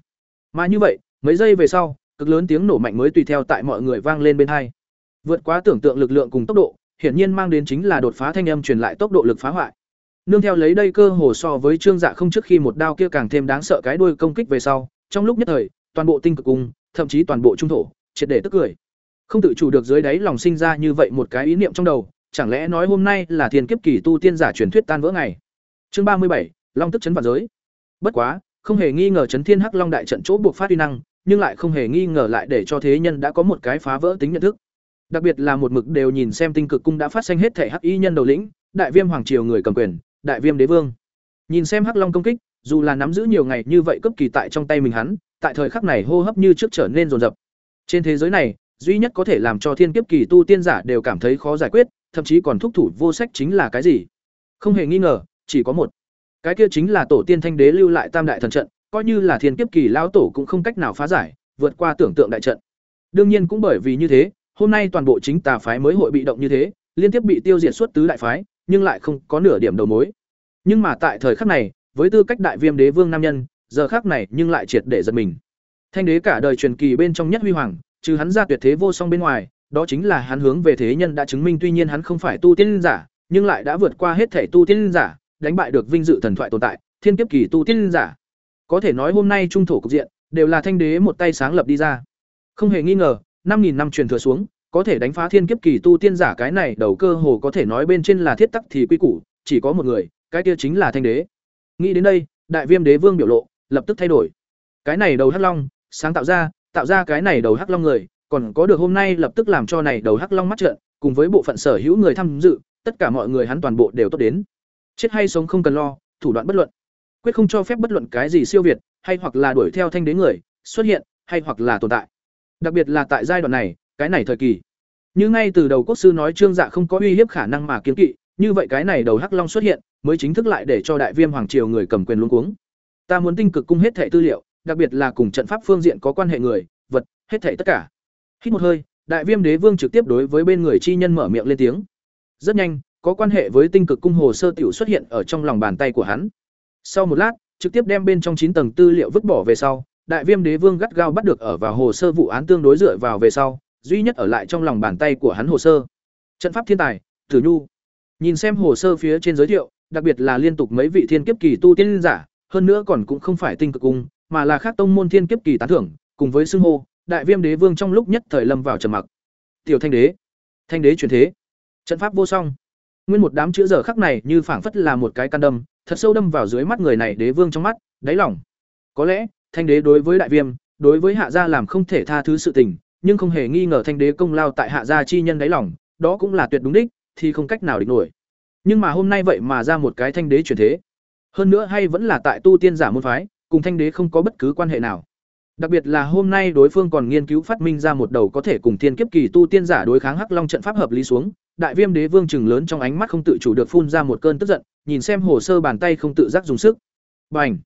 Mà như vậy, mấy giây về sau, cực lớn tiếng nổ mạnh mới tùy theo tại mọi người vang lên bên hai. Vượt quá tưởng tượng lực lượng cùng tốc độ, hiển nhiên mang đến chính là đột phá thanh âm truyền lại tốc độ lực phá hoại. Nương theo lấy đây cơ hồ so với Trương Dạ không trước khi một đao kia càng thêm đáng sợ cái đuôi công kích về sau, trong lúc nhất thời, toàn bộ tinh cực cung, thậm chí toàn bộ trung thổ, triệt để tức cười. Không tự chủ được dưới đáy lòng sinh ra như vậy một cái ý niệm trong đầu, chẳng lẽ nói hôm nay là thiên kiếp kỳ tu tiên giả truyền thuyết tan vỡ ngày. Chương ba mươi bảy Long tức chấn vạn giới. Bất quá, không hề nghi ngờ chấn thiên hắc long đại trận chỗ buộc phát uy năng, nhưng lại không hề nghi ngờ lại để cho thế nhân đã có một cái phá vỡ tính nhận thức. Đặc biệt là một mực đều nhìn xem tinh cực cung đã phát sinh hết thể hắc y nhân đầu lĩnh, đại viêm hoàng triều người cầm quyền, đại viêm đế vương. Nhìn xem hắc long công kích, dù là nắm giữ nhiều ngày như vậy cấp kỳ tại trong tay mình hắn, tại thời khắc này hô hấp như trước trở nên rồn rập. Trên thế giới này, duy nhất có thể làm cho thiên kiếp kỳ tu tiên giả đều cảm thấy khó giải quyết, thậm chí còn thúc thủ vô sách chính là cái gì? Không hề nghi ngờ, chỉ có một. Cái kia chính là tổ tiên thanh đế lưu lại tam đại thần trận, coi như là thiên kiếp kỳ lão tổ cũng không cách nào phá giải, vượt qua tưởng tượng đại trận. Đương nhiên cũng bởi vì như thế, hôm nay toàn bộ chính tà phái mới hội bị động như thế, liên tiếp bị tiêu diệt suốt tứ đại phái, nhưng lại không có nửa điểm đầu mối. Nhưng mà tại thời khắc này, với tư cách đại viêm đế vương nam nhân, giờ khắc này nhưng lại triệt để giật mình. Thanh đế cả đời truyền kỳ bên trong nhất huy hoàng, trừ hắn ra tuyệt thế vô song bên ngoài, đó chính là hắn hướng về thế nhân đã chứng minh tuy nhiên hắn không phải tu tiên giả, nhưng lại đã vượt qua hết thể tu tiên giả, đánh bại được vinh dự thần thoại tồn tại, thiên kiếp kỳ tu tiên giả. Có thể nói hôm nay trung thổ cục diện đều là thanh đế một tay sáng lập đi ra. Không hề nghi ngờ, năm nghìn năm truyền thừa xuống, có thể đánh phá thiên kiếp kỳ tu tiên giả cái này đầu cơ hồ có thể nói bên trên là thiết tắc thì quy củ, chỉ có một người, cái kia chính là thanh đế. Nghĩ đến đây, đại viêm đế vương biểu lộ lập tức thay đổi. Cái này đầu hắc long, sáng tạo ra, tạo ra cái này đầu hắc long người, còn có được hôm nay lập tức làm cho này đầu hắc long mắt trợn, cùng với bộ phận sở hữu người tham dự, tất cả mọi người hắn toàn bộ đều tốt đến. Chết hay sống không cần lo, thủ đoạn bất luận. Quyết không cho phép bất luận cái gì siêu việt, hay hoặc là đuổi theo thanh đế người, xuất hiện, hay hoặc là tồn tại. Đặc biệt là tại giai đoạn này, cái này thời kỳ. Như ngay từ đầu quốc sư nói Trương Dạ không có uy hiếp khả năng mà kiến kỵ, như vậy cái này đầu hắc long xuất hiện, mới chính thức lại để cho đại viêm hoàng triều người cầm quyền luôn cuống. Ta muốn tinh cực cung hết thảy tư liệu, đặc biệt là cùng trận pháp phương diện có quan hệ người, vật, hết thảy tất cả. Hít một hơi, đại viêm đế vương trực tiếp đối với bên người chi nhân mở miệng lên tiếng. Rất nhanh, có quan hệ với tinh cực cung hồ sơ tiểu xuất hiện ở trong lòng bàn tay của hắn. Sau một lát, trực tiếp đem bên trong chín tầng tư liệu vứt bỏ về sau, đại viêm đế vương gắt gao bắt được ở vào hồ sơ vụ án tương đối dựa vào về sau, duy nhất ở lại trong lòng bàn tay của hắn hồ sơ. Trận pháp thiên tài, Tử Nhu. Nhìn xem hồ sơ phía trên giới thiệu, đặc biệt là liên tục mấy vị thiên kiếp kỳ tu tiên giả, hơn nữa còn cũng không phải tinh cực cung, mà là khác tông môn thiên kiếp kỳ tán thưởng, cùng với xưng hô, đại viêm đế vương trong lúc nhất thời lâm vào trầm mặc. Tiểu Thanh đế, Thanh đế truyền thế, trận pháp vô song. Nguyên một đám chữ giờ khắc này như phảng phất là một cái căn đâm, thật sâu đâm vào dưới mắt người này đế vương trong mắt, đáy lòng. Có lẽ, Thanh đế đối với đại viêm, đối với hạ gia làm không thể tha thứ sự tình nhưng không hề nghi ngờ thanh đế công lao tại hạ gia chi nhân đáy lòng đó cũng là tuyệt đúng đích thì không cách nào địch nổi. Nhưng mà hôm nay vậy mà ra một cái thanh đế chuyển thế. Hơn nữa hay vẫn là tại tu tiên giả môn phái cùng thanh đế không có bất cứ quan hệ nào. Đặc biệt là hôm nay đối phương còn nghiên cứu phát minh ra một đầu có thể cùng thiên kiếp kỳ tu tiên giả đối kháng hắc long trận pháp hợp lý xuống đại viêm đế vương chừng lớn trong ánh mắt không tự chủ được phun ra một cơn tức giận nhìn xem hồ sơ bàn tay không tự giác dùng sức. Bành!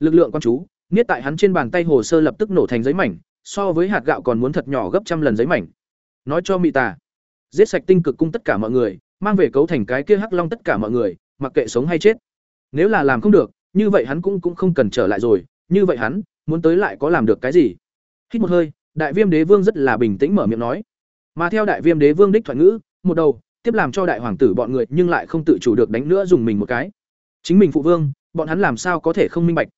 Lực lượng quan chú, niết tại hắn trên bàn tay hồ sơ lập tức nổ thành giấy mảnh, so với hạt gạo còn muốn thật nhỏ gấp trăm lần giấy mảnh. Nói cho mị tà, giết sạch tinh cực cung tất cả mọi người, mang về cấu thành cái kia hắc long tất cả mọi người, mặc kệ sống hay chết. Nếu là làm không được, như vậy hắn cũng cũng không cần trở lại rồi, như vậy hắn, muốn tới lại có làm được cái gì? Hít một hơi, đại viêm đế vương rất là bình tĩnh mở miệng nói. Mà theo đại viêm đế vương đích thoại ngữ, một đầu tiếp làm cho đại hoàng tử bọn người nhưng lại không tự chủ được đánh nữa dùng mình một cái. Chính mình phụ vương, bọn hắn làm sao có thể không minh bạch?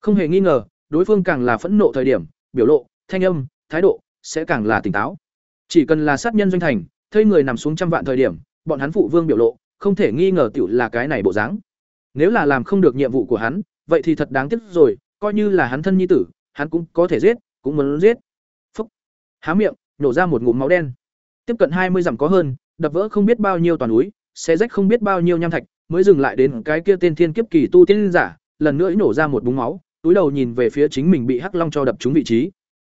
Không hề nghi ngờ, đối phương càng là phẫn nộ thời điểm, biểu lộ, thanh âm, thái độ sẽ càng là tỉnh táo. Chỉ cần là sát nhân doanh thành thây người nằm xuống trăm vạn thời điểm, bọn hắn phụ vương biểu lộ, không thể nghi ngờ tiểu là cái này bộ dáng. Nếu là làm không được nhiệm vụ của hắn, vậy thì thật đáng tiếc rồi, coi như là hắn thân nhi tử, hắn cũng có thể giết, cũng muốn giết. Phúc. Há miệng, nổ ra một ngụm máu đen. Tiếp cận hai mươi dặm có hơn đập vỡ không biết bao nhiêu toàn núi, xé rách không biết bao nhiêu nham thạch, mới dừng lại đến cái kia tên thiên kiếp kỳ tu tiên giả, lần nữa nổ ra một búng máu, túi đầu nhìn về phía chính mình bị hắc long cho đập trúng vị trí.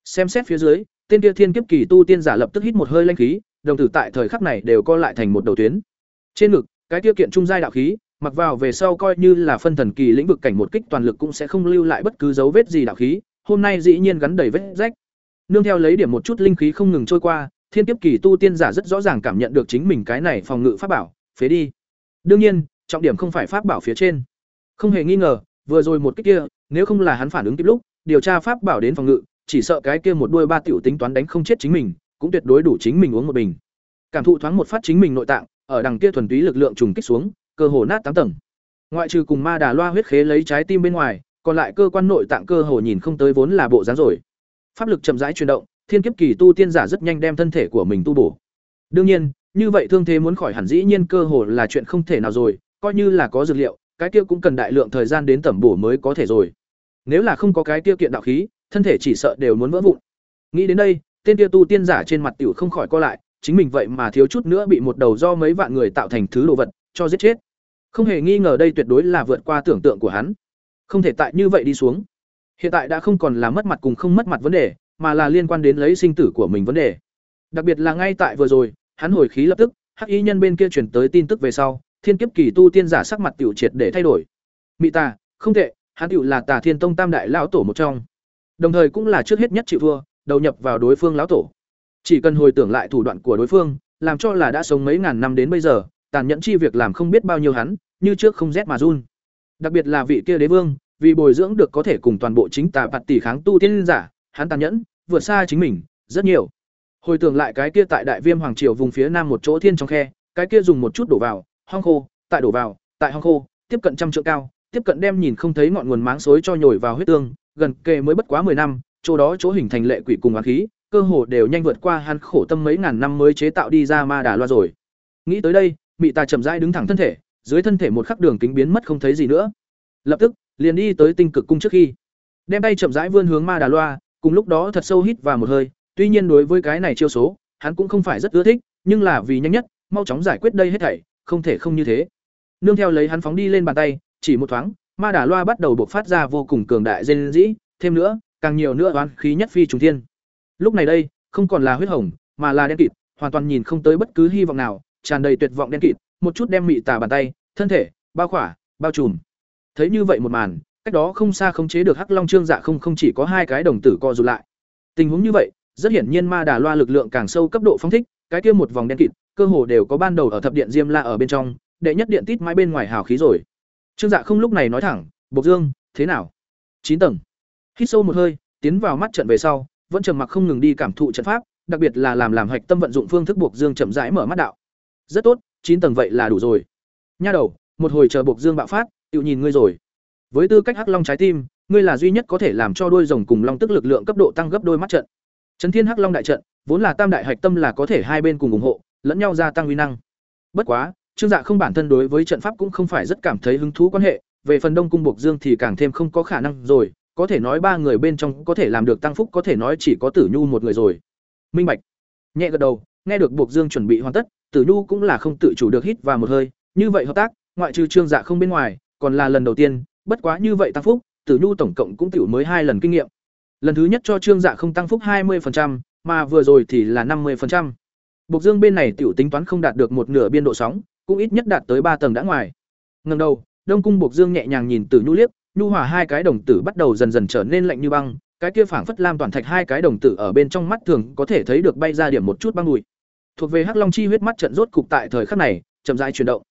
Xem xét phía dưới, tên kia thiên kiếp kỳ tu tiên giả lập tức hít một hơi lanh khí, đồng tử tại thời khắc này đều co lại thành một đầu tuyến. Trên ngực, cái kia kiện trung giai đạo khí, mặc vào về sau coi như là phân thần kỳ lĩnh vực cảnh một kích toàn lực cũng sẽ không lưu lại bất cứ dấu vết gì đạo khí, hôm nay dĩ nhiên gắn đầy vết rách. Nương theo lấy điểm một chút linh khí không ngừng trôi qua thiên kiếp kỳ tu tiên giả rất rõ ràng cảm nhận được chính mình cái này phòng ngự pháp bảo, phế đi. Đương nhiên, trọng điểm không phải pháp bảo phía trên. Không hề nghi ngờ, vừa rồi một kích kia, nếu không là hắn phản ứng kịp lúc, điều tra pháp bảo đến phòng ngự, chỉ sợ cái kia một đuôi ba tiểu tính toán đánh không chết chính mình, cũng tuyệt đối đủ chính mình uống một bình. Cảm thụ thoáng một phát chính mình nội tạng, ở đằng kia thuần túy lực lượng trùng kích xuống, cơ hồ nát tám tầng. Ngoại trừ cùng ma đà loa huyết khế lấy trái tim bên ngoài, còn lại cơ quan nội tạng cơ hồ nhìn không tới vốn là bộ dáng rồi. Pháp lực chậm rãi chuyển động thiên kiếp kỳ tu tiên giả rất nhanh đem thân thể của mình tu bổ. Đương nhiên, như vậy thương thế muốn khỏi hẳn dĩ nhiên cơ hồ là chuyện không thể nào rồi, coi như là có dược liệu, cái kia cũng cần đại lượng thời gian đến tẩm bổ mới có thể rồi. Nếu là không có cái tiêu kiện đạo khí, thân thể chỉ sợ đều muốn vỡ vụn. Nghĩ đến đây, tên kia tu tiên giả trên mặt tiểu không khỏi co lại, chính mình vậy mà thiếu chút nữa bị một đầu do mấy vạn người tạo thành thứ đồ vật, cho giết chết. Không hề nghi ngờ đây tuyệt đối là vượt qua tưởng tượng của hắn. Không thể tại như vậy đi xuống. Hiện tại đã không còn là mất mặt cùng không mất mặt vấn đề mà là liên quan đến lấy sinh tử của mình vấn đề. Đặc biệt là ngay tại vừa rồi, hắn hồi khí lập tức, hắc y nhân bên kia chuyển tới tin tức về sau, thiên kiếp kỳ tu tiên giả sắc mặt tiểu triệt để thay đổi. Mị tà, không tệ, hắn tiểu là tà thiên tông tam đại lão tổ một trong. Đồng thời cũng là trước hết nhất chịu thua, đầu nhập vào đối phương lão tổ. Chỉ cần hồi tưởng lại thủ đoạn của đối phương, làm cho là đã sống mấy ngàn năm đến bây giờ, tàn nhẫn chi việc làm không biết bao nhiêu hắn, như trước không rét mà run. Đặc biệt là vị kia đế vương, vì bồi dưỡng được có thể cùng toàn bộ chính tà bạt tỷ kháng tu tiên giả hắn tàn nhẫn vượt xa chính mình rất nhiều hồi tưởng lại cái kia tại đại viêm hoàng triều vùng phía nam một chỗ thiên trong khe cái kia dùng một chút đổ vào hong khô tại đổ vào tại hong khô tiếp cận trăm trượng cao tiếp cận đem nhìn không thấy ngọn nguồn máng xối cho nhồi vào huyết tương gần kề mới bất quá 10 năm, chỗ đó chỗ hình thành lệ quỷ cùng hoàng khí, cơ hồ đều nhanh vượt qua hắn khổ tâm mấy ngàn năm mới chế tạo đi ra ma đà loa rồi. Nghĩ tới đây, Mị Tà chậm rãi đứng thẳng thân thể, dưới thân thể một khắc đường kính biến mất không thấy gì nữa. Lập tức, liền đi tới tinh cực cung trước khi, đem tay chậm rãi vươn hướng ma đà loa, cùng lúc đó thật sâu hít vào một hơi, tuy nhiên đối với cái này chiêu số, hắn cũng không phải rất ưa thích, nhưng là vì nhanh nhất, mau chóng giải quyết đây hết thảy, không thể không như thế. Nương theo lấy hắn phóng đi lên bàn tay, chỉ một thoáng, ma đà loa bắt đầu bộc phát ra vô cùng cường đại dên dĩ thêm nữa càng nhiều nữa oán khí nhất phi trùng thiên lúc này đây không còn là huyết hồng mà là đen kịt hoàn toàn nhìn không tới bất cứ hy vọng nào tràn đầy tuyệt vọng đen kịt một chút đem mị tà bàn tay thân thể bao khỏa bao trùm thấy như vậy một màn cách đó không xa khống chế được hắc long trương dạ không không chỉ có hai cái đồng tử co rụt lại tình huống như vậy rất hiển nhiên ma đà loa lực lượng càng sâu cấp độ phóng thích cái kia một vòng đen kịt cơ hồ đều có ban đầu ở thập điện diêm la ở bên trong đệ nhất điện tít mãi bên ngoài hào khí rồi Trương Dạ không lúc này nói thẳng, "Bộc Dương, thế nào?" Chín tầng. Hít sâu một hơi, tiến vào mắt trận về sau, vẫn trầm mặc không ngừng đi cảm thụ trận pháp, đặc biệt là làm làm hạch tâm vận dụng phương thức buộc Dương chậm rãi mở mắt đạo. "Rất tốt, chín tầng vậy là đủ rồi." Nha đầu, một hồi chờ buộc Dương bạo phát, tự nhìn ngươi rồi. Với tư cách Hắc Long trái tim, ngươi là duy nhất có thể làm cho đôi rồng cùng long tức lực lượng cấp độ tăng gấp đôi mắt trận. Trấn Thiên Hắc Long đại trận, vốn là tam đại hạch tâm là có thể hai bên cùng ủng hộ, lẫn nhau gia tăng uy năng. Bất quá, Trương Dạ không bản thân đối với trận pháp cũng không phải rất cảm thấy hứng thú quan hệ, về phần Đông cung Bộc Dương thì càng thêm không có khả năng rồi, có thể nói ba người bên trong có thể làm được tăng phúc có thể nói chỉ có Tử Nhu một người rồi. Minh Bạch. Nhẹ gật đầu, nghe được Buộc Dương chuẩn bị hoàn tất, Tử Nhu cũng là không tự chủ được hít vào một hơi, như vậy hợp tác, ngoại trừ Trương Dạ không bên ngoài, còn là lần đầu tiên, bất quá như vậy tăng phúc, Tử Nhu tổng cộng cũng tiểu mới hai lần kinh nghiệm. Lần thứ nhất cho Trương Dạ không tăng phúc 20%, mà vừa rồi thì là 50%. Bộc Dương bên này tiểu tính toán không đạt được một nửa biên độ sóng, cũng ít nhất đạt tới ba tầng đã ngoài. Ngẩng đầu, Đông cung Bộc Dương nhẹ nhàng nhìn Tử Nhu liếc, nhu hòa hai cái đồng tử bắt đầu dần dần trở nên lạnh như băng, cái kia phảng phất lam toàn thạch hai cái đồng tử ở bên trong mắt thường có thể thấy được bay ra điểm một chút băng bụi. Thuộc về Hắc Long chi huyết mắt trận rốt cục tại thời khắc này, chậm rãi chuyển động.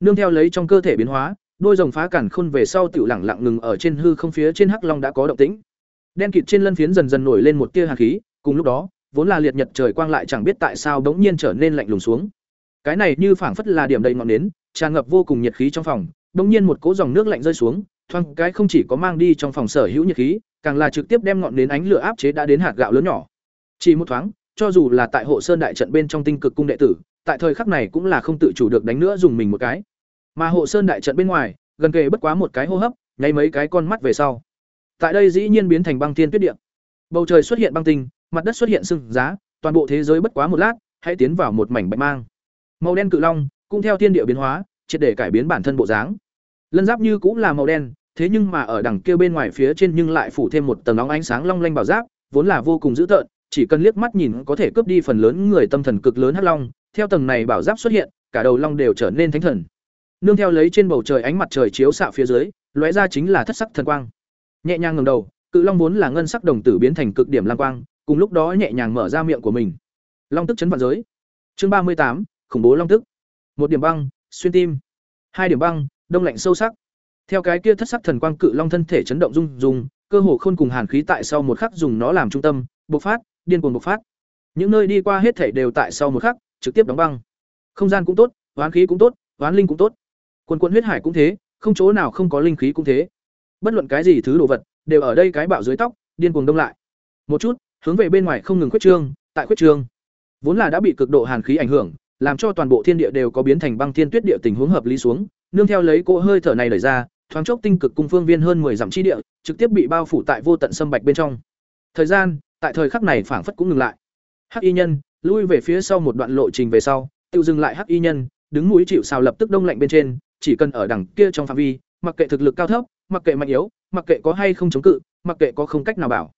Nương theo lấy trong cơ thể biến hóa, đôi rồng phá cản khôn về sau tiểu lẳng lặng ngừng ở trên hư không phía trên Hắc Long đã có động tĩnh. Đen kịt trên lân phiến dần dần nổi lên một tia hàn khí, cùng lúc đó, vốn là liệt nhật trời quang lại chẳng biết tại sao bỗng nhiên trở nên lạnh lùng xuống. Cái này như phảng phất là điểm đầy ngọn nến, tràn ngập vô cùng nhiệt khí trong phòng, bỗng nhiên một cỗ dòng nước lạnh rơi xuống, thoang cái không chỉ có mang đi trong phòng sở hữu nhiệt khí, càng là trực tiếp đem ngọn nến ánh lửa áp chế đã đến hạt gạo lớn nhỏ. Chỉ một thoáng, cho dù là tại hộ sơn đại trận bên trong tinh cực cung đệ tử, tại thời khắc này cũng là không tự chủ được đánh nữa dùng mình một cái. Mà hộ sơn đại trận bên ngoài, gần kề bất quá một cái hô hấp, nháy mấy cái con mắt về sau. Tại đây dĩ nhiên biến thành băng thiên tuyết địa. Bầu trời xuất hiện băng tinh, mặt đất xuất hiện sưng giá, toàn bộ thế giới bất quá một lát, hãy tiến vào một mảnh bạch mang. Màu đen cự long, cũng theo thiên địa biến hóa, triệt để cải biến bản thân bộ dáng. Lân giáp như cũng là màu đen, thế nhưng mà ở đằng kia bên ngoài phía trên nhưng lại phủ thêm một tầng nóng ánh sáng long lanh bảo giáp, vốn là vô cùng dữ tợn, chỉ cần liếc mắt nhìn có thể cướp đi phần lớn người tâm thần cực lớn hắc long, theo tầng này bảo giáp xuất hiện, cả đầu long đều trở nên thánh thần. Nương theo lấy trên bầu trời ánh mặt trời chiếu xạ phía dưới, lóe ra chính là thất sắc thần quang. Nhẹ nhàng ngẩng đầu, cự long vốn là ngân sắc đồng tử biến thành cực điểm lam quang, cùng lúc đó nhẹ nhàng mở ra miệng của mình. Long tức chấn vạn giới. Chương ba mươi tám khủng bố long tức. Một điểm băng, xuyên tim. Hai điểm băng, đông lạnh sâu sắc. Theo cái kia thất sắc thần quang cự long thân thể chấn động rung rung, cơ hồ khôn cùng hàn khí tại sau một khắc dùng nó làm trung tâm, bộc phát, điên cuồng bộc phát. Những nơi đi qua hết thể đều tại sau một khắc, trực tiếp đóng băng. Không gian cũng tốt, hoán khí cũng tốt, hoán linh cũng tốt. Quân quân huyết hải cũng thế, không chỗ nào không có linh khí cũng thế. Bất luận cái gì thứ đồ vật, đều ở đây cái bạo dưới tóc, điên cuồng đông lại. Một chút, hướng về bên ngoài không ngừng khuyết trương, tại khuyết trương. Vốn là đã bị cực độ hàn khí ảnh hưởng, làm cho toàn bộ thiên địa đều có biến thành băng thiên tuyết địa tình huống hợp lý xuống, nương theo lấy cỗ hơi thở này đẩy ra, thoáng chốc tinh cực cung phương viên hơn 10 dặm chi địa, trực tiếp bị bao phủ tại vô tận sâm bạch bên trong. Thời gian, tại thời khắc này phảng phất cũng ngừng lại. Hắc y nhân, lui về phía sau một đoạn lộ trình về sau, tiêu dừng lại hắc y nhân, đứng mũi chịu sào lập tức đông lạnh bên trên, chỉ cần ở đằng kia trong phạm vi, mặc kệ thực lực cao thấp, mặc kệ mạnh yếu, mặc kệ có hay không chống cự, mặc kệ có không cách nào bảo.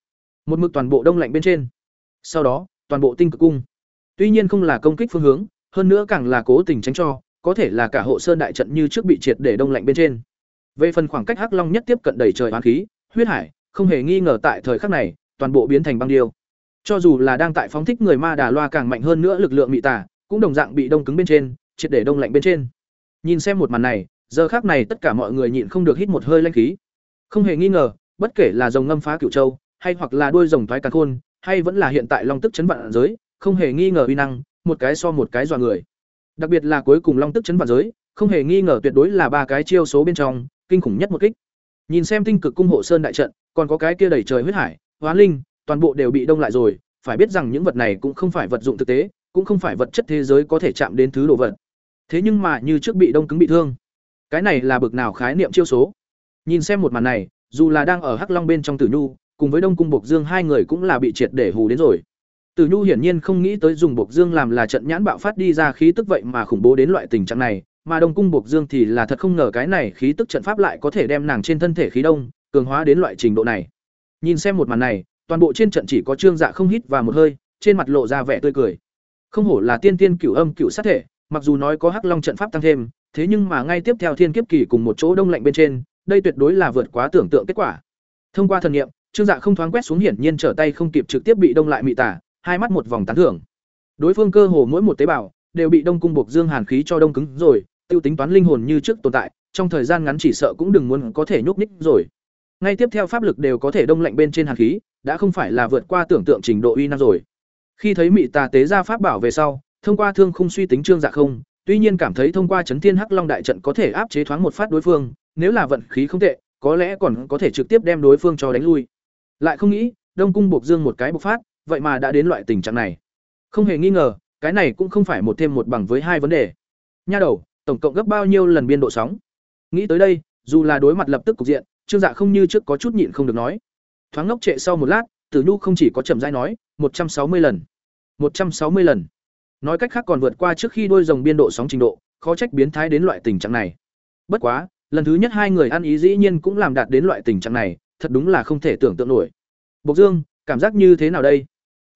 Một mực toàn bộ đông lạnh bên trên. Sau đó, toàn bộ tinh cực cung. Tuy nhiên không là công kích phương hướng, hơn nữa càng là cố tình tránh cho, có thể là cả hộ sơn đại trận như trước bị triệt để đông lạnh bên trên. Về phần khoảng cách Hắc Long nhất tiếp cận đầy trời oán khí, huyết hải, không hề nghi ngờ tại thời khắc này, toàn bộ biến thành băng điêu. Cho dù là đang tại phóng thích người ma đà loa càng mạnh hơn nữa lực lượng mị tà, cũng đồng dạng bị đông cứng bên trên, triệt để đông lạnh bên trên. Nhìn xem một màn này, giờ khác này tất cả mọi người nhịn không được hít một hơi lãnh khí. Không hề nghi ngờ, bất kể là rồng ngâm phá cửu châu, hay hoặc là đuôi rồng thoái càn khôn, hay vẫn là hiện tại long tức chấn vạn giới, không hề nghi ngờ uy năng, một cái so một cái dọa người. Đặc biệt là cuối cùng long tức chấn vạn giới, không hề nghi ngờ tuyệt đối là ba cái chiêu số bên trong, kinh khủng nhất một kích. Nhìn xem tinh cực cung hộ sơn đại trận, còn có cái kia đầy trời huyết hải, hóa linh, toàn bộ đều bị đông lại rồi, phải biết rằng những vật này cũng không phải vật dụng thực tế, cũng không phải vật chất thế giới có thể chạm đến thứ đồ vật. Thế nhưng mà như trước bị đông cứng bị thương. Cái này là bực nào khái niệm chiêu số. Nhìn xem một màn này, dù là đang ở Hắc Long bên trong Tử Nhu, cùng với Đông Cung Bộc Dương hai người cũng là bị triệt để hù đến rồi. Tử Nhu hiển nhiên không nghĩ tới dùng Bộc Dương làm là trận nhãn bạo phát đi ra khí tức vậy mà khủng bố đến loại tình trạng này, mà Đông Cung Bộc Dương thì là thật không ngờ cái này khí tức trận pháp lại có thể đem nàng trên thân thể khí đông, cường hóa đến loại trình độ này. Nhìn xem một màn này, toàn bộ trên trận chỉ có Trương Dạ không hít và một hơi, trên mặt lộ ra vẻ tươi cười. Không hổ là tiên tiên cửu âm cửu sát thể, mặc dù nói có Hắc Long trận pháp tăng thêm, thế nhưng mà ngay tiếp theo thiên kiếp kỳ cùng một chỗ đông lạnh bên trên, đây tuyệt đối là vượt quá tưởng tượng kết quả. Thông qua thần nghiệm, Trương Dạ không thoáng quét xuống hiển nhiên trở tay không kịp trực tiếp bị đông lại mị tả, hai mắt một vòng tán thưởng. Đối phương cơ hồ mỗi một tế bào đều bị đông cung buộc dương hàn khí cho đông cứng rồi, tiêu tính toán linh hồn như trước tồn tại, trong thời gian ngắn chỉ sợ cũng đừng muốn có thể nhúc nhích rồi. Ngay tiếp theo pháp lực đều có thể đông lạnh bên trên hàn khí, đã không phải là vượt qua tưởng tượng trình độ uy năng rồi. Khi thấy mị tà tế ra pháp bảo về sau, thông qua thương khung suy tính trương dạ không, tuy nhiên cảm thấy thông qua chấn thiên hắc long đại trận có thể áp chế thoáng một phát đối phương, nếu là vận khí không tệ, có lẽ còn có thể trực tiếp đem đối phương cho đánh lui. Lại không nghĩ, Đông cung buộc dương một cái bộc phát, vậy mà đã đến loại tình trạng này. Không hề nghi ngờ, cái này cũng không phải một thêm một bằng với hai vấn đề. Nha đầu, tổng cộng gấp bao nhiêu lần biên độ sóng? Nghĩ tới đây, dù là đối mặt lập tức cục diện, Trương Dạ không như trước có chút nhịn không được nói. thoáng ngốc trệ sau một lát tử nhu không chỉ có chậm rãi nói một trăm sáu mươi lần một trăm sáu mươi lần nói cách khác còn vượt qua trước khi đôi rồng biên độ sóng trình độ, khó trách biến thái đến loại tình trạng này. Bất quá, lần thứ nhất hai người ăn ý dĩ nhiên cũng làm đạt đến loại tình trạng này, thật đúng là không thể tưởng tượng nổi. Bộc dương, cảm giác như thế nào đây?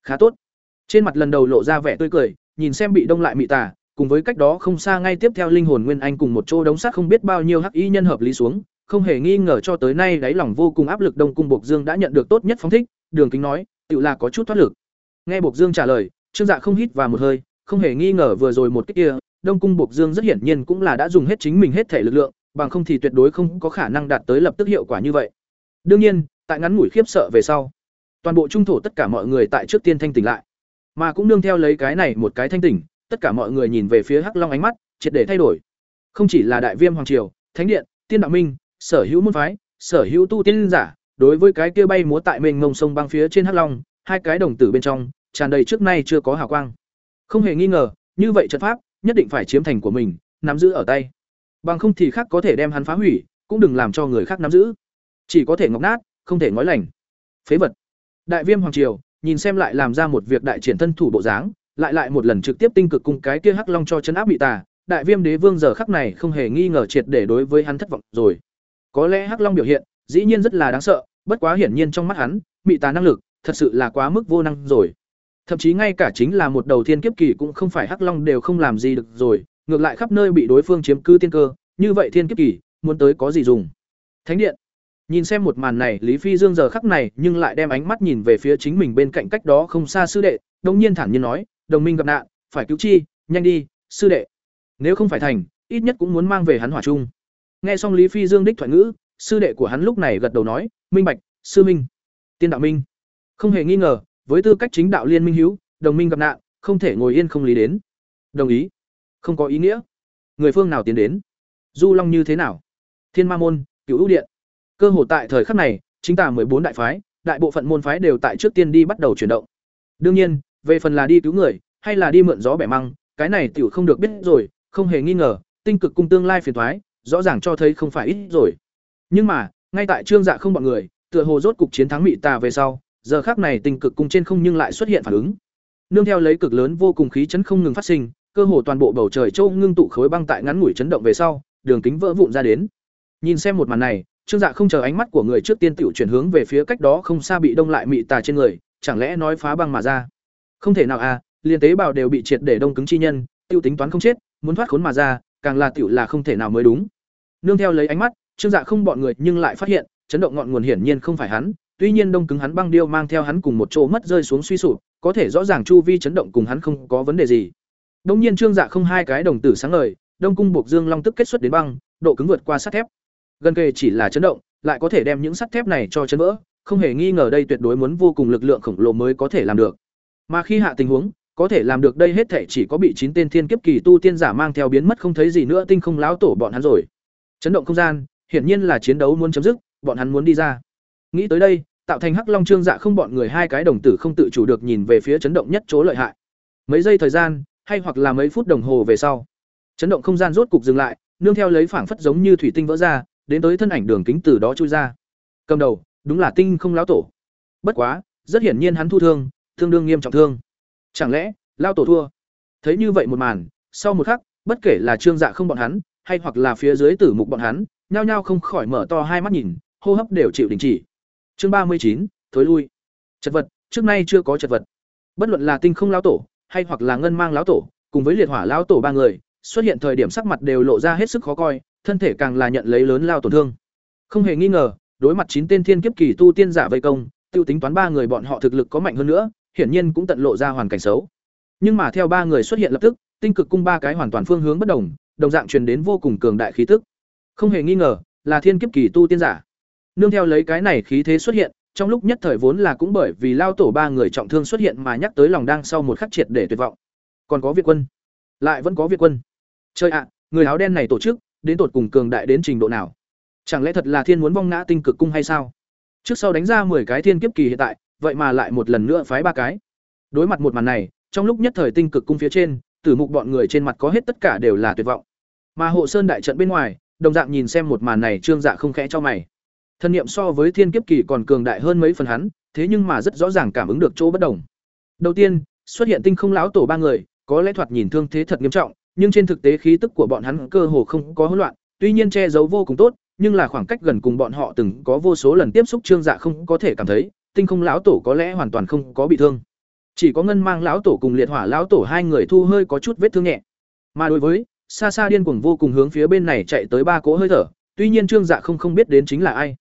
Khá tốt. Trên mặt lần đầu lộ ra vẻ tươi cười, nhìn xem bị đông lại mị tà, cùng với cách đó không xa ngay tiếp theo linh hồn nguyên anh cùng một chỗ đống xác không biết bao nhiêu hắc y nhân hợp lý xuống, không hề nghi ngờ cho tới nay đáy lòng vô cùng áp lực đông cung bộc dương đã nhận được tốt nhất phóng thích, đường kính nói tự là có chút thoát lực. Nghe bộc dương trả lời, trương dạ không hít và một hơi không hề nghi ngờ vừa rồi một cái kia, đông cung bộc dương rất hiển nhiên cũng là đã dùng hết chính mình hết thể lực lượng, bằng không thì tuyệt đối không có khả năng đạt tới lập tức hiệu quả như vậy. Đương nhiên, tại ngắn ngủi khiếp sợ về sau, toàn bộ trung thổ tất cả mọi người tại trước tiên thanh tỉnh lại. Mà cũng nương theo lấy cái này một cái thanh tỉnh, tất cả mọi người nhìn về phía hắc long ánh mắt, triệt để thay đổi. Không chỉ là đại viêm hoàng triều, thánh điện, tiên đạo minh, sở hữu môn phái, sở hữu tu tiên giả, đối với cái kia bay múa tại mênh mông sông băng phía trên hắc long, hai cái đồng tử bên trong, tràn đầy trước nay chưa có hào quang không hề nghi ngờ, như vậy trận pháp, nhất định phải chiếm thành của mình, nắm giữ ở tay. Bằng không thì khác có thể đem hắn phá hủy, cũng đừng làm cho người khác nắm giữ. Chỉ có thể ngọc nát, không thể ngói lành. Phế vật. Đại viêm hoàng triều, nhìn xem lại làm ra một việc đại triển thân thủ bộ dáng, lại lại một lần trực tiếp tinh cực cung cái kia hắc long cho chấn áp bị tà. Đại viêm đế vương giờ khắc này không hề nghi ngờ triệt để đối với hắn thất vọng rồi. Có lẽ hắc long biểu hiện, dĩ nhiên rất là đáng sợ, bất quá hiển nhiên trong mắt hắn, bị tà năng lực, thật sự là quá mức vô năng rồi thậm chí ngay cả chính là một đầu thiên kiếp kỳ cũng không phải hắc long đều không làm gì được rồi, ngược lại khắp nơi bị đối phương chiếm cứ tiên cơ, như vậy thiên kiếp kỳ, muốn tới có gì dùng? Thánh điện. Nhìn xem một màn này, lý phi dương giờ khắc này nhưng lại đem ánh mắt nhìn về phía chính mình bên cạnh cách đó không xa sư đệ đông nhiên thản nhiên nói, đồng minh gặp nạn, phải cứu chi, nhanh đi, sư đệ. Nếu không phải thành, ít nhất cũng muốn mang về hắn hỏa chung. Nghe xong lý phi dương đích thoại ngữ, sư đệ của hắn lúc này gật đầu nói, minh bạch, sư minh, tiên đạo minh. Không hề nghi ngờ với tư cách chính đạo liên minh hữu, đồng minh gặp nạn, không thể ngồi yên không lý đến. Đồng ý. Không có ý nghĩa. Người phương nào tiến đến? Du long như thế nào? Thiên ma môn cựu ưu điện. Cơ hồ tại thời khắc này, chính tả bốn đại phái, đại bộ phận môn phái đều tại trước tiên đi bắt đầu chuyển động. Đương nhiên, về phần là đi cứu người, hay là đi mượn gió bẻ măng, cái này tiểu không được biết rồi, không hề nghi ngờ, tinh cực cung tương lai phiền thoái, rõ ràng cho thấy không phải ít rồi. Nhưng mà, ngay tại trương dạ không bọn người, tựa hồ rốt cục chiến thắng mị tà về sau giờ khác này tình cực cung trên không nhưng lại xuất hiện phản ứng. Nương theo lấy cực lớn vô cùng khí chấn không ngừng phát sinh, cơ hồ toàn bộ bầu trời châu ngưng tụ khối băng tại ngắn ngủi chấn động về sau, đường kính vỡ vụn ra đến. Nhìn xem một màn này, trương dạ không chờ ánh mắt của người trước tiên tiểu chuyển hướng về phía cách đó không xa bị đông lại mị tà trên người, chẳng lẽ nói phá băng mà ra? Không thể nào à liên tế bào đều bị triệt để đông cứng chi nhân, tiêu tính toán không chết, muốn thoát khốn mà ra, càng là tiểu là không thể nào mới đúng. Nương theo lấy ánh mắt, trương dạ không bọn người nhưng lại phát hiện, chấn động ngọn nguồn hiển nhiên không phải hắn tuy nhiên đông cứng hắn băng điêu mang theo hắn cùng một chỗ mất rơi xuống suy sụp, có thể rõ ràng chu vi chấn động cùng hắn không có vấn đề gì. Đông nhiên trương dạ không hai cái đồng tử sáng ngời, đông cung buộc dương long tức kết xuất đến băng, độ cứng vượt qua sắt thép. Gần kề chỉ là chấn động, lại có thể đem những sắt thép này cho chấn vỡ, không hề nghi ngờ đây tuyệt đối muốn vô cùng lực lượng khổng lồ mới có thể làm được. Mà khi hạ tình huống, có thể làm được đây hết thể chỉ có bị chín tên thiên kiếp kỳ tu tiên giả mang theo biến mất không thấy gì nữa tinh không láo tổ bọn hắn rồi. Chấn động không gian, hiển nhiên là chiến đấu muốn chấm dứt, bọn hắn muốn đi ra nghĩ tới đây, tạo thành hắc long trương dạ không bọn người hai cái đồng tử không tự chủ được nhìn về phía chấn động nhất chỗ lợi hại. Mấy giây thời gian, hay hoặc là mấy phút đồng hồ về sau, chấn động không gian rốt cục dừng lại, nương theo lấy phảng phất giống như thủy tinh vỡ ra, đến tới thân ảnh đường kính từ đó chui ra. Cầm đầu, đúng là tinh không lão tổ. Bất quá, rất hiển nhiên hắn thu thương, tương đương nghiêm trọng thương. Chẳng lẽ lao tổ thua? Thấy như vậy một màn, sau một khắc, bất kể là trương dạ không bọn hắn, hay hoặc là phía dưới tử mục bọn hắn, nhao nhao không khỏi mở to hai mắt nhìn, hô hấp đều chịu đình chỉ chương ba mươi chín, thối lui. Chật vật, trước nay chưa có chật vật. Bất luận là tinh không lão tổ, hay hoặc là ngân mang lão tổ, cùng với liệt hỏa lão tổ ba người, xuất hiện thời điểm sắc mặt đều lộ ra hết sức khó coi, thân thể càng là nhận lấy lớn lao tổn thương. Không hề nghi ngờ, đối mặt chín tên thiên kiếp kỳ tu tiên giả vây công, tiêu tính toán ba người bọn họ thực lực có mạnh hơn nữa, hiển nhiên cũng tận lộ ra hoàn cảnh xấu. Nhưng mà theo ba người xuất hiện lập tức, tinh cực cung ba cái hoàn toàn phương hướng bất đồng đồng dạng truyền đến vô cùng cường đại khí tức. Không hề nghi ngờ, là thiên kiếp kỳ tu tiên giả nương theo lấy cái này khí thế xuất hiện, trong lúc nhất thời vốn là cũng bởi vì lao tổ ba người trọng thương xuất hiện mà nhắc tới lòng đang sau một khắc triệt để tuyệt vọng. Còn có việt quân. Lại vẫn có việt quân. Chơi ạ, người áo đen này tổ chức, đến tột cùng cường đại đến trình độ nào? Chẳng lẽ thật là thiên muốn vong ngã tinh cực cung hay sao? Trước sau đánh ra 10 cái thiên kiếp kỳ hiện tại, vậy mà lại một lần nữa phái ba cái. Đối mặt một màn này, trong lúc nhất thời tinh cực cung phía trên, tử mục bọn người trên mặt có hết tất cả đều là tuyệt vọng. Mà hộ sơn đại trận bên ngoài, đồng dạng nhìn xem một màn này, trương dạ không khẽ cho mày. Thân niệm so với thiên kiếp kỳ còn cường đại hơn mấy phần hắn, thế nhưng mà rất rõ ràng cảm ứng được chỗ bất đồng. Đầu tiên, xuất hiện tinh không lão tổ ba người, có lẽ thoạt nhìn thương thế thật nghiêm trọng, nhưng trên thực tế khí tức của bọn hắn cơ hồ không có hỗn loạn, tuy nhiên che giấu vô cùng tốt, nhưng là khoảng cách gần cùng bọn họ từng có vô số lần tiếp xúc trương dạ không có thể cảm thấy, tinh không lão tổ có lẽ hoàn toàn không có bị thương. Chỉ có ngân mang lão tổ cùng liệt hỏa lão tổ hai người thu hơi có chút vết thương nhẹ. Mà đối với xa xa điên cuồng vô cùng hướng phía bên này chạy tới ba cỗ hơi thở, tuy nhiên trương dạ không không biết đến chính là ai.